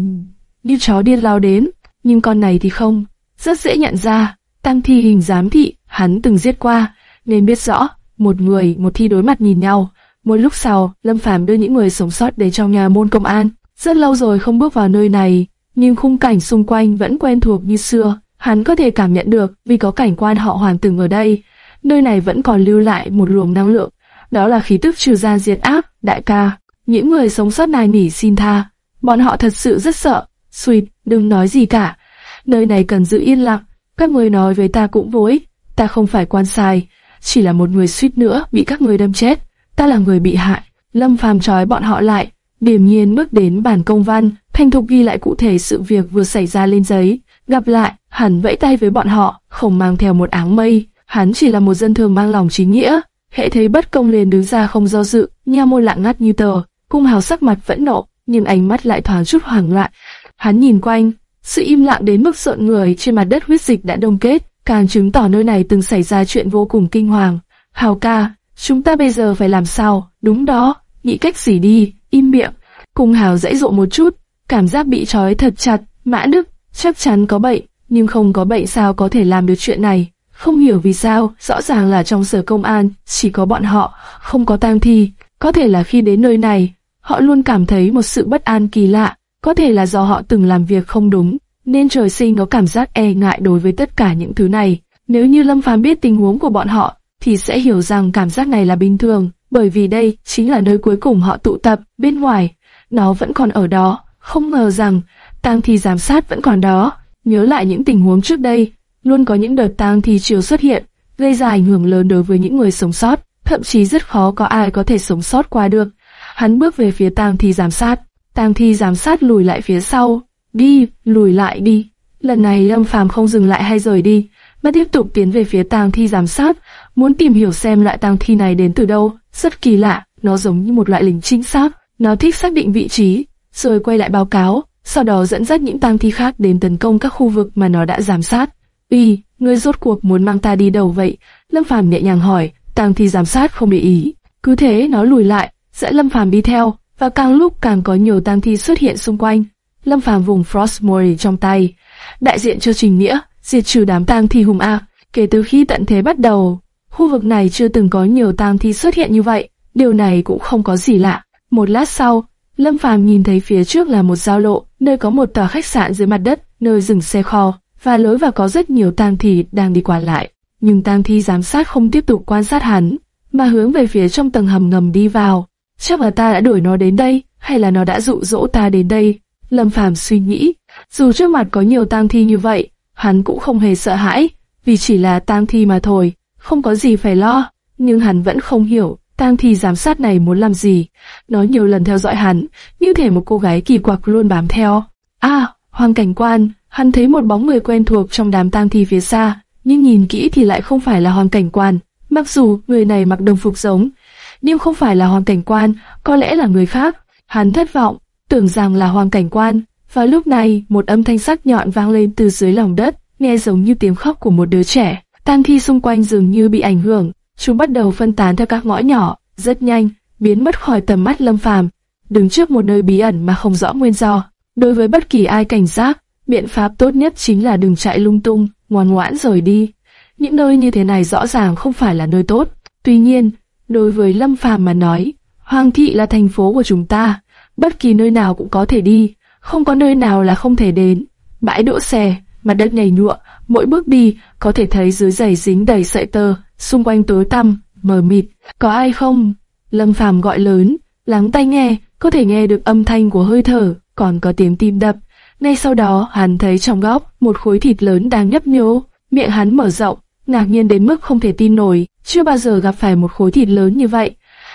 như chó điên lao đến, nhưng con này thì không, rất dễ nhận ra. Tang thi hình giám thị, hắn từng giết qua, nên biết rõ, một người một thi đối mặt nhìn nhau. Một lúc sau, Lâm Phàm đưa những người sống sót đến trong nhà môn công an. Rất lâu rồi không bước vào nơi này, nhưng khung cảnh xung quanh vẫn quen thuộc như xưa. Hắn có thể cảm nhận được vì có cảnh quan họ hoàng từng ở đây. Nơi này vẫn còn lưu lại một luồng năng lượng. Đó là khí tức trừ gian diệt ác, đại ca. Những người sống sót này nỉ xin tha. Bọn họ thật sự rất sợ. Sweet, đừng nói gì cả. Nơi này cần giữ yên lặng. Các người nói với ta cũng vô ích. Ta không phải quan sai. Chỉ là một người suýt nữa bị các người đâm chết. Ta là người bị hại. Lâm phàm trói bọn họ lại. Điềm nhiên bước đến bàn công văn, thành thục ghi lại cụ thể sự việc vừa xảy ra lên giấy. Gặp lại, hắn vẫy tay với bọn họ, không mang theo một áng mây. Hắn chỉ là một dân thường mang lòng chính nghĩa. Hệ thấy bất công liền đứng ra không do dự, nha môi lặng ngắt như tờ. Cung hào sắc mặt vẫn nộ, nhưng ánh mắt lại thoáng chút hoảng loạn. Hắn nhìn quanh, sự im lặng đến mức sợn người trên mặt đất huyết dịch đã đông kết, càng chứng tỏ nơi này từng xảy ra chuyện vô cùng kinh hoàng. Hào ca, chúng ta bây giờ phải làm sao? Đúng đó, nghĩ cách gì đi, im miệng. Cung hào dãy dụ một chút, cảm giác bị trói thật chặt, mã đức, chắc chắn có bệnh, nhưng không có bệnh sao có thể làm được chuyện này. Không hiểu vì sao, rõ ràng là trong sở công an, chỉ có bọn họ, không có tang thi. Có thể là khi đến nơi này, họ luôn cảm thấy một sự bất an kỳ lạ, có thể là do họ từng làm việc không đúng, nên trời sinh có cảm giác e ngại đối với tất cả những thứ này. Nếu như Lâm Phàm biết tình huống của bọn họ, thì sẽ hiểu rằng cảm giác này là bình thường, bởi vì đây chính là nơi cuối cùng họ tụ tập, bên ngoài, nó vẫn còn ở đó, không ngờ rằng tang thi giám sát vẫn còn đó. Nhớ lại những tình huống trước đây, luôn có những đợt tang thi chiều xuất hiện, gây ra ảnh hưởng lớn đối với những người sống sót, thậm chí rất khó có ai có thể sống sót qua được. Hắn bước về phía tang thi giám sát, tang thi giám sát lùi lại phía sau, đi, lùi lại đi. Lần này Lâm Phàm không dừng lại hay rời đi, mà tiếp tục tiến về phía tang thi giám sát, muốn tìm hiểu xem loại tang thi này đến từ đâu. Rất kỳ lạ, nó giống như một loại lính chính xác, nó thích xác định vị trí, rồi quay lại báo cáo, sau đó dẫn dắt những tang thi khác đến tấn công các khu vực mà nó đã giám sát. Uy, ngươi rốt cuộc muốn mang ta đi đâu vậy? Lâm Phàm nhẹ nhàng hỏi, tang thi giám sát không để ý. Cứ thế nó lùi lại, dẫn Lâm Phàm đi theo, và càng lúc càng có nhiều tang thi xuất hiện xung quanh. Lâm Phàm vùng Frostmourne trong tay, đại diện cho trình nghĩa, diệt trừ đám tang thi hung ác. Kể từ khi tận thế bắt đầu, khu vực này chưa từng có nhiều tang thi xuất hiện như vậy. Điều này cũng không có gì lạ. Một lát sau, Lâm Phàm nhìn thấy phía trước là một giao lộ, nơi có một tòa khách sạn dưới mặt đất, nơi dừng xe kho, và lối vào có rất nhiều tang thi đang đi qua lại. Nhưng tang thi giám sát không tiếp tục quan sát hắn, mà hướng về phía trong tầng hầm ngầm đi vào. Chắc là ta đã đuổi nó đến đây, hay là nó đã dụ dỗ ta đến đây? Lâm Phàm suy nghĩ, dù trước mặt có nhiều tang thi như vậy, hắn cũng không hề sợ hãi, vì chỉ là tang thi mà thôi, không có gì phải lo. Nhưng hắn vẫn không hiểu, tang thi giám sát này muốn làm gì. Nó nhiều lần theo dõi hắn, như thể một cô gái kỳ quặc luôn bám theo. À, hoàng cảnh quan, hắn thấy một bóng người quen thuộc trong đám tang thi phía xa, nhưng nhìn kỹ thì lại không phải là hoàng cảnh quan. Mặc dù người này mặc đồng phục giống, nhưng không phải là hoàng cảnh quan, có lẽ là người khác. Hắn thất vọng, tưởng rằng là hoàng cảnh quan. Và lúc này, một âm thanh sắc nhọn vang lên từ dưới lòng đất, nghe giống như tiếng khóc của một đứa trẻ. Tang thi xung quanh dường như bị ảnh hưởng, chúng bắt đầu phân tán theo các ngõ nhỏ, rất nhanh, biến mất khỏi tầm mắt Lâm Phàm, đứng trước một nơi bí ẩn mà không rõ nguyên do. Đối với bất kỳ ai cảnh giác, biện pháp tốt nhất chính là đừng chạy lung tung, ngoan ngoãn rời đi. Những nơi như thế này rõ ràng không phải là nơi tốt. Tuy nhiên, đối với Lâm Phàm mà nói, Hoàng thị là thành phố của chúng ta, bất kỳ nơi nào cũng có thể đi, không có nơi nào là không thể đến. Bãi đỗ xe, mặt đất nhảy nhụa, mỗi bước đi có thể thấy dưới giày dính đầy sợi tơ, xung quanh tối tăm, mờ mịt. Có ai không? Lâm Phàm gọi lớn, lắng tai nghe, có thể nghe được âm thanh của hơi thở, còn có tiếng tim đập. Ngay sau đó, hắn thấy trong góc một khối thịt lớn đang nhấp nhô, miệng hắn mở rộng, ngạc nhiên đến mức không thể tin nổi, chưa bao giờ gặp phải một khối thịt lớn như vậy.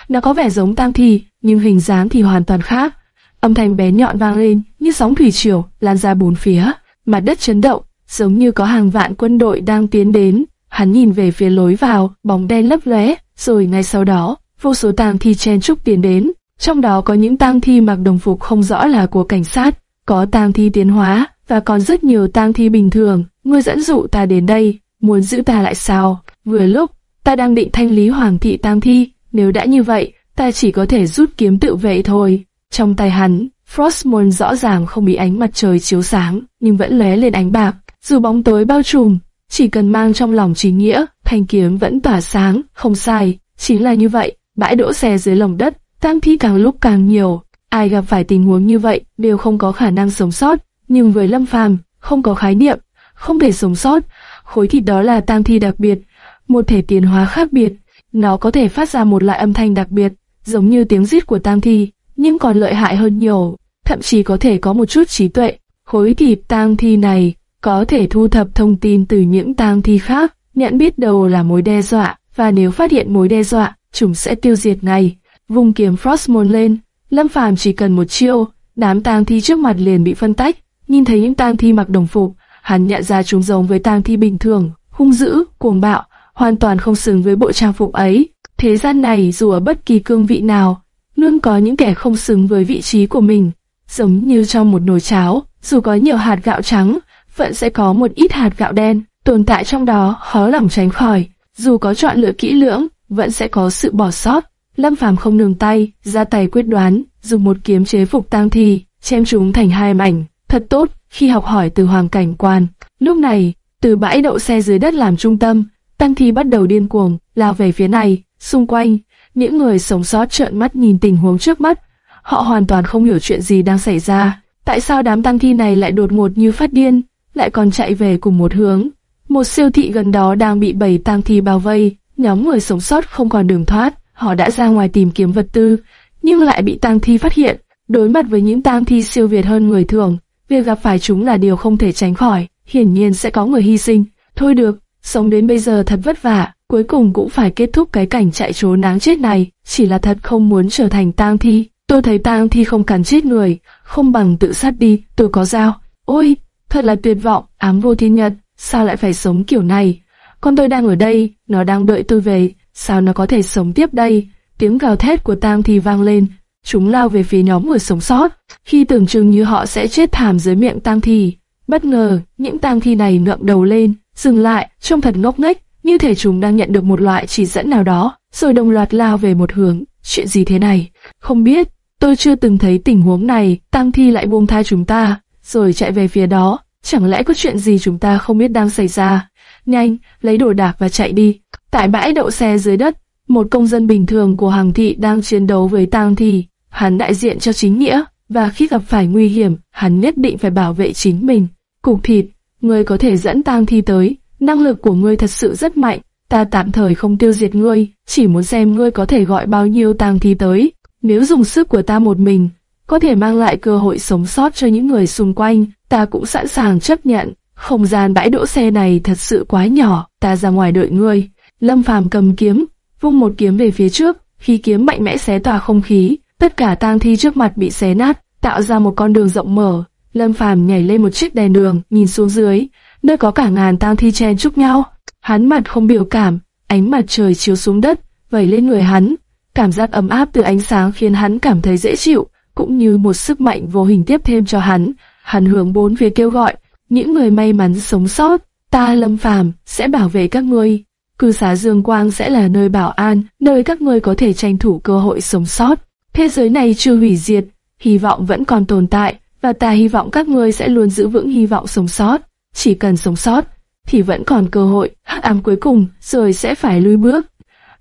Nó có vẻ giống tang thi, nhưng hình dáng thì hoàn toàn khác. Âm thanh bé nhọn vang lên, như sóng thủy triều, lan ra bốn phía, mặt đất chấn động, giống như có hàng vạn quân đội đang tiến đến. Hắn nhìn về phía lối vào, bóng đen lấp lóe, rồi ngay sau đó, vô số tang thi chen trúc tiến đến. Trong đó có những tang thi mặc đồng phục không rõ là của cảnh sát, có tang thi tiến hóa, và còn rất nhiều tang thi bình thường. Ngươi dẫn dụ ta đến đây, muốn giữ ta lại sao? Vừa lúc, ta đang định thanh lý hoàng thị tang thi, nếu đã như vậy, ta chỉ có thể rút kiếm tự vệ thôi. Trong tay hắn, Frostmourne rõ ràng không bị ánh mặt trời chiếu sáng, nhưng vẫn lóe lên ánh bạc. Dù bóng tối bao trùm, chỉ cần mang trong lòng trí nghĩa, thanh kiếm vẫn tỏa sáng, không sai. Chính là như vậy, bãi đỗ xe dưới lòng đất, tang thi càng lúc càng nhiều. Ai gặp phải tình huống như vậy đều không có khả năng sống sót, nhưng với Lâm Phàm không có khái niệm, không thể sống sót. Khối thịt đó là tang thi đặc biệt, một thể tiến hóa khác biệt, nó có thể phát ra một loại âm thanh đặc biệt, giống như tiếng rít của tang thi, nhưng còn lợi hại hơn nhiều, thậm chí có thể có một chút trí tuệ. Khối thịt tang thi này có thể thu thập thông tin từ những tang thi khác, nhận biết đầu là mối đe dọa, và nếu phát hiện mối đe dọa, chúng sẽ tiêu diệt ngay. Vùng kiếm Frostmourne lên, Lâm Phàm chỉ cần một chiêu, đám tang thi trước mặt liền bị phân tách. Nhìn thấy những tang thi mặc đồng phục, hắn nhận ra chúng giống với tang thi bình thường, hung dữ, cuồng bạo, hoàn toàn không xứng với bộ trang phục ấy. Thế gian này dù ở bất kỳ cương vị nào, luôn có những kẻ không xứng với vị trí của mình. Giống như trong một nồi cháo, dù có nhiều hạt gạo trắng, vẫn sẽ có một ít hạt gạo đen, tồn tại trong đó khó lòng tránh khỏi. Dù có chọn lựa kỹ lưỡng, vẫn sẽ có sự bỏ sót. Lâm Phàm không nương tay, ra tay quyết đoán, dùng một kiếm chế phục tang thi, chém chúng thành hai mảnh. Thật tốt, khi học hỏi từ hoàng cảnh quan. Lúc này, từ bãi đậu xe dưới đất làm trung tâm, tang thi bắt đầu điên cuồng, lao về phía này, xung quanh. Những người sống sót trợn mắt nhìn tình huống trước mắt. Họ hoàn toàn không hiểu chuyện gì đang xảy ra. Tại sao đám tang thi này lại đột ngột như phát điên, lại còn chạy về cùng một hướng? Một siêu thị gần đó đang bị bầy tang thi bao vây, nhóm người sống sót không còn đường thoát họ đã ra ngoài tìm kiếm vật tư, nhưng lại bị tang thi phát hiện. Đối mặt với những tang thi siêu việt hơn người thường, việc gặp phải chúng là điều không thể tránh khỏi, hiển nhiên sẽ có người hy sinh. Thôi được, sống đến bây giờ thật vất vả, cuối cùng cũng phải kết thúc cái cảnh chạy trốn đáng chết này, chỉ là thật không muốn trở thành tang thi. Tôi thấy tang thi không cắn chết người, không bằng tự sát đi, tôi có dao. Ôi, thật là tuyệt vọng, ám vô thiên nhật, sao lại phải sống kiểu này? Con tôi đang ở đây, nó đang đợi tôi về, sao nó có thể sống tiếp đây? Tiếng gào thét của tang thi vang lên, chúng lao về phía nhóm người sống sót, khi tưởng chừng như họ sẽ chết thảm dưới miệng tang thi. Bất ngờ, những tang thi này ngậm đầu lên, dừng lại, trông thật ngốc nghếch, như thể chúng đang nhận được một loại chỉ dẫn nào đó, rồi đồng loạt lao về một hướng. Chuyện gì thế này? Không biết, tôi chưa từng thấy tình huống này, tang thi lại buông tha chúng ta, rồi chạy về phía đó. Chẳng lẽ có chuyện gì chúng ta không biết đang xảy ra? Nhanh, lấy đồ đạc và chạy đi. Tại bãi đậu xe dưới đất, một công dân bình thường của hàng thị đang chiến đấu với tang thì. Hắn đại diện cho chính nghĩa, và khi gặp phải nguy hiểm, hắn nhất định phải bảo vệ chính mình. Cục thịt, ngươi có thể dẫn tang thi tới, năng lực của ngươi thật sự rất mạnh. Ta tạm thời không tiêu diệt ngươi, chỉ muốn xem ngươi có thể gọi bao nhiêu tang thi tới. Nếu dùng sức của ta một mình, có thể mang lại cơ hội sống sót cho những người xung quanh, ta cũng sẵn sàng chấp nhận. Không gian bãi đỗ xe này thật sự quá nhỏ, ta ra ngoài đợi ngươi. Lâm Phàm cầm kiếm, vung một kiếm về phía trước, khi kiếm mạnh mẽ xé tỏa không khí, tất cả tang thi trước mặt bị xé nát, tạo ra một con đường rộng mở. Lâm Phàm nhảy lên một chiếc đèn đường, nhìn xuống dưới, nơi có cả ngàn tang thi chen chúc nhau. Hắn mặt không biểu cảm, ánh mặt trời chiếu xuống đất, vẩy lên người hắn. Cảm giác ấm áp từ ánh sáng khiến hắn cảm thấy dễ chịu, cũng như một sức mạnh vô hình tiếp thêm cho hắn. Hắn hướng bốn phía kêu gọi, những người may mắn sống sót, ta Lâm Phàm sẽ bảo vệ các ngươi. Cư xá Dương Quang sẽ là nơi bảo an, nơi các ngươi có thể tranh thủ cơ hội sống sót. Thế giới này chưa hủy diệt, hy vọng vẫn còn tồn tại, và ta hy vọng các ngươi sẽ luôn giữ vững hy vọng sống sót. Chỉ cần sống sót, thì vẫn còn cơ hội, hắc ám cuối cùng, rồi sẽ phải lui bước.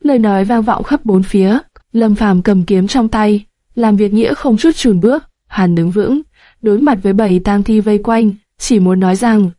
Lời nói vang vọng khắp bốn phía, Lâm Phàm cầm kiếm trong tay, làm việc nghĩa không chút chùn bước, hắn đứng vững, đối mặt với bảy tang thi vây quanh, chỉ muốn nói rằng,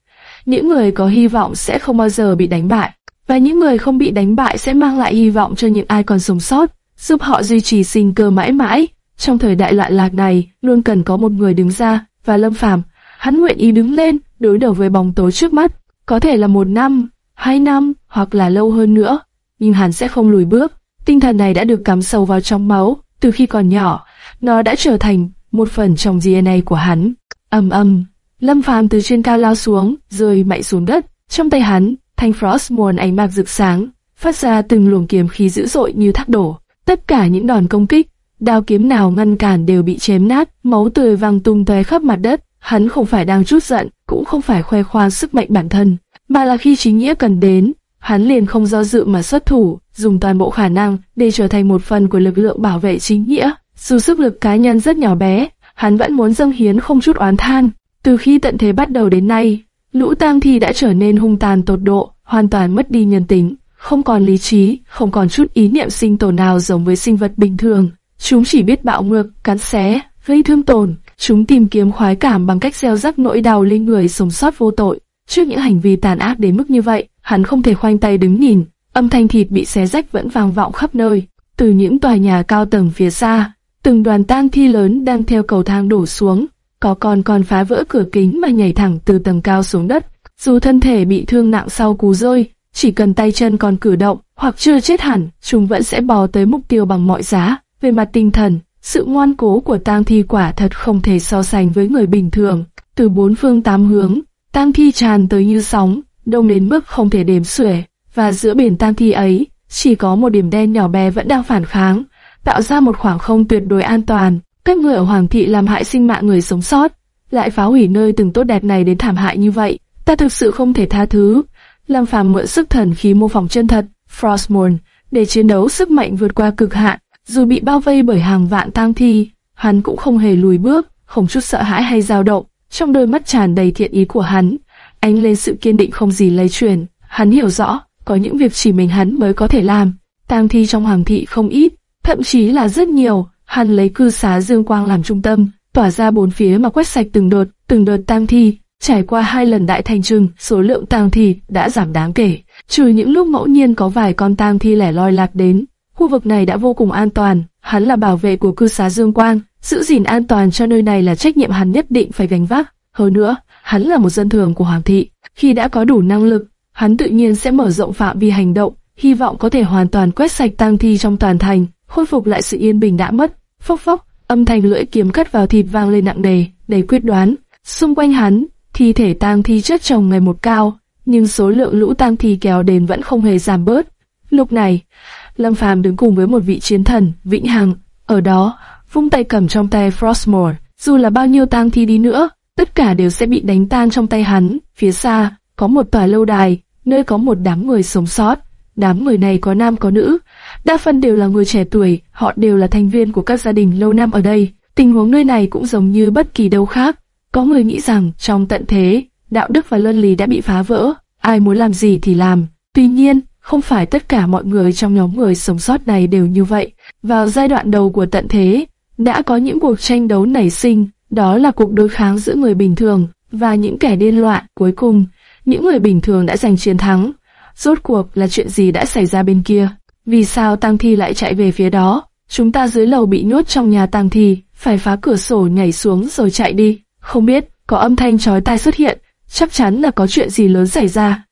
những người có hy vọng sẽ không bao giờ bị đánh bại, và những người không bị đánh bại sẽ mang lại hy vọng cho những ai còn sống sót, giúp họ duy trì sinh cơ mãi mãi. Trong thời đại loạn lạc này, luôn cần có một người đứng ra, và Lâm Phàm, hắn nguyện ý đứng lên, đối đầu với bóng tối trước mắt, có thể là một năm, hai năm, hoặc là lâu hơn nữa, nhưng hắn sẽ không lùi bước. Tinh thần này đã được cắm sâu vào trong máu, từ khi còn nhỏ, nó đã trở thành một phần trong DNA của hắn. Âm âm, Lâm Phàm từ trên cao lao xuống, rơi mạnh xuống đất. Trong tay hắn, thanh frost muôn ánh bạc rực sáng, phát ra từng luồng kiếm khí dữ dội như thác đổ. Tất cả những đòn công kích đao kiếm nào ngăn cản đều bị chém nát, máu tươi văng tung tóe khắp mặt đất. Hắn không phải đang chút giận, cũng không phải khoe khoang sức mạnh bản thân, mà là khi chính nghĩa cần đến, hắn liền không do dự mà xuất thủ, dùng toàn bộ khả năng để trở thành một phần của lực lượng bảo vệ chính nghĩa. Dù sức lực cá nhân rất nhỏ bé, hắn vẫn muốn dâng hiến không chút oán than. Từ khi tận thế bắt đầu đến nay, lũ tang thi đã trở nên hung tàn tột độ, hoàn toàn mất đi nhân tính, không còn lý trí, không còn chút ý niệm sinh tồn nào giống với sinh vật bình thường. Chúng chỉ biết bạo ngược, cắn xé, gây thương tổn. Chúng tìm kiếm khoái cảm bằng cách gieo rắc nỗi đau lên người sống sót vô tội. Trước những hành vi tàn ác đến mức như vậy, hắn không thể khoanh tay đứng nhìn. Âm thanh thịt bị xé rách vẫn vang vọng khắp nơi. Từ những tòa nhà cao tầng phía xa, từng đoàn tang thi lớn đang theo cầu thang đổ xuống. Có con còn phá vỡ cửa kính mà nhảy thẳng từ tầng cao xuống đất. Dù thân thể bị thương nặng sau cú rơi, chỉ cần tay chân còn cử động hoặc chưa chết hẳn, chúng vẫn sẽ bò tới mục tiêu bằng mọi giá. Về mặt tinh thần, sự ngoan cố của tang thi quả thật không thể so sánh với người bình thường. Từ bốn phương tám hướng, tang thi tràn tới như sóng, đông đến mức không thể đếm xuể. Và giữa biển tang thi ấy, chỉ có một điểm đen nhỏ bé vẫn đang phản kháng, tạo ra một khoảng không tuyệt đối an toàn. Các người ở Hoàng thị làm hại sinh mạng người sống sót, lại phá hủy nơi từng tốt đẹp này đến thảm hại như vậy. Ta thực sự không thể tha thứ. Lâm Phàm mượn sức thần khí mô phỏng chân thật, Frostmourne, để chiến đấu sức mạnh vượt qua cực hạn. Dù bị bao vây bởi hàng vạn tang thi, hắn cũng không hề lùi bước, không chút sợ hãi hay dao động. Trong đôi mắt tràn đầy thiện ý của hắn, ánh lên sự kiên định không gì lay truyền. Hắn hiểu rõ, có những việc chỉ mình hắn mới có thể làm. Tang thi trong hoàng thị không ít, thậm chí là rất nhiều. Hắn lấy cư xá Dương Quang làm trung tâm, tỏa ra bốn phía mà quét sạch từng đợt, từng đợt tang thi. Trải qua hai lần đại thành trừng, số lượng tang thi đã giảm đáng kể. Trừ những lúc ngẫu nhiên có vài con tang thi lẻ loi lạc đến, Khu vực này đã vô cùng an toàn, hắn là bảo vệ của cư xá Dương Quang, giữ gìn an toàn cho nơi này là trách nhiệm hắn nhất định phải gánh vác. Hơn nữa, hắn là một dân thường của Hoàng thị, khi đã có đủ năng lực, hắn tự nhiên sẽ mở rộng phạm vi hành động, hy vọng có thể hoàn toàn quét sạch tang thi trong toàn thành, khôi phục lại sự yên bình đã mất. Phốc phốc, âm thanh lưỡi kiếm cắt vào thịt vang lên nặng nề, đầy quyết đoán. Xung quanh hắn, thi thể tang thi chất chồng ngày một cao, nhưng số lượng lũ tang thi kéo đến vẫn không hề giảm bớt. Lúc này, Lâm Phàm đứng cùng với một vị chiến thần, Vĩnh Hằng, ở đó, vung tay cầm trong tay Frostmore, dù là bao nhiêu tang thi đi nữa, tất cả đều sẽ bị đánh tan trong tay hắn. Phía xa, có một tòa lâu đài, nơi có một đám người sống sót. Đám người này có nam có nữ, đa phần đều là người trẻ tuổi, họ đều là thành viên của các gia đình lâu năm ở đây. Tình huống nơi này cũng giống như bất kỳ đâu khác. Có người nghĩ rằng trong tận thế, đạo đức và luân lý đã bị phá vỡ, ai muốn làm gì thì làm. Tuy nhiên, không phải tất cả mọi người trong nhóm người sống sót này đều như vậy. Vào giai đoạn đầu của tận thế, đã có những cuộc tranh đấu nảy sinh, đó là cuộc đối kháng giữa người bình thường và những kẻ điên loạn. Cuối cùng, những người bình thường đã giành chiến thắng. Rốt cuộc là chuyện gì đã xảy ra bên kia? Vì sao Tăng Thi lại chạy về phía đó? Chúng ta dưới lầu bị nhốt trong nhà Tăng Thi, phải phá cửa sổ nhảy xuống rồi chạy đi. Không biết, có âm thanh chói tai xuất hiện, chắc chắn là có chuyện gì lớn xảy ra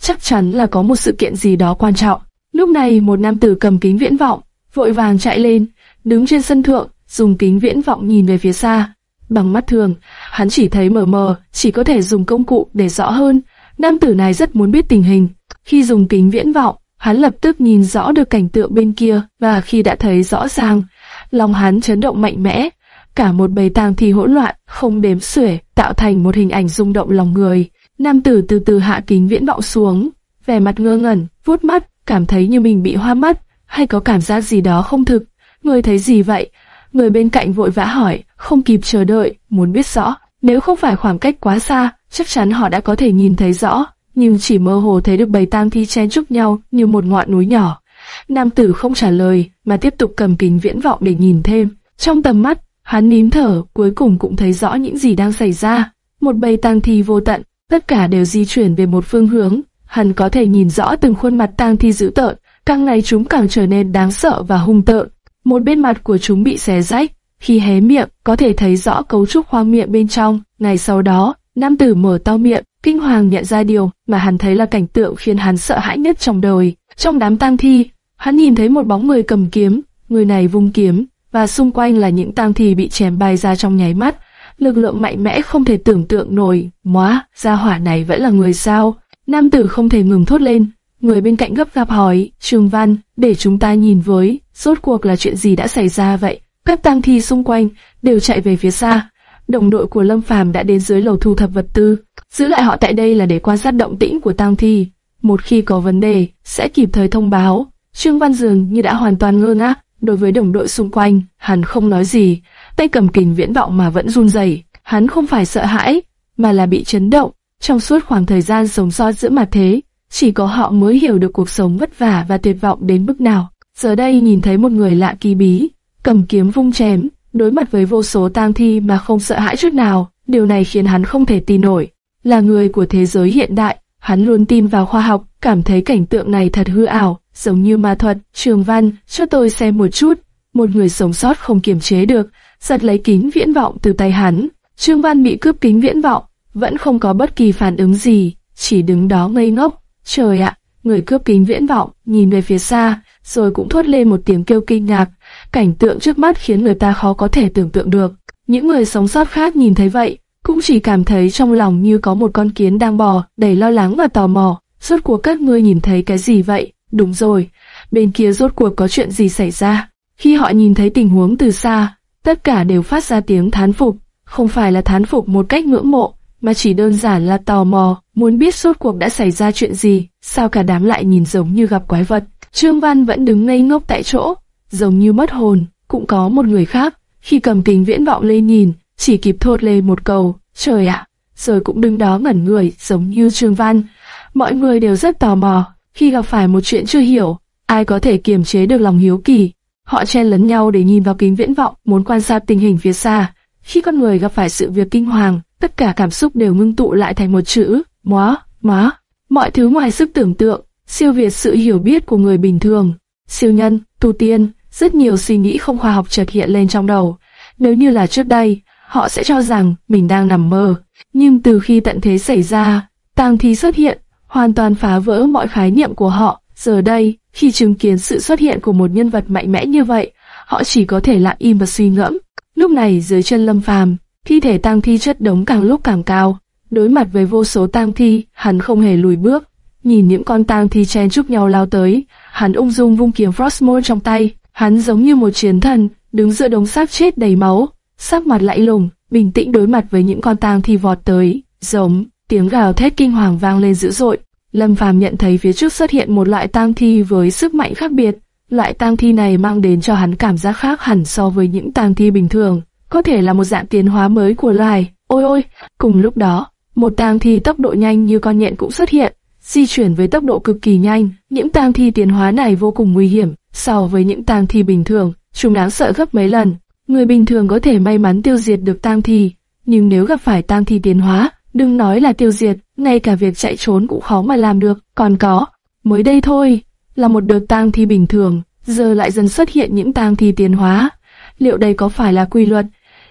chắc chắn là có một sự kiện gì đó quan trọng. Lúc này một nam tử cầm kính viễn vọng, vội vàng chạy lên, đứng trên sân thượng, dùng kính viễn vọng nhìn về phía xa. Bằng mắt thường, hắn chỉ thấy mờ mờ, chỉ có thể dùng công cụ để rõ hơn. Nam tử này rất muốn biết tình hình. Khi dùng kính viễn vọng, hắn lập tức nhìn rõ được cảnh tượng bên kia, và khi đã thấy rõ ràng, lòng hắn chấn động mạnh mẽ. Cả một bầy tang thi hỗn loạn, không đếm xuể, tạo thành một hình ảnh rung động lòng người. Nam tử từ từ hạ kính viễn vọng xuống, vẻ mặt ngơ ngẩn, vuốt mắt, cảm thấy như mình bị hoa mắt, hay có cảm giác gì đó không thực. Người thấy gì vậy? Người bên cạnh vội vã hỏi, không kịp chờ đợi, muốn biết rõ. Nếu không phải khoảng cách quá xa, chắc chắn họ đã có thể nhìn thấy rõ, nhưng chỉ mơ hồ thấy được bầy tang thi chen chúc nhau như một ngọn núi nhỏ. Nam tử không trả lời, mà tiếp tục cầm kính viễn vọng để nhìn thêm. Trong tầm mắt, hắn nín thở, cuối cùng cũng thấy rõ những gì đang xảy ra. Một bầy tang thi vô tận, tất cả đều di chuyển về một phương hướng. Hắn có thể nhìn rõ từng khuôn mặt tang thi dữ tợn, càng ngày chúng càng trở nên đáng sợ và hung tợn. Một bên mặt của chúng bị xé rách, khi hé miệng có thể thấy rõ cấu trúc khoang miệng bên trong. Ngày sau đó, nam tử mở to miệng, kinh hoàng nhận ra điều mà hắn thấy là cảnh tượng khiến hắn sợ hãi nhất trong đời. Trong đám tang thi, hắn nhìn thấy một bóng người cầm kiếm, người này vung kiếm, và xung quanh là những tang thi bị chém bay ra trong nháy mắt lực lượng mạnh mẽ không thể tưởng tượng nổi. Móa, gia hỏa này vẫn là người sao? Nam tử không thể ngừng thốt lên. Người bên cạnh gấp gáp hỏi, Trương Văn, để chúng ta nhìn với, rốt cuộc là chuyện gì đã xảy ra vậy? Các tang thi xung quanh đều chạy về phía xa. Đồng đội của Lâm Phàm đã đến dưới lầu thu thập vật tư, giữ lại họ tại đây là để quan sát động tĩnh của tang thi. Một khi có vấn đề, sẽ kịp thời thông báo. Trương Văn Dường như đã hoàn toàn ngơ ngác đối với đồng đội xung quanh, hắn không nói gì, tay cầm kình viễn vọng mà vẫn run rẩy. Hắn không phải sợ hãi, mà là bị chấn động. Trong suốt khoảng thời gian sống sót giữa mặt thế, chỉ có họ mới hiểu được cuộc sống vất vả và tuyệt vọng đến mức nào. Giờ đây nhìn thấy một người lạ kỳ bí, cầm kiếm vung chém, đối mặt với vô số tang thi mà không sợ hãi chút nào, điều này khiến hắn không thể tin nổi. Là người của thế giới hiện đại, hắn luôn tin vào khoa học, cảm thấy cảnh tượng này thật hư ảo, giống như ma thuật. Trường Văn, cho tôi xem một chút. Một người sống sót không kiềm chế được, giật lấy kính viễn vọng từ tay hắn. Trương Văn bị cướp kính viễn vọng, vẫn không có bất kỳ phản ứng gì, chỉ đứng đó ngây ngốc. Trời ạ, người cướp kính viễn vọng, nhìn về phía xa, rồi cũng thốt lên một tiếng kêu kinh ngạc. Cảnh tượng trước mắt khiến người ta khó có thể tưởng tượng được. Những người sống sót khác nhìn thấy vậy, cũng chỉ cảm thấy trong lòng như có một con kiến đang bò, đầy lo lắng và tò mò. Suốt cuộc các ngươi nhìn thấy cái gì vậy? Đúng rồi, bên kia rốt cuộc có chuyện gì xảy ra? Khi họ nhìn thấy tình huống từ xa, tất cả đều phát ra tiếng thán phục. Không phải là thán phục một cách ngưỡng mộ, mà chỉ đơn giản là tò mò, muốn biết rốt cuộc đã xảy ra chuyện gì, sao cả đám lại nhìn giống như gặp quái vật. Trương Văn vẫn đứng ngây ngốc tại chỗ, giống như mất hồn, cũng có một người khác, khi cầm kính viễn vọng lên nhìn, chỉ kịp thốt lên một câu, trời ạ, rồi cũng đứng đó ngẩn người, giống như Trương Văn. Mọi người đều rất tò mò, khi gặp phải một chuyện chưa hiểu, ai có thể kiềm chế được lòng hiếu kỳ. Họ chen lấn nhau để nhìn vào kính viễn vọng, muốn quan sát tình hình phía xa. Khi con người gặp phải sự việc kinh hoàng, tất cả cảm xúc đều ngưng tụ lại thành một chữ, móa, móa. Mọi thứ ngoài sức tưởng tượng, siêu việt sự hiểu biết của người bình thường. Siêu nhân, tu tiên, rất nhiều suy nghĩ không khoa học chợt hiện lên trong đầu. Nếu như là trước đây, họ sẽ cho rằng mình đang nằm mơ. Nhưng từ khi tận thế xảy ra, tang thi xuất hiện, hoàn toàn phá vỡ mọi khái niệm của họ. Giờ đây, khi chứng kiến sự xuất hiện của một nhân vật mạnh mẽ như vậy, họ chỉ có thể lặng im và suy ngẫm. Lúc này dưới chân Lâm Phàm, thi thể tang thi chất đống càng lúc càng cao. Đối mặt với vô số tang thi, hắn không hề lùi bước. Nhìn những con tang thi chen chúc nhau lao tới, hắn ung dung vung kiếm Frostmourne trong tay. Hắn giống như một chiến thần, đứng giữa đống xác chết đầy máu, sắc mặt lạnh lùng, bình tĩnh đối mặt với những con tang thi vọt tới. Giống, tiếng gào thét kinh hoàng vang lên dữ dội. Lâm Phàm nhận thấy phía trước xuất hiện một loại tang thi với sức mạnh khác biệt. Loại tang thi này mang đến cho hắn cảm giác khác hẳn so với những tang thi bình thường, có thể là một dạng tiến hóa mới của loài. Ôi ôi, cùng lúc đó, một tang thi tốc độ nhanh như con nhện cũng xuất hiện, di chuyển với tốc độ cực kỳ nhanh. Những tang thi tiến hóa này vô cùng nguy hiểm, so với những tang thi bình thường, chúng đáng sợ gấp mấy lần. Người bình thường có thể may mắn tiêu diệt được tang thi, nhưng nếu gặp phải tang thi tiến hóa, đừng nói là tiêu diệt, ngay cả việc chạy trốn cũng khó mà làm được. Còn có, mới đây thôi, là một đợt tang thi bình thường, giờ lại dần xuất hiện những tang thi tiến hóa. Liệu đây có phải là quy luật?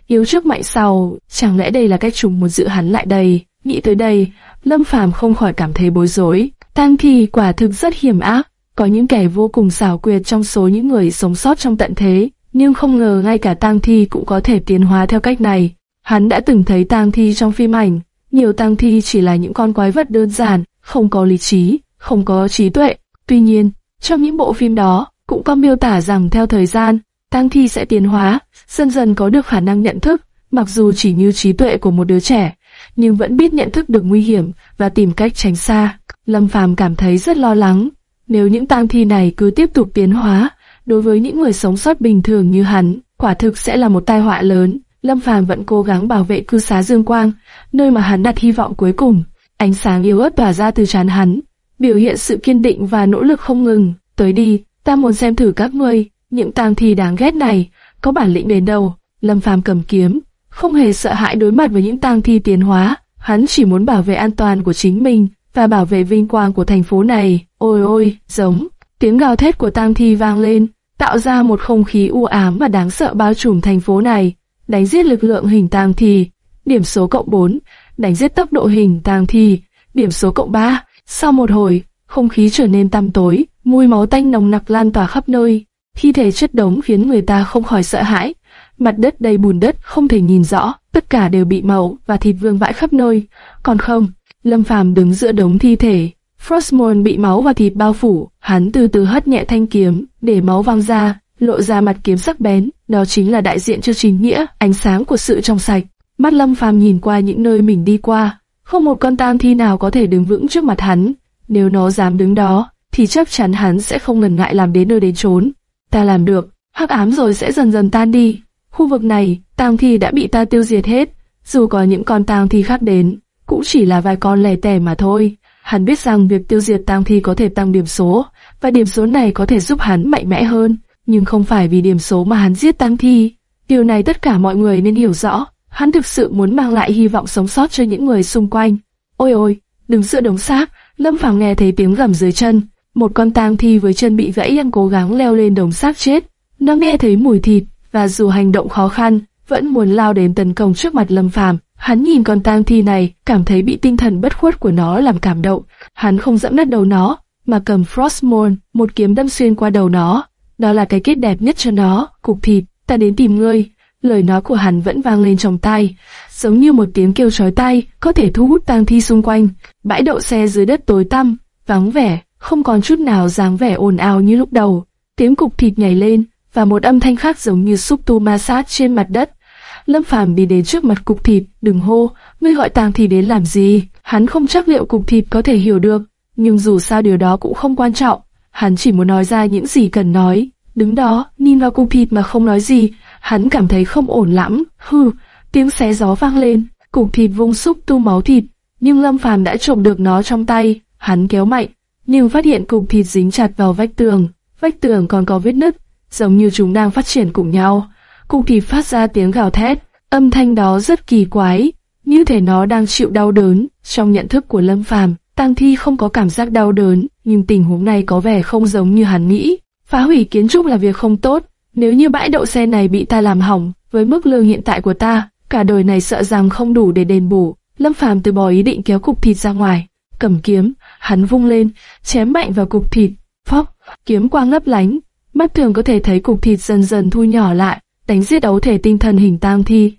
Yếu trước mạnh sau, chẳng lẽ đây là cách trùng một dự hắn lại đây? Nghĩ tới đây, Lâm Phàm không khỏi cảm thấy bối rối. Tang thi quả thực rất hiểm ác, có những kẻ vô cùng xảo quyệt trong số những người sống sót trong tận thế, nhưng không ngờ ngay cả tang thi cũng có thể tiến hóa theo cách này. Hắn đã từng thấy tang thi trong phim ảnh, nhiều tang thi chỉ là những con quái vật đơn giản, không có lý trí, không có trí tuệ. Tuy nhiên, trong những bộ phim đó, cũng có miêu tả rằng theo thời gian, tang thi sẽ tiến hóa, dần dần có được khả năng nhận thức, mặc dù chỉ như trí tuệ của một đứa trẻ, nhưng vẫn biết nhận thức được nguy hiểm và tìm cách tránh xa. Lâm Phàm cảm thấy rất lo lắng, nếu những tang thi này cứ tiếp tục tiến hóa, đối với những người sống sót bình thường như hắn, quả thực sẽ là một tai họa lớn. Lâm Phàm vẫn cố gắng bảo vệ cư xá Dương Quang, nơi mà hắn đặt hy vọng cuối cùng. Ánh sáng yếu ớt tỏa ra từ trán hắn, biểu hiện sự kiên định và nỗ lực không ngừng. Tới đi, ta muốn xem thử các ngươi, những tang thi đáng ghét này, có bản lĩnh đến đâu. Lâm Phàm cầm kiếm, không hề sợ hãi đối mặt với những tang thi tiến hóa, hắn chỉ muốn bảo vệ an toàn của chính mình và bảo vệ vinh quang của thành phố này. Ôi ôi, giống, tiếng gào thét của tang thi vang lên, tạo ra một không khí u ám và đáng sợ bao trùm thành phố này. Đánh giết lực lượng hình tang thì điểm số cộng 4, đánh giết tốc độ hình tang thì điểm số cộng 3. Sau một hồi, không khí trở nên tăm tối, mùi máu tanh nồng nặc lan tỏa khắp nơi. Thi thể chất đống khiến người ta không khỏi sợ hãi. Mặt đất đầy bùn đất không thể nhìn rõ, tất cả đều bị màu và thịt vương vãi khắp nơi. Còn không, Lâm Phàm đứng giữa đống thi thể, Frostmourne bị máu và thịt bao phủ, hắn từ từ hất nhẹ thanh kiếm, để máu văng ra, lộ ra mặt kiếm sắc bén, đó chính là đại diện cho chính nghĩa, ánh sáng của sự trong sạch. Mắt Lâm Phàm nhìn qua những nơi mình đi qua, không một con tang thi nào có thể đứng vững trước mặt hắn. Nếu nó dám đứng đó, thì chắc chắn hắn sẽ không ngần ngại làm đến nơi đến trốn. Ta làm được, hắc ám rồi sẽ dần dần tan đi. Khu vực này, tang thi đã bị ta tiêu diệt hết, dù có những con tang thi khác đến, cũng chỉ là vài con lẻ tẻ mà thôi. Hắn biết rằng việc tiêu diệt tang thi có thể tăng điểm số, và điểm số này có thể giúp hắn mạnh mẽ hơn, nhưng không phải vì điểm số mà hắn giết tang thi. Điều này tất cả mọi người nên hiểu rõ. Hắn thực sự muốn mang lại hy vọng sống sót cho những người xung quanh. Ôi ôi, đứng giữa đống xác, Lâm Phàm nghe thấy tiếng gầm dưới chân. Một con tang thi với chân bị gãy đang cố gắng leo lên đống xác chết. Nó nghe thấy mùi thịt, và dù hành động khó khăn, vẫn muốn lao đến tấn công trước mặt Lâm Phàm. Hắn nhìn con tang thi này, cảm thấy bị tinh thần bất khuất của nó làm cảm động. Hắn không dẫm đất đầu nó, mà cầm Frostmourne, một kiếm đâm xuyên qua đầu nó. Đó là cái kết đẹp nhất cho nó, cục thịt, ta đến tìm ngươi. Lời nói của hắn vẫn vang lên trong tai, giống như một tiếng kêu chói tai, có thể thu hút tang thi xung quanh. Bãi đậu xe dưới đất tối tăm, vắng vẻ, không còn chút nào dáng vẻ ồn ào như lúc đầu. Tiếng cục thịt nhảy lên, và một âm thanh khác giống như xúc tu ma sát trên mặt đất. Lâm Phàm đi đến trước mặt cục thịt, đừng hô, ngươi gọi tang thi đến làm gì? Hắn không chắc liệu cục thịt có thể hiểu được, nhưng dù sao điều đó cũng không quan trọng. Hắn chỉ muốn nói ra những gì cần nói. Đứng đó, nhìn vào cục thịt mà không nói gì, hắn cảm thấy không ổn lắm. Hừ, tiếng xé gió vang lên, cục thịt vung xúc tu máu thịt, nhưng Lâm Phàm đã trộm được nó trong tay. Hắn kéo mạnh, nhưng phát hiện cục thịt dính chặt vào vách tường. Vách tường còn có vết nứt, giống như chúng đang phát triển cùng nhau. Cục thịt phát ra tiếng gào thét, âm thanh đó rất kỳ quái, như thể nó đang chịu đau đớn. Trong nhận thức của Lâm Phàm, Tang Thi không có cảm giác đau đớn, nhưng tình huống này có vẻ không giống như hắn nghĩ. Phá hủy kiến trúc là việc không tốt, nếu như bãi đậu xe này bị ta làm hỏng, với mức lương hiện tại của ta, cả đời này sợ rằng không đủ để đền bù. Lâm Phàm từ bỏ ý định kéo cục thịt ra ngoài, cầm kiếm, hắn vung lên, chém mạnh vào cục thịt. Phóc, kiếm quang lấp lánh, mắt thường có thể thấy cục thịt dần dần thu nhỏ lại, đánh giết ấu thể tinh thần hình tang thi.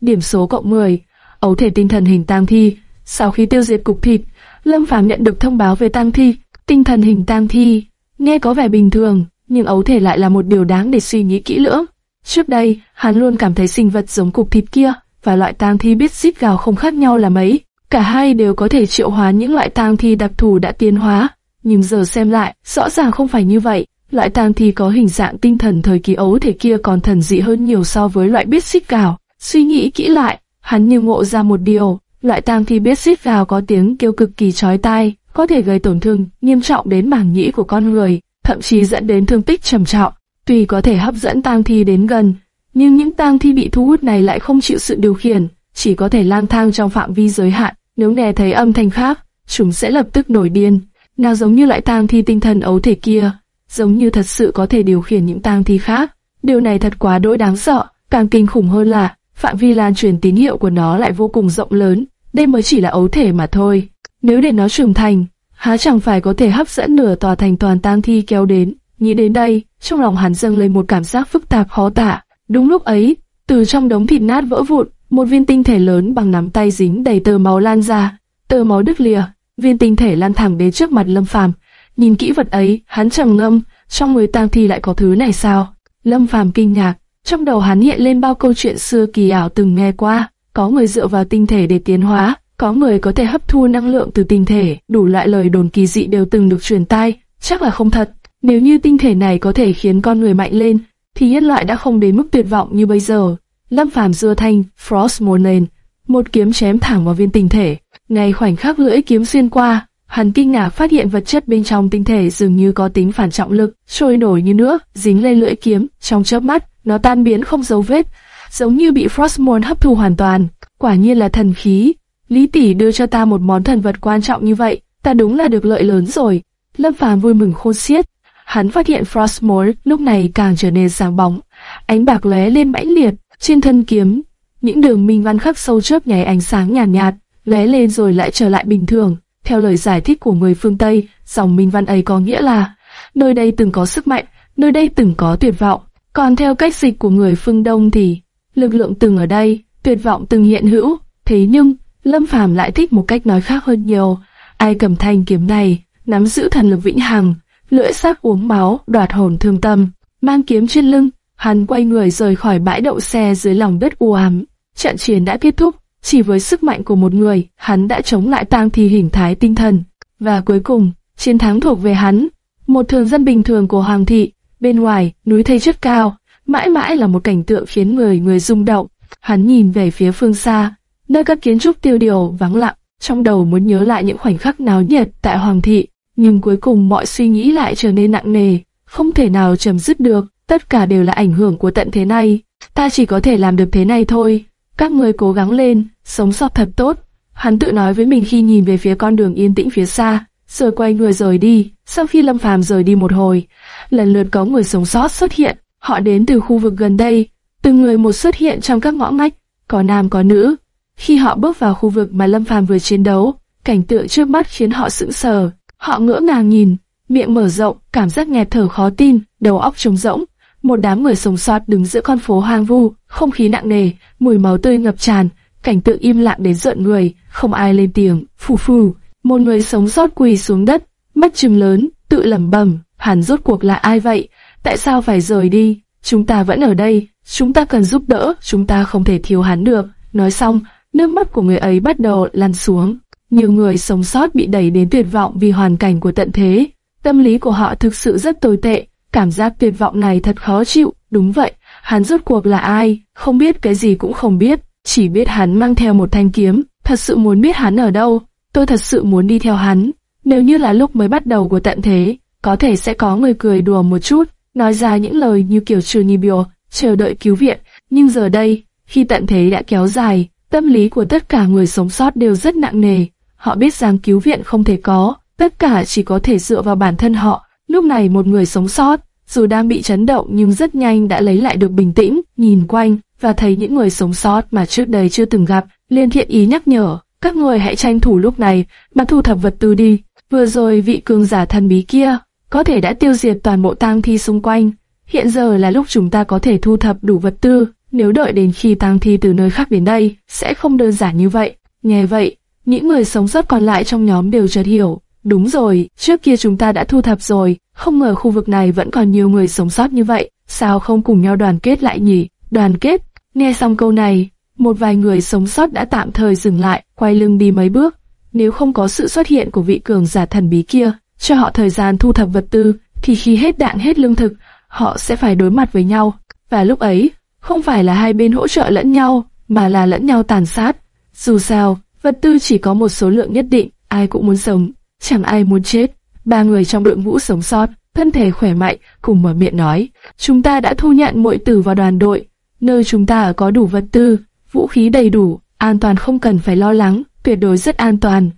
Điểm số cộng 10, ấu thể tinh thần hình tang thi. Sau khi tiêu diệt cục thịt, Lâm Phàm nhận được thông báo về tang thi, tinh thần hình tang thi. Nghe có vẻ bình thường, nhưng ấu thể lại là một điều đáng để suy nghĩ kỹ lưỡng. Trước đây, hắn luôn cảm thấy sinh vật giống cục thịt kia và loại tang thi biết xít gào không khác nhau là mấy. Cả hai đều có thể triệu hóa những loại tang thi đặc thù đã tiến hóa, nhưng giờ xem lại, rõ ràng không phải như vậy. Loại tang thi có hình dạng tinh thần thời kỳ ấu thể kia còn thần dị hơn nhiều so với loại biết xít gào. Suy nghĩ kỹ lại, hắn như ngộ ra một điều, loại tang thi biết xít vào có tiếng kêu cực kỳ chói tai, có thể gây tổn thương nghiêm trọng đến màng nhĩ của con người thậm chí dẫn đến thương tích trầm trọng. Tuy có thể hấp dẫn tang thi đến gần, nhưng những tang thi bị thu hút này lại không chịu sự điều khiển, chỉ có thể lang thang trong phạm vi giới hạn. Nếu nghe thấy âm thanh khác, chúng sẽ lập tức nổi điên. Nào giống như loại tang thi tinh thần ấu thể kia, giống như thật sự có thể điều khiển những tang thi khác. Điều này thật quá đỗi đáng sợ, càng kinh khủng hơn là phạm vi lan truyền tín hiệu của nó lại vô cùng rộng lớn. Đây mới chỉ là ấu thể mà thôi. Nếu để nó trưởng thành, há chẳng phải có thể hấp dẫn nửa tòa thành toàn tang thi kéo đến. Nghĩ đến đây, trong lòng hắn dâng lên một cảm giác phức tạp khó tả. Đúng lúc ấy, từ trong đống thịt nát vỡ vụn, một viên tinh thể lớn bằng nắm tay dính đầy tơ máu lan ra. Tơ máu đứt lìa, viên tinh thể lan thẳng đến trước mặt Lâm Phàm. Nhìn kỹ vật ấy, hắn trầm ngâm, trong người tang thi lại có thứ này sao? Lâm Phàm kinh ngạc, trong đầu hắn hiện lên bao câu chuyện xưa kỳ ảo từng nghe qua, có người dựa vào tinh thể để tiến hóa, có người có thể hấp thu năng lượng từ tinh thể, đủ loại lời đồn kỳ dị đều từng được truyền tai, chắc là không thật. Nếu như tinh thể này có thể khiến con người mạnh lên, thì nhân loại đã không đến mức tuyệt vọng như bây giờ. Lâm Phàm dưa thanh, Frost lên, một kiếm chém thẳng vào viên tinh thể. Ngay khoảnh khắc lưỡi kiếm xuyên qua, hắn kinh ngạc phát hiện vật chất bên trong tinh thể dường như có tính phản trọng lực, trôi nổi như nước, dính lên lưỡi kiếm. Trong chớp mắt, nó tan biến không dấu vết, giống như bị Frostmourne hấp thu hoàn toàn. Quả nhiên là thần khí. Lý tỷ đưa cho ta một món thần vật quan trọng như vậy, ta đúng là được lợi lớn rồi. Lâm Phàm vui mừng khôn xiết. Hắn phát hiện Frostmourne lúc này càng trở nên sáng bóng, ánh bạc lóe lên mãnh liệt trên thân kiếm, những đường minh văn khắc sâu chớp nháy ánh sáng nhàn nhạt, nhạt, lóe lên rồi lại trở lại bình thường. Theo lời giải thích của người phương Tây, dòng minh văn ấy có nghĩa là nơi đây từng có sức mạnh, nơi đây từng có tuyệt vọng. Còn theo cách dịch của người phương Đông thì lực lượng từng ở đây, tuyệt vọng từng hiện hữu. Thế nhưng Lâm Phàm lại thích một cách nói khác hơn nhiều. Ai cầm thanh kiếm này, nắm giữ thần lực vĩnh hằng, lưỡi sắc uống máu, đoạt hồn thương tâm. mang kiếm trên lưng, hắn quay người rời khỏi bãi đậu xe dưới lòng đất u ám. Trận chiến đã kết thúc, chỉ với sức mạnh của một người, hắn đã chống lại tang thi hình thái tinh thần. Và cuối cùng, chiến thắng thuộc về hắn. Một thường dân bình thường của Hoàng thị, bên ngoài, núi thây chất cao, mãi mãi là một cảnh tượng khiến người người rung động. Hắn nhìn về phía phương xa, nơi các kiến trúc tiêu điều vắng lặng, trong đầu muốn nhớ lại những khoảnh khắc náo nhiệt tại Hoàng thị, nhưng cuối cùng mọi suy nghĩ lại trở nên nặng nề, không thể nào chấm dứt được, tất cả đều là ảnh hưởng của tận thế này. Ta chỉ có thể làm được thế này thôi. Các người cố gắng lên, sống sót thật tốt. Hắn tự nói với mình khi nhìn về phía con đường yên tĩnh phía xa, rồi quay người rời đi. Sau khi Lâm Phàm rời đi một hồi, lần lượt có người sống sót xuất hiện. Họ đến từ khu vực gần đây, từng người một xuất hiện trong các ngõ ngách, có nam có nữ. Khi họ bước vào khu vực mà Lâm Phàm vừa chiến đấu, cảnh tượng trước mắt khiến họ sững sờ. Họ ngỡ ngàng nhìn, miệng mở rộng, cảm giác nghẹt thở khó tin, đầu óc trống rỗng. Một đám người sống sót đứng giữa con phố hoang vu, không khí nặng nề, mùi máu tươi ngập tràn, cảnh tượng im lặng đến giận người, không ai lên tiếng. Phù phù, một người sống sót quỳ xuống đất, mắt trừng lớn, tự lẩm bẩm, hắn rốt cuộc là ai vậy? Tại sao phải rời đi? Chúng ta vẫn ở đây, chúng ta cần giúp đỡ, chúng ta không thể thiếu hắn được. Nói xong, nước mắt của người ấy bắt đầu lăn xuống. Nhiều người sống sót bị đẩy đến tuyệt vọng vì hoàn cảnh của tận thế. Tâm lý của họ thực sự rất tồi tệ, cảm giác tuyệt vọng này thật khó chịu. Đúng vậy, hắn rốt cuộc là ai, không biết cái gì cũng không biết, chỉ biết hắn mang theo một thanh kiếm, thật sự muốn biết hắn ở đâu, tôi thật sự muốn đi theo hắn. Nếu như là lúc mới bắt đầu của tận thế, có thể sẽ có người cười đùa một chút, nói ra những lời như kiểu trừ nhì biểu, chờ đợi cứu viện, nhưng giờ đây, khi tận thế đã kéo dài, tâm lý của tất cả người sống sót đều rất nặng nề, họ biết rằng cứu viện không thể có, tất cả chỉ có thể dựa vào bản thân họ. Lúc này một người sống sót, dù đang bị chấn động nhưng rất nhanh đã lấy lại được bình tĩnh, nhìn quanh và thấy những người sống sót mà trước đây chưa từng gặp, liền thiện ý nhắc nhở, các người hãy tranh thủ lúc này mà thu thập vật tư đi. Vừa rồi vị cường giả thần bí kia có thể đã tiêu diệt toàn bộ tang thi xung quanh. Hiện giờ là lúc chúng ta có thể thu thập đủ vật tư, nếu đợi đến khi tang thi từ nơi khác đến đây, sẽ không đơn giản như vậy. Nghe vậy, những người sống sót còn lại trong nhóm đều chợt hiểu. Đúng rồi, trước kia chúng ta đã thu thập rồi, không ngờ khu vực này vẫn còn nhiều người sống sót như vậy, sao không cùng nhau đoàn kết lại nhỉ? Đoàn kết? Nghe xong câu này, một vài người sống sót đã tạm thời dừng lại, quay lưng đi mấy bước. Nếu không có sự xuất hiện của vị cường giả thần bí kia, cho họ thời gian thu thập vật tư, thì khi hết đạn hết lương thực, họ sẽ phải đối mặt với nhau. Và lúc ấy, không phải là hai bên hỗ trợ lẫn nhau, mà là lẫn nhau tàn sát. Dù sao, vật tư chỉ có một số lượng nhất định, ai cũng muốn sống, chẳng ai muốn chết. Ba người trong đội ngũ sống sót, thân thể khỏe mạnh, cùng mở miệng nói, chúng ta đã thu nhận mọi tử vào đoàn đội, nơi chúng ta có đủ vật tư, vũ khí đầy đủ, an toàn không cần phải lo lắng, tuyệt đối rất an toàn.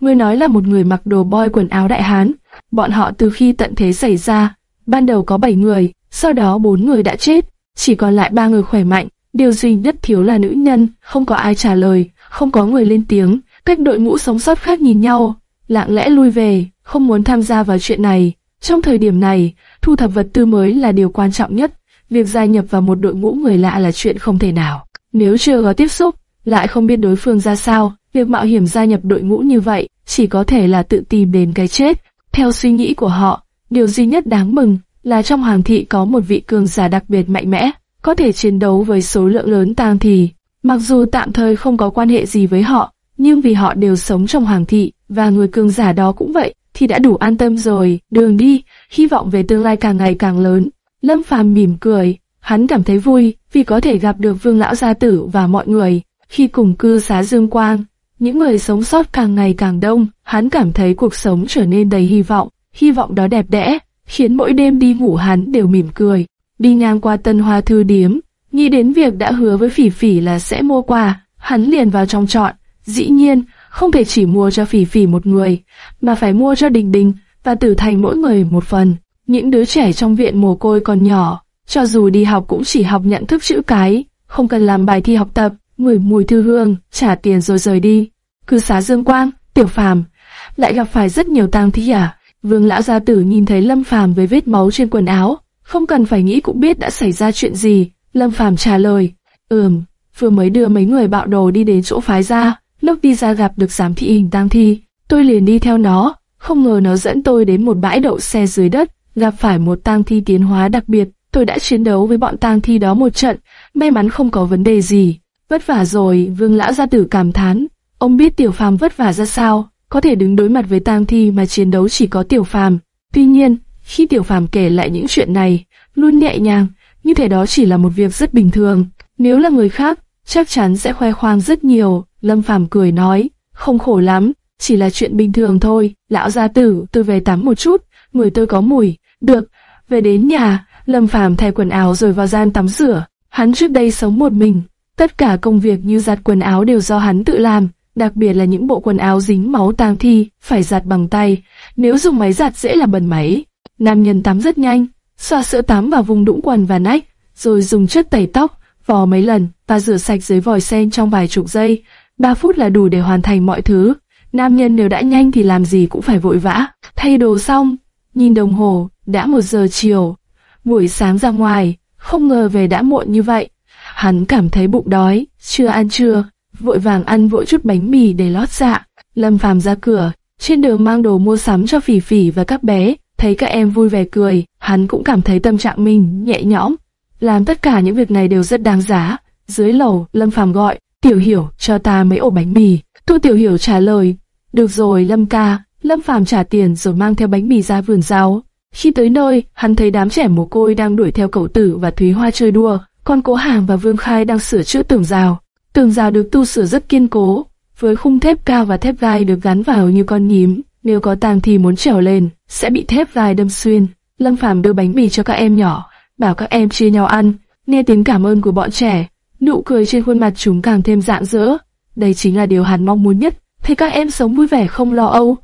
Ngươi nói là một người mặc đồ boy quần áo đại hán, bọn họ từ khi tận thế xảy ra, ban đầu có 7 người, sau đó 4 người đã chết, chỉ còn lại ba người khỏe mạnh, điều duy nhất thiếu là nữ nhân, không có ai trả lời, không có người lên tiếng, cách đội ngũ sống sót khác nhìn nhau, lặng lẽ lui về, không muốn tham gia vào chuyện này. Trong thời điểm này, thu thập vật tư mới là điều quan trọng nhất, việc gia nhập vào một đội ngũ người lạ là chuyện không thể nào. Nếu chưa có tiếp xúc, lại không biết đối phương ra sao, việc mạo hiểm gia nhập đội ngũ như vậy chỉ có thể là tự tìm đến cái chết. Theo suy nghĩ của họ, điều duy nhất đáng mừng là trong hoàng thị có một vị cường giả đặc biệt mạnh mẽ, có thể chiến đấu với số lượng lớn tang thì. Mặc dù tạm thời không có quan hệ gì với họ, nhưng vì họ đều sống trong hoàng thị, và người cường giả đó cũng vậy, thì đã đủ an tâm rồi. Đường đi, hy vọng về tương lai càng ngày càng lớn. Lâm Phàm mỉm cười, hắn cảm thấy vui vì có thể gặp được Vương lão gia tử và mọi người. Khi cùng cư xá Dương Quang, những người sống sót càng ngày càng đông, hắn cảm thấy cuộc sống trở nên đầy hy vọng. Hy vọng đó đẹp đẽ, khiến mỗi đêm đi ngủ hắn đều mỉm cười. Đi ngang qua Tân Hoa Thư Điếm, nghĩ đến việc đã hứa với Phỉ Phỉ là sẽ mua quà, hắn liền vào trong chọn. Dĩ nhiên, không thể chỉ mua cho Phỉ Phỉ một người, mà phải mua cho Đình Đình và Tử Thành mỗi người một phần. Những đứa trẻ trong viện mồ côi còn nhỏ, cho dù đi học cũng chỉ học nhận thức chữ cái, không cần làm bài thi học tập, ngửi mùi thư hương, trả tiền rồi rời đi. Cư xá Dương Quang, Tiểu Phàm, lại gặp phải rất nhiều tang thi à? Vương lão gia tử nhìn thấy Lâm Phàm với vết máu trên quần áo, không cần phải nghĩ cũng biết đã xảy ra chuyện gì. Lâm Phàm trả lời, ừm, vừa mới đưa mấy người bạo đồ đi đến chỗ phái ra, lúc đi ra gặp được giám thị hình tang thi, tôi liền đi theo nó, không ngờ nó dẫn tôi đến một bãi đậu xe dưới đất, gặp phải một tang thi tiến hóa đặc biệt, tôi đã chiến đấu với bọn tang thi đó một trận, may mắn không có vấn đề gì. Vất vả rồi, vương lão gia tử cảm thán. Ông biết tiểu phàm vất vả ra sao, có thể đứng đối mặt với tang thi mà chiến đấu chỉ có tiểu phàm. Tuy nhiên, khi tiểu phàm kể lại những chuyện này, luôn nhẹ nhàng, như thể đó chỉ là một việc rất bình thường. Nếu là người khác, chắc chắn sẽ khoe khoang rất nhiều. Lâm phàm cười nói, không khổ lắm, chỉ là chuyện bình thường thôi. Lão gia tử, tôi về tắm một chút, người tôi có mùi. Được, về đến nhà, Lâm phàm thay quần áo rồi vào gian tắm rửa. Hắn trước đây sống một mình, tất cả công việc như giặt quần áo đều do hắn tự làm đặc biệt là những bộ quần áo dính máu tang thi, phải giặt bằng tay, nếu dùng máy giặt dễ là bẩn máy. Nam nhân tắm rất nhanh, xoa sữa tắm vào vùng đũng quần và nách, rồi dùng chất tẩy tóc, vò mấy lần và rửa sạch dưới vòi sen trong vài chục giây. 3 phút là đủ để hoàn thành mọi thứ. Nam nhân nếu đã nhanh thì làm gì cũng phải vội vã. Thay đồ xong, nhìn đồng hồ, đã một giờ chiều. Buổi sáng ra ngoài, không ngờ về đã muộn như vậy. Hắn cảm thấy bụng đói, chưa ăn trưa, vội vàng ăn vội chút bánh mì để lót dạ. Lâm Phàm ra cửa, trên đường mang đồ mua sắm cho Phỉ Phỉ và các bé, thấy các em vui vẻ cười, hắn cũng cảm thấy tâm trạng mình nhẹ nhõm. Làm tất cả những việc này đều rất đáng giá. Dưới lầu, Lâm Phàm gọi, Tiểu Hiểu cho ta mấy ổ bánh mì. thu Tiểu Hiểu trả lời, được rồi Lâm ca. Lâm Phàm trả tiền rồi mang theo bánh mì ra vườn rau. Khi tới nơi, hắn thấy đám trẻ mồ côi đang đuổi theo cậu tử và Thúy Hoa chơi đua, còn Cố Hàng và Vương Khai đang sửa chữa tường rào. Tường rào được tu sửa rất kiên cố, với khung thép cao và thép gai được gắn vào như con nhím. Nếu có tang thì muốn trèo lên, sẽ bị thép gai đâm xuyên. Lâm Phàm đưa bánh mì cho các em nhỏ, bảo các em chia nhau ăn. Nghe tiếng cảm ơn của bọn trẻ, nụ cười trên khuôn mặt chúng càng thêm rạng rỡ. Đây chính là điều hắn mong muốn nhất, thấy các em sống vui vẻ không lo âu.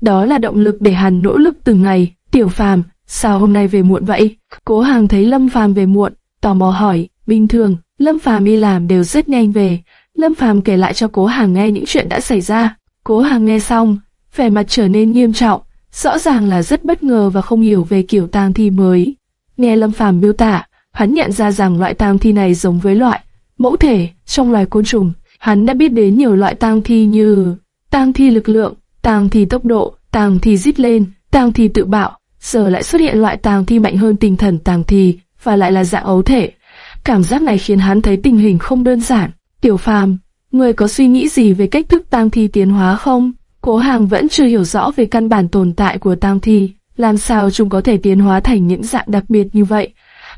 Đó là động lực để hắn nỗ lực từng ngày. Tiểu Phàm, sao hôm nay về muộn vậy? Cố Hàng thấy Lâm Phàm về muộn, tò mò hỏi, bình thường, Lâm Phàm đi làm đều rất nhanh về. Lâm Phàm kể lại cho Cố Hàng nghe những chuyện đã xảy ra. Cố Hàng nghe xong, vẻ mặt trở nên nghiêm trọng, rõ ràng là rất bất ngờ và không hiểu về kiểu tang thi mới. Nghe Lâm Phàm miêu tả, hắn nhận ra rằng loại tang thi này giống với loại mẫu thể trong loài côn trùng. Hắn đã biết đến nhiều loại tang thi như tang thi lực lượng, tang thi tốc độ, tang thi rít lên, tang thi tự bạo. Giờ lại xuất hiện loại tang thi mạnh hơn tinh thần tang thi và lại là dạng ấu thể. Cảm giác này khiến hắn thấy tình hình không đơn giản. Tiểu phàm, người có suy nghĩ gì về cách thức tang thi tiến hóa không? Cố hàng vẫn chưa hiểu rõ về căn bản tồn tại của tang thi, làm sao chúng có thể tiến hóa thành những dạng đặc biệt như vậy?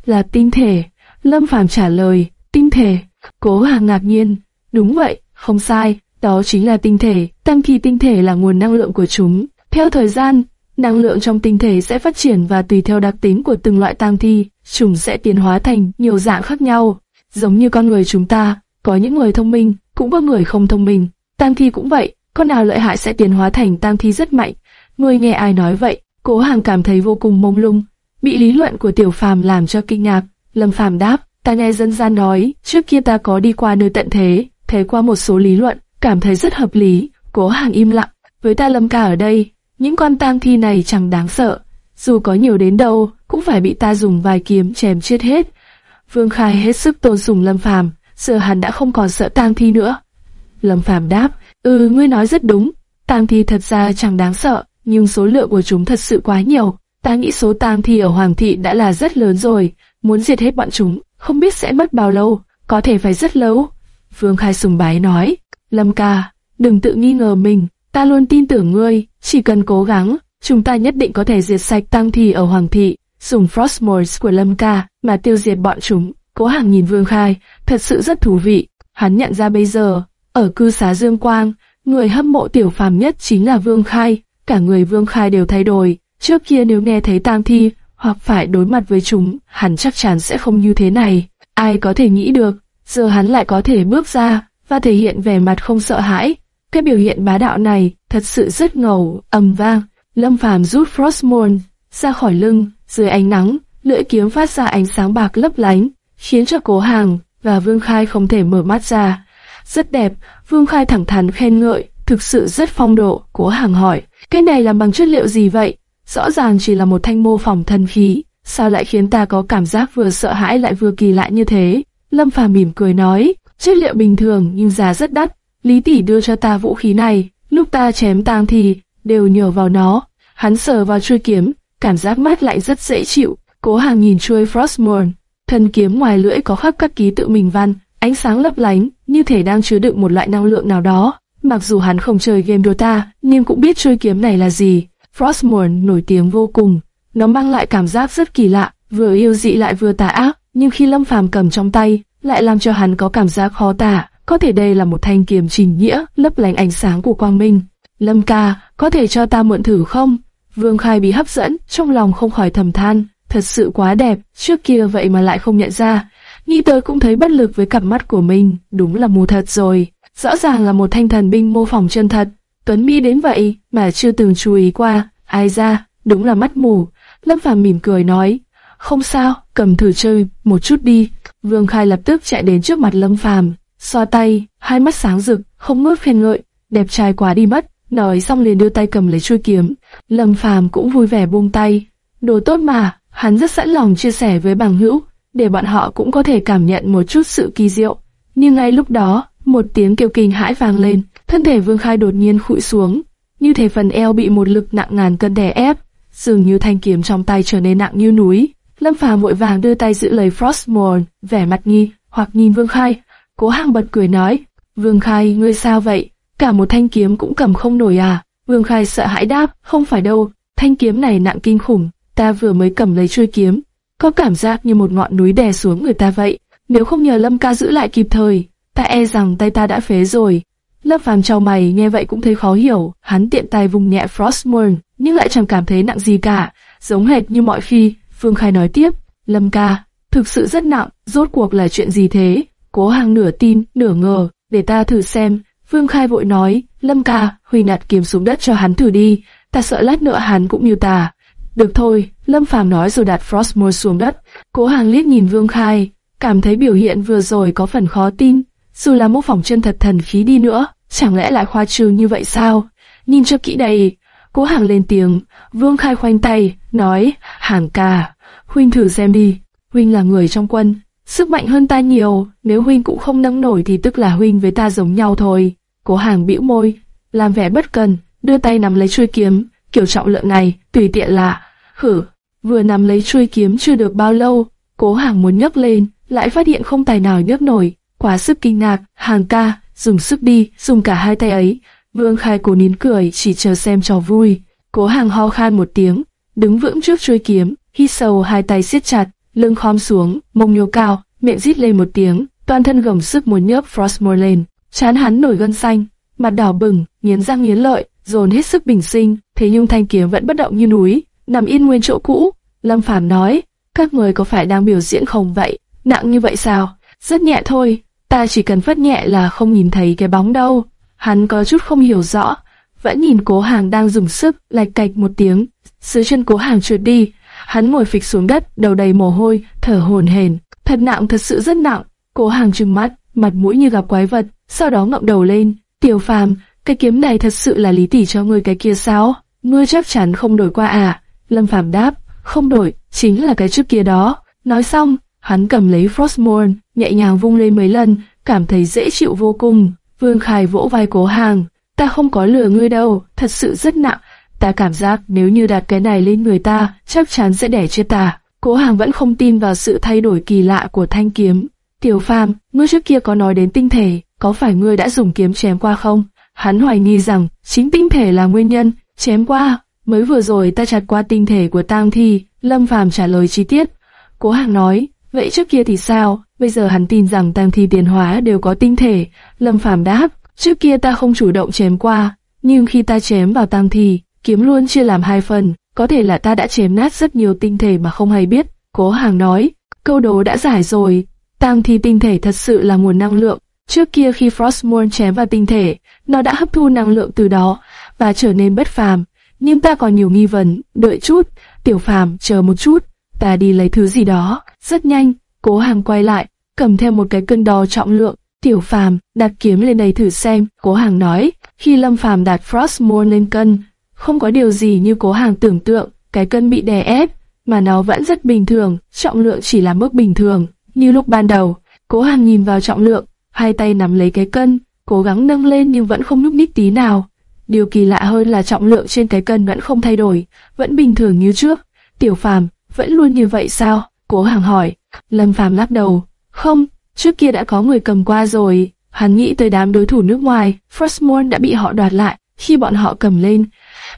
Là tinh thể. Lâm phàm trả lời, tinh thể. Cố hàng ngạc nhiên, đúng vậy, không sai, đó chính là tinh thể. Tang thi tinh thể là nguồn năng lượng của chúng. Theo thời gian, năng lượng trong tinh thể sẽ phát triển và tùy theo đặc tính của từng loại tang thi, chúng sẽ tiến hóa thành nhiều dạng khác nhau. Giống như con người chúng ta, có những người thông minh, cũng có người không thông minh. Tang thi cũng vậy, con nào lợi hại sẽ tiến hóa thành tang thi rất mạnh. Người nghe ai nói vậy? Cố Hàng cảm thấy vô cùng mông lung, bị lý luận của Tiểu Phàm làm cho kinh ngạc. Lâm Phàm đáp, ta nghe dân gian nói, trước kia ta có đi qua nơi tận thế, thấy qua một số lý luận, cảm thấy rất hợp lý. Cố Hàng im lặng, với ta Lâm ca ở đây, những con tang thi này chẳng đáng sợ, dù có nhiều đến đâu, cũng phải bị ta dùng vài kiếm chém chết hết. Vương Khai hết sức tôn sùng Lâm Phàm, giờ hắn đã không còn sợ tang thi nữa. Lâm Phàm đáp, ừ ngươi nói rất đúng, tang thi thật ra chẳng đáng sợ, nhưng số lượng của chúng thật sự quá nhiều. Ta nghĩ số tang thi ở Hoàng thị đã là rất lớn rồi, muốn diệt hết bọn chúng, không biết sẽ mất bao lâu, có thể phải rất lâu. Vương Khai sùng bái nói, Lâm ca, đừng tự nghi ngờ mình, ta luôn tin tưởng ngươi, chỉ cần cố gắng, chúng ta nhất định có thể diệt sạch tăng thi ở Hoàng thị, dùng Frostmourne của Lâm Ca mà tiêu diệt bọn chúng. Cố Hàng nhìn Vương Khai, thật sự rất thú vị. Hắn nhận ra bây giờ, ở cư xá Dương Quang, người hâm mộ tiểu phàm nhất chính là Vương Khai. Cả người Vương Khai đều thay đổi. Trước kia nếu nghe thấy tang thi hoặc phải đối mặt với chúng, hắn chắc chắn sẽ không như thế này. Ai có thể nghĩ được, giờ hắn lại có thể bước ra và thể hiện vẻ mặt không sợ hãi. Cái biểu hiện bá đạo này thật sự rất ngầu, ầm vang. Lâm Phàm rút Frostmourne ra khỏi lưng, dưới ánh nắng, lưỡi kiếm phát ra ánh sáng bạc lấp lánh, khiến cho Cố Hàng và Vương Khai không thể mở mắt ra. Rất đẹp, Vương Khai thẳng thắn khen ngợi, thực sự rất phong độ. Cố Hàng hỏi, cái này làm bằng chất liệu gì vậy? Rõ ràng chỉ là một thanh mô phỏng thần khí, sao lại khiến ta có cảm giác vừa sợ hãi lại vừa kỳ lạ như thế? Lâm Phàm mỉm cười nói, chất liệu bình thường nhưng giá rất đắt. Lý tỷ đưa cho ta vũ khí này, lúc ta chém tang thì đều nhờ vào nó. Hắn sờ vào chuôi kiếm, cảm giác mát lại rất dễ chịu. Cố Hàng nhìn chuôi Frostmourne, thân kiếm ngoài lưỡi có khắc các ký tự mình văn, ánh sáng lấp lánh, như thể đang chứa đựng một loại năng lượng nào đó. Mặc dù hắn không chơi game Dota, nhưng cũng biết chuôi kiếm này là gì. Frostmourne nổi tiếng vô cùng, nó mang lại cảm giác rất kỳ lạ, vừa yêu dị lại vừa tà ác, nhưng khi Lâm Phàm cầm trong tay, lại làm cho hắn có cảm giác khó tả. Có thể đây là một thanh kiếm trình nghĩa, lấp lánh ánh sáng của quang minh. Lâm ca, có thể cho ta mượn thử không? Vương Khai bị hấp dẫn, trong lòng không khỏi thầm than, thật sự quá đẹp, trước kia vậy mà lại không nhận ra. Nghĩ tới cũng thấy bất lực với cặp mắt của mình, đúng là mù thật rồi. Rõ ràng là một thanh thần binh mô phỏng chân thật. Tuấn Mỹ đến vậy mà chưa từng chú ý qua, ai ra, đúng là mắt mù. Lâm Phàm mỉm cười nói, không sao, cầm thử chơi một chút đi. Vương Khai lập tức chạy đến trước mặt Lâm Phàm, xoa tay, hai mắt sáng rực, không ngớt khen ngợi, đẹp trai quá đi mất. Nói xong liền đưa tay cầm lấy chuôi kiếm. Lâm Phàm cũng vui vẻ buông tay. Đồ tốt mà, hắn rất sẵn lòng chia sẻ với bằng hữu, để bọn họ cũng có thể cảm nhận một chút sự kỳ diệu. Nhưng ngay lúc đó, một tiếng kêu kinh hãi vang lên, thân thể Vương Khai đột nhiên khụi xuống, như thể phần eo bị một lực nặng ngàn cân đè ép, dường như thanh kiếm trong tay trở nên nặng như núi. Lâm Phàm vội vàng đưa tay giữ lấy Frostmourne, vẻ mặt nghi, hoặc nhìn Vương Khai. Cố Hàng bật cười nói, Vương Khai, ngươi sao vậy? Cả một thanh kiếm cũng cầm không nổi à? Vương Khai sợ hãi đáp, không phải đâu, thanh kiếm này nặng kinh khủng, ta vừa mới cầm lấy chuôi kiếm, có cảm giác như một ngọn núi đè xuống người ta vậy. Nếu không nhờ Lâm ca giữ lại kịp thời, ta e rằng tay ta đã phế rồi. Lâm Phàm trao mày nghe vậy cũng thấy khó hiểu, hắn tiện tay vùng nhẹ Frostmourne, nhưng lại chẳng cảm thấy nặng gì cả, giống hệt như mọi khi. Vương Khai nói tiếp, Lâm ca, thực sự rất nặng, rốt cuộc là chuyện gì thế? Cố hàng nửa tin, nửa ngờ, để ta thử xem. Vương Khai vội nói, Lâm ca, Huy nạt kiếm xuống đất cho hắn thử đi, ta sợ lát nữa hắn cũng như ta. Được thôi, Lâm Phàm nói rồi đặt Frostmore xuống đất. Cố hàng liếc nhìn Vương Khai, cảm thấy biểu hiện vừa rồi có phần khó tin. Dù là mô phỏng chân thật thần khí đi nữa, chẳng lẽ lại khoa trương như vậy sao? Nhìn cho kỹ đây. Cố hàng lên tiếng, Vương Khai khoanh tay, nói, hàng ca, Huynh thử xem đi. Huynh là người trong quân, sức mạnh hơn ta nhiều, nếu Huynh cũng không nâng nổi thì tức là Huynh với ta giống nhau thôi. Cố hàng bĩu môi, làm vẻ bất cần, đưa tay nắm lấy chuôi kiếm, kiểu trọng lượng này, tùy tiện là, hử, vừa nắm lấy chuôi kiếm chưa được bao lâu, cố hàng muốn nhấc lên, lại phát hiện không tài nào nhấc nổi, quá sức kinh ngạc, hàng ca, dùng sức đi, dùng cả hai tay ấy. Vương Khai cố nín cười, chỉ chờ xem trò vui. Cố hàng ho khan một tiếng, đứng vững trước chuôi kiếm, hít sâu hai tay siết chặt, lưng khom xuống, mông nhô cao, miệng rít lên một tiếng, toàn thân gồng sức muốn nhấc Frostmore lên. Chán hắn nổi gân xanh, mặt đỏ bừng, nghiến răng nghiến lợi, dồn hết sức bình sinh, thế nhưng thanh kiếm vẫn bất động như núi, nằm yên nguyên chỗ cũ. Lâm Phàm nói, các người có phải đang biểu diễn không vậy? Nặng như vậy sao? Rất nhẹ thôi, ta chỉ cần phất nhẹ là không nhìn thấy cái bóng đâu. Hắn có chút không hiểu rõ, vẫn nhìn cố hàng đang dùng sức, lạch cạch một tiếng, dưới chân cố hàng trượt đi. Hắn ngồi phịch xuống đất, đầu đầy mồ hôi, thở hổn hển. Thật nặng, thật sự rất nặng. Cố hàng trừng mắt, mặt mũi như gặp quái vật, sau đó ngậm đầu lên. Tiểu phàm, cái kiếm này thật sự là lý tỷ cho ngươi cái kia sao? Ngươi chắc chắn không đổi qua à? Lâm phàm đáp, không đổi, chính là cái trước kia đó. Nói xong, hắn cầm lấy Frostmourne, nhẹ nhàng vung lên mấy lần, cảm thấy dễ chịu vô cùng. Vương khải vỗ vai cố hàng, ta không có lừa ngươi đâu, thật sự rất nặng. Ta cảm giác nếu như đặt cái này lên người ta, chắc chắn sẽ đẻ chết ta. Cố hàng vẫn không tin vào sự thay đổi kỳ lạ của thanh kiếm. Tiểu phàm, ngươi trước kia có nói đến tinh thể, có phải ngươi đã dùng kiếm chém qua không? Hắn hoài nghi rằng chính tinh thể là nguyên nhân, chém qua. Mới vừa rồi ta chặt qua tinh thể của tang thi, Lâm Phàm trả lời chi tiết. Cố Hàng nói, vậy trước kia thì sao? Bây giờ hắn tin rằng tang thi tiến hóa đều có tinh thể. Lâm Phàm đáp, trước kia ta không chủ động chém qua, nhưng khi ta chém vào tang thi, kiếm luôn chia làm hai phần. Có thể là ta đã chém nát rất nhiều tinh thể mà không hay biết. Cố Hàng nói, câu đố đã giải rồi. Tang thi tinh thể thật sự là nguồn năng lượng, Trước kia khi Frostmourne chém vào tinh thể, nó đã hấp thu năng lượng từ đó và trở nên bất phàm. Nhưng ta còn nhiều nghi vấn, đợi chút, tiểu phàm, chờ một chút, ta đi lấy thứ gì đó. Rất nhanh, cố hàng quay lại, cầm theo một cái cân đo trọng lượng. Tiểu phàm, đặt kiếm lên đây thử xem, cố hàng nói. Khi lâm phàm đặt Frostmourne lên cân, không có điều gì như cố hàng tưởng tượng, cái cân bị đè ép, mà nó vẫn rất bình thường, trọng lượng chỉ là mức bình thường, như lúc ban đầu. Cố hàng nhìn vào trọng lượng, hai tay nắm lấy cái cân, cố gắng nâng lên nhưng vẫn không nhúc nhích tí nào. Điều kỳ lạ hơn là trọng lượng trên cái cân vẫn không thay đổi, vẫn bình thường như trước. Tiểu phàm, vẫn luôn như vậy sao? Cố Hàng hỏi. Lâm Phàm lắc đầu. Không, trước kia đã có người cầm qua rồi. Hắn nghĩ tới đám đối thủ nước ngoài, Frostmourne đã bị họ đoạt lại khi bọn họ cầm lên.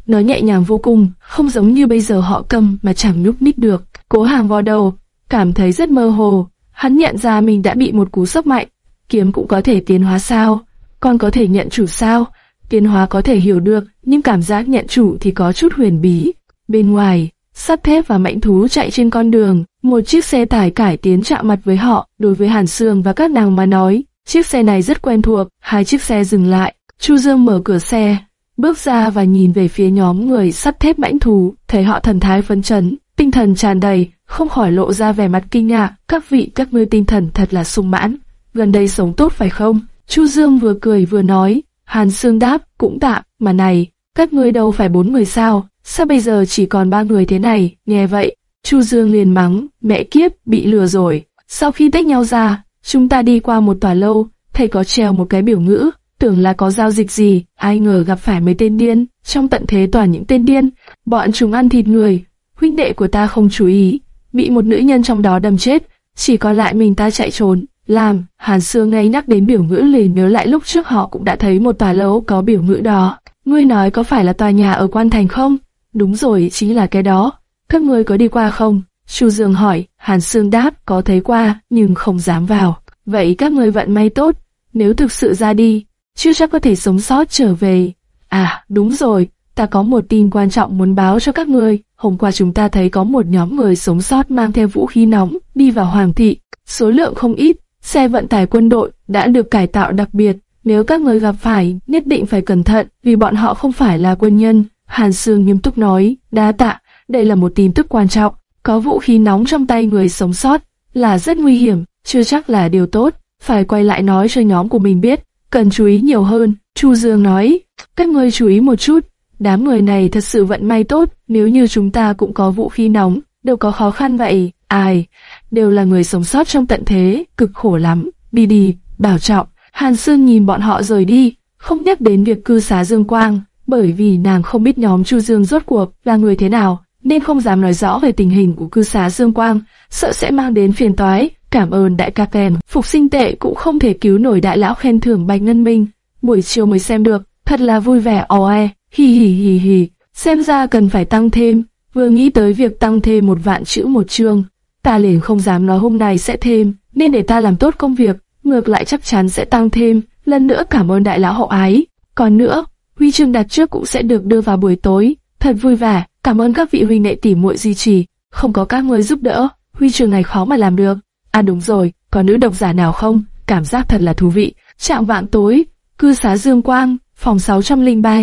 Nó nhẹ nhàng vô cùng, không giống như bây giờ họ cầm mà chẳng nhúc nít được. Cố Hàng vò đầu, cảm thấy rất mơ hồ. Hắn nhận ra mình đã bị một cú sốc mạnh. Kiếm cũng có thể tiến hóa sao? Con có thể nhận chủ sao? Tiến hóa có thể hiểu được, nhưng cảm giác nhận chủ thì có chút huyền bí. Bên ngoài, sắt thép và mạnh thú chạy trên con đường, một chiếc xe tải cải tiến chạm mặt với họ, đối với Hàn Sương và các nàng mà nói, chiếc xe này rất quen thuộc, hai chiếc xe dừng lại, Chu Dương mở cửa xe, bước ra và nhìn về phía nhóm người sắt thép mãnh thú, thấy họ thần thái phấn chấn, tinh thần tràn đầy, không khỏi lộ ra vẻ mặt kinh ngạc, các vị các ngươi tinh thần thật là sung mãn, gần đây sống tốt phải không? Chu Dương vừa cười vừa nói, Hàn Sương đáp, cũng tạm, mà này, các ngươi đâu phải bốn người sao, sao bây giờ chỉ còn ba người thế này, nghe vậy, Chu Dương liền mắng, mẹ kiếp, bị lừa rồi. Sau khi tách nhau ra, chúng ta đi qua một tòa lâu, thầy có treo một cái biểu ngữ, tưởng là có giao dịch gì, ai ngờ gặp phải mấy tên điên, trong tận thế toàn những tên điên, bọn chúng ăn thịt người, huynh đệ của ta không chú ý, bị một nữ nhân trong đó đâm chết, chỉ còn lại mình ta chạy trốn. Làm, Hàn Sương ngay nhắc đến biểu ngữ liền nhớ lại lúc trước họ cũng đã thấy một tòa lâu có biểu ngữ đó. Ngươi nói có phải là tòa nhà ở Quan Thành không? Đúng rồi, chính là cái đó. Các ngươi có đi qua không? Chu Dương hỏi, Hàn Sương đáp, có thấy qua, nhưng không dám vào. Vậy các ngươi vận may tốt, nếu thực sự ra đi, chưa chắc có thể sống sót trở về. À, đúng rồi, ta có một tin quan trọng muốn báo cho các ngươi. Hôm qua chúng ta thấy có một nhóm người sống sót mang theo vũ khí nóng đi vào Hoàng thị, số lượng không ít, xe vận tải quân đội đã được cải tạo đặc biệt. Nếu các người gặp phải, nhất định phải cẩn thận, vì bọn họ không phải là quân nhân. Hàn Sương nghiêm túc nói, đa tạ, đây là một tin tức quan trọng. Có vũ khí nóng trong tay người sống sót là rất nguy hiểm, chưa chắc là điều tốt. Phải quay lại nói cho nhóm của mình biết, cần chú ý nhiều hơn. Chu Dương nói, các ngươi chú ý một chút, đám người này thật sự vận may tốt, nếu như chúng ta cũng có vũ khí nóng, đâu có khó khăn vậy. Ai, đều là người sống sót trong tận thế, cực khổ lắm. Đi đi, bảo trọng. Hàn Sương nhìn bọn họ rời đi, không nhắc đến việc cư xá Dương Quang, bởi vì nàng không biết nhóm Chu Dương rốt cuộc là người thế nào, nên không dám nói rõ về tình hình của cư xá Dương Quang, sợ sẽ mang đến phiền toái. Cảm ơn đại ca kèm, phục sinh tệ cũng không thể cứu nổi đại lão khen thưởng Bạch Ngân Minh. Buổi chiều mới xem được, thật là vui vẻ oe, hi hi hi hi, xem ra cần phải tăng thêm. Vừa nghĩ tới việc tăng thêm một vạn chữ một chương, ta liền không dám nói hôm nay sẽ thêm, nên để ta làm tốt công việc, ngược lại chắc chắn sẽ tăng thêm. Lần nữa cảm ơn đại lão hậu ái. Còn nữa, huy chương đặt trước cũng sẽ được đưa vào buổi tối. Thật vui vẻ, cảm ơn các vị huynh đệ tỉ muội duy trì, không có các người giúp đỡ, huy chương này khó mà làm được. À đúng rồi, có nữ độc giả nào không? Cảm giác thật là thú vị. Trạng vạn tối, cư xá Dương Quang, phòng 603.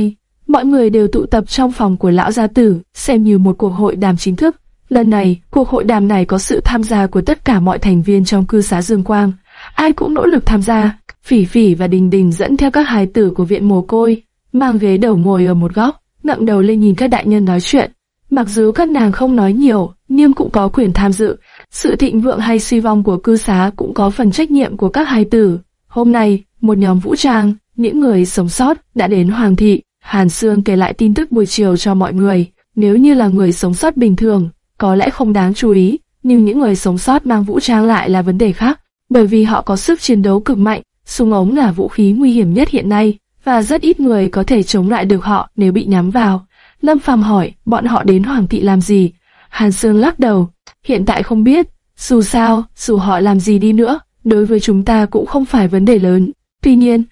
Mọi người đều tụ tập trong phòng của lão gia tử, xem như một cuộc hội đàm chính thức. Lần này, cuộc hội đàm này có sự tham gia của tất cả mọi thành viên trong cư xá Dương Quang. Ai cũng nỗ lực tham gia. Phỉ Phỉ và Đình Đình dẫn theo các hài tử của viện mồ côi, mang ghế đầu ngồi ở một góc, ngậm đầu lên nhìn các đại nhân nói chuyện. Mặc dù các nàng không nói nhiều, nhưng cũng có quyền tham dự. Sự thịnh vượng hay suy vong của cư xá cũng có phần trách nhiệm của các hài tử. Hôm nay, một nhóm vũ trang, những người sống sót đã đến Hoàng thị. Hàn Sương kể lại tin tức buổi chiều cho mọi người. Nếu như là người sống sót bình thường, có lẽ không đáng chú ý, nhưng những người sống sót mang vũ trang lại là vấn đề khác, bởi vì họ có sức chiến đấu cực mạnh, súng ống là vũ khí nguy hiểm nhất hiện nay, và rất ít người có thể chống lại được họ nếu bị nhắm vào. Lâm Phàm hỏi, bọn họ đến Hoàng thị làm gì? Hàn Sương lắc đầu, hiện tại không biết, dù sao, dù họ làm gì đi nữa, đối với chúng ta cũng không phải vấn đề lớn. Tuy nhiên,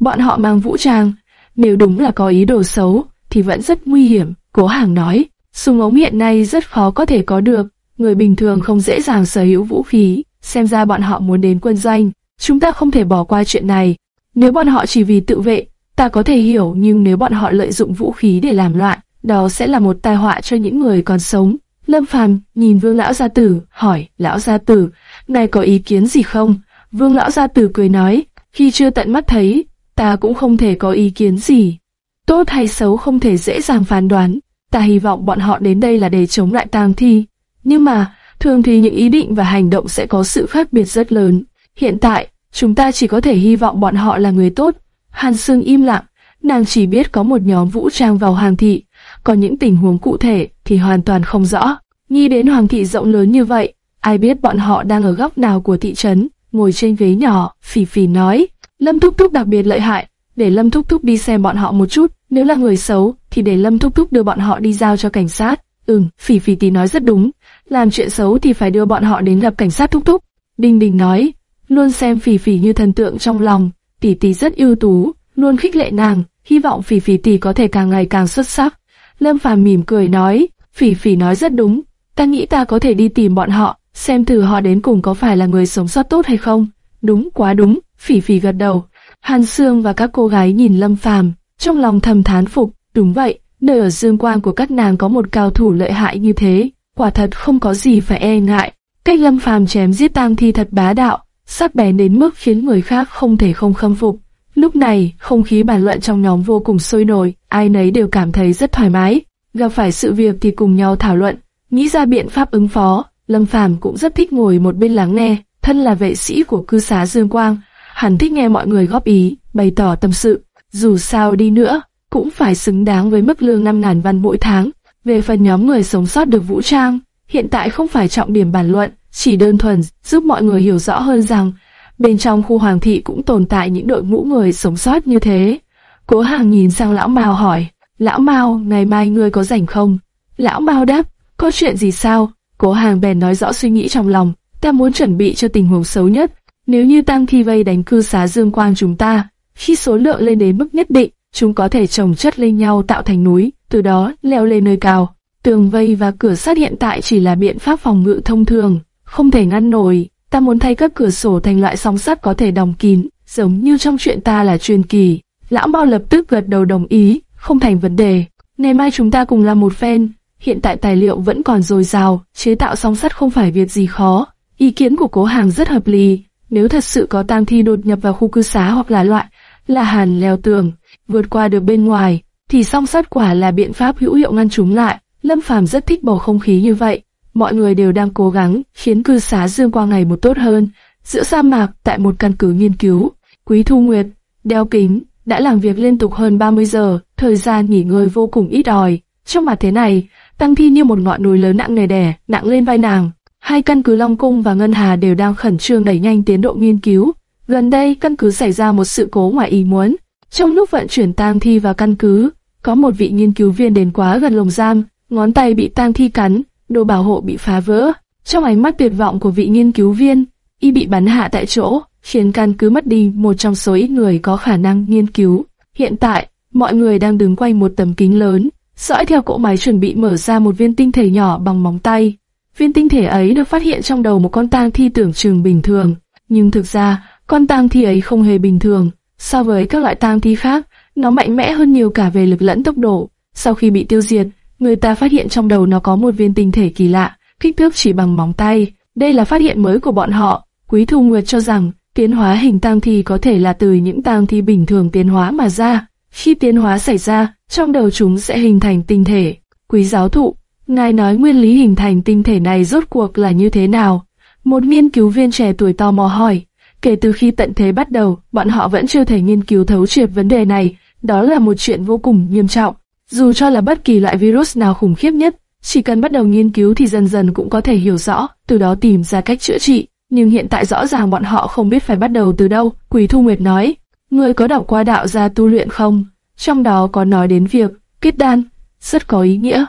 bọn họ mang vũ trang, nếu đúng là có ý đồ xấu, thì vẫn rất nguy hiểm, cố hàng nói. Súng ống hiện nay rất khó có thể có được, người bình thường không dễ dàng sở hữu vũ khí, xem ra bọn họ muốn đến quân doanh, chúng ta không thể bỏ qua chuyện này. Nếu bọn họ chỉ vì tự vệ, ta có thể hiểu nhưng nếu bọn họ lợi dụng vũ khí để làm loạn, đó sẽ là một tai họa cho những người còn sống. Lâm Phàm nhìn Vương lão gia tử, hỏi: "Lão gia tử, này có ý kiến gì không?" Vương lão gia tử cười nói: "Khi chưa tận mắt thấy, ta cũng không thể có ý kiến gì. Tốt hay xấu không thể dễ dàng phán đoán, ta hy vọng bọn họ đến đây là để chống lại tang thi. Nhưng mà, thường thì những ý định và hành động sẽ có sự khác biệt rất lớn. Hiện tại, chúng ta chỉ có thể hy vọng bọn họ là người tốt. Hàn Sương im lặng, nàng chỉ biết có một nhóm vũ trang vào hàng thị, còn những tình huống cụ thể thì hoàn toàn không rõ. Nghĩ đến hoàng thị rộng lớn như vậy, ai biết bọn họ đang ở góc nào của thị trấn, ngồi trên ghế nhỏ, phì phì nói. Lâm Thúc Thúc đặc biệt lợi hại, để Lâm Thúc Thúc đi xem bọn họ một chút, nếu là người xấu, thì để Lâm Thúc Thúc đưa bọn họ đi giao cho cảnh sát. Ừm, phỉ phỉ tí nói rất đúng, làm chuyện xấu thì phải đưa bọn họ đến gặp cảnh sát Thúc Thúc. Đinh Đình nói, luôn xem phỉ phỉ như thần tượng trong lòng, tỷ tỷ rất ưu tú, luôn khích lệ nàng, hy vọng phỉ phỉ tỷ có thể càng ngày càng xuất sắc. Lâm Phàm mỉm cười nói, phỉ phỉ nói rất đúng, ta nghĩ ta có thể đi tìm bọn họ, xem thử họ đến cùng có phải là người sống sót tốt hay không. Đúng, quá đúng, phỉ phỉ gật đầu. Hàn Sương và các cô gái nhìn Lâm Phàm, trong lòng thầm thán phục, đúng vậy, nơi ở dương quang của các nàng có một cao thủ lợi hại như thế, quả thật không có gì phải e ngại. Cách Lâm Phàm chém giết tang thi thật bá đạo, sắc bén đến mức khiến người khác không thể không khâm phục. Lúc này, không khí bàn luận trong nhóm vô cùng sôi nổi, ai nấy đều cảm thấy rất thoải mái. Gặp phải sự việc thì cùng nhau thảo luận, nghĩ ra biện pháp ứng phó. Lâm Phàm cũng rất thích ngồi một bên lắng nghe, thân là vệ sĩ của cư xá Dương Quang, hắn thích nghe mọi người góp ý, bày tỏ tâm sự. Dù sao đi nữa, cũng phải xứng đáng với mức lương 5.000 văn mỗi tháng. Về phần nhóm người sống sót được vũ trang, hiện tại không phải trọng điểm bàn luận, chỉ đơn thuần giúp mọi người hiểu rõ hơn rằng bên trong khu hoàng thị cũng tồn tại những đội ngũ người sống sót như thế. Cố Hàng nhìn sang lão Mao hỏi, lão Mao, ngày mai ngươi có rảnh không? Lão Mao đáp, có chuyện gì sao? Cố Hàng bèn nói rõ suy nghĩ trong lòng, ta muốn chuẩn bị cho tình huống xấu nhất. Nếu như tăng thi vây đánh cư xá Dương Quang chúng ta, khi số lượng lên đến mức nhất định, chúng có thể trồng chất lên nhau tạo thành núi, từ đó leo lên nơi cao. Tường vây và cửa sắt hiện tại chỉ là biện pháp phòng ngự thông thường, không thể ngăn nổi. Ta muốn thay các cửa sổ thành loại song sắt có thể đóng kín, giống như trong chuyện ta là truyền kỳ. Lão Bao lập tức gật đầu đồng ý, không thành vấn đề. Ngày mai chúng ta cùng làm một phen. Hiện tại tài liệu vẫn còn dồi dào, chế tạo song sắt không phải việc gì khó. Ý kiến của cố hàng rất hợp lý. Nếu thật sự có tang thi đột nhập vào khu cư xá hoặc là loại là hàn leo tường, vượt qua được bên ngoài, thì song sắt quả là biện pháp hữu hiệu ngăn chúng lại. Lâm Phàm rất thích bầu không khí như vậy. Mọi người đều đang cố gắng khiến cư xá Dương Quang ngày một tốt hơn. Giữa sa mạc, tại một căn cứ nghiên cứu, Quý Thu Nguyệt, đeo kính, đã làm việc liên tục hơn 30 giờ, thời gian nghỉ ngơi vô cùng ít ỏi. Trong mặt thế này, tăng thi như một ngọn núi lớn nặng nề đè nặng lên vai nàng. Hai căn cứ Long Cung và Ngân Hà đều đang khẩn trương đẩy nhanh tiến độ nghiên cứu. Gần đây, căn cứ xảy ra một sự cố ngoài ý muốn. Trong lúc vận chuyển tang thi vào căn cứ, có một vị nghiên cứu viên đến quá gần lồng giam, ngón tay bị tang thi cắn, đồ bảo hộ bị phá vỡ. Trong ánh mắt tuyệt vọng của vị nghiên cứu viên, y bị bắn hạ tại chỗ, khiến căn cứ mất đi một trong số ít người có khả năng nghiên cứu. Hiện tại, mọi người đang đứng quanh một tấm kính lớn, dõi theo cỗ máy chuẩn bị mở ra một viên tinh thể nhỏ bằng móng tay. Viên tinh thể ấy được phát hiện trong đầu một con tang thi tưởng chừng bình thường, nhưng thực ra, con tang thi ấy không hề bình thường. So với các loại tang thi khác, nó mạnh mẽ hơn nhiều cả về lực lẫn tốc độ. Sau khi bị tiêu diệt, người ta phát hiện trong đầu nó có một viên tinh thể kỳ lạ, kích thước chỉ bằng móng tay. Đây là phát hiện mới của bọn họ. Quý Thu Nguyệt cho rằng, tiến hóa hình tang thi có thể là từ những tang thi bình thường tiến hóa mà ra. Khi tiến hóa xảy ra, trong đầu chúng sẽ hình thành tinh thể. Quý giáo thụ, ngài nói nguyên lý hình thành tinh thể này rốt cuộc là như thế nào? Một nghiên cứu viên trẻ tuổi tò mò hỏi. Kể từ khi tận thế bắt đầu, bọn họ vẫn chưa thể nghiên cứu thấu triệt vấn đề này, đó là một chuyện vô cùng nghiêm trọng. Dù cho là bất kỳ loại virus nào khủng khiếp nhất, chỉ cần bắt đầu nghiên cứu thì dần dần cũng có thể hiểu rõ, từ đó tìm ra cách chữa trị. Nhưng hiện tại rõ ràng bọn họ không biết phải bắt đầu từ đâu. quỳ Thu Nguyệt nói, người có đọc qua đạo gia tu luyện không? Trong đó có nói đến việc kết đan, rất có ý nghĩa.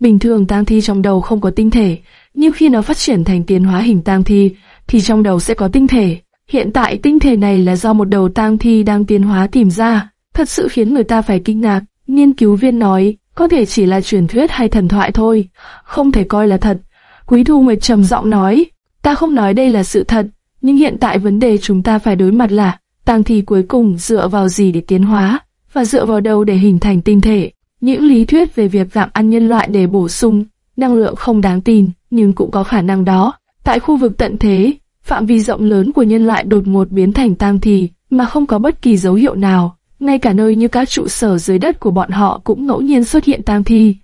Bình thường tang thi trong đầu không có tinh thể, nhưng khi nó phát triển thành tiến hóa hình tang thi, thì trong đầu sẽ có tinh thể. Hiện tại tinh thể này là do một đầu tang thi đang tiến hóa tìm ra, thật sự khiến người ta phải kinh ngạc. Nghiên cứu viên nói, có thể chỉ là truyền thuyết hay thần thoại thôi, không thể coi là thật. Quý Thu Nguyệt trầm giọng nói, ta không nói đây là sự thật, nhưng hiện tại vấn đề chúng ta phải đối mặt là, tang thi cuối cùng dựa vào gì để tiến hóa, và dựa vào đâu để hình thành tinh thể. Những lý thuyết về việc giảm ăn nhân loại để bổ sung năng lượng không đáng tin, nhưng cũng có khả năng đó. Tại khu vực tận thế, phạm vi rộng lớn của nhân loại đột ngột biến thành tang thi mà không có bất kỳ dấu hiệu nào. Ngay cả nơi như các trụ sở dưới đất của bọn họ cũng ngẫu nhiên xuất hiện tang thi.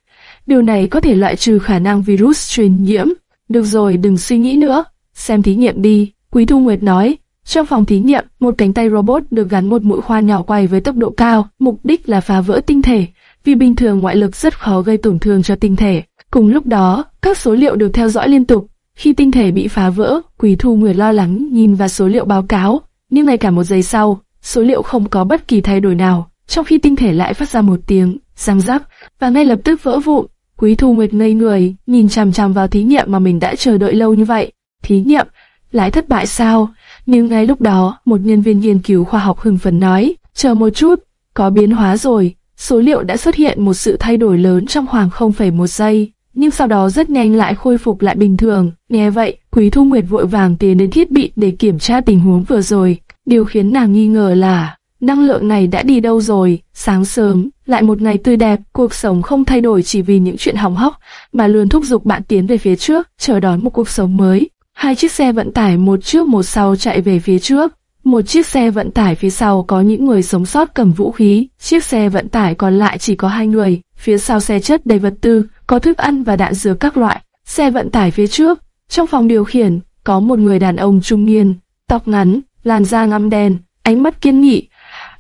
Điều này có thể loại trừ khả năng virus truyền nhiễm. Được rồi, đừng suy nghĩ nữa, xem thí nghiệm đi. Quý Thu Nguyệt nói, trong phòng thí nghiệm, một cánh tay robot được gắn một mũi khoan nhỏ quay với tốc độ cao, mục đích là phá vỡ tinh thể, vì bình thường ngoại lực rất khó gây tổn thương cho tinh thể. Cùng lúc đó, Các số liệu được theo dõi liên tục. Khi tinh thể bị phá vỡ, Quý Thu Nguyệt lo lắng nhìn vào số liệu báo cáo, nhưng ngay cả một giây sau, số liệu không có bất kỳ thay đổi nào, trong khi tinh thể lại phát ra một tiếng răng rắc và ngay lập tức vỡ vụn. Quý Thu Nguyệt ngây người, nhìn chằm chằm vào thí nghiệm mà mình đã chờ đợi lâu như vậy. Thí nghiệm lại thất bại sao? Nhưng ngay lúc đó, một nhân viên nghiên cứu khoa học hưng phấn nói, chờ một chút, có biến hóa rồi. Số liệu đã xuất hiện một sự thay đổi lớn trong khoảng 0,1 giây, nhưng sau đó rất nhanh lại khôi phục lại bình thường. Nghe vậy, Quý Thu Nguyệt vội vàng tiến đến thiết bị để kiểm tra tình huống vừa rồi. Điều khiến nàng nghi ngờ là năng lượng này đã đi đâu rồi? Sáng sớm, lại một ngày tươi đẹp, cuộc sống không thay đổi chỉ vì những chuyện hỏng hóc, mà luôn thúc giục bạn tiến về phía trước, chờ đón một cuộc sống mới. Hai chiếc xe vận tải một trước một sau chạy về phía trước. Một chiếc xe vận tải phía sau có những người sống sót cầm vũ khí, chiếc xe vận tải còn lại chỉ có hai người, phía sau xe chất đầy vật tư, có thức ăn và đạn dược các loại. Xe vận tải phía trước, trong phòng điều khiển, có một người đàn ông trung niên, tóc ngắn, làn da ngăm đen, ánh mắt kiên nghị.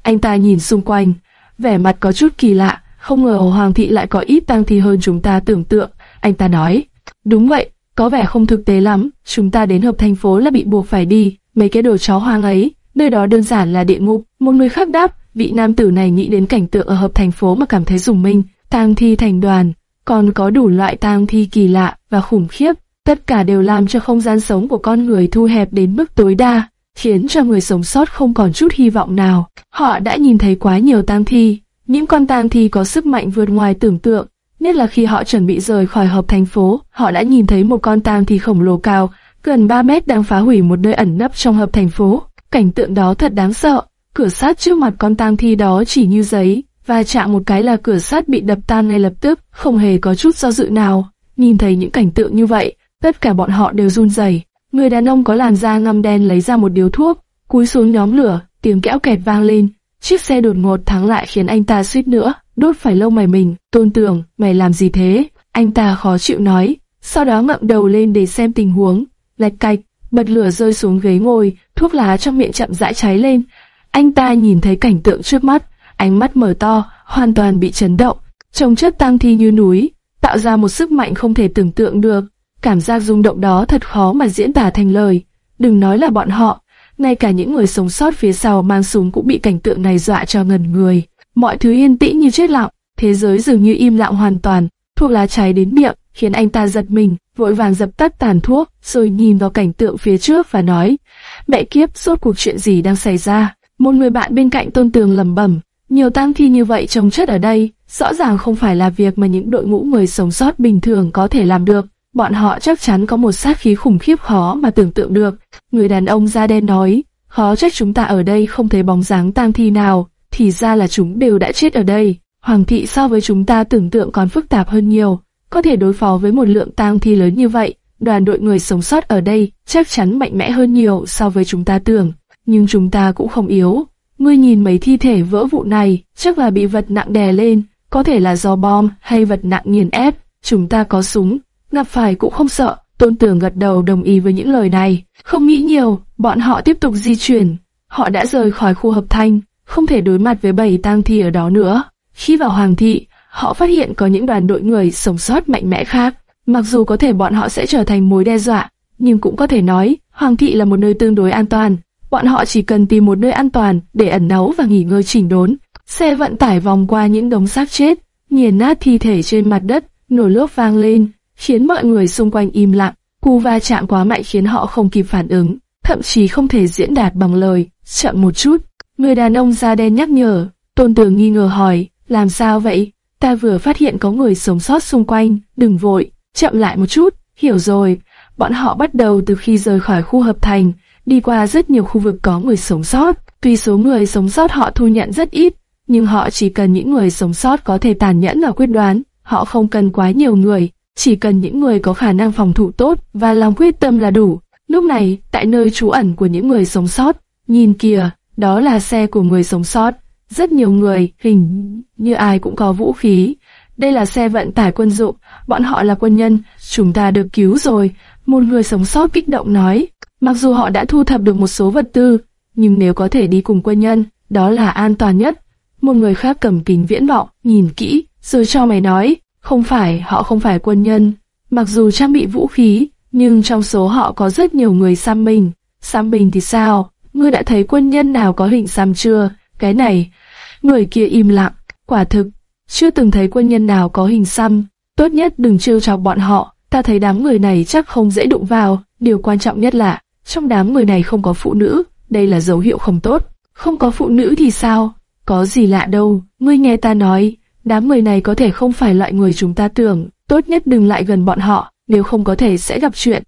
Anh ta nhìn xung quanh, vẻ mặt có chút kỳ lạ, không ngờ Hoàng thị lại có ít tang thi hơn chúng ta tưởng tượng. Anh ta nói, đúng vậy, có vẻ không thực tế lắm, chúng ta đến hợp thành phố là bị buộc phải đi, mấy cái đồ chó hoang ấy, nơi đó đơn giản là địa ngục. Một người khác đáp, vị nam tử này nghĩ đến cảnh tượng ở hợp thành phố mà cảm thấy rùng mình, tang thi thành đoàn, còn có đủ loại tang thi kỳ lạ và khủng khiếp, tất cả đều làm cho không gian sống của con người thu hẹp đến mức tối đa, khiến cho người sống sót không còn chút hy vọng nào. Họ đã nhìn thấy quá nhiều tang thi, những con tang thi có sức mạnh vượt ngoài tưởng tượng, Nhất là khi họ chuẩn bị rời khỏi hợp thành phố, họ đã nhìn thấy một con tang thi khổng lồ cao, gần 3 mét đang phá hủy một nơi ẩn nấp trong hợp thành phố. Cảnh tượng đó thật đáng sợ. Cửa sắt trước mặt con tang thi đó chỉ như giấy, và chạm một cái là cửa sắt bị đập tan ngay lập tức, không hề có chút do dự nào. Nhìn thấy những cảnh tượng như vậy, tất cả bọn họ đều run rẩy. Người đàn ông có làn da ngăm đen lấy ra một điếu thuốc, cúi xuống nhóm lửa, tiếng kẽo kẹt vang lên. Chiếc xe đột ngột thắng lại khiến anh ta suýt nữa đốt phải lông mày mình. Tôn tưởng, mày làm gì thế? Anh ta khó chịu nói, sau đó ngậm đầu lên để xem tình huống. Lạch cạch, bật lửa rơi xuống ghế ngồi, thuốc lá trong miệng chậm rãi cháy lên. Anh ta nhìn thấy cảnh tượng trước mắt, ánh mắt mở to, hoàn toàn bị chấn động. Trông chất tăng thi như núi, tạo ra một sức mạnh không thể tưởng tượng được. Cảm giác rung động đó thật khó mà diễn tả thành lời. Đừng nói là bọn họ, ngay cả những người sống sót phía sau mang súng cũng bị cảnh tượng này dọa cho ngần người. Mọi thứ yên tĩnh như chết lặng, thế giới dường như im lặng hoàn toàn. Thuốc lá cháy đến miệng, khiến anh ta giật mình, vội vàng dập tắt tàn thuốc, rồi nhìn vào cảnh tượng phía trước và nói, mẹ kiếp, suốt cuộc chuyện gì đang xảy ra? Một người bạn bên cạnh tôn tường lẩm bẩm, nhiều tang thi như vậy trông chất ở đây, rõ ràng không phải là việc mà những đội ngũ người sống sót bình thường có thể làm được. Bọn họ chắc chắn có một sát khí khủng khiếp khó mà tưởng tượng được. Người đàn ông da đen nói, khó trách chúng ta ở đây không thấy bóng dáng tang thi nào thì ra là chúng đều đã chết ở đây. Hoàng thị so với chúng ta tưởng tượng còn phức tạp hơn nhiều, có thể đối phó với một lượng tang thi lớn như vậy. Đoàn đội người sống sót ở đây chắc chắn mạnh mẽ hơn nhiều so với chúng ta tưởng, nhưng chúng ta cũng không yếu. Ngươi nhìn mấy thi thể vỡ vụn này, chắc là bị vật nặng đè lên, có thể là do bom hay vật nặng nghiền ép. Chúng ta có súng, gặp phải cũng không sợ. Tôn tưởng gật đầu đồng ý với những lời này. Không nghĩ nhiều, bọn họ tiếp tục di chuyển. Họ đã rời khỏi khu hợp thanh, không thể đối mặt với bầy tang thi ở đó nữa. Khi vào Hoàng thị, họ phát hiện có những đoàn đội người sống sót mạnh mẽ khác. Mặc dù có thể bọn họ sẽ trở thành mối đe dọa, nhưng cũng có thể nói Hoàng thị là một nơi tương đối an toàn. Bọn họ chỉ cần tìm một nơi an toàn để ẩn náu và nghỉ ngơi chỉnh đốn. Xe vận tải vòng qua những đống xác chết, nghiền nát thi thể trên mặt đất, nổ lốp vang lên, khiến mọi người xung quanh im lặng. Cú va chạm quá mạnh khiến họ không kịp phản ứng, thậm chí không thể diễn đạt bằng lời. Chậm một chút, Người đàn ông da đen nhắc nhở, tôn tường nghi ngờ hỏi, làm sao vậy? Ta vừa phát hiện có người sống sót xung quanh, đừng vội, chậm lại một chút, hiểu rồi. Bọn họ bắt đầu từ khi rời khỏi khu hợp thành, đi qua rất nhiều khu vực có người sống sót. Tuy số người sống sót họ thu nhận rất ít, nhưng họ chỉ cần những người sống sót có thể tàn nhẫn và quyết đoán. Họ không cần quá nhiều người, chỉ cần những người có khả năng phòng thủ tốt và lòng quyết tâm là đủ. Lúc này, tại nơi trú ẩn của những người sống sót, nhìn kìa, đó là xe của người sống sót. Rất nhiều người, hình như ai cũng có vũ khí. Đây là xe vận tải quân dụng, bọn họ là quân nhân, chúng ta được cứu rồi. Một người sống sót kích động nói, mặc dù họ đã thu thập được một số vật tư, nhưng nếu có thể đi cùng quân nhân, đó là an toàn nhất. Một người khác cầm kính viễn vọng, nhìn kỹ, rồi cho mày nói, không phải họ không phải quân nhân, mặc dù trang bị vũ khí, nhưng trong số họ có rất nhiều người xăm mình. Xăm mình thì sao? Ngươi đã thấy quân nhân nào có hình xăm chưa? Cái này, người kia im lặng, quả thực, chưa từng thấy quân nhân nào có hình xăm. Tốt nhất đừng trêu chọc bọn họ, ta thấy đám người này chắc không dễ đụng vào. Điều quan trọng nhất là, trong đám người này không có phụ nữ, đây là dấu hiệu không tốt. Không có phụ nữ thì sao? Có gì lạ đâu, ngươi nghe ta nói, đám người này có thể không phải loại người chúng ta tưởng, tốt nhất đừng lại gần bọn họ, nếu không có thể sẽ gặp chuyện.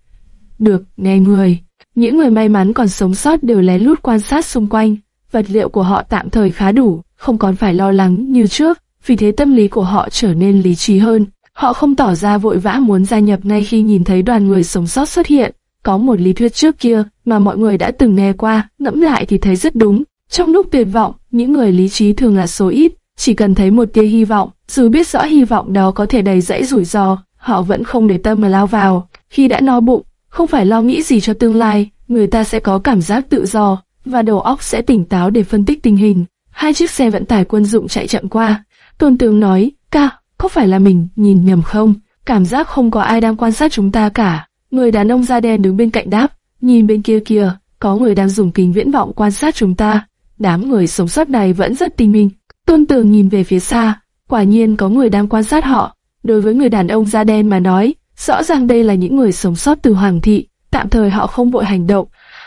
Được, nghe người. Những người may mắn còn sống sót đều lén lút quan sát xung quanh, vật liệu của họ tạm thời khá đủ, không còn phải lo lắng như trước, vì thế tâm lý của họ trở nên lý trí hơn. Họ không tỏ ra vội vã muốn gia nhập ngay khi nhìn thấy đoàn người sống sót xuất hiện. Có một lý thuyết trước kia mà mọi người đã từng nghe qua, ngẫm lại thì thấy rất đúng. Trong lúc tuyệt vọng, những người lý trí thường là số ít, chỉ cần thấy một tia hy vọng, dù biết rõ hy vọng đó có thể đầy dẫy rủi ro, họ vẫn không để tâm mà lao vào. Khi đã no bụng, không phải lo nghĩ gì cho tương lai, người ta sẽ có cảm giác tự do, và đầu óc sẽ tỉnh táo để phân tích tình hình. Hai chiếc xe vận tải quân dụng chạy chậm qua. Tôn tướng nói, ca, có phải là mình nhìn nhầm không? Cảm giác không có ai đang quan sát chúng ta cả. Người đàn ông da đen đứng bên cạnh đáp, nhìn bên kia kia, có người đang dùng kính viễn vọng quan sát chúng ta. Đám người sống sót này vẫn rất tinh minh. Tôn tường nhìn về phía xa, quả nhiên có người đang quan sát họ. Đối với người đàn ông da đen mà nói, rõ ràng đây là những người sống sót từ Hoàng thị, tạm thời họ không vội hành động.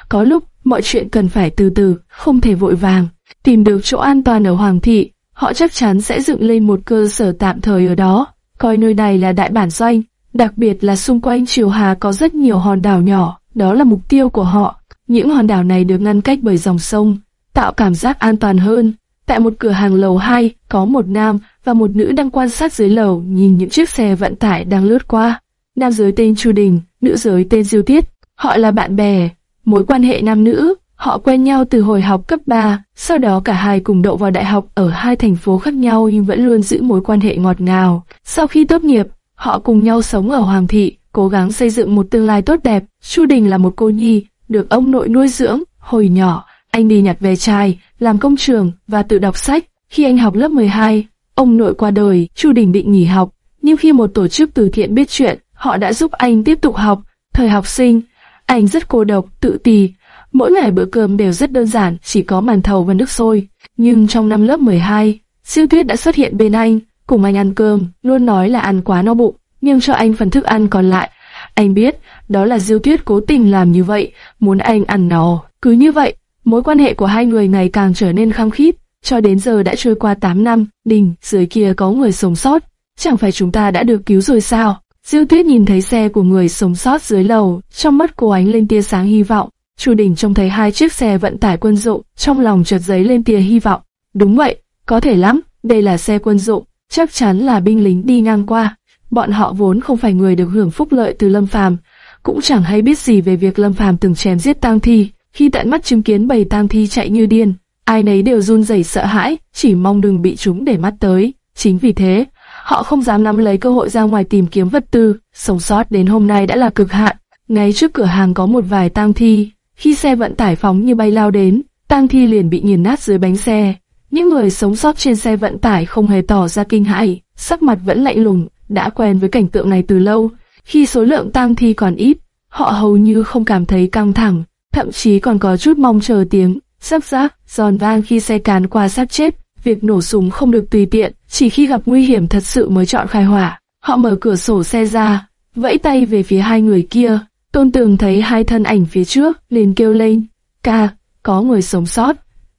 Có lúc, mọi chuyện cần phải từ từ, không thể vội vàng. Tìm được chỗ an toàn ở Hoàng thị, họ chắc chắn sẽ dựng lên một cơ sở tạm thời ở đó, coi nơi này là đại bản doanh. Đặc biệt là xung quanh Triều Hà có rất nhiều hòn đảo nhỏ, đó là mục tiêu của họ. Những hòn đảo này được ngăn cách bởi dòng sông, tạo cảm giác an toàn hơn. Tại một cửa hàng lầu 2, có một nam và một nữ đang quan sát dưới lầu nhìn những chiếc xe vận tải đang lướt qua. Nam giới tên Chu Đình, nữ giới tên Diêu Tiết. Họ là bạn bè, mối quan hệ nam nữ. Họ quen nhau từ hồi học cấp 3, sau đó cả hai cùng đậu vào đại học ở hai thành phố khác nhau nhưng vẫn luôn giữ mối quan hệ ngọt ngào. Sau khi tốt nghiệp, họ cùng nhau sống ở Hoàng thị, cố gắng xây dựng một tương lai tốt đẹp. Chu Đình là một cô nhi, được ông nội nuôi dưỡng. Hồi nhỏ, anh đi nhặt về chai, làm công trường và tự đọc sách. Khi anh học lớp 12, ông nội qua đời, Chu Đình định nghỉ học. Nhưng khi một tổ chức từ thiện biết chuyện, họ đã giúp anh tiếp tục học. Thời học sinh, anh rất cô độc, tự tì. Mỗi ngày bữa cơm đều rất đơn giản, chỉ có màn thầu và nước sôi. Nhưng trong năm lớp 12, Siêu Tuyết đã xuất hiện bên anh, cùng anh ăn cơm, luôn nói là ăn quá no bụng, nhưng cho anh phần thức ăn còn lại. Anh biết, đó là Diêu Tuyết cố tình làm như vậy, muốn anh ăn no. Cứ như vậy, mối quan hệ của hai người ngày càng trở nên khăng khít, cho đến giờ đã trôi qua 8 năm, đình, dưới kia có người sống sót. Chẳng phải chúng ta đã được cứu rồi sao? Diêu Tuyết nhìn thấy xe của người sống sót dưới lầu, trong mắt cô ánh lên tia sáng hy vọng. Chu Đình trông thấy hai chiếc xe vận tải quân dụng, trong lòng chợt giấy lên tia hy vọng. Đúng vậy, có thể lắm, đây là xe quân dụng, chắc chắn là binh lính đi ngang qua. Bọn họ vốn không phải người được hưởng phúc lợi từ Lâm Phàm, cũng chẳng hay biết gì về việc Lâm Phàm từng chém giết tang thi. Khi tận mắt chứng kiến bầy tang thi chạy như điên, ai nấy đều run rẩy sợ hãi, chỉ mong đừng bị chúng để mắt tới. Chính vì thế, họ không dám nắm lấy cơ hội ra ngoài tìm kiếm vật tư, sống sót đến hôm nay đã là cực hạn. Ngay trước cửa hàng có một vài tang thi, khi xe vận tải phóng như bay lao đến, tang thi liền bị nghiền nát dưới bánh xe. Những người sống sót trên xe vận tải không hề tỏ ra kinh hãi, sắc mặt vẫn lạnh lùng, đã quen với cảnh tượng này từ lâu. Khi số lượng tang thi còn ít, họ hầu như không cảm thấy căng thẳng, thậm chí còn có chút mong chờ tiếng sắp rác giòn vang khi xe cán qua sát chết. Việc nổ súng không được tùy tiện, chỉ khi gặp nguy hiểm thật sự mới chọn khai hỏa. Họ mở cửa sổ xe ra, vẫy tay về phía hai người kia. Tôn Tường thấy hai thân ảnh phía trước, liền kêu lên, ca, có người sống sót.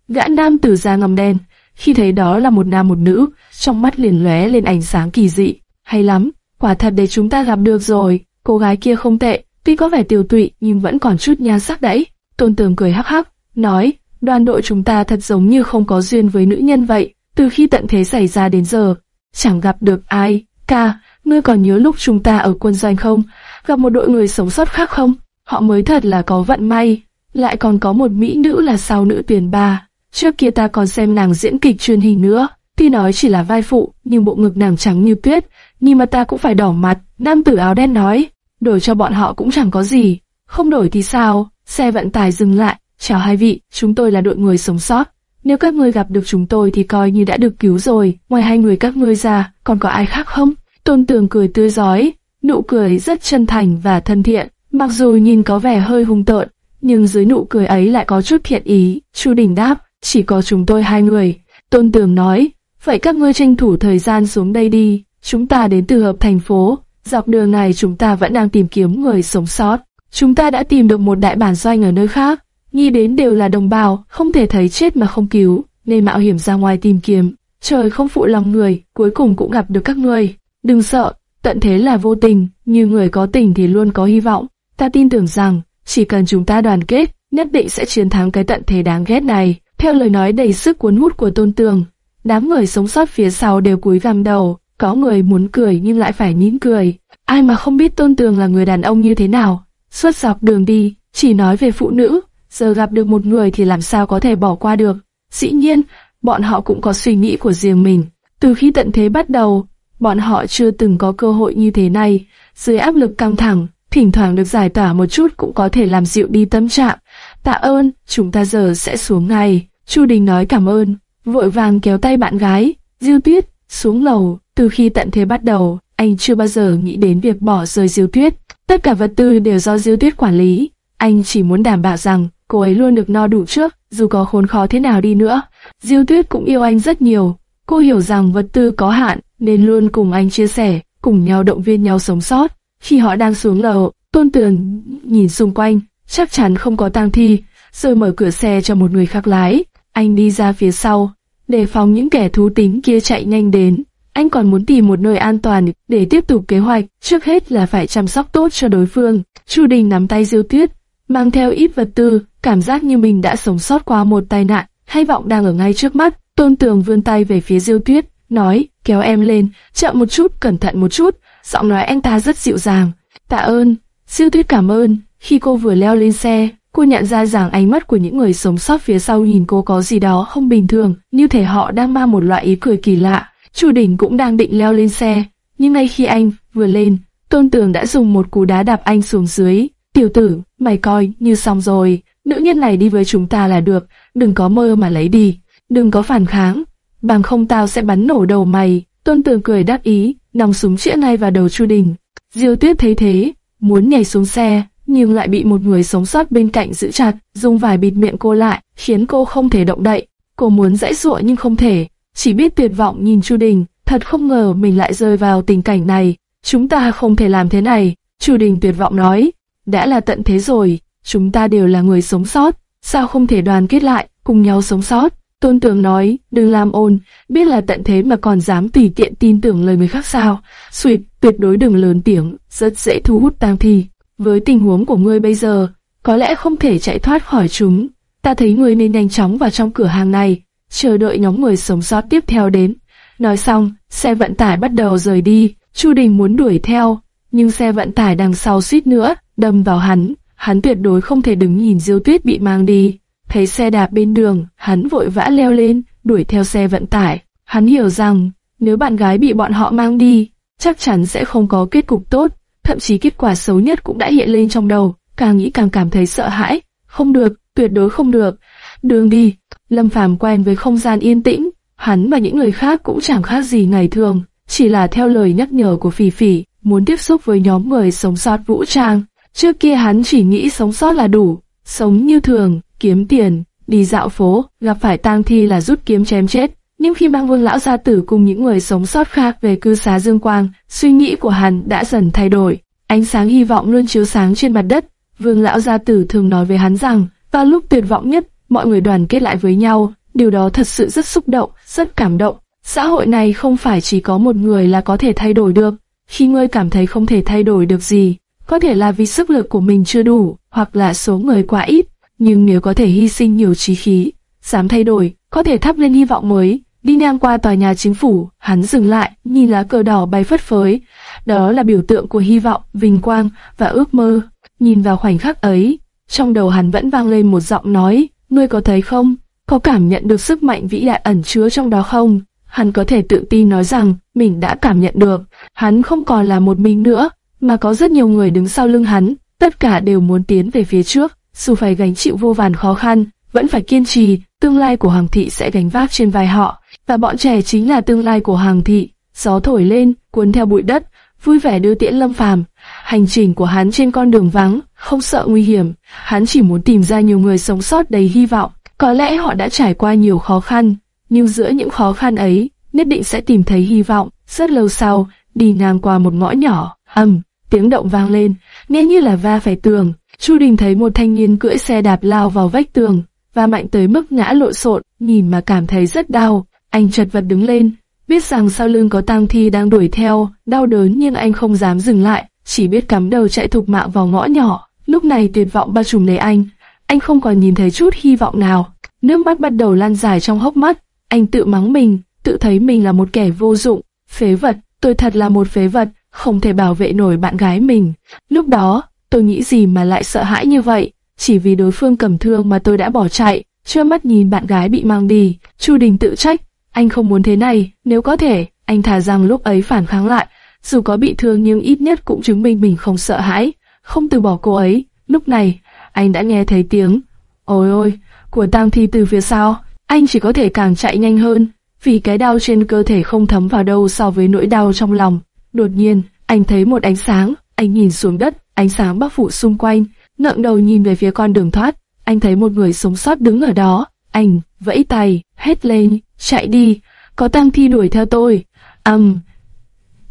Gã nam tử da ngầm đen, khi thấy đó là một nam một nữ, trong mắt liền lóe lên ánh sáng kỳ dị. Hay lắm, quả thật để chúng ta gặp được rồi, cô gái kia không tệ, tuy có vẻ tiêu tụy nhưng vẫn còn chút nhan sắc đấy. Tôn Tường cười hắc hắc, nói, đoàn đội chúng ta thật giống như không có duyên với nữ nhân vậy, từ khi tận thế xảy ra đến giờ, chẳng gặp được ai. Ca, ngươi còn nhớ lúc chúng ta ở quân doanh không? Gặp một đội người sống sót khác không? Họ mới thật là có vận may, lại còn có một mỹ nữ là sao nữ tuyển ba. Trước kia ta còn xem nàng diễn kịch truyền hình nữa, tuy nói chỉ là vai phụ, nhưng bộ ngực nàng trắng như tuyết, nhưng mà ta cũng phải đỏ mặt. Nam tử áo đen nói, đổi cho bọn họ cũng chẳng có gì, không đổi thì sao? Xe vận tải dừng lại, chào hai vị, chúng tôi là đội người sống sót. Nếu các ngươi gặp được chúng tôi thì coi như đã được cứu rồi, ngoài hai người các ngươi ra, còn có ai khác không? Tôn Tường cười tươi giói, nụ cười rất chân thành và thân thiện, mặc dù nhìn có vẻ hơi hung tợn, nhưng dưới nụ cười ấy lại có chút thiện ý. Chu Đình đáp, chỉ có chúng tôi hai người. Tôn Tường nói, vậy các ngươi tranh thủ thời gian xuống đây đi, chúng ta đến từ hợp thành phố, dọc đường này chúng ta vẫn đang tìm kiếm người sống sót. Chúng ta đã tìm được một đại bản doanh ở nơi khác, nghi đến đều là đồng bào, không thể thấy chết mà không cứu, nên mạo hiểm ra ngoài tìm kiếm. Trời không phụ lòng người, cuối cùng cũng gặp được các người. Đừng sợ, tận thế là vô tình, như người có tình thì luôn có hy vọng. Ta tin tưởng rằng, chỉ cần chúng ta đoàn kết, nhất định sẽ chiến thắng cái tận thế đáng ghét này. Theo lời nói đầy sức cuốn hút của Tôn Tường, đám người sống sót phía sau đều cúi gằm đầu, có người muốn cười nhưng lại phải nín cười. Ai mà không biết Tôn Tường là người đàn ông như thế nào, suốt dọc đường đi, chỉ nói về phụ nữ, giờ gặp được một người thì làm sao có thể bỏ qua được. Dĩ nhiên, bọn họ cũng có suy nghĩ của riêng mình. Từ khi tận thế bắt đầu, bọn họ chưa từng có cơ hội như thế này. Dưới áp lực căng thẳng, thỉnh thoảng được giải tỏa một chút cũng có thể làm dịu đi tâm trạng. Tạ ơn, chúng ta giờ sẽ xuống ngay. Chu Đình nói cảm ơn, vội vàng kéo tay bạn gái, Diêu Tuyết, xuống lầu. Từ khi tận thế bắt đầu, anh chưa bao giờ nghĩ đến việc bỏ rơi Diêu Tuyết. Tất cả vật tư đều do Diêu Tuyết quản lý. Anh chỉ muốn đảm bảo rằng cô ấy luôn được no đủ trước, dù có khốn khó thế nào đi nữa. Diêu Tuyết cũng yêu anh rất nhiều. Cô hiểu rằng vật tư có hạn, nên luôn cùng anh chia sẻ, cùng nhau động viên nhau sống sót. Khi họ đang xuống lầu, Tôn Tường nhìn xung quanh, chắc chắn không có tang thi, rồi mở cửa xe cho một người khác lái. Anh đi ra phía sau, để phòng những kẻ thú tính kia chạy nhanh đến. Anh còn muốn tìm một nơi an toàn để tiếp tục kế hoạch, trước hết là phải chăm sóc tốt cho đối phương. Chu Đình nắm tay Diêu Tuyết, mang theo ít vật tư, cảm giác như mình đã sống sót qua một tai nạn, hay vọng đang ở ngay trước mắt. Tôn Tường vươn tay về phía Diêu Tuyết, nói, kéo em lên, chậm một chút, cẩn thận một chút. Giọng nói anh ta rất dịu dàng. Tạ ơn. Diêu Tuyết cảm ơn. Khi cô vừa leo lên xe, cô nhận ra rằng ánh mắt của những người sống sót phía sau nhìn cô có gì đó không bình thường, như thể họ đang mang một loại ý cười kỳ lạ. Chu Đình cũng đang định leo lên xe, nhưng ngay khi anh vừa lên, Tôn Tường đã dùng một cú đá đạp anh xuống dưới. Tiểu tử, mày coi như xong rồi, nữ nhân này đi với chúng ta là được, đừng có mơ mà lấy đi, đừng có phản kháng, bằng không tao sẽ bắn nổ đầu mày. Tôn Tường cười đáp ý, nòng súng chĩa ngay vào đầu Chu Đình. Diêu Tuyết thấy thế, muốn nhảy xuống xe, nhưng lại bị một người sống sót bên cạnh giữ chặt, dùng vải bịt miệng cô lại, khiến cô không thể động đậy. Cô muốn dãy dụa nhưng không thể, chỉ biết tuyệt vọng nhìn Chu Đình, thật không ngờ mình lại rơi vào tình cảnh này. Chúng ta không thể làm thế này, Chu Đình tuyệt vọng nói. Đã là tận thế rồi, chúng ta đều là người sống sót, sao không thể đoàn kết lại, cùng nhau sống sót? Tôn Tường nói, đừng làm ồn, biết là tận thế mà còn dám tùy tiện tin tưởng lời người khác sao? Suyệt, tuyệt đối đừng lớn tiếng, rất dễ thu hút tang thi. Với tình huống của ngươi bây giờ, có lẽ không thể chạy thoát khỏi chúng. Ta thấy ngươi nên nhanh chóng vào trong cửa hàng này, chờ đợi nhóm người sống sót tiếp theo đến. Nói xong, xe vận tải bắt đầu rời đi, Chu Đình muốn đuổi theo, nhưng xe vận tải đằng sau suýt nữa, đâm vào hắn. Hắn tuyệt đối không thể đứng nhìn Diêu Tuyết bị mang đi. Thấy xe đạp bên đường, hắn vội vã leo lên, đuổi theo xe vận tải. Hắn hiểu rằng, nếu bạn gái bị bọn họ mang đi, chắc chắn sẽ không có kết cục tốt, thậm chí kết quả xấu nhất cũng đã hiện lên trong đầu, càng nghĩ càng cảm thấy sợ hãi. Không được, tuyệt đối không được. Đường đi, Lâm Phàm quen với không gian yên tĩnh, hắn và những người khác cũng chẳng khác gì ngày thường, chỉ là theo lời nhắc nhở của Phỉ Phỉ, muốn tiếp xúc với nhóm người sống sót vũ trang. Trước kia hắn chỉ nghĩ sống sót là đủ, sống như thường, kiếm tiền, đi dạo phố, gặp phải tang thi là rút kiếm chém chết. Nhưng khi mang vương lão gia tử cùng những người sống sót khác về cư xá Dương Quang, suy nghĩ của hắn đã dần thay đổi. Ánh sáng hy vọng luôn chiếu sáng trên mặt đất. Vương lão gia tử thường nói với hắn rằng, vào lúc tuyệt vọng nhất, mọi người đoàn kết lại với nhau. Điều đó thật sự rất xúc động, rất cảm động. Xã hội này không phải chỉ có một người là có thể thay đổi được. Khi ngươi cảm thấy không thể thay đổi được gì, có thể là vì sức lực của mình chưa đủ, hoặc là số người quá ít, nhưng nếu có thể hy sinh nhiều trí khí, dám thay đổi, có thể thắp lên hy vọng mới. Đi ngang qua tòa nhà chính phủ, hắn dừng lại, nhìn lá cờ đỏ bay phất phới. Đó là biểu tượng của hy vọng, vinh quang và ước mơ. Nhìn vào khoảnh khắc ấy, trong đầu hắn vẫn vang lên một giọng nói, ngươi có thấy không? Có cảm nhận được sức mạnh vĩ đại ẩn chứa trong đó không? Hắn có thể tự tin nói rằng mình đã cảm nhận được, hắn không còn là một mình nữa, mà có rất nhiều người đứng sau lưng hắn, tất cả đều muốn tiến về phía trước, dù phải gánh chịu vô vàn khó khăn, vẫn phải kiên trì, tương lai của Hoàng thị sẽ gánh vác trên vai họ, và bọn trẻ chính là tương lai của hàng thị. Gió thổi lên, cuốn theo bụi đất, vui vẻ đưa tiễn Lâm Phàm. Hành trình của hắn trên con đường vắng, không sợ nguy hiểm, hắn chỉ muốn tìm ra nhiều người sống sót đầy hy vọng. Có lẽ họ đã trải qua nhiều khó khăn, nhưng giữa những khó khăn ấy, nhất định sẽ tìm thấy hy vọng. Rất lâu sau, đi ngang qua một ngõ nhỏ, ầm, tiếng động vang lên, nghe như là va phải tường. Chu Đình thấy một thanh niên cưỡi xe đạp lao vào vách tường, và mạnh tới mức ngã lộn xộn, nhìn mà cảm thấy rất đau. Anh chật vật đứng lên, biết rằng sau lưng có tang thi đang đuổi theo, đau đớn nhưng anh không dám dừng lại, chỉ biết cắm đầu chạy thục mạng vào ngõ nhỏ. Lúc này tuyệt vọng bao trùm lấy anh, anh không còn nhìn thấy chút hy vọng nào. Nước mắt bắt đầu lan dài trong hốc mắt, anh tự mắng mình, tự thấy mình là một kẻ vô dụng, phế vật, tôi thật là một phế vật, không thể bảo vệ nổi bạn gái mình. Lúc đó, tôi nghĩ gì mà lại sợ hãi như vậy, chỉ vì đối phương cầm thương mà tôi đã bỏ chạy, chưa mắt nhìn bạn gái bị mang đi. Chu Đình tự trách, anh không muốn thế này, nếu có thể, anh thà rằng lúc ấy phản kháng lại, dù có bị thương nhưng ít nhất cũng chứng minh mình không sợ hãi, không từ bỏ cô ấy. Lúc này, anh đã nghe thấy tiếng, ôi ôi, của tang thi từ phía sau, anh chỉ có thể càng chạy nhanh hơn, vì cái đau trên cơ thể không thấm vào đâu so với nỗi đau trong lòng. Đột nhiên, anh thấy một ánh sáng, anh nhìn xuống đất, ánh sáng bao phủ xung quanh, ngẩng đầu nhìn về phía con đường thoát, anh thấy một người sống sót đứng ở đó, anh vẫy tay, hét lên, chạy đi, có tang thi đuổi theo tôi. Ầm, um,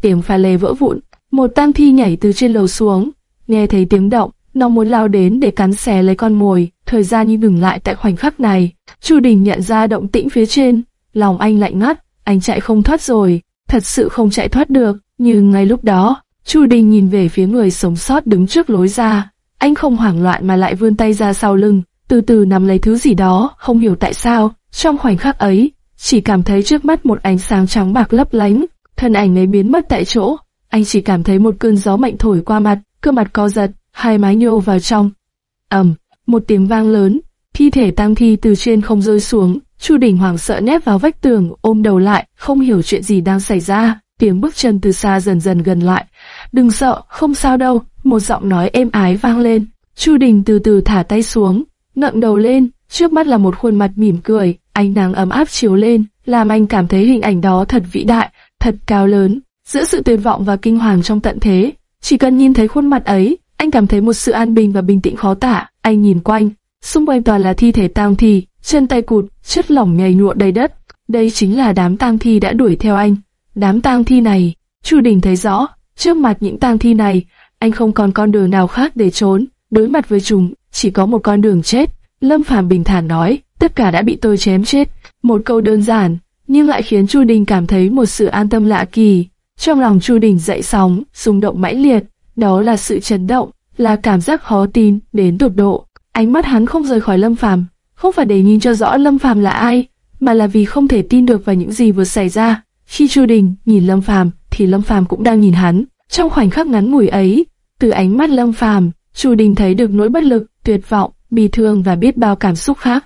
tiếng pha lê vỡ vụn, một tang thi nhảy từ trên lầu xuống, nghe thấy tiếng động, nó muốn lao đến để cắn xé lấy con mồi, thời gian như ngừng lại tại khoảnh khắc này. Chu Đình nhận ra động tĩnh phía trên, lòng anh lạnh ngắt, anh chạy không thoát rồi, thật sự không chạy thoát được, nhưng ngay lúc đó, Chu Đình nhìn về phía người sống sót đứng trước lối ra, anh không hoảng loạn mà lại vươn tay ra sau lưng, từ từ nắm lấy thứ gì đó, không hiểu tại sao, trong khoảnh khắc ấy, chỉ cảm thấy trước mắt một ánh sáng trắng bạc lấp lánh, thân ảnh ấy biến mất tại chỗ, anh chỉ cảm thấy một cơn gió mạnh thổi qua mặt, cơ mặt co giật, hai mái nhô vào trong. ầm, một tiếng vang lớn, thi thể tang thi từ trên không rơi xuống, Chu Đình hoảng sợ nép vào vách tường, ôm đầu lại, không hiểu chuyện gì đang xảy ra. Tiếng bước chân từ xa dần dần gần lại. Đừng sợ, không sao đâu. Một giọng nói êm ái vang lên. Chu Đình từ từ thả tay xuống, ngẩng đầu lên. Trước mắt là một khuôn mặt mỉm cười, ánh nắng ấm áp chiếu lên, làm anh cảm thấy hình ảnh đó thật vĩ đại, thật cao lớn. Giữa sự tuyệt vọng và kinh hoàng trong tận thế, chỉ cần nhìn thấy khuôn mặt ấy, anh cảm thấy một sự an bình và bình tĩnh khó tả. Anh nhìn quanh, xung quanh toàn là thi thể tang thi, chân tay cụt, chất lỏng nhầy nhụa đầy đất. Đây chính là đám tang thi đã đuổi theo anh. Đám tang thi này, Chu Đình thấy rõ, trước mặt những tang thi này, anh không còn con đường nào khác để trốn. Đối mặt với chúng, chỉ có một con đường chết. Lâm Phàm bình thản nói, tất cả đã bị tôi chém chết. Một câu đơn giản, nhưng lại khiến Chu Đình cảm thấy một sự an tâm lạ kỳ. Trong lòng Chu Đình dậy sóng, rung động mãnh liệt, đó là sự chấn động, là cảm giác khó tin đến tột độ. Ánh mắt hắn không rời khỏi Lâm Phàm, không phải để nhìn cho rõ Lâm Phàm là ai, mà là vì không thể tin được vào những gì vừa xảy ra. Khi Chu Đình nhìn Lâm Phàm, thì Lâm Phàm cũng đang nhìn hắn. Trong khoảnh khắc ngắn ngủi ấy, từ ánh mắt Lâm Phàm, Chu Đình thấy được nỗi bất lực, tuyệt vọng, bi thương và biết bao cảm xúc khác.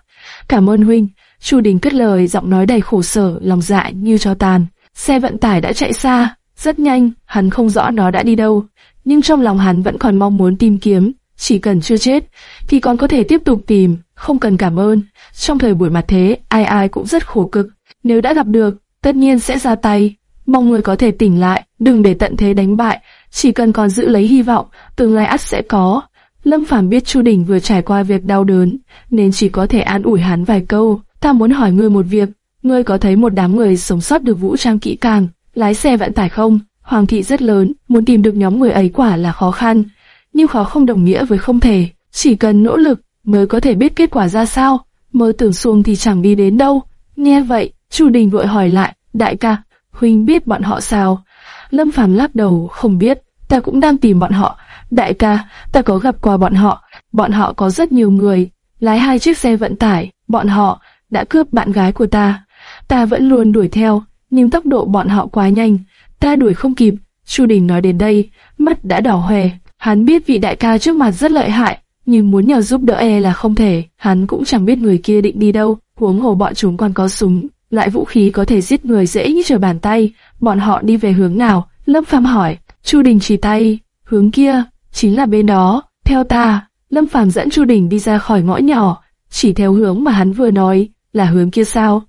Cảm ơn huynh. Chu Đình cất lời, giọng nói đầy khổ sở, lòng dạ như cho tàn. Xe vận tải đã chạy xa, rất nhanh, hắn không rõ nó đã đi đâu, nhưng trong lòng hắn vẫn còn mong muốn tìm kiếm. Chỉ cần chưa chết, thì còn có thể tiếp tục tìm, không cần cảm ơn. Trong thời buổi mặt thế, ai ai cũng rất khổ cực. Nếu đã gặp được, tất nhiên sẽ ra tay. Mong người có thể tỉnh lại, đừng để tận thế đánh bại. Chỉ cần còn giữ lấy hy vọng, tương lai ắt sẽ có. Lâm Phàm biết Chu Đình vừa trải qua việc đau đớn, nên chỉ có thể an ủi hắn vài câu. Ta muốn hỏi ngươi một việc, ngươi có thấy một đám người sống sót được vũ trang kỹ càng, lái xe vận tải không? Hoàng thị rất lớn, muốn tìm được nhóm người ấy quả là khó khăn, nhưng khó không đồng nghĩa với không thể. Chỉ cần nỗ lực, mới có thể biết kết quả ra sao. Mơ tưởng xuông thì chẳng đi đến đâu. Nghe vậy, Chu Đình vội hỏi lại, đại ca, huynh biết bọn họ sao? Lâm Phàm lắc đầu, không biết, ta cũng đang tìm bọn họ. Đại ca, ta có gặp qua bọn họ, bọn họ có rất nhiều người, lái hai chiếc xe vận tải, bọn họ đã cướp bạn gái của ta. Ta vẫn luôn đuổi theo, nhưng tốc độ bọn họ quá nhanh, ta đuổi không kịp. Chu Đình nói đến đây, mắt đã đỏ hoe. Hắn biết vị đại ca trước mặt rất lợi hại, nhưng muốn nhờ giúp đỡ e là không thể, hắn cũng chẳng biết người kia định đi đâu, huống hồ bọn chúng còn có súng, lại vũ khí có thể giết người dễ như trở bàn tay, bọn họ đi về hướng nào? Lâm Phàm hỏi, Chu Đình chỉ tay, hướng kia, chính là bên đó, theo ta. Lâm Phàm dẫn Chu Đình đi ra khỏi ngõ nhỏ, chỉ theo hướng mà hắn vừa nói, là hướng kia sao?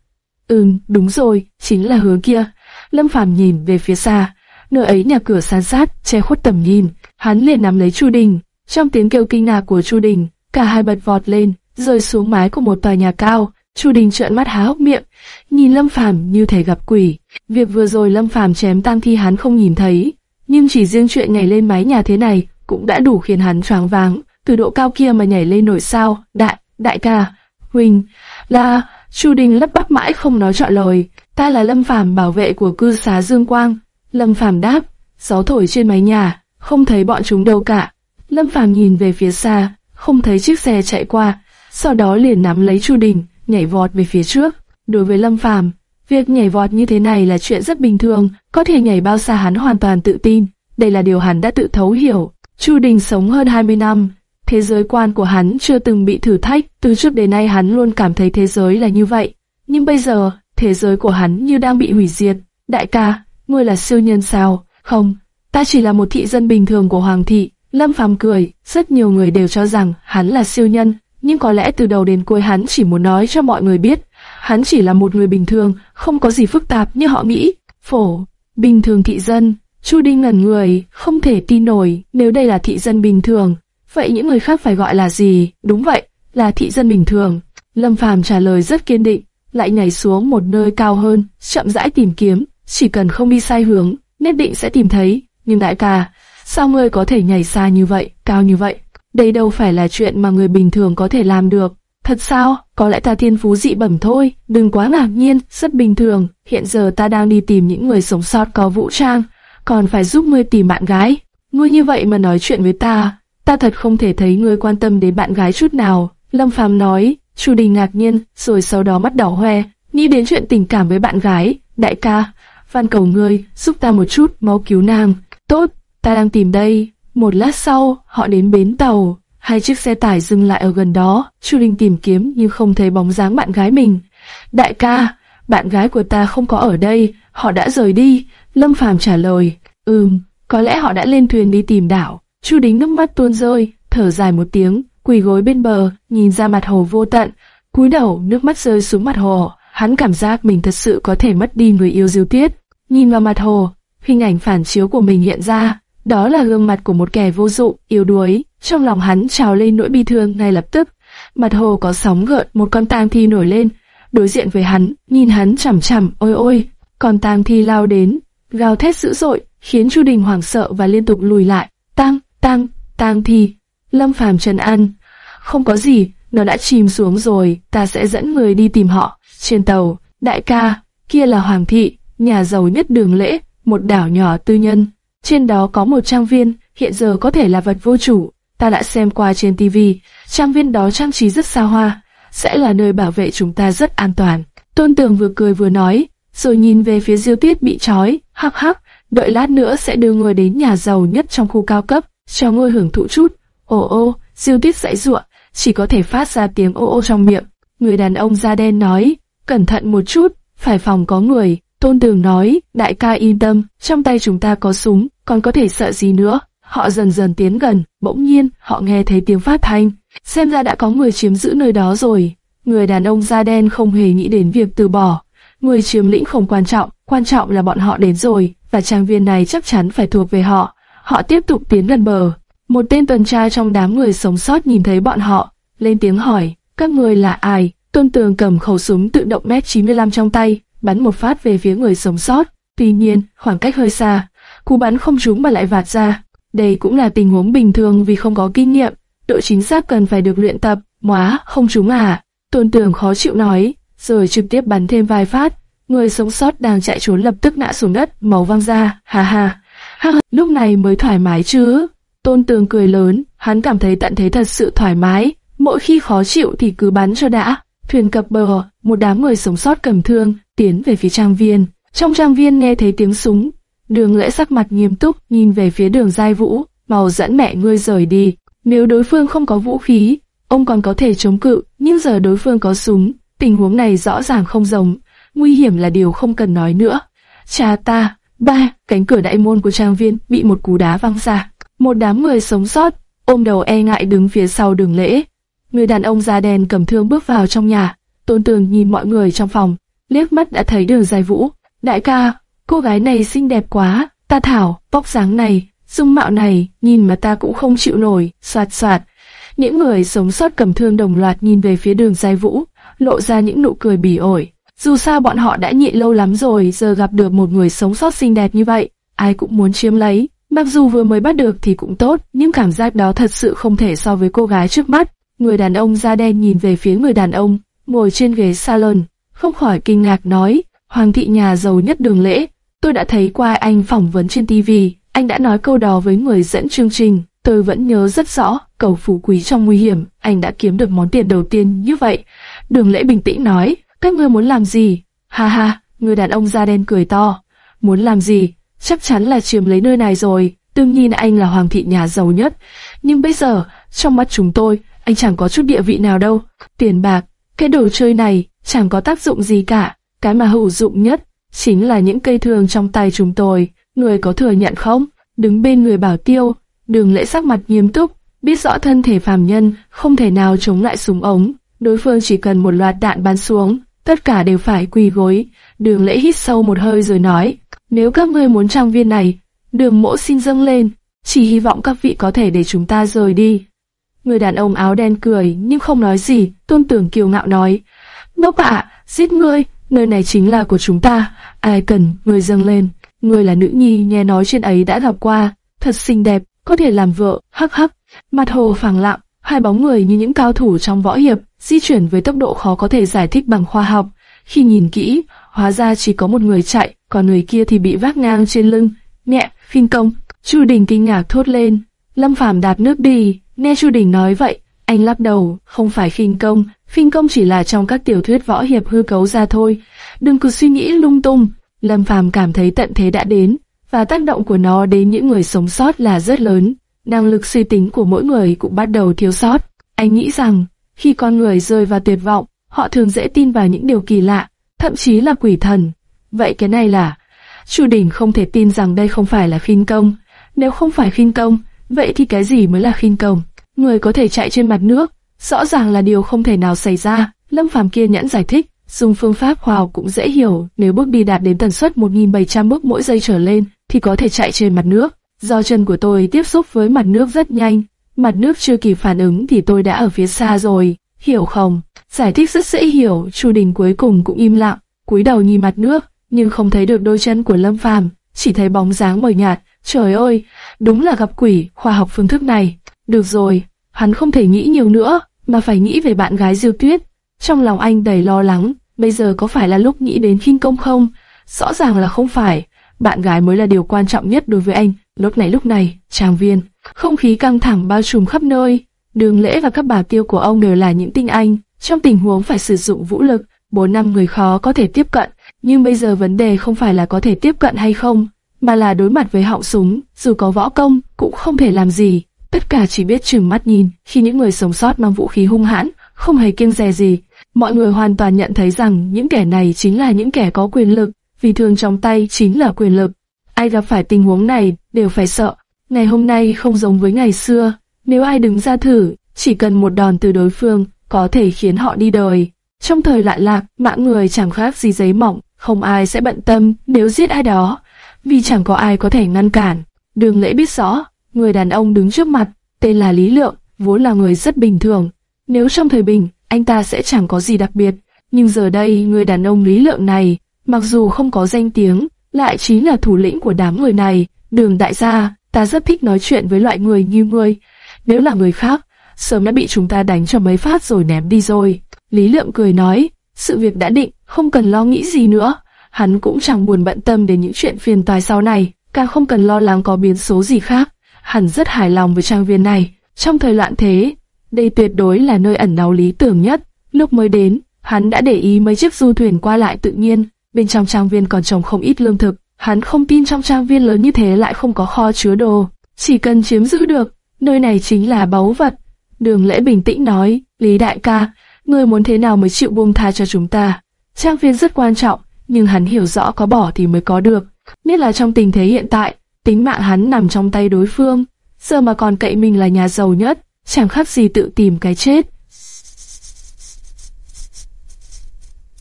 Ừm, đúng rồi, chính là hướng kia. Lâm Phàm nhìn về phía xa, nơi ấy nhà cửa san sát, che khuất tầm nhìn. Hắn liền nắm lấy Chu Đình. Trong tiếng kêu kinh ngạc của Chu Đình, cả hai bật vọt lên, rơi xuống mái của một tòa nhà cao. Chu Đình trợn mắt há hốc miệng, nhìn Lâm Phàm như thể gặp quỷ. Việc vừa rồi Lâm Phàm chém tang thi hắn không nhìn thấy, nhưng chỉ riêng chuyện nhảy lên mái nhà thế này cũng đã đủ khiến hắn choáng váng. Từ độ cao kia mà nhảy lên nổi sao? Đại, đại ca, huynh, là Chu Đình lấp bắp mãi không nói trọn lời. Ta là Lâm Phàm bảo vệ của cư xá Dương Quang. Lâm Phàm đáp, gió thổi trên mái nhà, không thấy bọn chúng đâu cả. Lâm Phàm nhìn về phía xa, không thấy chiếc xe chạy qua, sau đó liền nắm lấy Chu Đình, nhảy vọt về phía trước. Đối với Lâm Phàm, việc nhảy vọt như thế này là chuyện rất bình thường, có thể nhảy bao xa hắn hoàn toàn tự tin. Đây là điều hắn đã tự thấu hiểu. Chu Đình sống hơn 20 năm, thế giới quan của hắn chưa từng bị thử thách, từ trước đến nay hắn luôn cảm thấy thế giới là như vậy. Nhưng bây giờ, thế giới của hắn như đang bị hủy diệt. Đại ca, ngươi là siêu nhân sao? Không, ta chỉ là một thị dân bình thường của Hoàng thị. Lâm Phàm cười, rất nhiều người đều cho rằng hắn là siêu nhân, nhưng có lẽ từ đầu đến cuối hắn chỉ muốn nói cho mọi người biết, hắn chỉ là một người bình thường, không có gì phức tạp như họ nghĩ. Phổ, bình thường thị dân, Chu Đinh ngẩn người, không thể tin nổi, nếu đây là thị dân bình thường, vậy những người khác phải gọi là gì? Đúng vậy, là thị dân bình thường. Lâm Phàm trả lời rất kiên định, lại nhảy xuống một nơi cao hơn, chậm rãi tìm kiếm, chỉ cần không đi sai hướng, nhất định sẽ tìm thấy. Nhưng đại ca, sao ngươi có thể nhảy xa như vậy, cao như vậy? Đây đâu phải là chuyện mà người bình thường có thể làm được. Thật sao? Có lẽ ta thiên phú dị bẩm thôi, đừng quá ngạc nhiên, rất bình thường. Hiện giờ ta đang đi tìm những người sống sót có vũ trang, còn phải giúp ngươi tìm bạn gái. Ngươi như vậy mà nói chuyện với ta, ta thật không thể thấy ngươi quan tâm đến bạn gái chút nào. Lâm Phàm nói, Chu Đình ngạc nhiên, rồi sau đó mắt đỏ hoe, nghĩ đến chuyện tình cảm với bạn gái. Đại ca, van cầu ngươi, giúp ta một chút, mau cứu nàng. Tốt, ta đang tìm đây. Một lát sau, họ đến bến tàu. Hai chiếc xe tải dừng lại ở gần đó. Chu Đình tìm kiếm nhưng không thấy bóng dáng bạn gái mình. Đại ca, bạn gái của ta không có ở đây, họ đã rời đi. Lâm Phàm trả lời, ừm, có lẽ họ đã lên thuyền đi tìm đảo. Chu Đính nước mắt tuôn rơi, thở dài một tiếng, quỳ gối bên bờ, nhìn ra mặt hồ vô tận, cúi đầu nước mắt rơi xuống mặt hồ. Hắn cảm giác mình thật sự có thể mất đi người yêu Diêu Tiết. Nhìn vào mặt hồ, hình ảnh phản chiếu của mình hiện ra, đó là gương mặt của một kẻ vô dụng, yếu đuối. Trong lòng hắn trào lên nỗi bi thương ngay lập tức. Mặt hồ có sóng gợn, một con tang thi nổi lên, đối diện với hắn, nhìn hắn chằm chằm, ôi ôi, còn tang thi lao đến, gào thét dữ dội, khiến Chu Đình hoảng sợ và liên tục lùi lại. Tang, tang, tang thi. Lâm Phàm trần an, không có gì, nó đã chìm xuống rồi, ta sẽ dẫn người đi tìm họ. Trên tàu, đại ca, kia là Hoàng thị, nhà giàu nhất đường lễ, một đảo nhỏ tư nhân. Trên đó có một trang viên, hiện giờ có thể là vật vô chủ. Ta đã xem qua trên tivi, trang viên đó trang trí rất xa hoa, sẽ là nơi bảo vệ chúng ta rất an toàn. Tôn Tường vừa cười vừa nói, rồi nhìn về phía Diêu Tiết bị trói, hắc hắc, đợi lát nữa sẽ đưa người đến nhà giàu nhất trong khu cao cấp, cho ngươi hưởng thụ chút. Ồ ô, Diêu Tiết dãy ruộng, chỉ có thể phát ra tiếng ô ô trong miệng. Người đàn ông da đen nói, cẩn thận một chút, phải phòng có người. Tôn Tường nói, đại ca yên tâm, trong tay chúng ta có súng, còn có thể sợ gì nữa. Họ dần dần tiến gần, bỗng nhiên, họ nghe thấy tiếng phát thanh. Xem ra đã có người chiếm giữ nơi đó rồi. Người đàn ông da đen không hề nghĩ đến việc từ bỏ. Người chiếm lĩnh không quan trọng, quan trọng là bọn họ đến rồi, và trang viên này chắc chắn phải thuộc về họ. Họ tiếp tục tiến gần bờ. Một tên tuần tra trong đám người sống sót nhìn thấy bọn họ, lên tiếng hỏi, các người là ai? Tôn Tường cầm khẩu súng tự động M95 trong tay, bắn một phát về phía người sống sót. Tuy nhiên, khoảng cách hơi xa, cú bắn không trúng mà lại vạt ra. Đây cũng là tình huống bình thường vì không có kinh nghiệm, độ chính xác cần phải được luyện tập. Móa, không trúng à? Tôn Tường khó chịu nói, rồi trực tiếp bắn thêm vài phát. Người sống sót đang chạy trốn lập tức ngã xuống đất, máu văng ra, ha ha. Ha, lúc này mới thoải mái chứ. Tôn Tường cười lớn, hắn cảm thấy tận thế thật sự thoải mái. Mỗi khi khó chịu thì cứ bắn cho đã. Thuyền cập bờ, một đám người sống sót cầm thương, tiến về phía trang viên. Trong trang viên nghe thấy tiếng súng. Đường lễ sắc mặt nghiêm túc, nhìn về phía đường dai vũ, màu dẫn mẹ ngươi rời đi. Nếu đối phương không có vũ khí, ông còn có thể chống cự, nhưng giờ đối phương có súng, tình huống này rõ ràng không giống, nguy hiểm là điều không cần nói nữa. Cha ta, ba, cánh cửa đại môn của trang viên bị một cú đá văng ra. Một đám người sống sót, ôm đầu e ngại đứng phía sau đường lễ. Người đàn ông da đen cầm thương bước vào trong nhà, tôn tường nhìn mọi người trong phòng, liếc mắt đã thấy đường dài vũ. Đại ca, cô gái này xinh đẹp quá, Ta thảo, bóc dáng này, dung mạo này, nhìn mà ta cũng không chịu nổi, soạt soạt. Những người sống sót cầm thương đồng loạt nhìn về phía đường giai vũ, lộ ra những nụ cười bỉ ổi. Dù sao bọn họ đã nhịn lâu lắm rồi, giờ gặp được một người sống sót xinh đẹp như vậy, ai cũng muốn chiếm lấy. Mặc dù vừa mới bắt được thì cũng tốt, nhưng cảm giác đó thật sự không thể so với cô gái trước mắt. Người đàn ông da đen nhìn về phía người đàn ông, ngồi trên ghế salon, không khỏi kinh ngạc nói, Hoàng thị nhà giàu nhất đường lễ, tôi đã thấy qua anh phỏng vấn trên tivi anh đã nói câu đó với người dẫn chương trình, tôi vẫn nhớ rất rõ, cầu phú quý trong nguy hiểm, anh đã kiếm được món tiền đầu tiên như vậy. Đường lễ bình tĩnh nói, các ngươi muốn làm gì? Ha ha, người đàn ông da đen cười to, muốn làm gì? Chắc chắn là chiếm lấy nơi này rồi, đương nhiên anh là hoàng thị nhà giàu nhất, nhưng bây giờ, trong mắt chúng tôi, anh chẳng có chút địa vị nào đâu. Tiền bạc, cái đồ chơi này, chẳng có tác dụng gì cả. Cái mà hữu dụng nhất, chính là những cây thường trong tay chúng tôi. Người có thừa nhận không? Đứng bên người bảo tiêu, đường lễ sắc mặt nghiêm túc, biết rõ thân thể phàm nhân không thể nào chống lại súng ống. Đối phương chỉ cần một loạt đạn bắn xuống, tất cả đều phải quỳ gối. Đường lễ hít sâu một hơi rồi nói, nếu các ngươi muốn trang viên này, đường mỗ xin dâng lên, chỉ hy vọng các vị có thể để chúng ta rời đi. Người đàn ông áo đen cười nhưng không nói gì, tôn tưởng kiều ngạo nói, Ngốc ạ, giết ngươi, nơi này chính là của chúng ta, ai cần, ngươi dâng lên. Ngươi là nữ nhi nghe nói trên ấy đã gặp qua, thật xinh đẹp, có thể làm vợ, hắc hắc. Mặt hồ phẳng lặng, hai bóng người như những cao thủ trong võ hiệp, di chuyển với tốc độ khó có thể giải thích bằng khoa học. Khi nhìn kỹ, hóa ra chỉ có một người chạy, còn người kia thì bị vác ngang trên lưng. Mẹ, phin công, Chu Đình kinh ngạc thốt lên. Lâm Phàm đạp nước đi, nghe Chu Đình nói vậy, anh lắc đầu, không phải khinh công, khinh công chỉ là trong các tiểu thuyết võ hiệp hư cấu ra thôi. Đừng cứ suy nghĩ lung tung. Lâm Phàm cảm thấy tận thế đã đến, và tác động của nó đến những người sống sót là rất lớn. Năng lực suy tính của mỗi người cũng bắt đầu thiếu sót. Anh nghĩ rằng, khi con người rơi vào tuyệt vọng, họ thường dễ tin vào những điều kỳ lạ, thậm chí là quỷ thần. Vậy cái này là... Chu Đình không thể tin rằng đây không phải là khinh công. Nếu không phải khinh công, vậy thì cái gì mới là khinh công? người có thể chạy trên mặt nước, rõ ràng là điều không thể nào xảy ra. Lâm Phàm kia nhẫn giải thích, dùng phương pháp khoa học cũng dễ hiểu, nếu bước đi đạt đến tần suất 1.700 bước mỗi giây trở lên, thì có thể chạy trên mặt nước. Do chân của tôi tiếp xúc với mặt nước rất nhanh, mặt nước chưa kịp phản ứng thì tôi đã ở phía xa rồi, hiểu không? Giải thích rất dễ hiểu, Chu Đình cuối cùng cũng im lặng, cúi đầu nhìn mặt nước, nhưng không thấy được đôi chân của Lâm Phàm, chỉ thấy bóng dáng mờ nhạt. Trời ơi, đúng là gặp quỷ, khoa học phương thức này. Được rồi, hắn không thể nghĩ nhiều nữa, mà phải nghĩ về bạn gái Diêu Tuyết. Trong lòng anh đầy lo lắng, bây giờ có phải là lúc nghĩ đến khinh công không? Rõ ràng là không phải, bạn gái mới là điều quan trọng nhất đối với anh. Lúc này lúc này, trang viên, không khí căng thẳng bao trùm khắp nơi. Đường lễ và các bà tiêu của ông đều là những tinh anh. Trong tình huống phải sử dụng vũ lực, bốn năm người khó có thể tiếp cận. Nhưng bây giờ vấn đề không phải là có thể tiếp cận hay không, mà là đối mặt với họng súng, dù có võ công, cũng không thể làm gì. Tất cả chỉ biết trừng mắt nhìn, khi những người sống sót mang vũ khí hung hãn, không hề kiêng dè gì. Mọi người hoàn toàn nhận thấy rằng những kẻ này chính là những kẻ có quyền lực, vì thường trong tay chính là quyền lực. Ai gặp phải tình huống này đều phải sợ. Ngày hôm nay không giống với ngày xưa, nếu ai đứng ra thử, chỉ cần một đòn từ đối phương có thể khiến họ đi đời. Trong thời lạ lạc, mạng người chẳng khác gì giấy mỏng, không ai sẽ bận tâm nếu giết ai đó, vì chẳng có ai có thể ngăn cản. Đường lễ biết rõ, Người đàn ông đứng trước mặt, tên là Lý Lượng, vốn là người rất bình thường. Nếu trong thời bình, anh ta sẽ chẳng có gì đặc biệt. Nhưng giờ đây, người đàn ông Lý Lượng này, mặc dù không có danh tiếng, lại chính là thủ lĩnh của đám người này. Đường đại gia, ta rất thích nói chuyện với loại người như ngươi. Nếu là người khác, sớm đã bị chúng ta đánh cho mấy phát rồi ném đi rồi. Lý Lượng cười nói, sự việc đã định, không cần lo nghĩ gì nữa. Hắn cũng chẳng buồn bận tâm đến những chuyện phiền toái sau này, càng không cần lo lắng có biến số gì khác hắn rất hài lòng với trang viên này. Trong thời loạn thế, đây tuyệt đối là nơi ẩn náu lý tưởng nhất. Lúc mới đến, hắn đã để ý mấy chiếc du thuyền qua lại tự nhiên, bên trong trang viên còn trồng không ít lương thực. Hắn không tin trong trang viên lớn như thế lại không có kho chứa đồ. Chỉ cần chiếm giữ được, nơi này chính là báu vật. Đường lễ bình tĩnh nói, Lý đại ca, ngươi muốn thế nào mới chịu buông tha cho chúng ta? Trang viên rất quan trọng, nhưng hắn hiểu rõ có bỏ thì mới có được. Nhất là trong tình thế hiện tại, tính mạng hắn nằm trong tay đối phương, giờ mà còn cậy mình là nhà giàu nhất, chẳng khác gì tự tìm cái chết.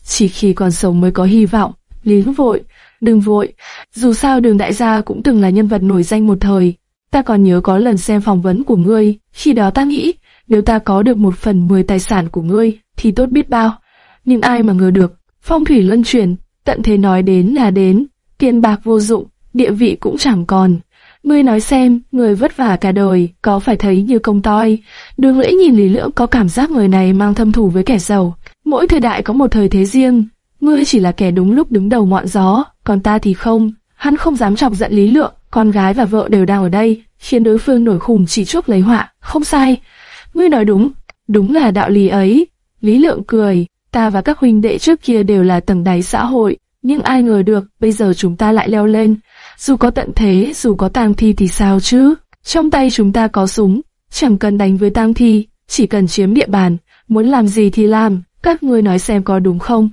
Chỉ khi còn sống mới có hy vọng, Lý vội, đừng vội, dù sao đường đại gia cũng từng là nhân vật nổi danh một thời. Ta còn nhớ có lần xem phỏng vấn của ngươi, khi đó ta nghĩ, nếu ta có được một phần mười tài sản của ngươi, thì tốt biết bao. Nhưng ai mà ngờ được, phong thủy luân chuyển, tận thế nói đến là đến, tiền bạc vô dụng, địa vị cũng chẳng còn. Ngươi nói xem, người vất vả cả đời, có phải thấy như công toi. Đường lễ nhìn Lý Lưỡng có cảm giác người này mang thâm thù với kẻ giàu. Mỗi thời đại có một thời thế riêng. Ngươi chỉ là kẻ đúng lúc đứng đầu ngọn gió, còn ta thì không. Hắn không dám chọc giận Lý Lượng, con gái và vợ đều đang ở đây, khiến đối phương nổi khùng chỉ chuốc lấy họa. Không sai. Ngươi nói đúng, đúng là đạo lý ấy. Lý Lượng cười, ta và các huynh đệ trước kia đều là tầng đáy xã hội, nhưng ai ngờ được, bây giờ chúng ta lại leo lên. Dù có tận thế, dù có tang thi thì sao chứ? Trong tay chúng ta có súng, chẳng cần đánh với tang thi, chỉ cần chiếm địa bàn, muốn làm gì thì làm, các ngươi nói xem có đúng không?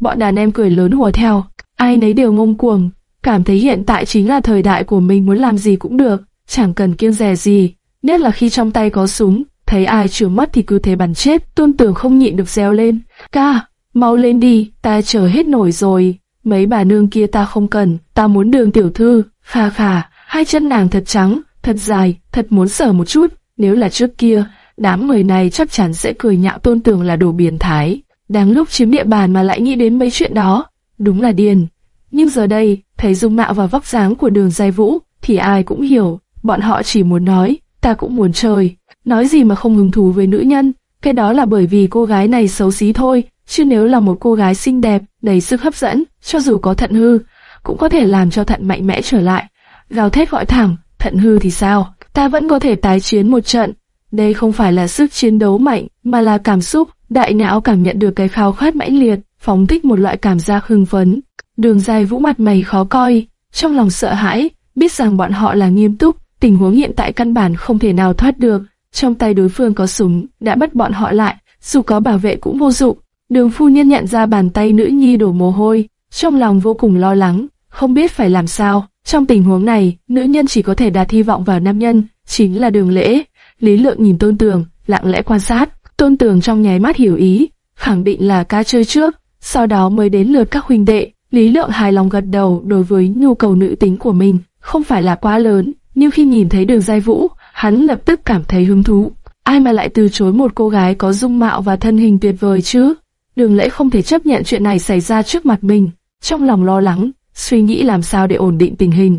Bọn đàn em cười lớn hùa theo, ai nấy đều ngông cuồng, cảm thấy hiện tại chính là thời đại của mình muốn làm gì cũng được, chẳng cần kiêng dè gì, nhất là khi trong tay có súng, thấy ai chừa mất thì cứ thế bắn chết, tôn tưởng không nhịn được reo lên, ca, mau lên đi, ta chờ hết nổi rồi. Mấy bà nương kia ta không cần, ta muốn đường tiểu thư, khà khà, hai chân nàng thật trắng, thật dài, thật muốn sờ một chút. Nếu là trước kia, đám người này chắc chắn sẽ cười nhạo tôn tường là đồ biến thái. Đang lúc chiếm địa bàn mà lại nghĩ đến mấy chuyện đó, đúng là điên. Nhưng giờ đây, thấy dung mạo và vóc dáng của đường giai vũ, thì ai cũng hiểu, bọn họ chỉ muốn nói, ta cũng muốn chơi. Nói gì mà không hứng thú với nữ nhân, cái đó là bởi vì cô gái này xấu xí thôi, chứ nếu là một cô gái xinh đẹp, đầy sức hấp dẫn, cho dù có thận hư, cũng có thể làm cho thận mạnh mẽ trở lại. Gào thét gọi thẳng, thận hư thì sao? Ta vẫn có thể tái chiến một trận. Đây không phải là sức chiến đấu mạnh, mà là cảm xúc. Đại não cảm nhận được cái khao khát mãnh liệt, phóng thích một loại cảm giác hưng phấn. Đường dài vũ mặt mày khó coi, trong lòng sợ hãi, biết rằng bọn họ là nghiêm túc, tình huống hiện tại căn bản không thể nào thoát được. Trong tay đối phương có súng, đã bắt bọn họ lại, dù có bảo vệ cũng vô dụng. Đường phu nhân nhận ra bàn tay nữ nhi đổ mồ hôi, trong lòng vô cùng lo lắng, không biết phải làm sao. Trong tình huống này, nữ nhân chỉ có thể đặt hy vọng vào nam nhân, chính là đường lễ. Lý lượng nhìn tôn tường, lặng lẽ quan sát, tôn tường trong nháy mắt hiểu ý, khẳng định là ca chơi trước, sau đó mới đến lượt các huynh đệ. Lý lượng hài lòng gật đầu đối với nhu cầu nữ tính của mình, không phải là quá lớn, nhưng khi nhìn thấy đường giai vũ, hắn lập tức cảm thấy hứng thú. Ai mà lại từ chối một cô gái có dung mạo và thân hình tuyệt vời chứ? Đường lễ không thể chấp nhận chuyện này xảy ra trước mặt mình, trong lòng lo lắng, suy nghĩ làm sao để ổn định tình hình,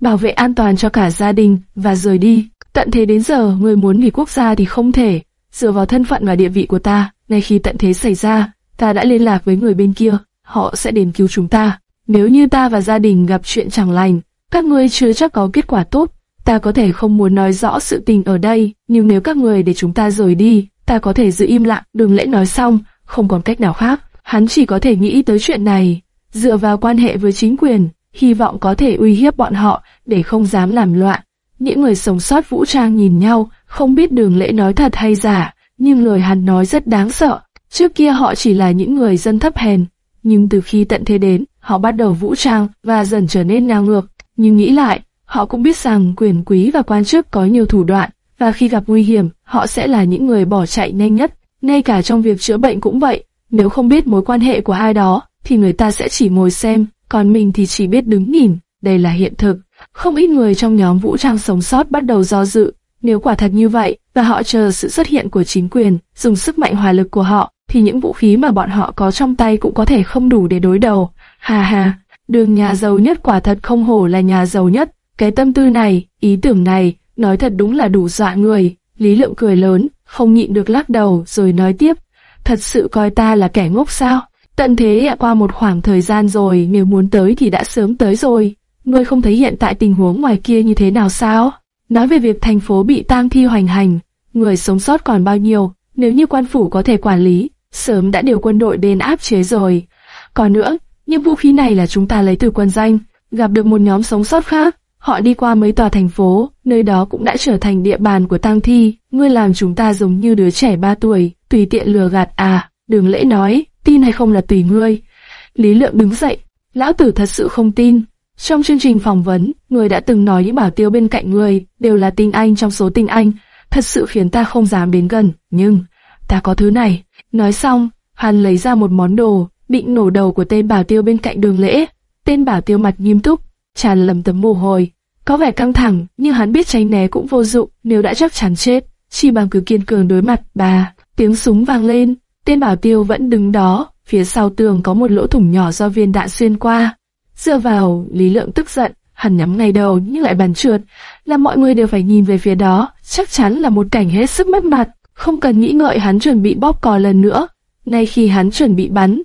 bảo vệ an toàn cho cả gia đình và rời đi. Tận thế đến giờ, người muốn vì quốc gia thì không thể, dựa vào thân phận và địa vị của ta, ngay khi tận thế xảy ra, ta đã liên lạc với người bên kia, họ sẽ đến cứu chúng ta. Nếu như ta và gia đình gặp chuyện chẳng lành, các ngươi chưa chắc có kết quả tốt. Ta có thể không muốn nói rõ sự tình ở đây, nhưng nếu các người để chúng ta rời đi, ta có thể giữ im lặng. Đường lễ nói xong, không còn cách nào khác, hắn chỉ có thể nghĩ tới chuyện này, dựa vào quan hệ với chính quyền, hy vọng có thể uy hiếp bọn họ để không dám làm loạn. Những người sống sót vũ trang nhìn nhau, không biết đường lễ nói thật hay giả, nhưng lời hắn nói rất đáng sợ. Trước kia họ chỉ là những người dân thấp hèn, nhưng từ khi tận thế đến, họ bắt đầu vũ trang và dần trở nên ngang ngược. Nhưng nghĩ lại, họ cũng biết rằng quyền quý và quan chức có nhiều thủ đoạn, và khi gặp nguy hiểm, họ sẽ là những người bỏ chạy nhanh nhất. Ngay cả trong việc chữa bệnh cũng vậy, nếu không biết mối quan hệ của hai đó, thì người ta sẽ chỉ ngồi xem, còn mình thì chỉ biết đứng nhìn, đây là hiện thực. Không ít người trong nhóm vũ trang sống sót bắt đầu do dự, nếu quả thật như vậy, và họ chờ sự xuất hiện của chính quyền, dùng sức mạnh hòa lực của họ, thì những vũ khí mà bọn họ có trong tay cũng có thể không đủ để đối đầu. Hà hà, đường nhà giàu nhất quả thật không hổ là nhà giàu nhất. Cái tâm tư này, ý tưởng này, nói thật đúng là đủ dọa người. Lý lượng cười lớn, không nhịn được lắc đầu rồi nói tiếp, thật sự coi ta là kẻ ngốc sao? Tận thế đã qua một khoảng thời gian rồi, nếu muốn tới thì đã sớm tới rồi. Ngươi không thấy hiện tại tình huống ngoài kia như thế nào sao? Nói về việc thành phố bị tang thi hoành hành, người sống sót còn bao nhiêu, nếu như quan phủ có thể quản lý, sớm đã điều quân đội đến áp chế rồi. Còn nữa, những vũ khí này là chúng ta lấy từ quân danh, gặp được một nhóm sống sót khác, Họ đi qua mấy tòa thành phố, nơi đó cũng đã trở thành địa bàn của tang thi. Ngươi làm chúng ta giống như đứa trẻ ba tuổi, tùy tiện lừa gạt à. Đường lễ nói, tin hay không là tùy ngươi. Lý lượng đứng dậy, lão tử thật sự không tin. Trong chương trình phỏng vấn, người đã từng nói những bảo tiêu bên cạnh người đều là tinh anh trong số tinh anh, thật sự khiến ta không dám đến gần. Nhưng, ta có thứ này. Nói xong, hắn lấy ra một món đồ, định nổ đầu của tên bảo tiêu bên cạnh đường lễ. Tên bảo tiêu mặt nghiêm túc, tràn lầm tấm mồ hôi, có vẻ căng thẳng, nhưng hắn biết tránh né cũng vô dụng, nếu đã chắc chắn chết, chỉ bằng cứ kiên cường đối mặt. Bà, tiếng súng vang lên, tên bảo tiêu vẫn đứng đó, phía sau tường có một lỗ thủng nhỏ do viên đạn xuyên qua. Dựa vào, Lý Lượng tức giận, hắn nhắm ngay đầu nhưng lại bắn trượt, làm mọi người đều phải nhìn về phía đó, chắc chắn là một cảnh hết sức mất mặt. Không cần nghĩ ngợi hắn chuẩn bị bóp cò lần nữa. Ngay khi hắn chuẩn bị bắn,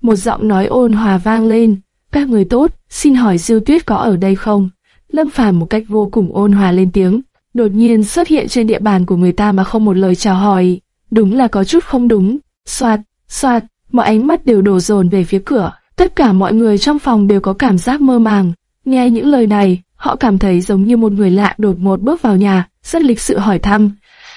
một giọng nói ôn hòa vang lên. Các người tốt, xin hỏi Diêu Tuyết có ở đây không? Lâm Phàm một cách vô cùng ôn hòa lên tiếng, đột nhiên xuất hiện trên địa bàn của người ta mà không một lời chào hỏi. Đúng là có chút không đúng. Xoạt, xoạt, mọi ánh mắt đều đổ dồn về phía cửa. Tất cả mọi người trong phòng đều có cảm giác mơ màng. Nghe những lời này, họ cảm thấy giống như một người lạ đột ngột bước vào nhà, rất lịch sự hỏi thăm.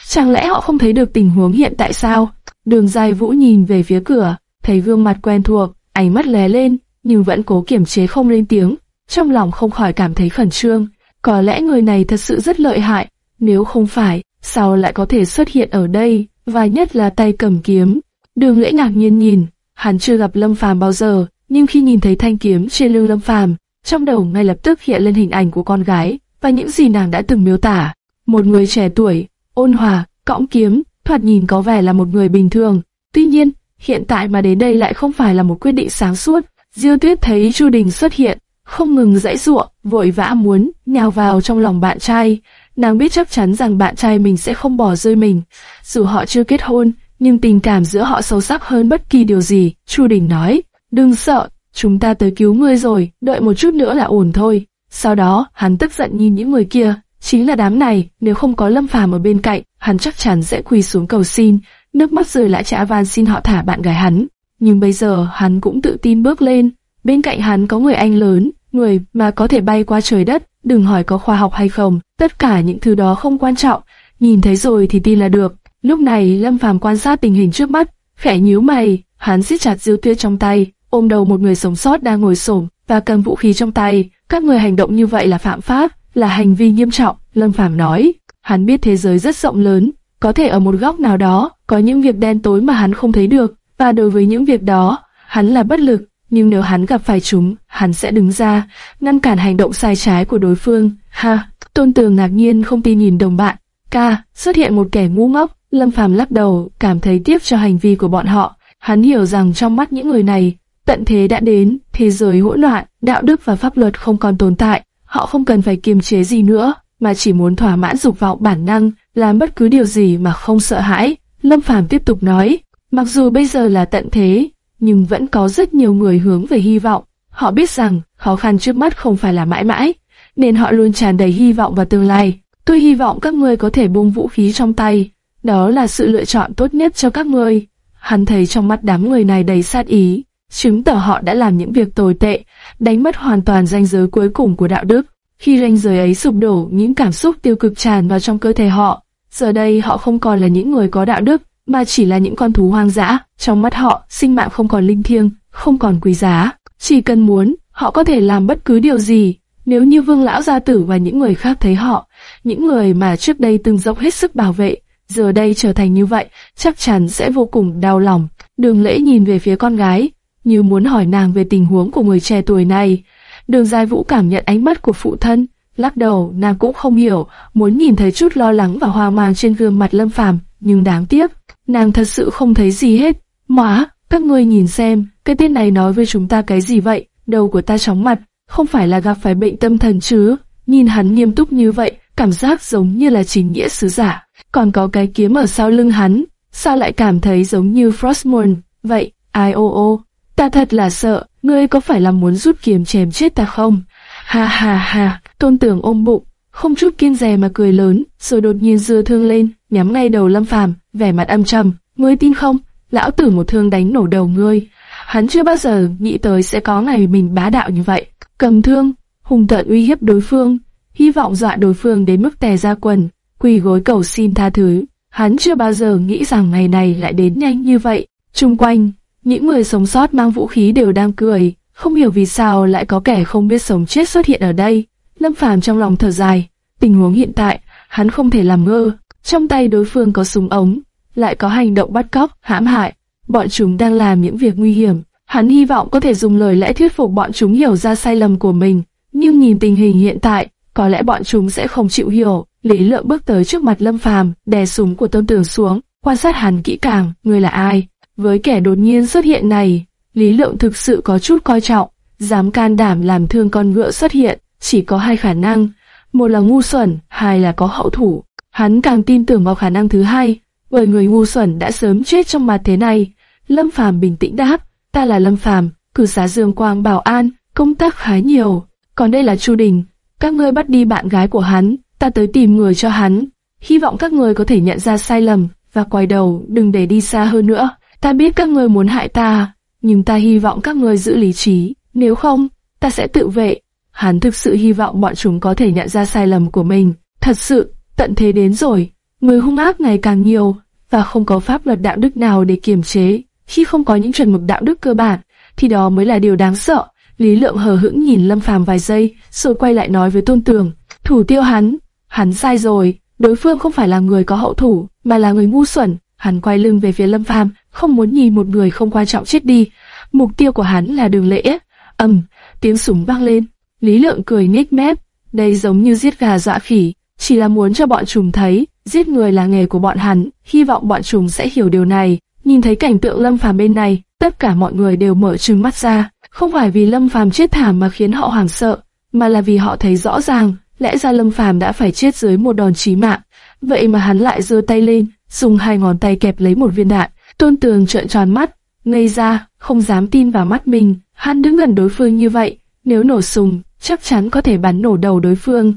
Chẳng lẽ họ không thấy được tình huống hiện tại sao? Đường dài vũ nhìn về phía cửa, thấy gương mặt quen thuộc, ánh mắt lé lên, nhưng vẫn cố kiểm chế không lên tiếng. Trong lòng không khỏi cảm thấy khẩn trương. Có lẽ người này thật sự rất lợi hại, nếu không phải, sao lại có thể xuất hiện ở đây, và nhất là tay cầm kiếm. Đường lễ ngạc nhiên nhìn, hắn chưa gặp Lâm Phàm bao giờ, nhưng khi nhìn thấy thanh kiếm trên lưng Lâm Phàm, trong đầu ngay lập tức hiện lên hình ảnh của con gái và những gì nàng đã từng miêu tả. Một người trẻ tuổi, ôn hòa, cõng kiếm, thoạt nhìn có vẻ là một người bình thường. Tuy nhiên, hiện tại mà đến đây lại không phải là một quyết định sáng suốt. Diêu Tuyết thấy Chu Đình xuất hiện, không ngừng dãy giụa, vội vã muốn nhào vào trong lòng bạn trai. Nàng biết chắc chắn rằng bạn trai mình sẽ không bỏ rơi mình. Dù họ chưa kết hôn, nhưng tình cảm giữa họ sâu sắc hơn bất kỳ điều gì. Chu Đình nói, đừng sợ, chúng ta tới cứu ngươi rồi, đợi một chút nữa là ổn thôi. Sau đó, hắn tức giận nhìn những người kia, chính là đám này, nếu không có Lâm Phàm ở bên cạnh, hắn chắc chắn sẽ quỳ xuống cầu xin, nước mắt rơi lại trả van xin họ thả bạn gái hắn. Nhưng bây giờ hắn cũng tự tin bước lên, bên cạnh hắn có người anh lớn, người mà có thể bay qua trời đất, đừng hỏi có khoa học hay không, tất cả những thứ đó không quan trọng, nhìn thấy rồi thì tin là được. Lúc này Lâm Phàm quan sát tình hình trước mắt, khẽ nhíu mày, hắn siết chặt diêu tuyết trong tay, ôm đầu một người sống sót đang ngồi xổm và cầm vũ khí trong tay. Các người hành động như vậy là phạm pháp, là hành vi nghiêm trọng. Lâm Phàm nói, hắn biết thế giới rất rộng lớn, có thể ở một góc nào đó có những việc đen tối mà hắn không thấy được, và đối với những việc đó, hắn là bất lực. Nhưng nếu hắn gặp phải chúng, hắn sẽ đứng ra, ngăn cản hành động sai trái của đối phương. Ha, Tôn Tường ngạc nhiên không tin nhìn đồng bạn. Ca, xuất hiện một kẻ ngu ngốc. Lâm Phàm lắc đầu, cảm thấy tiếc cho hành vi của bọn họ. Hắn hiểu rằng trong mắt những người này, tận thế đã đến, thế giới hỗn loạn, đạo đức và pháp luật không còn tồn tại. Họ không cần phải kiềm chế gì nữa, mà chỉ muốn thỏa mãn dục vọng bản năng, làm bất cứ điều gì mà không sợ hãi. Lâm Phàm tiếp tục nói, mặc dù bây giờ là tận thế, nhưng vẫn có rất nhiều người hướng về hy vọng. Họ biết rằng khó khăn trước mắt không phải là mãi mãi, nên họ luôn tràn đầy hy vọng vào tương lai. Tôi hy vọng các ngươi có thể buông vũ khí trong tay, đó là sự lựa chọn tốt nhất cho các ngươi. Hắn thấy trong mắt đám người này đầy sát ý, chứng tỏ họ đã làm những việc tồi tệ, đánh mất hoàn toàn ranh giới cuối cùng của đạo đức. Khi ranh giới ấy sụp đổ, những cảm xúc tiêu cực tràn vào trong cơ thể họ. Giờ đây họ không còn là những người có đạo đức, mà chỉ là những con thú hoang dã. Trong mắt họ, sinh mạng không còn linh thiêng, không còn quý giá. Chỉ cần muốn, họ có thể làm bất cứ điều gì. Nếu như vương lão gia tử và những người khác thấy họ, những người mà trước đây từng dốc hết sức bảo vệ, giờ đây trở thành như vậy, chắc chắn sẽ vô cùng đau lòng. Đường lễ nhìn về phía con gái, như muốn hỏi nàng về tình huống của người trẻ tuổi này. Đường Giai Vũ cảm nhận ánh mắt của phụ thân, lắc đầu, nàng cũng không hiểu, muốn nhìn thấy chút lo lắng và hoang mang trên gương mặt Lâm Phàm, nhưng đáng tiếc, nàng thật sự không thấy gì hết. Móa, các ngươi nhìn xem, cái tên này nói với chúng ta cái gì vậy? Đầu của ta chóng mặt, không phải là gặp phải bệnh tâm thần chứ? Nhìn hắn nghiêm túc như vậy, cảm giác giống như là chính nghĩa sứ giả. Còn có cái kiếm ở sau lưng hắn, sao lại cảm thấy giống như Frostmourne? Vậy, ai ô ô, ta thật là sợ, ngươi có phải là muốn rút kiếm chém chết ta không? Ha ha ha, tôn tưởng ôm bụng, không chút kiên dè mà cười lớn, rồi đột nhiên dưa thương lên, nhắm ngay đầu Lâm Phàm, vẻ mặt âm trầm. Ngươi tin không? Lão tử một thương đánh nổ đầu ngươi. Hắn chưa bao giờ nghĩ tới sẽ có ngày mình bá đạo như vậy. Cầm thương, hùng tợn uy hiếp đối phương, hy vọng dọa đối phương đến mức tè ra quần, quỳ gối cầu xin tha thứ. Hắn chưa bao giờ nghĩ rằng ngày này lại đến nhanh như vậy. Trung quanh, những người sống sót mang vũ khí đều đang cười, không hiểu vì sao lại có kẻ không biết sống chết xuất hiện ở đây. Lâm Phàm trong lòng thở dài, tình huống hiện tại, hắn không thể làm ngơ. Trong tay đối phương có súng ống, lại có hành động bắt cóc, hãm hại. Bọn chúng đang làm những việc nguy hiểm, Hắn hy vọng có thể dùng lời lẽ thuyết phục bọn chúng hiểu ra sai lầm của mình, nhưng nhìn tình hình hiện tại, có lẽ bọn chúng sẽ không chịu hiểu. Lý Lượng bước tới trước mặt Lâm Phàm, đè súng của Tôn Tường xuống, quan sát hắn kỹ càng, người là ai? Với kẻ đột nhiên xuất hiện này, Lý Lượng thực sự có chút coi trọng, dám can đảm làm thương con ngựa xuất hiện, chỉ có hai khả năng, một là ngu xuẩn, hai là có hậu thủ. Hắn càng tin tưởng vào khả năng thứ hai, bởi người ngu xuẩn đã sớm chết trong mặt thế này. Lâm Phàm bình tĩnh đáp, ta là Lâm Phàm, cử xá Dương Quang bảo an, công tác khá nhiều. Còn đây là Chu Đình, các ngươi bắt đi bạn gái của hắn, ta tới tìm người cho hắn. Hy vọng các ngươi có thể nhận ra sai lầm và quay đầu, đừng để đi xa hơn nữa. Ta biết các ngươi muốn hại ta, nhưng ta hy vọng các ngươi giữ lý trí, nếu không, ta sẽ tự vệ. Hắn thực sự hy vọng bọn chúng có thể nhận ra sai lầm của mình. Thật sự, tận thế đến rồi, người hung ác ngày càng nhiều, và không có pháp luật đạo đức nào để kiềm chế. Khi không có những chuẩn mực đạo đức cơ bản, thì đó mới là điều đáng sợ. Lý Lượng hờ hững nhìn Lâm Phàm vài giây, rồi quay lại nói với Tôn Tường, thủ tiêu hắn, hắn sai rồi, đối phương không phải là người có hậu thủ, mà là người ngu xuẩn. Hắn quay lưng về phía Lâm Phàm, không muốn nhìn một người không quan trọng chết đi. Mục tiêu của hắn là đường lễ. ầm, tiếng súng vang lên. Lý Lượng cười nhếch mép, đây giống như giết gà dọa khỉ, chỉ là muốn cho bọn chúng thấy, giết người là nghề của bọn hắn, hy vọng bọn chúng sẽ hiểu điều này. Nhìn thấy cảnh tượng Lâm Phàm bên này, tất cả mọi người đều mở trừng mắt ra, không phải vì Lâm Phàm chết thảm mà khiến họ hoảng sợ, mà là vì họ thấy rõ ràng, lẽ ra Lâm Phàm đã phải chết dưới một đòn chí mạng, vậy mà hắn lại giơ tay lên, dùng hai ngón tay kẹp lấy một viên đạn. Tôn Tường trợn tròn mắt, ngây ra, không dám tin vào mắt mình, hắn đứng gần đối phương như vậy, nếu nổ súng, chắc chắn có thể bắn nổ đầu đối phương.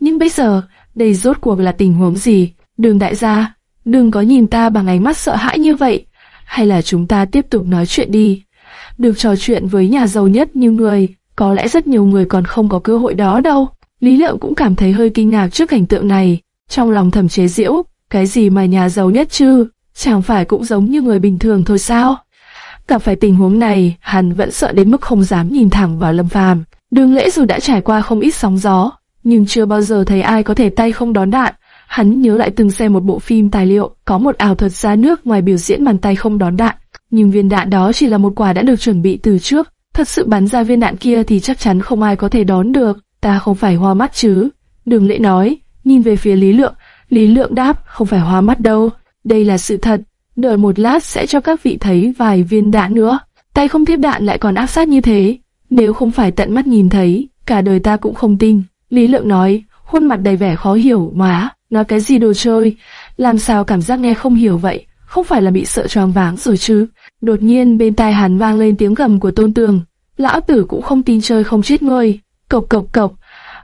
Nhưng bây giờ, đây rốt cuộc là tình huống gì? Đường đại gia, đừng có nhìn ta bằng ánh mắt sợ hãi như vậy, hay là chúng ta tiếp tục nói chuyện đi. Được trò chuyện với nhà giàu nhất như người, có lẽ rất nhiều người còn không có cơ hội đó đâu. Lý Lượng cũng cảm thấy hơi kinh ngạc trước cảnh tượng này, trong lòng thầm chế giễu, cái gì mà nhà giàu nhất chứ, chẳng phải cũng giống như người bình thường thôi sao? Gặp phải tình huống này, hắn vẫn sợ đến mức không dám nhìn thẳng vào Lâm Phàm. Đường Lễ dù đã trải qua không ít sóng gió, nhưng chưa bao giờ thấy ai có thể tay không đón đạn. Hắn nhớ lại từng xem một bộ phim tài liệu, có một ảo thuật ra nước ngoài biểu diễn bàn tay không đón đạn, nhưng viên đạn đó chỉ là một quả đã được chuẩn bị từ trước. Thật sự bắn ra viên đạn kia thì chắc chắn không ai có thể đón được. Ta không phải hoa mắt chứ? Đường Lễ nói, nhìn về phía Lý Lượng. Lý Lượng đáp, không phải hoa mắt đâu. Đây là sự thật. Đợi một lát sẽ cho các vị thấy vài viên đạn nữa. Tay không tiếp đạn lại còn áp sát như thế. Nếu không phải tận mắt nhìn thấy, cả đời ta cũng không tin. Lý Lượng nói, khuôn mặt đầy vẻ khó hiểu, má, nói cái gì đồ chơi, làm sao cảm giác nghe không hiểu vậy, không phải là bị sợ choáng váng rồi chứ. Đột nhiên bên tai hắn vang lên tiếng gầm của tôn tường, lão tử cũng không tin chơi không chết ngươi, cộc cộc cộc,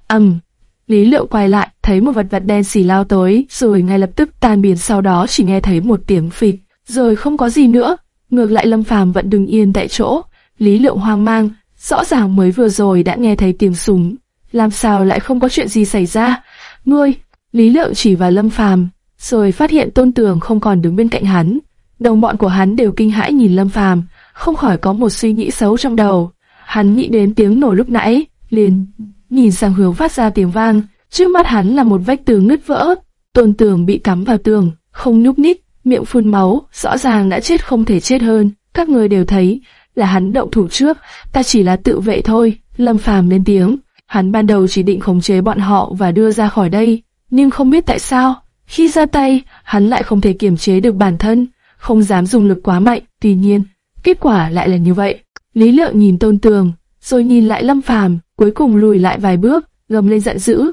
ầm. Lý Lượng quay lại, thấy một vật vật đen xì lao tới, rồi ngay lập tức tan biến sau đó chỉ nghe thấy một tiếng phịch, rồi không có gì nữa. Ngược lại Lâm Phàm vẫn đứng yên tại chỗ, Lý Lượng hoang mang, rõ ràng mới vừa rồi đã nghe thấy tiếng súng, làm sao lại không có chuyện gì xảy ra? Ngươi, Lý Lượng chỉ vào Lâm Phàm, rồi phát hiện Tôn Tường không còn đứng bên cạnh hắn. Đồng bọn của hắn đều kinh hãi nhìn Lâm Phàm, không khỏi có một suy nghĩ xấu trong đầu. Hắn nghĩ đến tiếng nổ lúc nãy, liền nhìn sang hướng phát ra tiếng vang. Trước mắt hắn là một vách tường nứt vỡ. Tôn Tường bị cắm vào tường, không nhúc nhích, miệng phun máu, rõ ràng đã chết không thể chết hơn. Các người đều thấy là hắn động thủ trước, ta chỉ là tự vệ thôi. Lâm Phàm lên tiếng. Hắn ban đầu chỉ định khống chế bọn họ và đưa ra khỏi đây, nhưng không biết tại sao, khi ra tay, hắn lại không thể kiềm chế được bản thân, không dám dùng lực quá mạnh, tuy nhiên, kết quả lại là như vậy. Lý Lượng nhìn Tôn Tường, rồi nhìn lại Lâm Phàm, cuối cùng lùi lại vài bước, gầm lên giận dữ,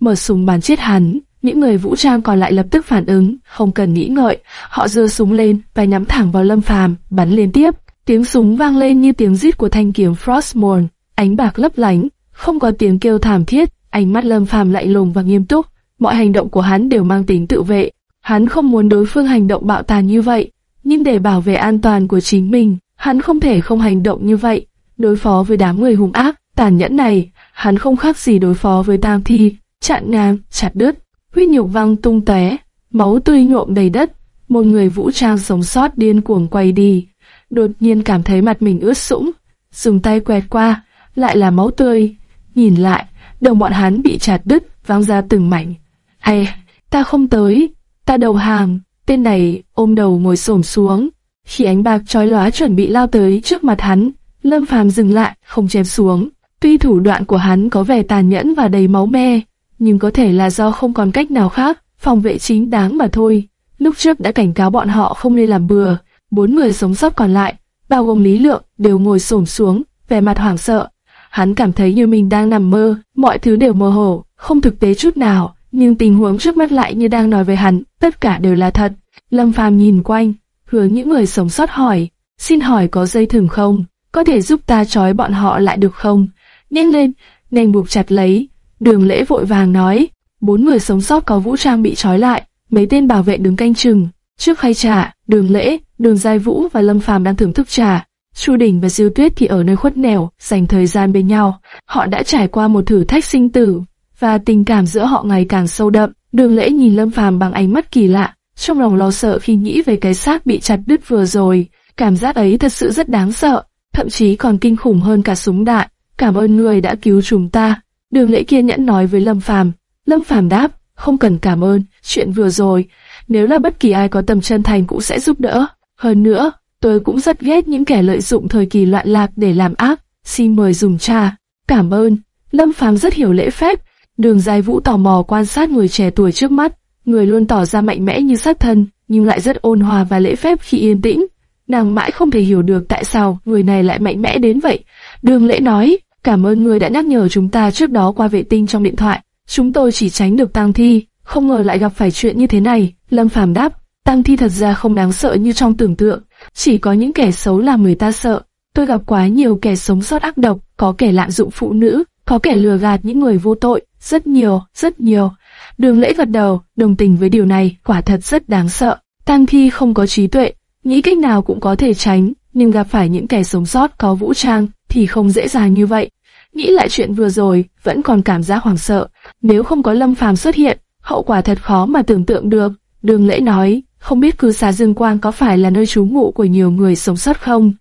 mở súng bắn chết hắn. Những người vũ trang còn lại lập tức phản ứng, không cần nghĩ ngợi, họ giơ súng lên và nhắm thẳng vào Lâm Phàm, bắn liên tiếp. Tiếng súng vang lên như tiếng rít của thanh kiếm Frostmourne, ánh bạc lấp lánh, không có tiếng kêu thảm thiết, ánh mắt Lâm Phàm lạnh lùng và nghiêm túc, mọi hành động của hắn đều mang tính tự vệ. Hắn không muốn đối phương hành động bạo tàn như vậy, nhưng để bảo vệ an toàn của chính mình, hắn không thể không hành động như vậy. Đối phó với đám người hung ác, tàn nhẫn này, hắn không khác gì đối phó với tam thi, chặn ngang, chặt đứt, huyết nhục văng tung tóe, máu tươi nhuộm đầy đất. Một người vũ trang sống sót điên cuồng quay đi, đột nhiên cảm thấy mặt mình ướt sũng, dùng tay quẹt qua, lại là máu tươi, Nhìn lại, đầu bọn hắn bị chặt đứt, vang ra từng mảnh. Hay, ta không tới, ta đầu hàng. Tên này ôm đầu ngồi xổm xuống. Khi ánh bạc chói lóa chuẩn bị lao tới trước mặt hắn, Lâm Phàm dừng lại, không chém xuống. Tuy thủ đoạn của hắn có vẻ tàn nhẫn và đầy máu me, nhưng có thể là do không còn cách nào khác, phòng vệ chính đáng mà thôi. Lúc trước đã cảnh cáo bọn họ không nên làm bừa, bốn người sống sót còn lại, bao gồm Lý Lượng, đều ngồi xổm xuống, vẻ mặt hoảng sợ. Hắn cảm thấy như mình đang nằm mơ, mọi thứ đều mơ hồ, không thực tế chút nào, nhưng tình huống trước mắt lại như đang nói với hắn, tất cả đều là thật. Lâm Phàm nhìn quanh, hướng những người sống sót hỏi, xin hỏi có dây thừng không? Có thể giúp ta trói bọn họ lại được không? Nhanh lên, nhanh buộc chặt lấy. Đường lễ vội vàng nói, bốn người sống sót có vũ trang bị trói lại, mấy tên bảo vệ đứng canh chừng. Trước khay trà, đường lễ, đường giai vũ và lâm phàm đang thưởng thức trà. Chu Đình và Diêu Tuyết thì ở nơi khuất nẻo, dành thời gian bên nhau. Họ đã trải qua một thử thách sinh tử, và tình cảm giữa họ ngày càng sâu đậm. Đường lễ nhìn Lâm Phàm bằng ánh mắt kỳ lạ, trong lòng lo sợ khi nghĩ về cái xác bị chặt đứt vừa rồi. Cảm giác ấy thật sự rất đáng sợ, thậm chí còn kinh khủng hơn cả súng đạn. Cảm ơn người đã cứu chúng ta. Đường lễ kiên nhẫn nói với Lâm Phàm. Lâm Phàm đáp, không cần cảm ơn, chuyện vừa rồi, nếu là bất kỳ ai có tầm chân thành cũng sẽ giúp đỡ. Hơn nữa, tôi cũng rất ghét những kẻ lợi dụng thời kỳ loạn lạc để làm ác. Xin mời dùng trà. Cảm ơn. Lâm Phàm rất hiểu lễ phép. Đường dài Vũ tò mò quan sát người trẻ tuổi trước mắt, người luôn tỏ ra mạnh mẽ như sát thân, nhưng lại rất ôn hòa và lễ phép khi yên tĩnh. Nàng mãi không thể hiểu được tại sao người này lại mạnh mẽ đến vậy. Đường lễ nói, cảm ơn người đã nhắc nhở chúng ta trước đó qua vệ tinh trong điện thoại. Chúng tôi chỉ tránh được tang thi, không ngờ lại gặp phải chuyện như thế này. Lâm Phàm đáp, tang thi thật ra không đáng sợ như trong tưởng tượng, chỉ có những kẻ xấu làm người ta sợ. Tôi gặp quá nhiều kẻ sống sót ác độc, có kẻ lạm dụng phụ nữ, có kẻ lừa gạt những người vô tội, rất nhiều, rất nhiều. Đường lễ gật đầu, đồng tình với điều này, quả thật rất đáng sợ. Tang thi không có trí tuệ, nghĩ cách nào cũng có thể tránh, nhưng gặp phải những kẻ sống sót có vũ trang thì không dễ dàng như vậy. Nghĩ lại chuyện vừa rồi, vẫn còn cảm giác hoảng sợ. Nếu không có Lâm Phàm xuất hiện, hậu quả thật khó mà tưởng tượng được. Đường lễ nói, không biết cư xá Dương Quang có phải là nơi trú ngụ của nhiều người sống sót không?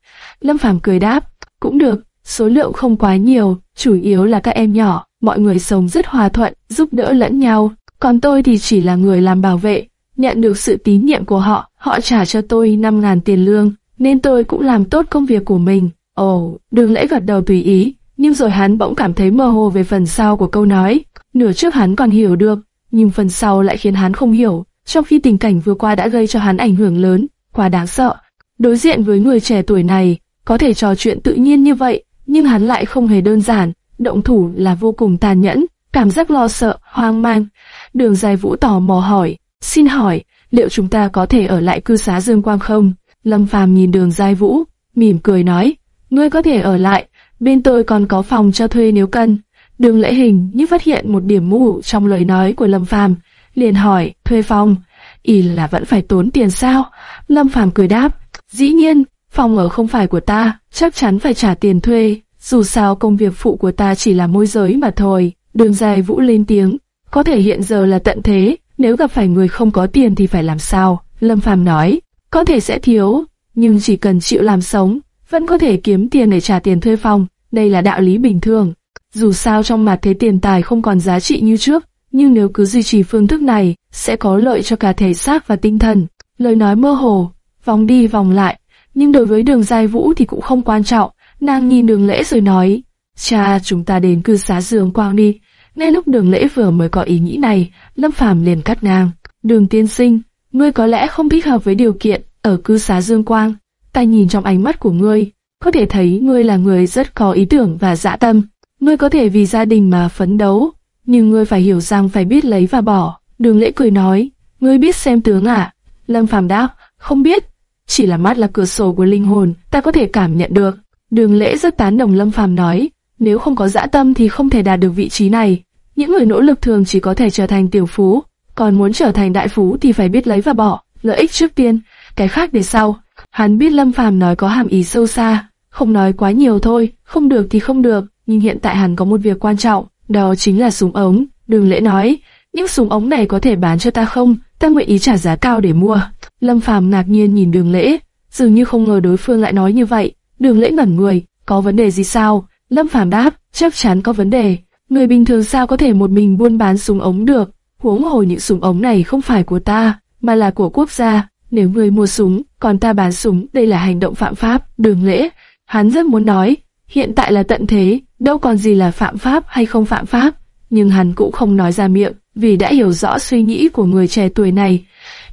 Lâm Phàm cười đáp, cũng được, số lượng không quá nhiều, chủ yếu là các em nhỏ, mọi người sống rất hòa thuận, giúp đỡ lẫn nhau. Còn tôi thì chỉ là người làm bảo vệ, nhận được sự tín nhiệm của họ, họ trả cho tôi 5.000 tiền lương, nên tôi cũng làm tốt công việc của mình. Ồ, đường lễ gật đầu tùy ý, nhưng rồi hắn bỗng cảm thấy mơ hồ về phần sau của câu nói. Nửa trước hắn còn hiểu được, nhưng phần sau lại khiến hắn không hiểu, trong khi tình cảnh vừa qua đã gây cho hắn ảnh hưởng lớn, quá đáng sợ. Đối diện với người trẻ tuổi này, có thể trò chuyện tự nhiên như vậy, nhưng hắn lại không hề đơn giản, động thủ là vô cùng tàn nhẫn, cảm giác lo sợ, hoang mang. Đường dài vũ tò mò hỏi, xin hỏi, liệu chúng ta có thể ở lại cư xá Dương Quang không? Lâm Phàm nhìn đường dài vũ, mỉm cười nói, ngươi có thể ở lại, bên tôi còn có phòng cho thuê nếu cần. Đường lễ hình như phát hiện một điểm mù trong lời nói của Lâm Phàm, liền hỏi, thuê phòng, ý là vẫn phải tốn tiền sao? Lâm Phàm cười đáp, dĩ nhiên, phòng ở không phải của ta, chắc chắn phải trả tiền thuê, dù sao công việc phụ của ta chỉ là môi giới mà thôi. Đường dài vũ lên tiếng, có thể hiện giờ là tận thế, nếu gặp phải người không có tiền thì phải làm sao? Lâm Phàm nói, có thể sẽ thiếu, nhưng chỉ cần chịu làm sống, vẫn có thể kiếm tiền để trả tiền thuê phòng, đây là đạo lý bình thường. Dù sao trong mặt thế tiền tài không còn giá trị như trước, nhưng nếu cứ duy trì phương thức này, sẽ có lợi cho cả thể xác và tinh thần. Lời nói mơ hồ, vòng đi vòng lại, nhưng đối với đường giai vũ thì cũng không quan trọng. Nàng nhìn đường lễ rồi nói, cha chúng ta đến cư xá Dương Quang đi. Ngay lúc đường lễ vừa mới có ý nghĩ này, Lâm Phàm liền cắt nàng. Đường tiên sinh, ngươi có lẽ không thích hợp với điều kiện ở cư xá Dương Quang. Ta nhìn trong ánh mắt của ngươi, có thể thấy ngươi là người rất có ý tưởng và dạ tâm. Ngươi có thể vì gia đình mà phấn đấu, nhưng ngươi phải hiểu rằng phải biết lấy và bỏ. Đường lễ cười nói, ngươi biết xem tướng à? Lâm Phàm đáp, không biết. Chỉ là mắt là cửa sổ của linh hồn, ta có thể cảm nhận được. Đường lễ rất tán đồng Lâm Phàm nói, nếu không có dã tâm thì không thể đạt được vị trí này. Những người nỗ lực thường chỉ có thể trở thành tiểu phú, còn muốn trở thành đại phú thì phải biết lấy và bỏ, lợi ích trước tiên, cái khác để sau. Hắn biết Lâm Phàm nói có hàm ý sâu xa, không nói quá nhiều thôi, không được thì không được, nhưng hiện tại hắn có một việc quan trọng, đó chính là súng ống. Đường lễ nói, những súng ống này có thể bán cho ta không? Ta nguyện ý trả giá cao để mua. Lâm Phàm ngạc nhiên nhìn đường lễ, dường như không ngờ đối phương lại nói như vậy. Đường lễ ngẩn người, có vấn đề gì sao? Lâm Phàm đáp, chắc chắn có vấn đề. Người bình thường sao có thể một mình buôn bán súng ống được? Huống hồ những súng ống này không phải của ta, mà là của quốc gia. Nếu người mua súng, còn ta bán súng, đây là hành động phạm pháp, đường lễ. Hắn rất muốn nói, hiện tại là tận thế, đâu còn gì là phạm pháp hay không phạm pháp, nhưng hắn cũng không nói ra miệng, vì đã hiểu rõ suy nghĩ của người trẻ tuổi này.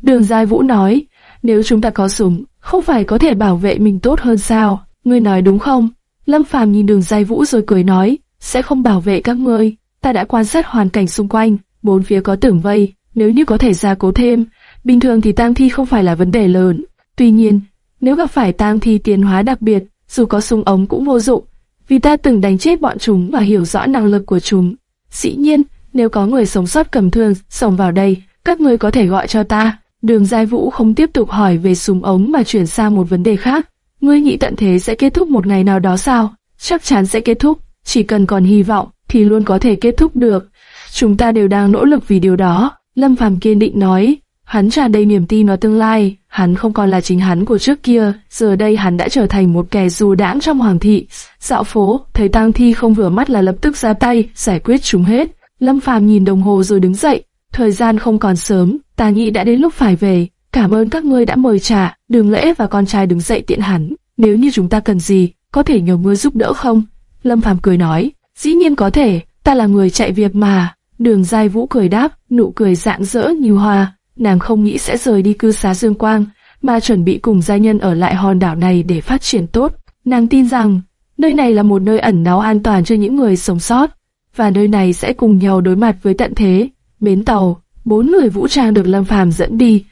Đường Giai Vũ nói, nếu chúng ta có súng, không phải có thể bảo vệ mình tốt hơn sao? Ngươi nói đúng không? Lâm Phàm nhìn đường Giai Vũ rồi cười nói, sẽ không bảo vệ các ngươi. Ta đã quan sát hoàn cảnh xung quanh, bốn phía có tưởng vây, nếu như có thể gia cố thêm, bình thường thì tang thi không phải là vấn đề lớn. Tuy nhiên, nếu gặp phải tang thi tiến hóa đặc biệt, dù có súng ống cũng vô dụng, vì ta từng đánh chết bọn chúng và hiểu rõ năng lực của chúng. Dĩ nhiên, nếu có người sống sót cầm thương xông vào đây, các ngươi có thể gọi cho ta. Đường Giai Vũ không tiếp tục hỏi về súng ống mà chuyển sang một vấn đề khác. Ngươi nghĩ tận thế sẽ kết thúc một ngày nào đó sao? Chắc chắn sẽ kết thúc, chỉ cần còn hy vọng thì luôn có thể kết thúc được. Chúng ta đều đang nỗ lực vì điều đó. Lâm Phàm kiên định nói, hắn tràn đầy niềm tin vào tương lai, hắn không còn là chính hắn của trước kia, giờ đây hắn đã trở thành một kẻ dù đãng trong hoàng thị. Dạo phố, thấy tang thi không vừa mắt là lập tức ra tay, giải quyết chúng hết. Lâm Phàm nhìn đồng hồ rồi đứng dậy, thời gian không còn sớm, ta nghĩ đã đến lúc phải về. Cảm ơn các ngươi đã mời trà, đường lễ và con trai đứng dậy tiện hắn. Nếu như chúng ta cần gì, có thể nhờ mưa giúp đỡ không? Lâm Phàm cười nói, dĩ nhiên có thể, ta là người chạy việc mà. Đường Giai Vũ cười đáp, nụ cười rạng rỡ như hoa. Nàng không nghĩ sẽ rời đi cư xá Dương Quang, mà chuẩn bị cùng gia nhân ở lại hòn đảo này để phát triển tốt. Nàng tin rằng, nơi này là một nơi ẩn náu an toàn cho những người sống sót, và nơi này sẽ cùng nhau đối mặt với tận thế. Bến tàu, bốn người vũ trang được Lâm Phàm dẫn đi,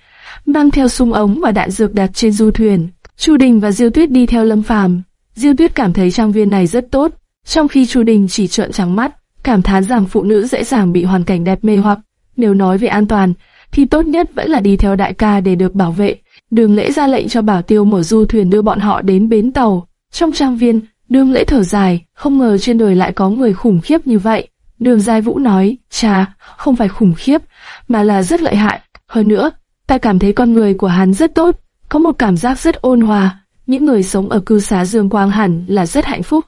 mang theo súng ống và đạn dược đặt trên du thuyền. Chu Đình và Diêu Tuyết đi theo Lâm Phàm. Diêu Tuyết cảm thấy trang viên này rất tốt, trong khi Chu Đình chỉ trợn trắng mắt, cảm thán rằng phụ nữ dễ dàng bị hoàn cảnh đẹp mê hoặc. Nếu nói về an toàn, thì tốt nhất vẫn là đi theo đại ca để được bảo vệ. Đường lễ ra lệnh cho bảo tiêu mở du thuyền đưa bọn họ đến bến tàu. Trong trang viên, đường lễ thở dài, không ngờ trên đời lại có người khủng khiếp như vậy. Đường Giai Vũ nói, cha, không phải khủng khiếp, mà là rất lợi hại. Hơn nữa, ta cảm thấy con người của hắn rất tốt, có một cảm giác rất ôn hòa. Những người sống ở cư xá Dương Quang hẳn là rất hạnh phúc.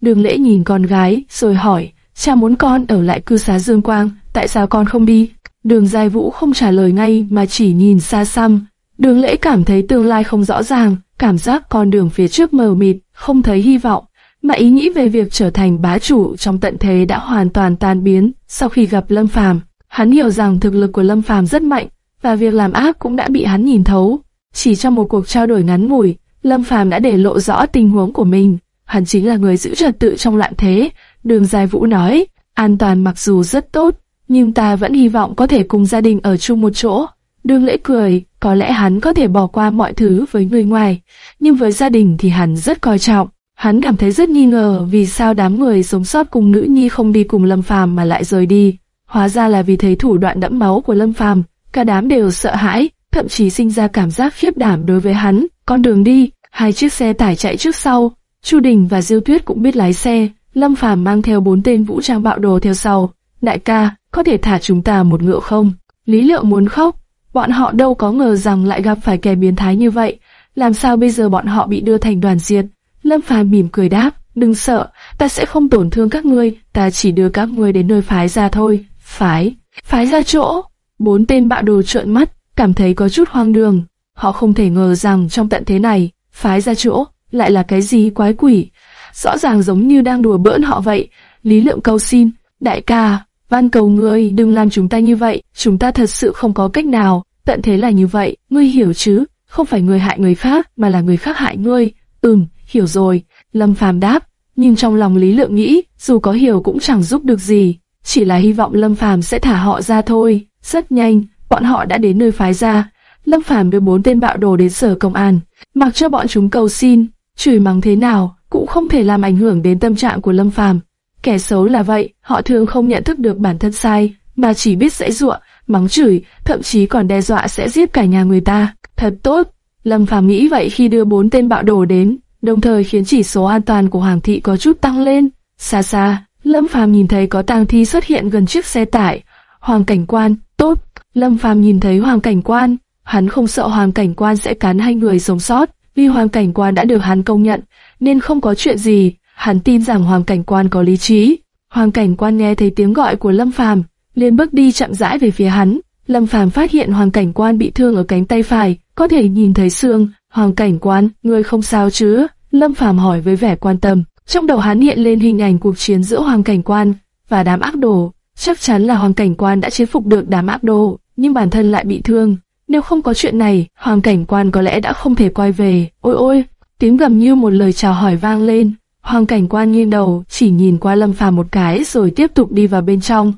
Đường lễ nhìn con gái, rồi hỏi, cha muốn con ở lại cư xá Dương Quang, tại sao con không đi? Đường Giai Vũ không trả lời ngay mà chỉ nhìn xa xăm. Đường lễ cảm thấy tương lai không rõ ràng, cảm giác con đường phía trước mờ mịt, không thấy hy vọng, mà ý nghĩ về việc trở thành bá chủ trong tận thế đã hoàn toàn tan biến sau khi gặp Lâm Phàm. Hắn hiểu rằng thực lực của Lâm Phàm rất mạnh, và việc làm ác cũng đã bị hắn nhìn thấu. Chỉ trong một cuộc trao đổi ngắn ngủi, Lâm Phàm đã để lộ rõ tình huống của mình. Hắn chính là người giữ trật tự trong loạn thế. Đường Giai Vũ nói, an toàn mặc dù rất tốt, nhưng ta vẫn hy vọng có thể cùng gia đình ở chung một chỗ. Đường lễ cười, có lẽ hắn có thể bỏ qua mọi thứ với người ngoài, nhưng với gia đình thì hắn rất coi trọng. Hắn cảm thấy rất nghi ngờ vì sao đám người sống sót cùng nữ nhi không đi cùng Lâm Phàm mà lại rời đi. Hóa ra là vì thấy thủ đoạn đẫm máu của Lâm Phàm, cả đám đều sợ hãi, thậm chí sinh ra cảm giác khiếp đảm đối với hắn. Con đường đi, hai chiếc xe tải chạy trước sau, Chu Đình và Diêu Tuyết cũng biết lái xe, Lâm Phàm mang theo bốn tên vũ trang bạo đồ theo sau. Đại ca, có thể thả chúng ta một ngựa không? Lý Lượng muốn khóc, bọn họ đâu có ngờ rằng lại gặp phải kẻ biến thái như vậy, làm sao bây giờ bọn họ bị đưa thành đoàn diệt? Lâm Phàm mỉm cười đáp, đừng sợ, ta sẽ không tổn thương các ngươi, ta chỉ đưa các ngươi đến nơi phái ra thôi. Phái? Phái ra chỗ? Bốn tên bạo đồ trợn mắt, cảm thấy có chút hoang đường. Họ không thể ngờ rằng trong tận thế này, phái ra chỗ, lại là cái gì quái quỷ. Rõ ràng giống như đang đùa bỡn họ vậy. Lý Lượng cầu xin, đại ca, van cầu ngươi đừng làm chúng ta như vậy, chúng ta thật sự không có cách nào, tận thế là như vậy, ngươi hiểu chứ, không phải người hại người khác, mà là người khác hại ngươi. Ừm, hiểu rồi, Lâm Phàm đáp, nhưng trong lòng Lý Lượng nghĩ, dù có hiểu cũng chẳng giúp được gì, chỉ là hy vọng Lâm Phàm sẽ thả họ ra thôi. Rất nhanh, bọn họ đã đến nơi phái ra. Lâm Phàm đưa bốn tên bạo đồ đến sở công an, mặc cho bọn chúng cầu xin, chửi mắng thế nào cũng không thể làm ảnh hưởng đến tâm trạng của Lâm Phàm. Kẻ xấu là vậy, họ thường không nhận thức được bản thân sai, mà chỉ biết dãy dụa, mắng chửi, thậm chí còn đe dọa sẽ giết cả nhà người ta. Thật tốt, Lâm Phàm nghĩ vậy khi đưa bốn tên bạo đồ đến, đồng thời khiến chỉ số an toàn của Hoàng thị có chút tăng lên. Xa xa, Lâm Phàm nhìn thấy có tang thi xuất hiện gần chiếc xe tải. Hoàng cảnh quan, tốt. Lâm Phàm nhìn thấy Hoàng cảnh quan, hắn không sợ Hoàng cảnh quan sẽ cắn hai người sống sót, vì Hoàng cảnh quan đã được hắn công nhận, nên không có chuyện gì. Hắn tin rằng Hoàng cảnh quan có lý trí. Hoàng cảnh quan nghe thấy tiếng gọi của Lâm Phàm, liền bước đi chậm rãi về phía hắn. Lâm Phàm phát hiện Hoàng cảnh quan bị thương ở cánh tay phải, có thể nhìn thấy xương, Hoàng cảnh quan, ngươi không sao chứ? Lâm Phàm hỏi với vẻ quan tâm. Trong đầu hắn hiện lên hình ảnh cuộc chiến giữa Hoàng cảnh quan và đám ác đồ. Chắc chắn là Hoàng cảnh quan đã chế phục được đám ác đồ, nhưng bản thân lại bị thương. Nếu không có chuyện này, Hoàng cảnh quan có lẽ đã không thể quay về. Ôi ôi, tiếng gầm như một lời chào hỏi vang lên. Hoàng cảnh quan nghiêng đầu, chỉ nhìn qua Lâm Phàm một cái rồi tiếp tục đi vào bên trong.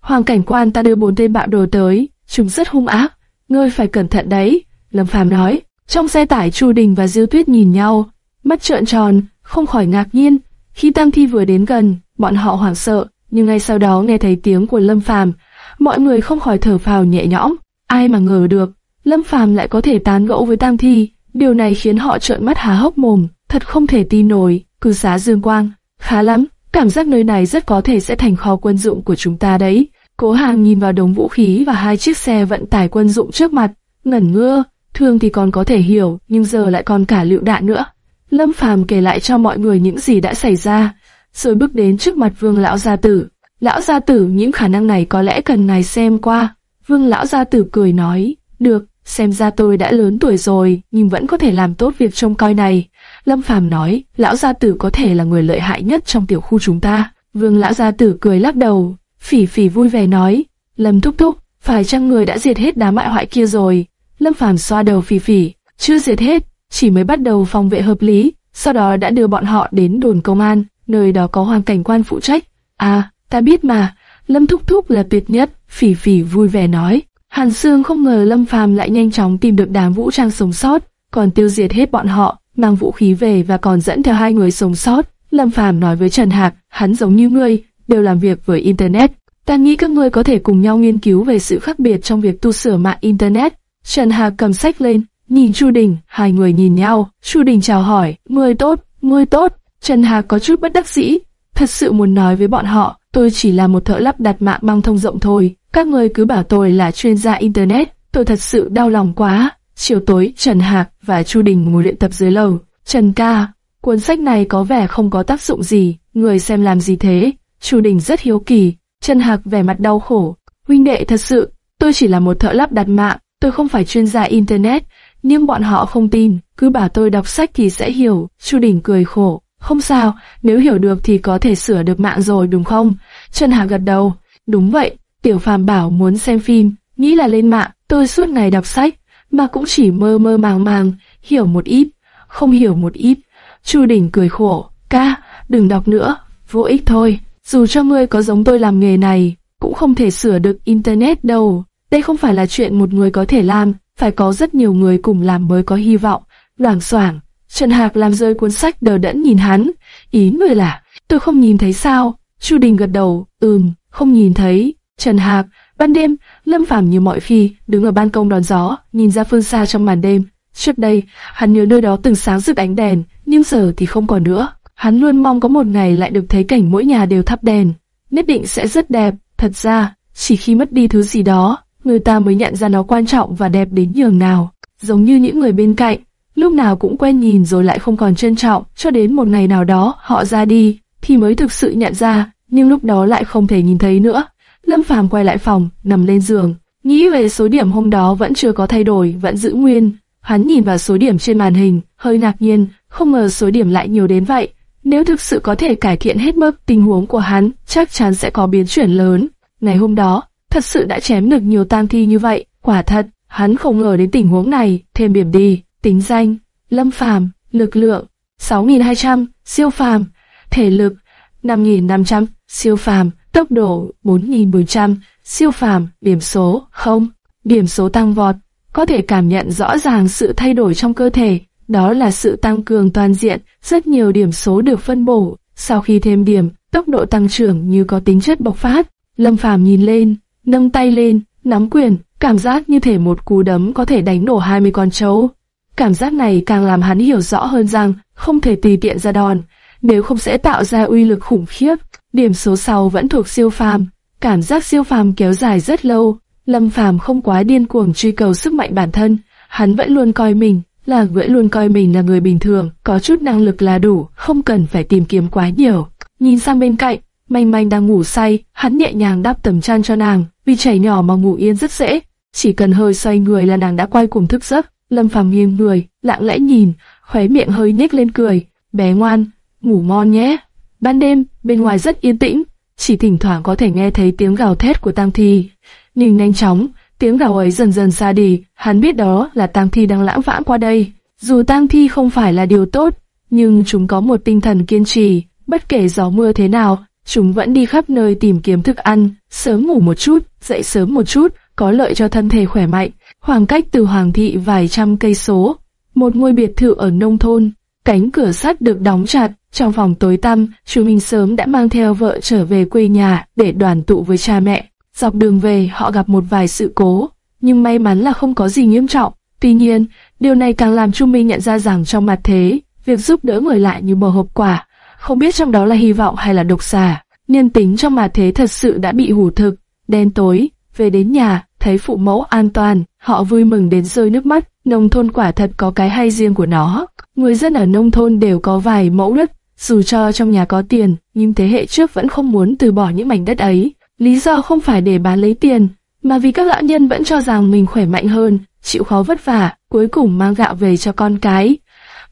Hoàng cảnh quan ta đưa bốn tên bạo đồ tới, chúng rất hung ác, ngươi phải cẩn thận đấy. Lâm Phàm nói. Trong xe tải Chu Đình và Diêu Tuyết nhìn nhau, mắt trợn tròn, không khỏi ngạc nhiên. Khi Tam Thi vừa đến gần, bọn họ hoảng sợ, nhưng ngay sau đó nghe thấy tiếng của Lâm Phàm, mọi người không khỏi thở phào nhẹ nhõm. Ai mà ngờ được, Lâm Phàm lại có thể tán gẫu với Tam Thi, điều này khiến họ trợn mắt há hốc mồm, thật không thể tin nổi. Cư xá Dương Quang, khá lắm, cảm giác nơi này rất có thể sẽ thành kho quân dụng của chúng ta đấy. Cố Hàng nhìn vào đống vũ khí và hai chiếc xe vận tải quân dụng trước mặt, ngẩn ngơ, thương thì còn có thể hiểu, nhưng giờ lại còn cả lựu đạn nữa. Lâm Phàm kể lại cho mọi người những gì đã xảy ra, rồi bước đến trước mặt Vương lão gia tử. Lão gia tử những khả năng này có lẽ cần ngài xem qua. Vương lão gia tử cười nói, được, xem ra tôi đã lớn tuổi rồi, nhưng vẫn có thể làm tốt việc trông coi này. Lâm Phàm nói, lão gia tử có thể là người lợi hại nhất trong tiểu khu chúng ta. Vương lão gia tử cười lắc đầu, phỉ phỉ vui vẻ nói, Lâm thúc thúc, phải chăng người đã diệt hết đám bại hoại kia rồi? Lâm Phàm xoa đầu phỉ phỉ, chưa diệt hết, chỉ mới bắt đầu phòng vệ hợp lý, sau đó đã đưa bọn họ đến đồn công an, nơi đó có hoàng cảnh quan phụ trách. À, ta biết mà, Lâm thúc thúc là tuyệt nhất, phỉ phỉ vui vẻ nói. Hàn Sương không ngờ Lâm Phàm lại nhanh chóng tìm được đám vũ trang sống sót, còn tiêu diệt hết bọn họ, mang vũ khí về và còn dẫn theo hai người sống sót. Lâm Phàm nói với Trần Hạc, hắn giống như ngươi, đều làm việc với Internet. Ta nghĩ các ngươi có thể cùng nhau nghiên cứu về sự khác biệt trong việc tu sửa mạng Internet. Trần Hạc cầm sách lên, nhìn Chu Đình, hai người nhìn nhau. Chu Đình chào hỏi, ngươi tốt, ngươi tốt. Trần Hạc có chút bất đắc dĩ, thật sự muốn nói với bọn họ, tôi chỉ là một thợ lắp đặt mạng băng thông rộng thôi. Các người cứ bảo tôi là chuyên gia Internet, tôi thật sự đau lòng quá. Chiều tối, Trần Hạc và Chu Đình ngồi luyện tập dưới lầu. Trần ca, cuốn sách này có vẻ không có tác dụng gì, người xem làm gì thế? Chu Đình rất hiếu kỳ. Trần Hạc vẻ mặt đau khổ. Huynh đệ thật sự, tôi chỉ là một thợ lắp đặt mạng, tôi không phải chuyên gia Internet, nhưng bọn họ không tin, cứ bảo tôi đọc sách thì sẽ hiểu. Chu Đình cười khổ. Không sao, nếu hiểu được thì có thể sửa được mạng rồi đúng không? Trần Hạc gật đầu. Đúng vậy, Tiểu Phàm bảo muốn xem phim, nghĩ là lên mạng, tôi suốt ngày đọc sách, mà cũng chỉ mơ mơ màng màng, hiểu một ít, không hiểu một ít. Chu Đình cười khổ, ca, đừng đọc nữa, vô ích thôi. Dù cho ngươi có giống tôi làm nghề này, cũng không thể sửa được Internet đâu. Đây không phải là chuyện một người có thể làm, phải có rất nhiều người cùng làm mới có hy vọng. Loảng xoảng, Trần Hạc làm rơi cuốn sách đờ đẫn nhìn hắn. Ý người là, tôi không nhìn thấy sao? Chu Đình gật đầu, ừm, không nhìn thấy. Trần Hạc, ban đêm, Lâm Phàm như mọi khi, đứng ở ban công đón gió, nhìn ra phương xa trong màn đêm. Trước đây, hắn nhớ nơi đó từng sáng rực ánh đèn, nhưng giờ thì không còn nữa. Hắn luôn mong có một ngày lại được thấy cảnh mỗi nhà đều thắp đèn. Nhất định sẽ rất đẹp, thật ra, chỉ khi mất đi thứ gì đó, người ta mới nhận ra nó quan trọng và đẹp đến nhường nào. Giống như những người bên cạnh, lúc nào cũng quen nhìn rồi lại không còn trân trọng, cho đến một ngày nào đó họ ra đi, thì mới thực sự nhận ra, nhưng lúc đó lại không thể nhìn thấy nữa. Lâm Phàm quay lại phòng, nằm lên giường, nghĩ về số điểm hôm đó vẫn chưa có thay đổi, vẫn giữ nguyên. Hắn nhìn vào số điểm trên màn hình, hơi ngạc nhiên, không ngờ số điểm lại nhiều đến vậy. Nếu thực sự có thể cải thiện hết mức tình huống của hắn, chắc chắn sẽ có biến chuyển lớn. Ngày hôm đó, thật sự đã chém được nhiều tang thi như vậy, quả thật, hắn không ngờ đến tình huống này, thêm điểm đi, tính danh, lâm phàm, lực lượng, 6.200, siêu phàm, thể lực, 5.500, siêu phàm, tốc độ 4.400, siêu phàm, điểm số, không, điểm số tăng vọt, có thể cảm nhận rõ ràng sự thay đổi trong cơ thể, đó là sự tăng cường toàn diện, rất nhiều điểm số được phân bổ, sau khi thêm điểm, tốc độ tăng trưởng như có tính chất bộc phát. Lâm Phàm nhìn lên, nâng tay lên, nắm quyền, cảm giác như thể một cú đấm có thể đánh nổ 20 con trâu. Cảm giác này càng làm hắn hiểu rõ hơn rằng không thể tùy tiện ra đòn, nếu không sẽ tạo ra uy lực khủng khiếp. Điểm số sau vẫn thuộc siêu phàm, cảm giác siêu phàm kéo dài rất lâu. Lâm Phàm không quá điên cuồng truy cầu sức mạnh bản thân, hắn vẫn luôn coi mình là vẫn luôn coi mình là người bình thường, có chút năng lực là đủ, không cần phải tìm kiếm quá nhiều. Nhìn sang bên cạnh, Manh Manh đang ngủ say, hắn nhẹ nhàng đắp tầm chăn cho nàng, vì trẻ nhỏ mà ngủ yên rất dễ, chỉ cần hơi xoay người là nàng đã quay cùng thức giấc. Lâm Phàm nghiêng người, lặng lẽ nhìn, khóe miệng hơi nhếch lên cười. Bé ngoan, ngủ ngon nhé. Ban đêm, bên ngoài rất yên tĩnh, chỉ thỉnh thoảng có thể nghe thấy tiếng gào thét của Tang Thi. Nhưng nhanh chóng, tiếng gào ấy dần dần xa đi, hắn biết đó là Tang Thi đang lãng vãng qua đây. Dù Tang Thi không phải là điều tốt, nhưng chúng có một tinh thần kiên trì, bất kể gió mưa thế nào, chúng vẫn đi khắp nơi tìm kiếm thức ăn, sớm ngủ một chút, dậy sớm một chút, có lợi cho thân thể khỏe mạnh. Khoảng cách từ Hoàng thị vài trăm cây số, một ngôi biệt thự ở nông thôn, cánh cửa sắt được đóng chặt, trong phòng tối tăm, chú Minh sớm đã mang theo vợ trở về quê nhà để đoàn tụ với cha mẹ. Dọc đường về họ gặp một vài sự cố, nhưng may mắn là không có gì nghiêm trọng. Tuy nhiên, điều này càng làm Chu Minh nhận ra rằng trong mặt thế, việc giúp đỡ người lại như bò hộp quả, không biết trong đó là hy vọng hay là độc xà. Nhân tính trong mặt thế thật sự đã bị hủ thực, đen tối, về đến nhà, thấy phụ mẫu an toàn, họ vui mừng đến rơi nước mắt. Nông thôn quả thật có cái hay riêng của nó. Người dân ở nông thôn đều có vài mẫu đất, dù cho trong nhà có tiền, nhưng thế hệ trước vẫn không muốn từ bỏ những mảnh đất ấy. Lý do không phải để bán lấy tiền, mà vì các lão nhân vẫn cho rằng mình khỏe mạnh hơn, chịu khó vất vả, cuối cùng mang gạo về cho con cái.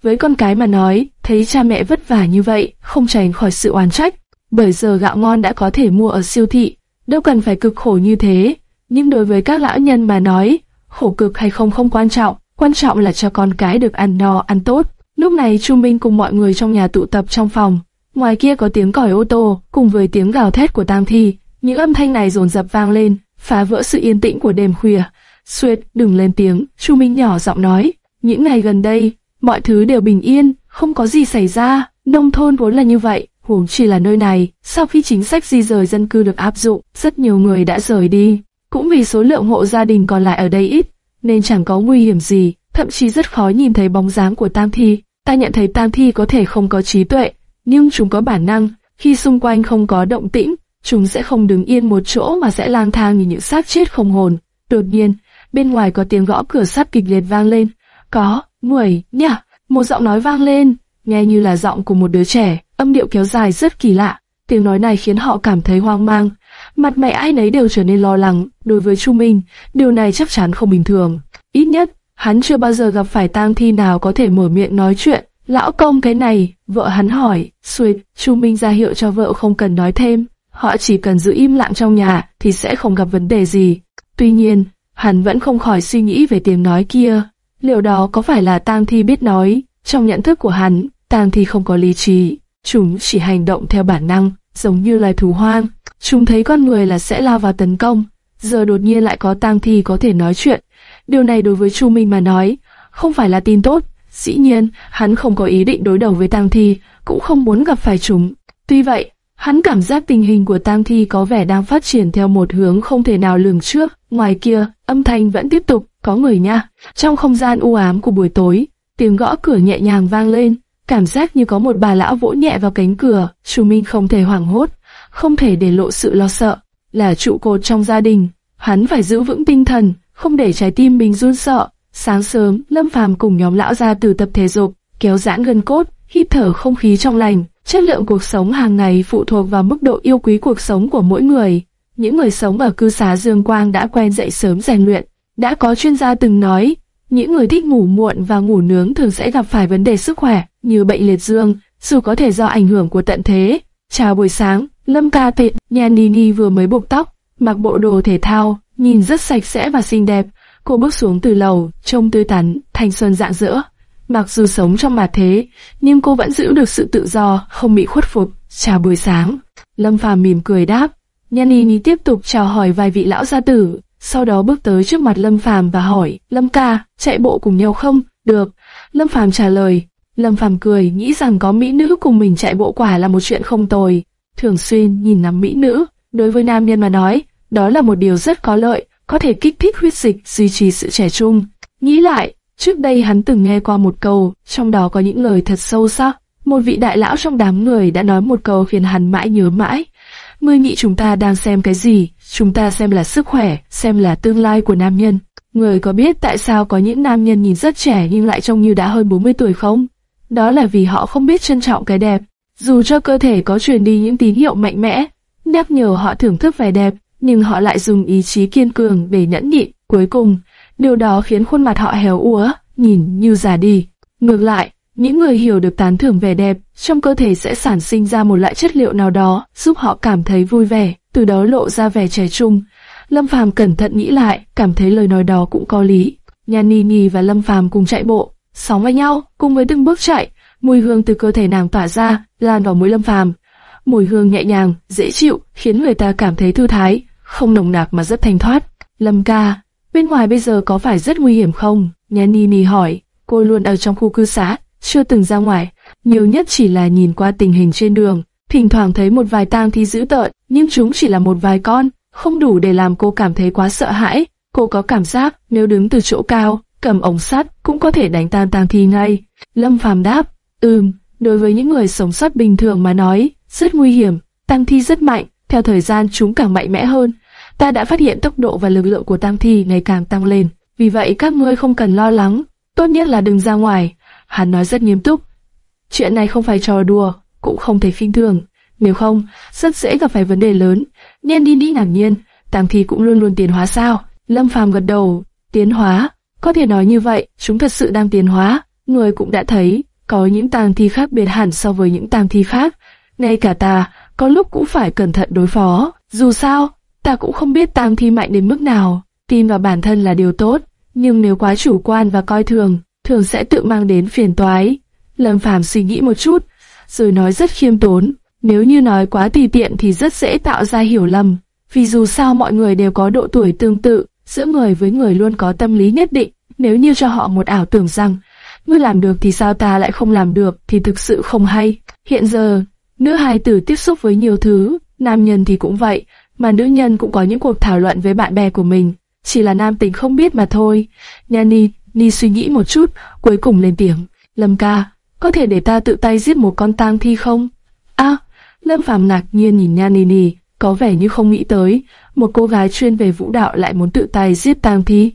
Với con cái mà nói, thấy cha mẹ vất vả như vậy, không tránh khỏi sự oán trách. Bởi giờ gạo ngon đã có thể mua ở siêu thị, đâu cần phải cực khổ như thế. Nhưng đối với các lão nhân mà nói, khổ cực hay không không quan trọng, quan trọng là cho con cái được ăn no, ăn tốt. Lúc này Chu Minh cùng mọi người trong nhà tụ tập trong phòng. Ngoài kia có tiếng còi ô tô, cùng với tiếng gào thét của Tam Thi. Những âm thanh này dồn dập vang lên, phá vỡ sự yên tĩnh của đêm khuya. Xuyệt, đừng lên tiếng, Chu Minh nhỏ giọng nói. Những ngày gần đây, mọi thứ đều bình yên, không có gì xảy ra. Nông thôn vốn là như vậy, huống chỉ là nơi này. Sau khi chính sách di rời dân cư được áp dụng, rất nhiều người đã rời đi. Cũng vì số lượng hộ gia đình còn lại ở đây ít, nên chẳng có nguy hiểm gì, thậm chí rất khó nhìn thấy bóng dáng của Tam Thi. Ta nhận thấy Tam Thi có thể không có trí tuệ, nhưng chúng có bản năng, khi xung quanh không có động tĩnh, chúng sẽ không đứng yên một chỗ mà sẽ lang thang như những xác chết không hồn. Đột nhiên, bên ngoài có tiếng gõ cửa sắt kịch liệt vang lên. Có, người, nhá, một giọng nói vang lên, nghe như là giọng của một đứa trẻ, âm điệu kéo dài rất kỳ lạ. Tiếng nói này khiến họ cảm thấy hoang mang. Mặt mày ai nấy đều trở nên lo lắng. Đối với Chu Minh, điều này chắc chắn không bình thường. Ít nhất, hắn chưa bao giờ gặp phải tang thi nào có thể mở miệng nói chuyện. Lão công cái này, vợ hắn hỏi, suyệt, Chu Minh ra hiệu cho vợ không cần nói thêm. Họ chỉ cần giữ im lặng trong nhà thì sẽ không gặp vấn đề gì. Tuy nhiên, hắn vẫn không khỏi suy nghĩ về tiếng nói kia. Liệu đó có phải là tang thi biết nói? Trong nhận thức của hắn, tang thi không có lý trí, chúng chỉ hành động theo bản năng, giống như loài thú hoang. Chúng thấy con người là sẽ lao vào tấn công, giờ đột nhiên lại có tang thi có thể nói chuyện. Điều này đối với Chu Minh mà nói, không phải là tin tốt. Dĩ nhiên, hắn không có ý định đối đầu với tang thi, cũng không muốn gặp phải chúng. Tuy vậy, hắn cảm giác tình hình của tang thi có vẻ đang phát triển theo một hướng không thể nào lường trước. Ngoài kia, âm thanh vẫn tiếp tục, có người nha. Trong không gian u ám của buổi tối, tiếng gõ cửa nhẹ nhàng vang lên, cảm giác như có một bà lão vỗ nhẹ vào cánh cửa. Chu Minh không thể hoảng hốt, không thể để lộ sự lo sợ. Là trụ cột trong gia đình, hắn phải giữ vững tinh thần, không để trái tim mình run sợ. Sáng sớm, Lâm Phàm cùng nhóm lão ra từ tập thể dục, kéo giãn gân cốt, hít thở không khí trong lành. Chất lượng cuộc sống hàng ngày phụ thuộc vào mức độ yêu quý cuộc sống của mỗi người. Những người sống ở cư xá Dương Quang đã quen dậy sớm rèn luyện. Đã có chuyên gia từng nói, những người thích ngủ muộn và ngủ nướng thường sẽ gặp phải vấn đề sức khỏe như bệnh liệt dương, dù có thể do ảnh hưởng của tận thế. Chào buổi sáng, Lâm ca tệ, nhà Nini vừa mới buộc tóc, mặc bộ đồ thể thao, nhìn rất sạch sẽ và xinh đẹp. Cô bước xuống từ lầu, trông tươi tắn, thanh xuân rạng rỡ. Mặc dù sống trong mà thế, nhưng cô vẫn giữ được sự tự do, không bị khuất phục. Chào buổi sáng. Lâm Phàm mỉm cười đáp. Nini tiếp tục chào hỏi vài vị lão gia tử, sau đó bước tới trước mặt Lâm Phàm và hỏi, Lâm ca, chạy bộ cùng nhau không? Được. Lâm Phàm trả lời. Lâm Phàm cười, nghĩ rằng có mỹ nữ cùng mình chạy bộ quả là một chuyện không tồi. Thường xuyên nhìn ngắm mỹ nữ, đối với nam nhân mà nói, đó là một điều rất có lợi, có thể kích thích huyết dịch, duy trì sự trẻ trung. Nghĩ lại, trước đây hắn từng nghe qua một câu, trong đó có những lời thật sâu sắc. Một vị đại lão trong đám người đã nói một câu khiến hắn mãi nhớ mãi. Ngươi nghĩ chúng ta đang xem cái gì? Chúng ta xem là sức khỏe, xem là tương lai của nam nhân. Người có biết tại sao có những nam nhân nhìn rất trẻ nhưng lại trông như đã hơn 40 tuổi không? Đó là vì họ không biết trân trọng cái đẹp. Dù cho cơ thể có truyền đi những tín hiệu mạnh mẽ, nhắc nhở họ thưởng thức vẻ đẹp, nhưng họ lại dùng ý chí kiên cường để nhẫn nhịn. Cuối cùng, điều đó khiến khuôn mặt họ héo úa, nhìn như già đi. Ngược lại, những người hiểu được tán thưởng vẻ đẹp, trong cơ thể sẽ sản sinh ra một loại chất liệu nào đó, giúp họ cảm thấy vui vẻ, từ đó lộ ra vẻ trẻ trung. Lâm Phàm cẩn thận nghĩ lại, cảm thấy lời nói đó cũng có lý. Nhà ni và Lâm Phàm cùng chạy bộ, sóng vai nhau, cùng với từng bước chạy, mùi hương từ cơ thể nàng tỏa ra, lan vào mũi Lâm Phàm. Mùi hương nhẹ nhàng, dễ chịu, khiến người ta cảm thấy thư thái, không nồng nặc mà rất thanh thoát. Lâm ca, bên ngoài bây giờ có phải rất nguy hiểm không? Nhà Nini hỏi, cô luôn ở trong khu cư xá, chưa từng ra ngoài, nhiều nhất chỉ là nhìn qua tình hình trên đường, thỉnh thoảng thấy một vài tang thi dữ tợn, nhưng chúng chỉ là một vài con, không đủ để làm cô cảm thấy quá sợ hãi. Cô có cảm giác nếu đứng từ chỗ cao, cầm ống sắt cũng có thể đánh tan tang thi ngay. Lâm Phàm đáp, ừm, đối với những người sống sót bình thường mà nói, rất nguy hiểm, tang thi rất mạnh, theo thời gian chúng càng mạnh mẽ hơn. Ta đã phát hiện tốc độ và lực lượng của tang thi ngày càng tăng lên, vì vậy các ngươi không cần lo lắng, tốt nhất là đừng ra ngoài. Hắn nói rất nghiêm túc. Chuyện này không phải trò đùa, cũng không thể khinh thường, nếu không, rất dễ gặp phải vấn đề lớn. Nên đi đi ngạc nhiên, tang thi cũng luôn luôn tiến hóa sao? Lâm Phàm gật đầu, tiến hóa, có thể nói như vậy, chúng thật sự đang tiến hóa. Người cũng đã thấy, có những tang thi khác biệt hẳn so với những tang thi khác. Ngay cả ta, có lúc cũng phải cẩn thận đối phó. Dù sao, ta cũng không biết tang thi mạnh đến mức nào. Tin vào bản thân là điều tốt, nhưng nếu quá chủ quan và coi thường, thường sẽ tự mang đến phiền toái. Lâm Phàm suy nghĩ một chút, rồi nói rất khiêm tốn, nếu như nói quá tùy tiện thì rất dễ tạo ra hiểu lầm, vì dù sao mọi người đều có độ tuổi tương tự, giữa người với người luôn có tâm lý nhất định, nếu như cho họ một ảo tưởng rằng, ngươi làm được thì sao ta lại không làm được thì thực sự không hay. Hiện giờ, nữ hài tử tiếp xúc với nhiều thứ, nam nhân thì cũng vậy, mà nữ nhân cũng có những cuộc thảo luận với bạn bè của mình, chỉ là nam tính không biết mà thôi. Nani, Ni suy nghĩ một chút, cuối cùng lên tiếng, Lâm ca, có thể để ta tự tay giết một con tang thi không? A, Lâm Phàm ngạc nhiên nhìn Nha Nini, có vẻ như không nghĩ tới, một cô gái chuyên về vũ đạo lại muốn tự tay giết tang thi.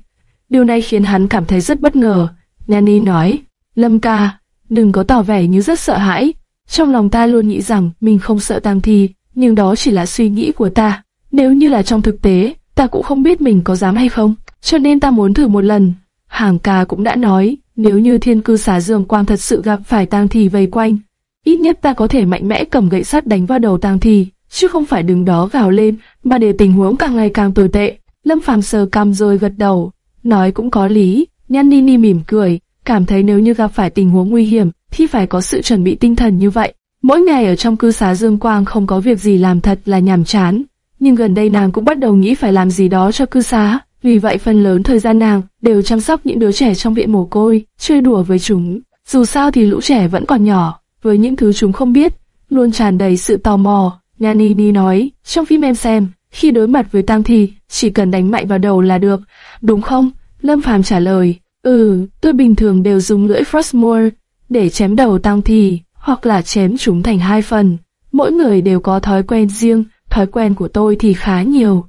Điều này khiến hắn cảm thấy rất bất ngờ. Nani nói, Lâm ca, đừng có tỏ vẻ như rất sợ hãi. Trong lòng ta luôn nghĩ rằng mình không sợ tang thi, nhưng đó chỉ là suy nghĩ của ta. Nếu như là trong thực tế, ta cũng không biết mình có dám hay không, cho nên ta muốn thử một lần. Hàng ca cũng đã nói, nếu như thiên cư xà dương quang thật sự gặp phải tang thi vây quanh, ít nhất ta có thể mạnh mẽ cầm gậy sắt đánh vào đầu tang thi, chứ không phải đứng đó gào lên, mà để tình huống càng ngày càng tồi tệ. Lâm Phàm sờ cằm rồi gật đầu, nói cũng có lý. Nhan Nini mỉm cười, cảm thấy nếu như gặp phải tình huống nguy hiểm, thì phải có sự chuẩn bị tinh thần như vậy. Mỗi ngày ở trong cư xá Dương Quang không có việc gì làm thật là nhàm chán, nhưng gần đây nàng cũng bắt đầu nghĩ phải làm gì đó cho cư xá. Vì vậy phần lớn thời gian nàng đều chăm sóc những đứa trẻ trong viện mồ côi, chơi đùa với chúng. Dù sao thì lũ trẻ vẫn còn nhỏ, với những thứ chúng không biết, luôn tràn đầy sự tò mò. Nani Ni nói, trong phim em xem, khi đối mặt với tang thì chỉ cần đánh mạnh vào đầu là được, đúng không? Lâm Phàm trả lời, ừ, tôi bình thường đều dùng lưỡi Frostmore để chém đầu tang thi, hoặc là chém chúng thành hai phần. Mỗi người đều có thói quen riêng, thói quen của tôi thì khá nhiều.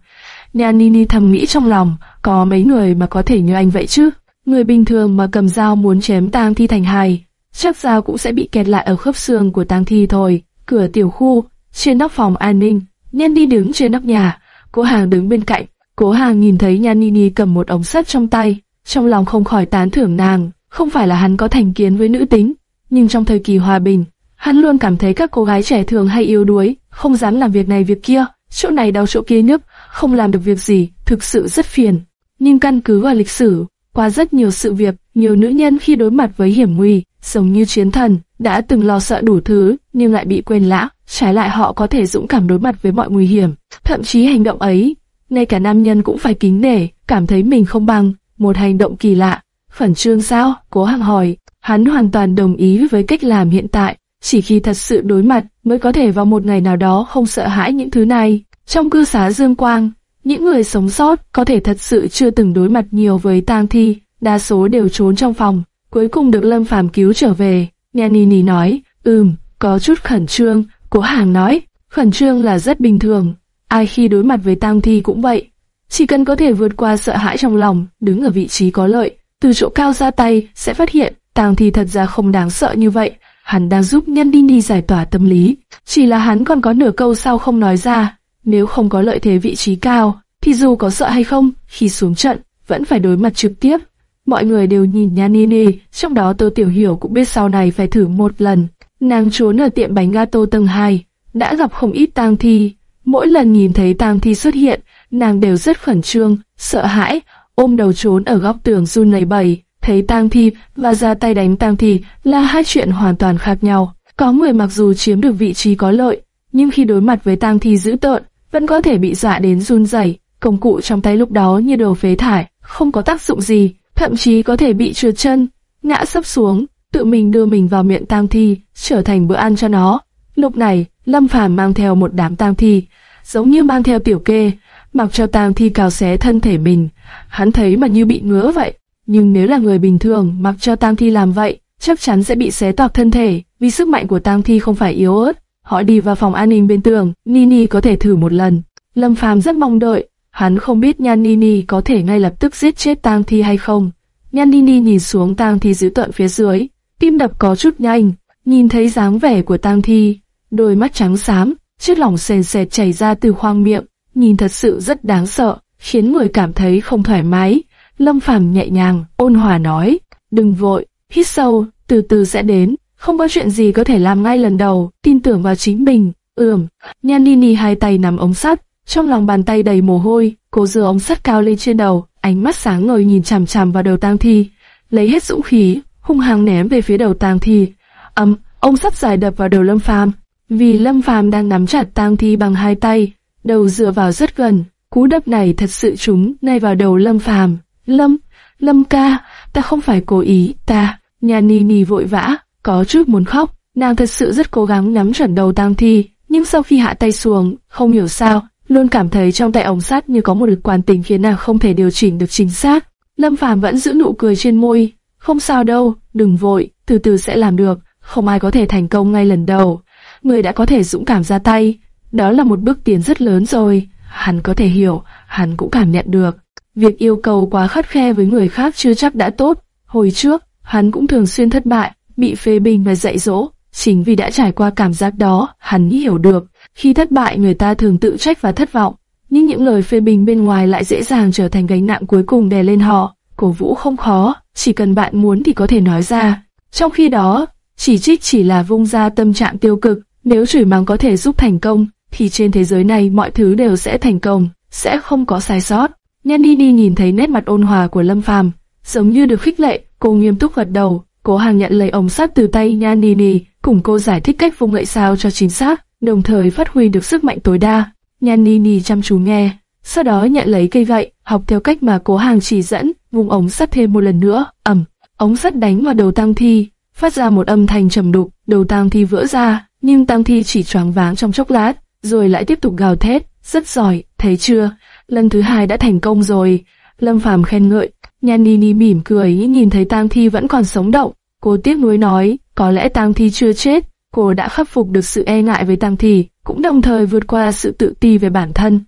Nhanini thầm nghĩ trong lòng, có mấy người mà có thể như anh vậy chứ? Người bình thường mà cầm dao muốn chém tang thi thành hai, chắc dao cũng sẽ bị kẹt lại ở khớp xương của tang thi thôi. Cửa tiểu khu, trên nóc phòng an ninh, nhân đi đứng trên nóc nhà, cố hàng đứng bên cạnh. Cố hàng nhìn thấy Nhan cầm một ống sắt trong tay, trong lòng không khỏi tán thưởng nàng. Không phải là hắn có thành kiến với nữ tính, nhưng trong thời kỳ hòa bình, hắn luôn cảm thấy các cô gái trẻ thường hay yếu đuối, không dám làm việc này việc kia, chỗ này đau chỗ kia nhức, không làm được việc gì, thực sự rất phiền. Nhưng căn cứ vào lịch sử, qua rất nhiều sự việc, nhiều nữ nhân khi đối mặt với hiểm nguy, giống như chiến thần, đã từng lo sợ đủ thứ, nhưng lại bị quên lãng, trái lại họ có thể dũng cảm đối mặt với mọi nguy hiểm. Thậm chí hành động ấy, ngay cả nam nhân cũng phải kính nể, cảm thấy mình không bằng, một hành động kỳ lạ. Khẩn trương sao? Cố hàng hỏi. Hắn hoàn toàn đồng ý với cách làm hiện tại, chỉ khi thật sự đối mặt mới có thể vào một ngày nào đó không sợ hãi những thứ này. Trong cư xá Dương Quang, những người sống sót có thể thật sự chưa từng đối mặt nhiều với tang thi, đa số đều trốn trong phòng, cuối cùng được Lâm Phàm cứu trở về. Nghe Nini nói, ừm, có chút khẩn trương, cố hàng nói, khẩn trương là rất bình thường, ai khi đối mặt với tang thi cũng vậy. Chỉ cần có thể vượt qua sợ hãi trong lòng, đứng ở vị trí có lợi, từ chỗ cao ra tay sẽ phát hiện tang thi thật ra không đáng sợ như vậy. Hắn đang giúp nhân đi đi giải tỏa tâm lý, chỉ là hắn còn có nửa câu sau không nói ra, nếu không có lợi thế vị trí cao, thì dù có sợ hay không, khi xuống trận, vẫn phải đối mặt trực tiếp. Mọi người đều nhìn Nhan Nini, trong đó Tô Tiểu Hiểu cũng biết sau này phải thử một lần. Nàng trốn ở tiệm bánh gato tầng 2, đã gặp không ít tang thi. Mỗi lần nhìn thấy tang thi xuất hiện, nàng đều rất khẩn trương, sợ hãi, ôm đầu trốn ở góc tường run lẩy bẩy. Thấy tang thi và ra tay đánh tang thi là hai chuyện hoàn toàn khác nhau. Có người mặc dù chiếm được vị trí có lợi, nhưng khi đối mặt với tang thi dữ tợn, vẫn có thể bị dọa đến run rẩy. Công cụ trong tay lúc đó như đồ phế thải, không có tác dụng gì, thậm chí có thể bị trượt chân, ngã sấp xuống, tự mình đưa mình vào miệng tang thi, trở thành bữa ăn cho nó. Lúc này, Lâm Phàm mang theo một đám tang thi, giống như mang theo tiểu kê, mặc cho tang thi cào xé thân thể mình. Hắn thấy mà như bị ngứa vậy. Nhưng nếu là người bình thường mặc cho tang thi làm vậy, chắc chắn sẽ bị xé toạc thân thể, vì sức mạnh của tang thi không phải yếu ớt. Họ đi vào phòng an ninh bên tường, Nini có thể thử một lần. Lâm Phàm rất mong đợi, hắn không biết Nhan Nini có thể ngay lập tức giết chết tang thi hay không. Nhan Nini nhìn xuống tang thi dữ tợn phía dưới, tim đập có chút nhanh, nhìn thấy dáng vẻ của tang thi, đôi mắt trắng xám, chất lỏng sền sệt chảy ra từ khoang miệng, nhìn thật sự rất đáng sợ, khiến người cảm thấy không thoải mái. Lâm Phàm nhẹ nhàng, ôn hòa nói, đừng vội, hít sâu, từ từ sẽ đến, không có chuyện gì có thể làm ngay lần đầu, tin tưởng vào chính mình. Ừm, Nhanini hai tay nắm ống sắt, trong lòng bàn tay đầy mồ hôi, cô dừa ống sắt cao lên trên đầu, ánh mắt sáng ngời nhìn chằm chằm vào đầu tang thi, lấy hết dũng khí, hung hăng ném về phía đầu tang thi. Ầm, ông sắt dài đập vào đầu Lâm Phàm, vì Lâm Phàm đang nắm chặt tang thi bằng hai tay, đầu dựa vào rất gần, cú đập này thật sự trúng ngay vào đầu Lâm Phàm. Lâm, Lâm ca, ta không phải cố ý, ta. Nhà ni ni vội vã, có chút muốn khóc, nàng thật sự rất cố gắng nắm chuẩn đầu tang thi, nhưng sau khi hạ tay xuống, không hiểu sao, luôn cảm thấy trong tay ống sắt như có một lực quan tình khiến nàng không thể điều chỉnh được chính xác. Lâm Phàm vẫn giữ nụ cười trên môi, không sao đâu, đừng vội, từ từ sẽ làm được, không ai có thể thành công ngay lần đầu. Người đã có thể dũng cảm ra tay, đó là một bước tiến rất lớn rồi. Hắn có thể hiểu, hắn cũng cảm nhận được. Việc yêu cầu quá khắt khe với người khác chưa chắc đã tốt. Hồi trước, hắn cũng thường xuyên thất bại, bị phê bình và dạy dỗ. Chính vì đã trải qua cảm giác đó, hắn hiểu được. Khi thất bại người ta thường tự trách và thất vọng, nhưng những lời phê bình bên ngoài lại dễ dàng trở thành gánh nặng cuối cùng đè lên họ. Cổ vũ không khó, chỉ cần bạn muốn thì có thể nói ra. Trong khi đó, chỉ trích chỉ là vung ra tâm trạng tiêu cực, nếu chửi mắng có thể giúp thành công, thì trên thế giới này mọi thứ đều sẽ thành công, sẽ không có sai sót. Nhan đi đi nhìn thấy nét mặt ôn hòa của Lâm Phàm, giống như được khích lệ, cô nghiêm túc gật đầu, cố hàng nhận lấy ống sắt từ tay Nhan ni ni cùng cô giải thích cách vung gậy sao cho chính xác, đồng thời phát huy được sức mạnh tối đa. Nhan Nini chăm chú nghe, sau đó nhận lấy cây gậy, học theo cách mà cố hàng chỉ dẫn, vung ống sắt thêm một lần nữa, ầm, ống sắt đánh vào đầu Tăng Thi, phát ra một âm thanh trầm đục, đầu Tăng Thi vỡ ra, nhưng Tăng Thi chỉ choáng váng trong chốc lát, rồi lại tiếp tục gào thét, rất giỏi, thấy chưa, lần thứ hai đã thành công rồi. Lâm Phàm khen ngợi, Nhan Nini mỉm cười nhìn thấy Tang Thi vẫn còn sống động, cô tiếc nuối nói, có lẽ Tang Thi chưa chết, cô đã khắc phục được sự e ngại với Tang Thi, cũng đồng thời vượt qua sự tự ti về bản thân.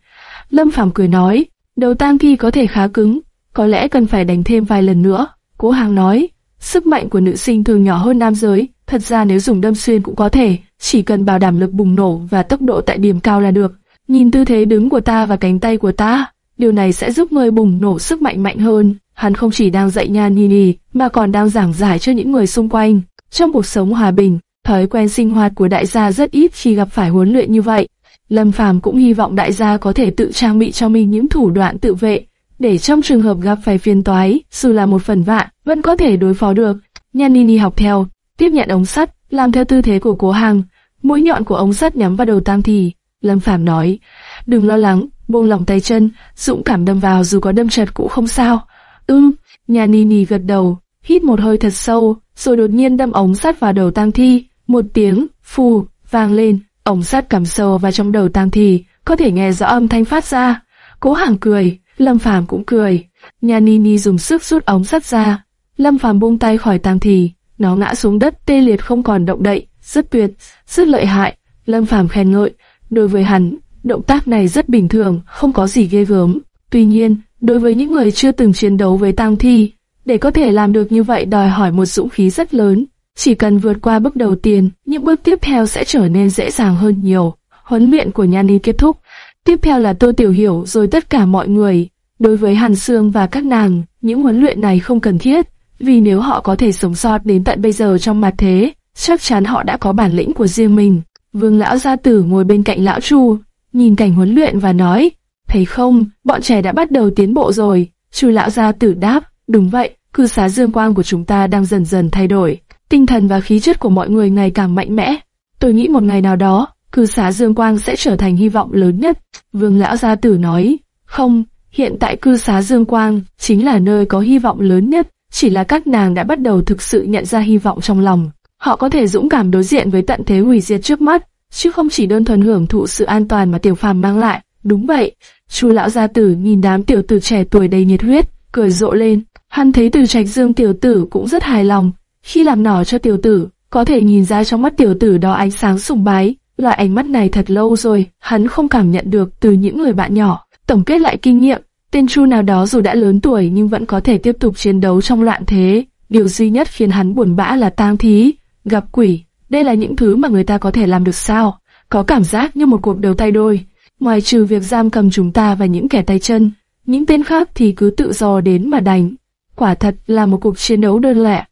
Lâm Phàm cười nói, đầu Tang Thi có thể khá cứng, có lẽ cần phải đánh thêm vài lần nữa. Cố Hàng nói, sức mạnh của nữ sinh thường nhỏ hơn nam giới, thật ra nếu dùng đâm xuyên cũng có thể, chỉ cần bảo đảm lực bùng nổ và tốc độ tại điểm cao là được. Nhìn tư thế đứng của ta và cánh tay của ta, điều này sẽ giúp người bùng nổ sức mạnh mạnh hơn. Hắn không chỉ đang dạy Nhan Nini, mà còn đang giảng giải cho những người xung quanh. Trong cuộc sống hòa bình, thói quen sinh hoạt của đại gia rất ít khi gặp phải huấn luyện như vậy. Lâm Phàm cũng hy vọng đại gia có thể tự trang bị cho mình những thủ đoạn tự vệ, để trong trường hợp gặp phải phiền toái, dù là một phần vạn, vẫn có thể đối phó được. Nhan Nini học theo, tiếp nhận ống sắt, làm theo tư thế của cố hàng, mũi nhọn của ống sắt nhắm vào đầu Tam Thì. Lâm Phàm nói, đừng lo lắng, buông lỏng tay chân, dũng cảm đâm vào dù có đâm chật cũng không sao. Ưm, nhà Nini gật đầu, hít một hơi thật sâu, rồi đột nhiên đâm ống sắt vào đầu Tam Thi, một tiếng phù vang lên, ống sắt cắm sâu vào trong đầu Tam Thi, có thể nghe rõ âm thanh phát ra. Cố Hàng cười, Lâm Phàm cũng cười. Nhà Nini dùng sức rút ống sắt ra, Lâm Phàm buông tay khỏi Tam Thi, nó ngã xuống đất tê liệt không còn động đậy, rất tuyệt, rất lợi hại. Lâm Phàm khen ngợi, đối với hắn, động tác này rất bình thường, không có gì ghê gớm. Tuy nhiên, đối với những người chưa từng chiến đấu với tang thi, để có thể làm được như vậy đòi hỏi một dũng khí rất lớn. Chỉ cần vượt qua bước đầu tiên, những bước tiếp theo sẽ trở nên dễ dàng hơn nhiều. Huấn luyện của Nhan kết thúc. Tiếp theo là Tô Tiểu Hiểu rồi tất cả mọi người. Đối với Hàn Sương và các nàng, những huấn luyện này không cần thiết, vì nếu họ có thể sống sót đến tận bây giờ trong mặt thế, chắc chắn họ đã có bản lĩnh của riêng mình. Vương lão gia tử ngồi bên cạnh lão Chu, nhìn cảnh huấn luyện và nói, thấy không, bọn trẻ đã bắt đầu tiến bộ rồi. Chu lão gia tử đáp, đúng vậy, cư xá dương quang của chúng ta đang dần dần thay đổi, tinh thần và khí chất của mọi người ngày càng mạnh mẽ. Tôi nghĩ một ngày nào đó, cư xá dương quang sẽ trở thành hy vọng lớn nhất. Vương lão gia tử nói, không, hiện tại cư xá dương quang chính là nơi có hy vọng lớn nhất, chỉ là các nàng đã bắt đầu thực sự nhận ra hy vọng trong lòng. Họ có thể dũng cảm đối diện với tận thế hủy diệt trước mắt, chứ không chỉ đơn thuần hưởng thụ sự an toàn mà tiểu phàm mang lại. Đúng vậy, Chu lão gia tử nhìn đám tiểu tử trẻ tuổi đầy nhiệt huyết, cười rộ lên. Hắn thấy từ trạch dương tiểu tử cũng rất hài lòng. Khi làm nỏ cho tiểu tử, có thể nhìn ra trong mắt tiểu tử đó ánh sáng sùng bái. Loại ánh mắt này thật lâu rồi, hắn không cảm nhận được từ những người bạn nhỏ. Tổng kết lại kinh nghiệm, tên Chu nào đó dù đã lớn tuổi nhưng vẫn có thể tiếp tục chiến đấu trong loạn thế. Điều duy nhất khiến hắn buồn bã là tang thí, gặp quỷ. Đây là những thứ mà người ta có thể làm được sao? Có cảm giác như một cuộc đấu tay đôi. Ngoài trừ việc giam cầm chúng ta và những kẻ tay chân, những tên khác thì cứ tự do đến mà đánh. Quả thật là một cuộc chiến đấu đơn lẻ.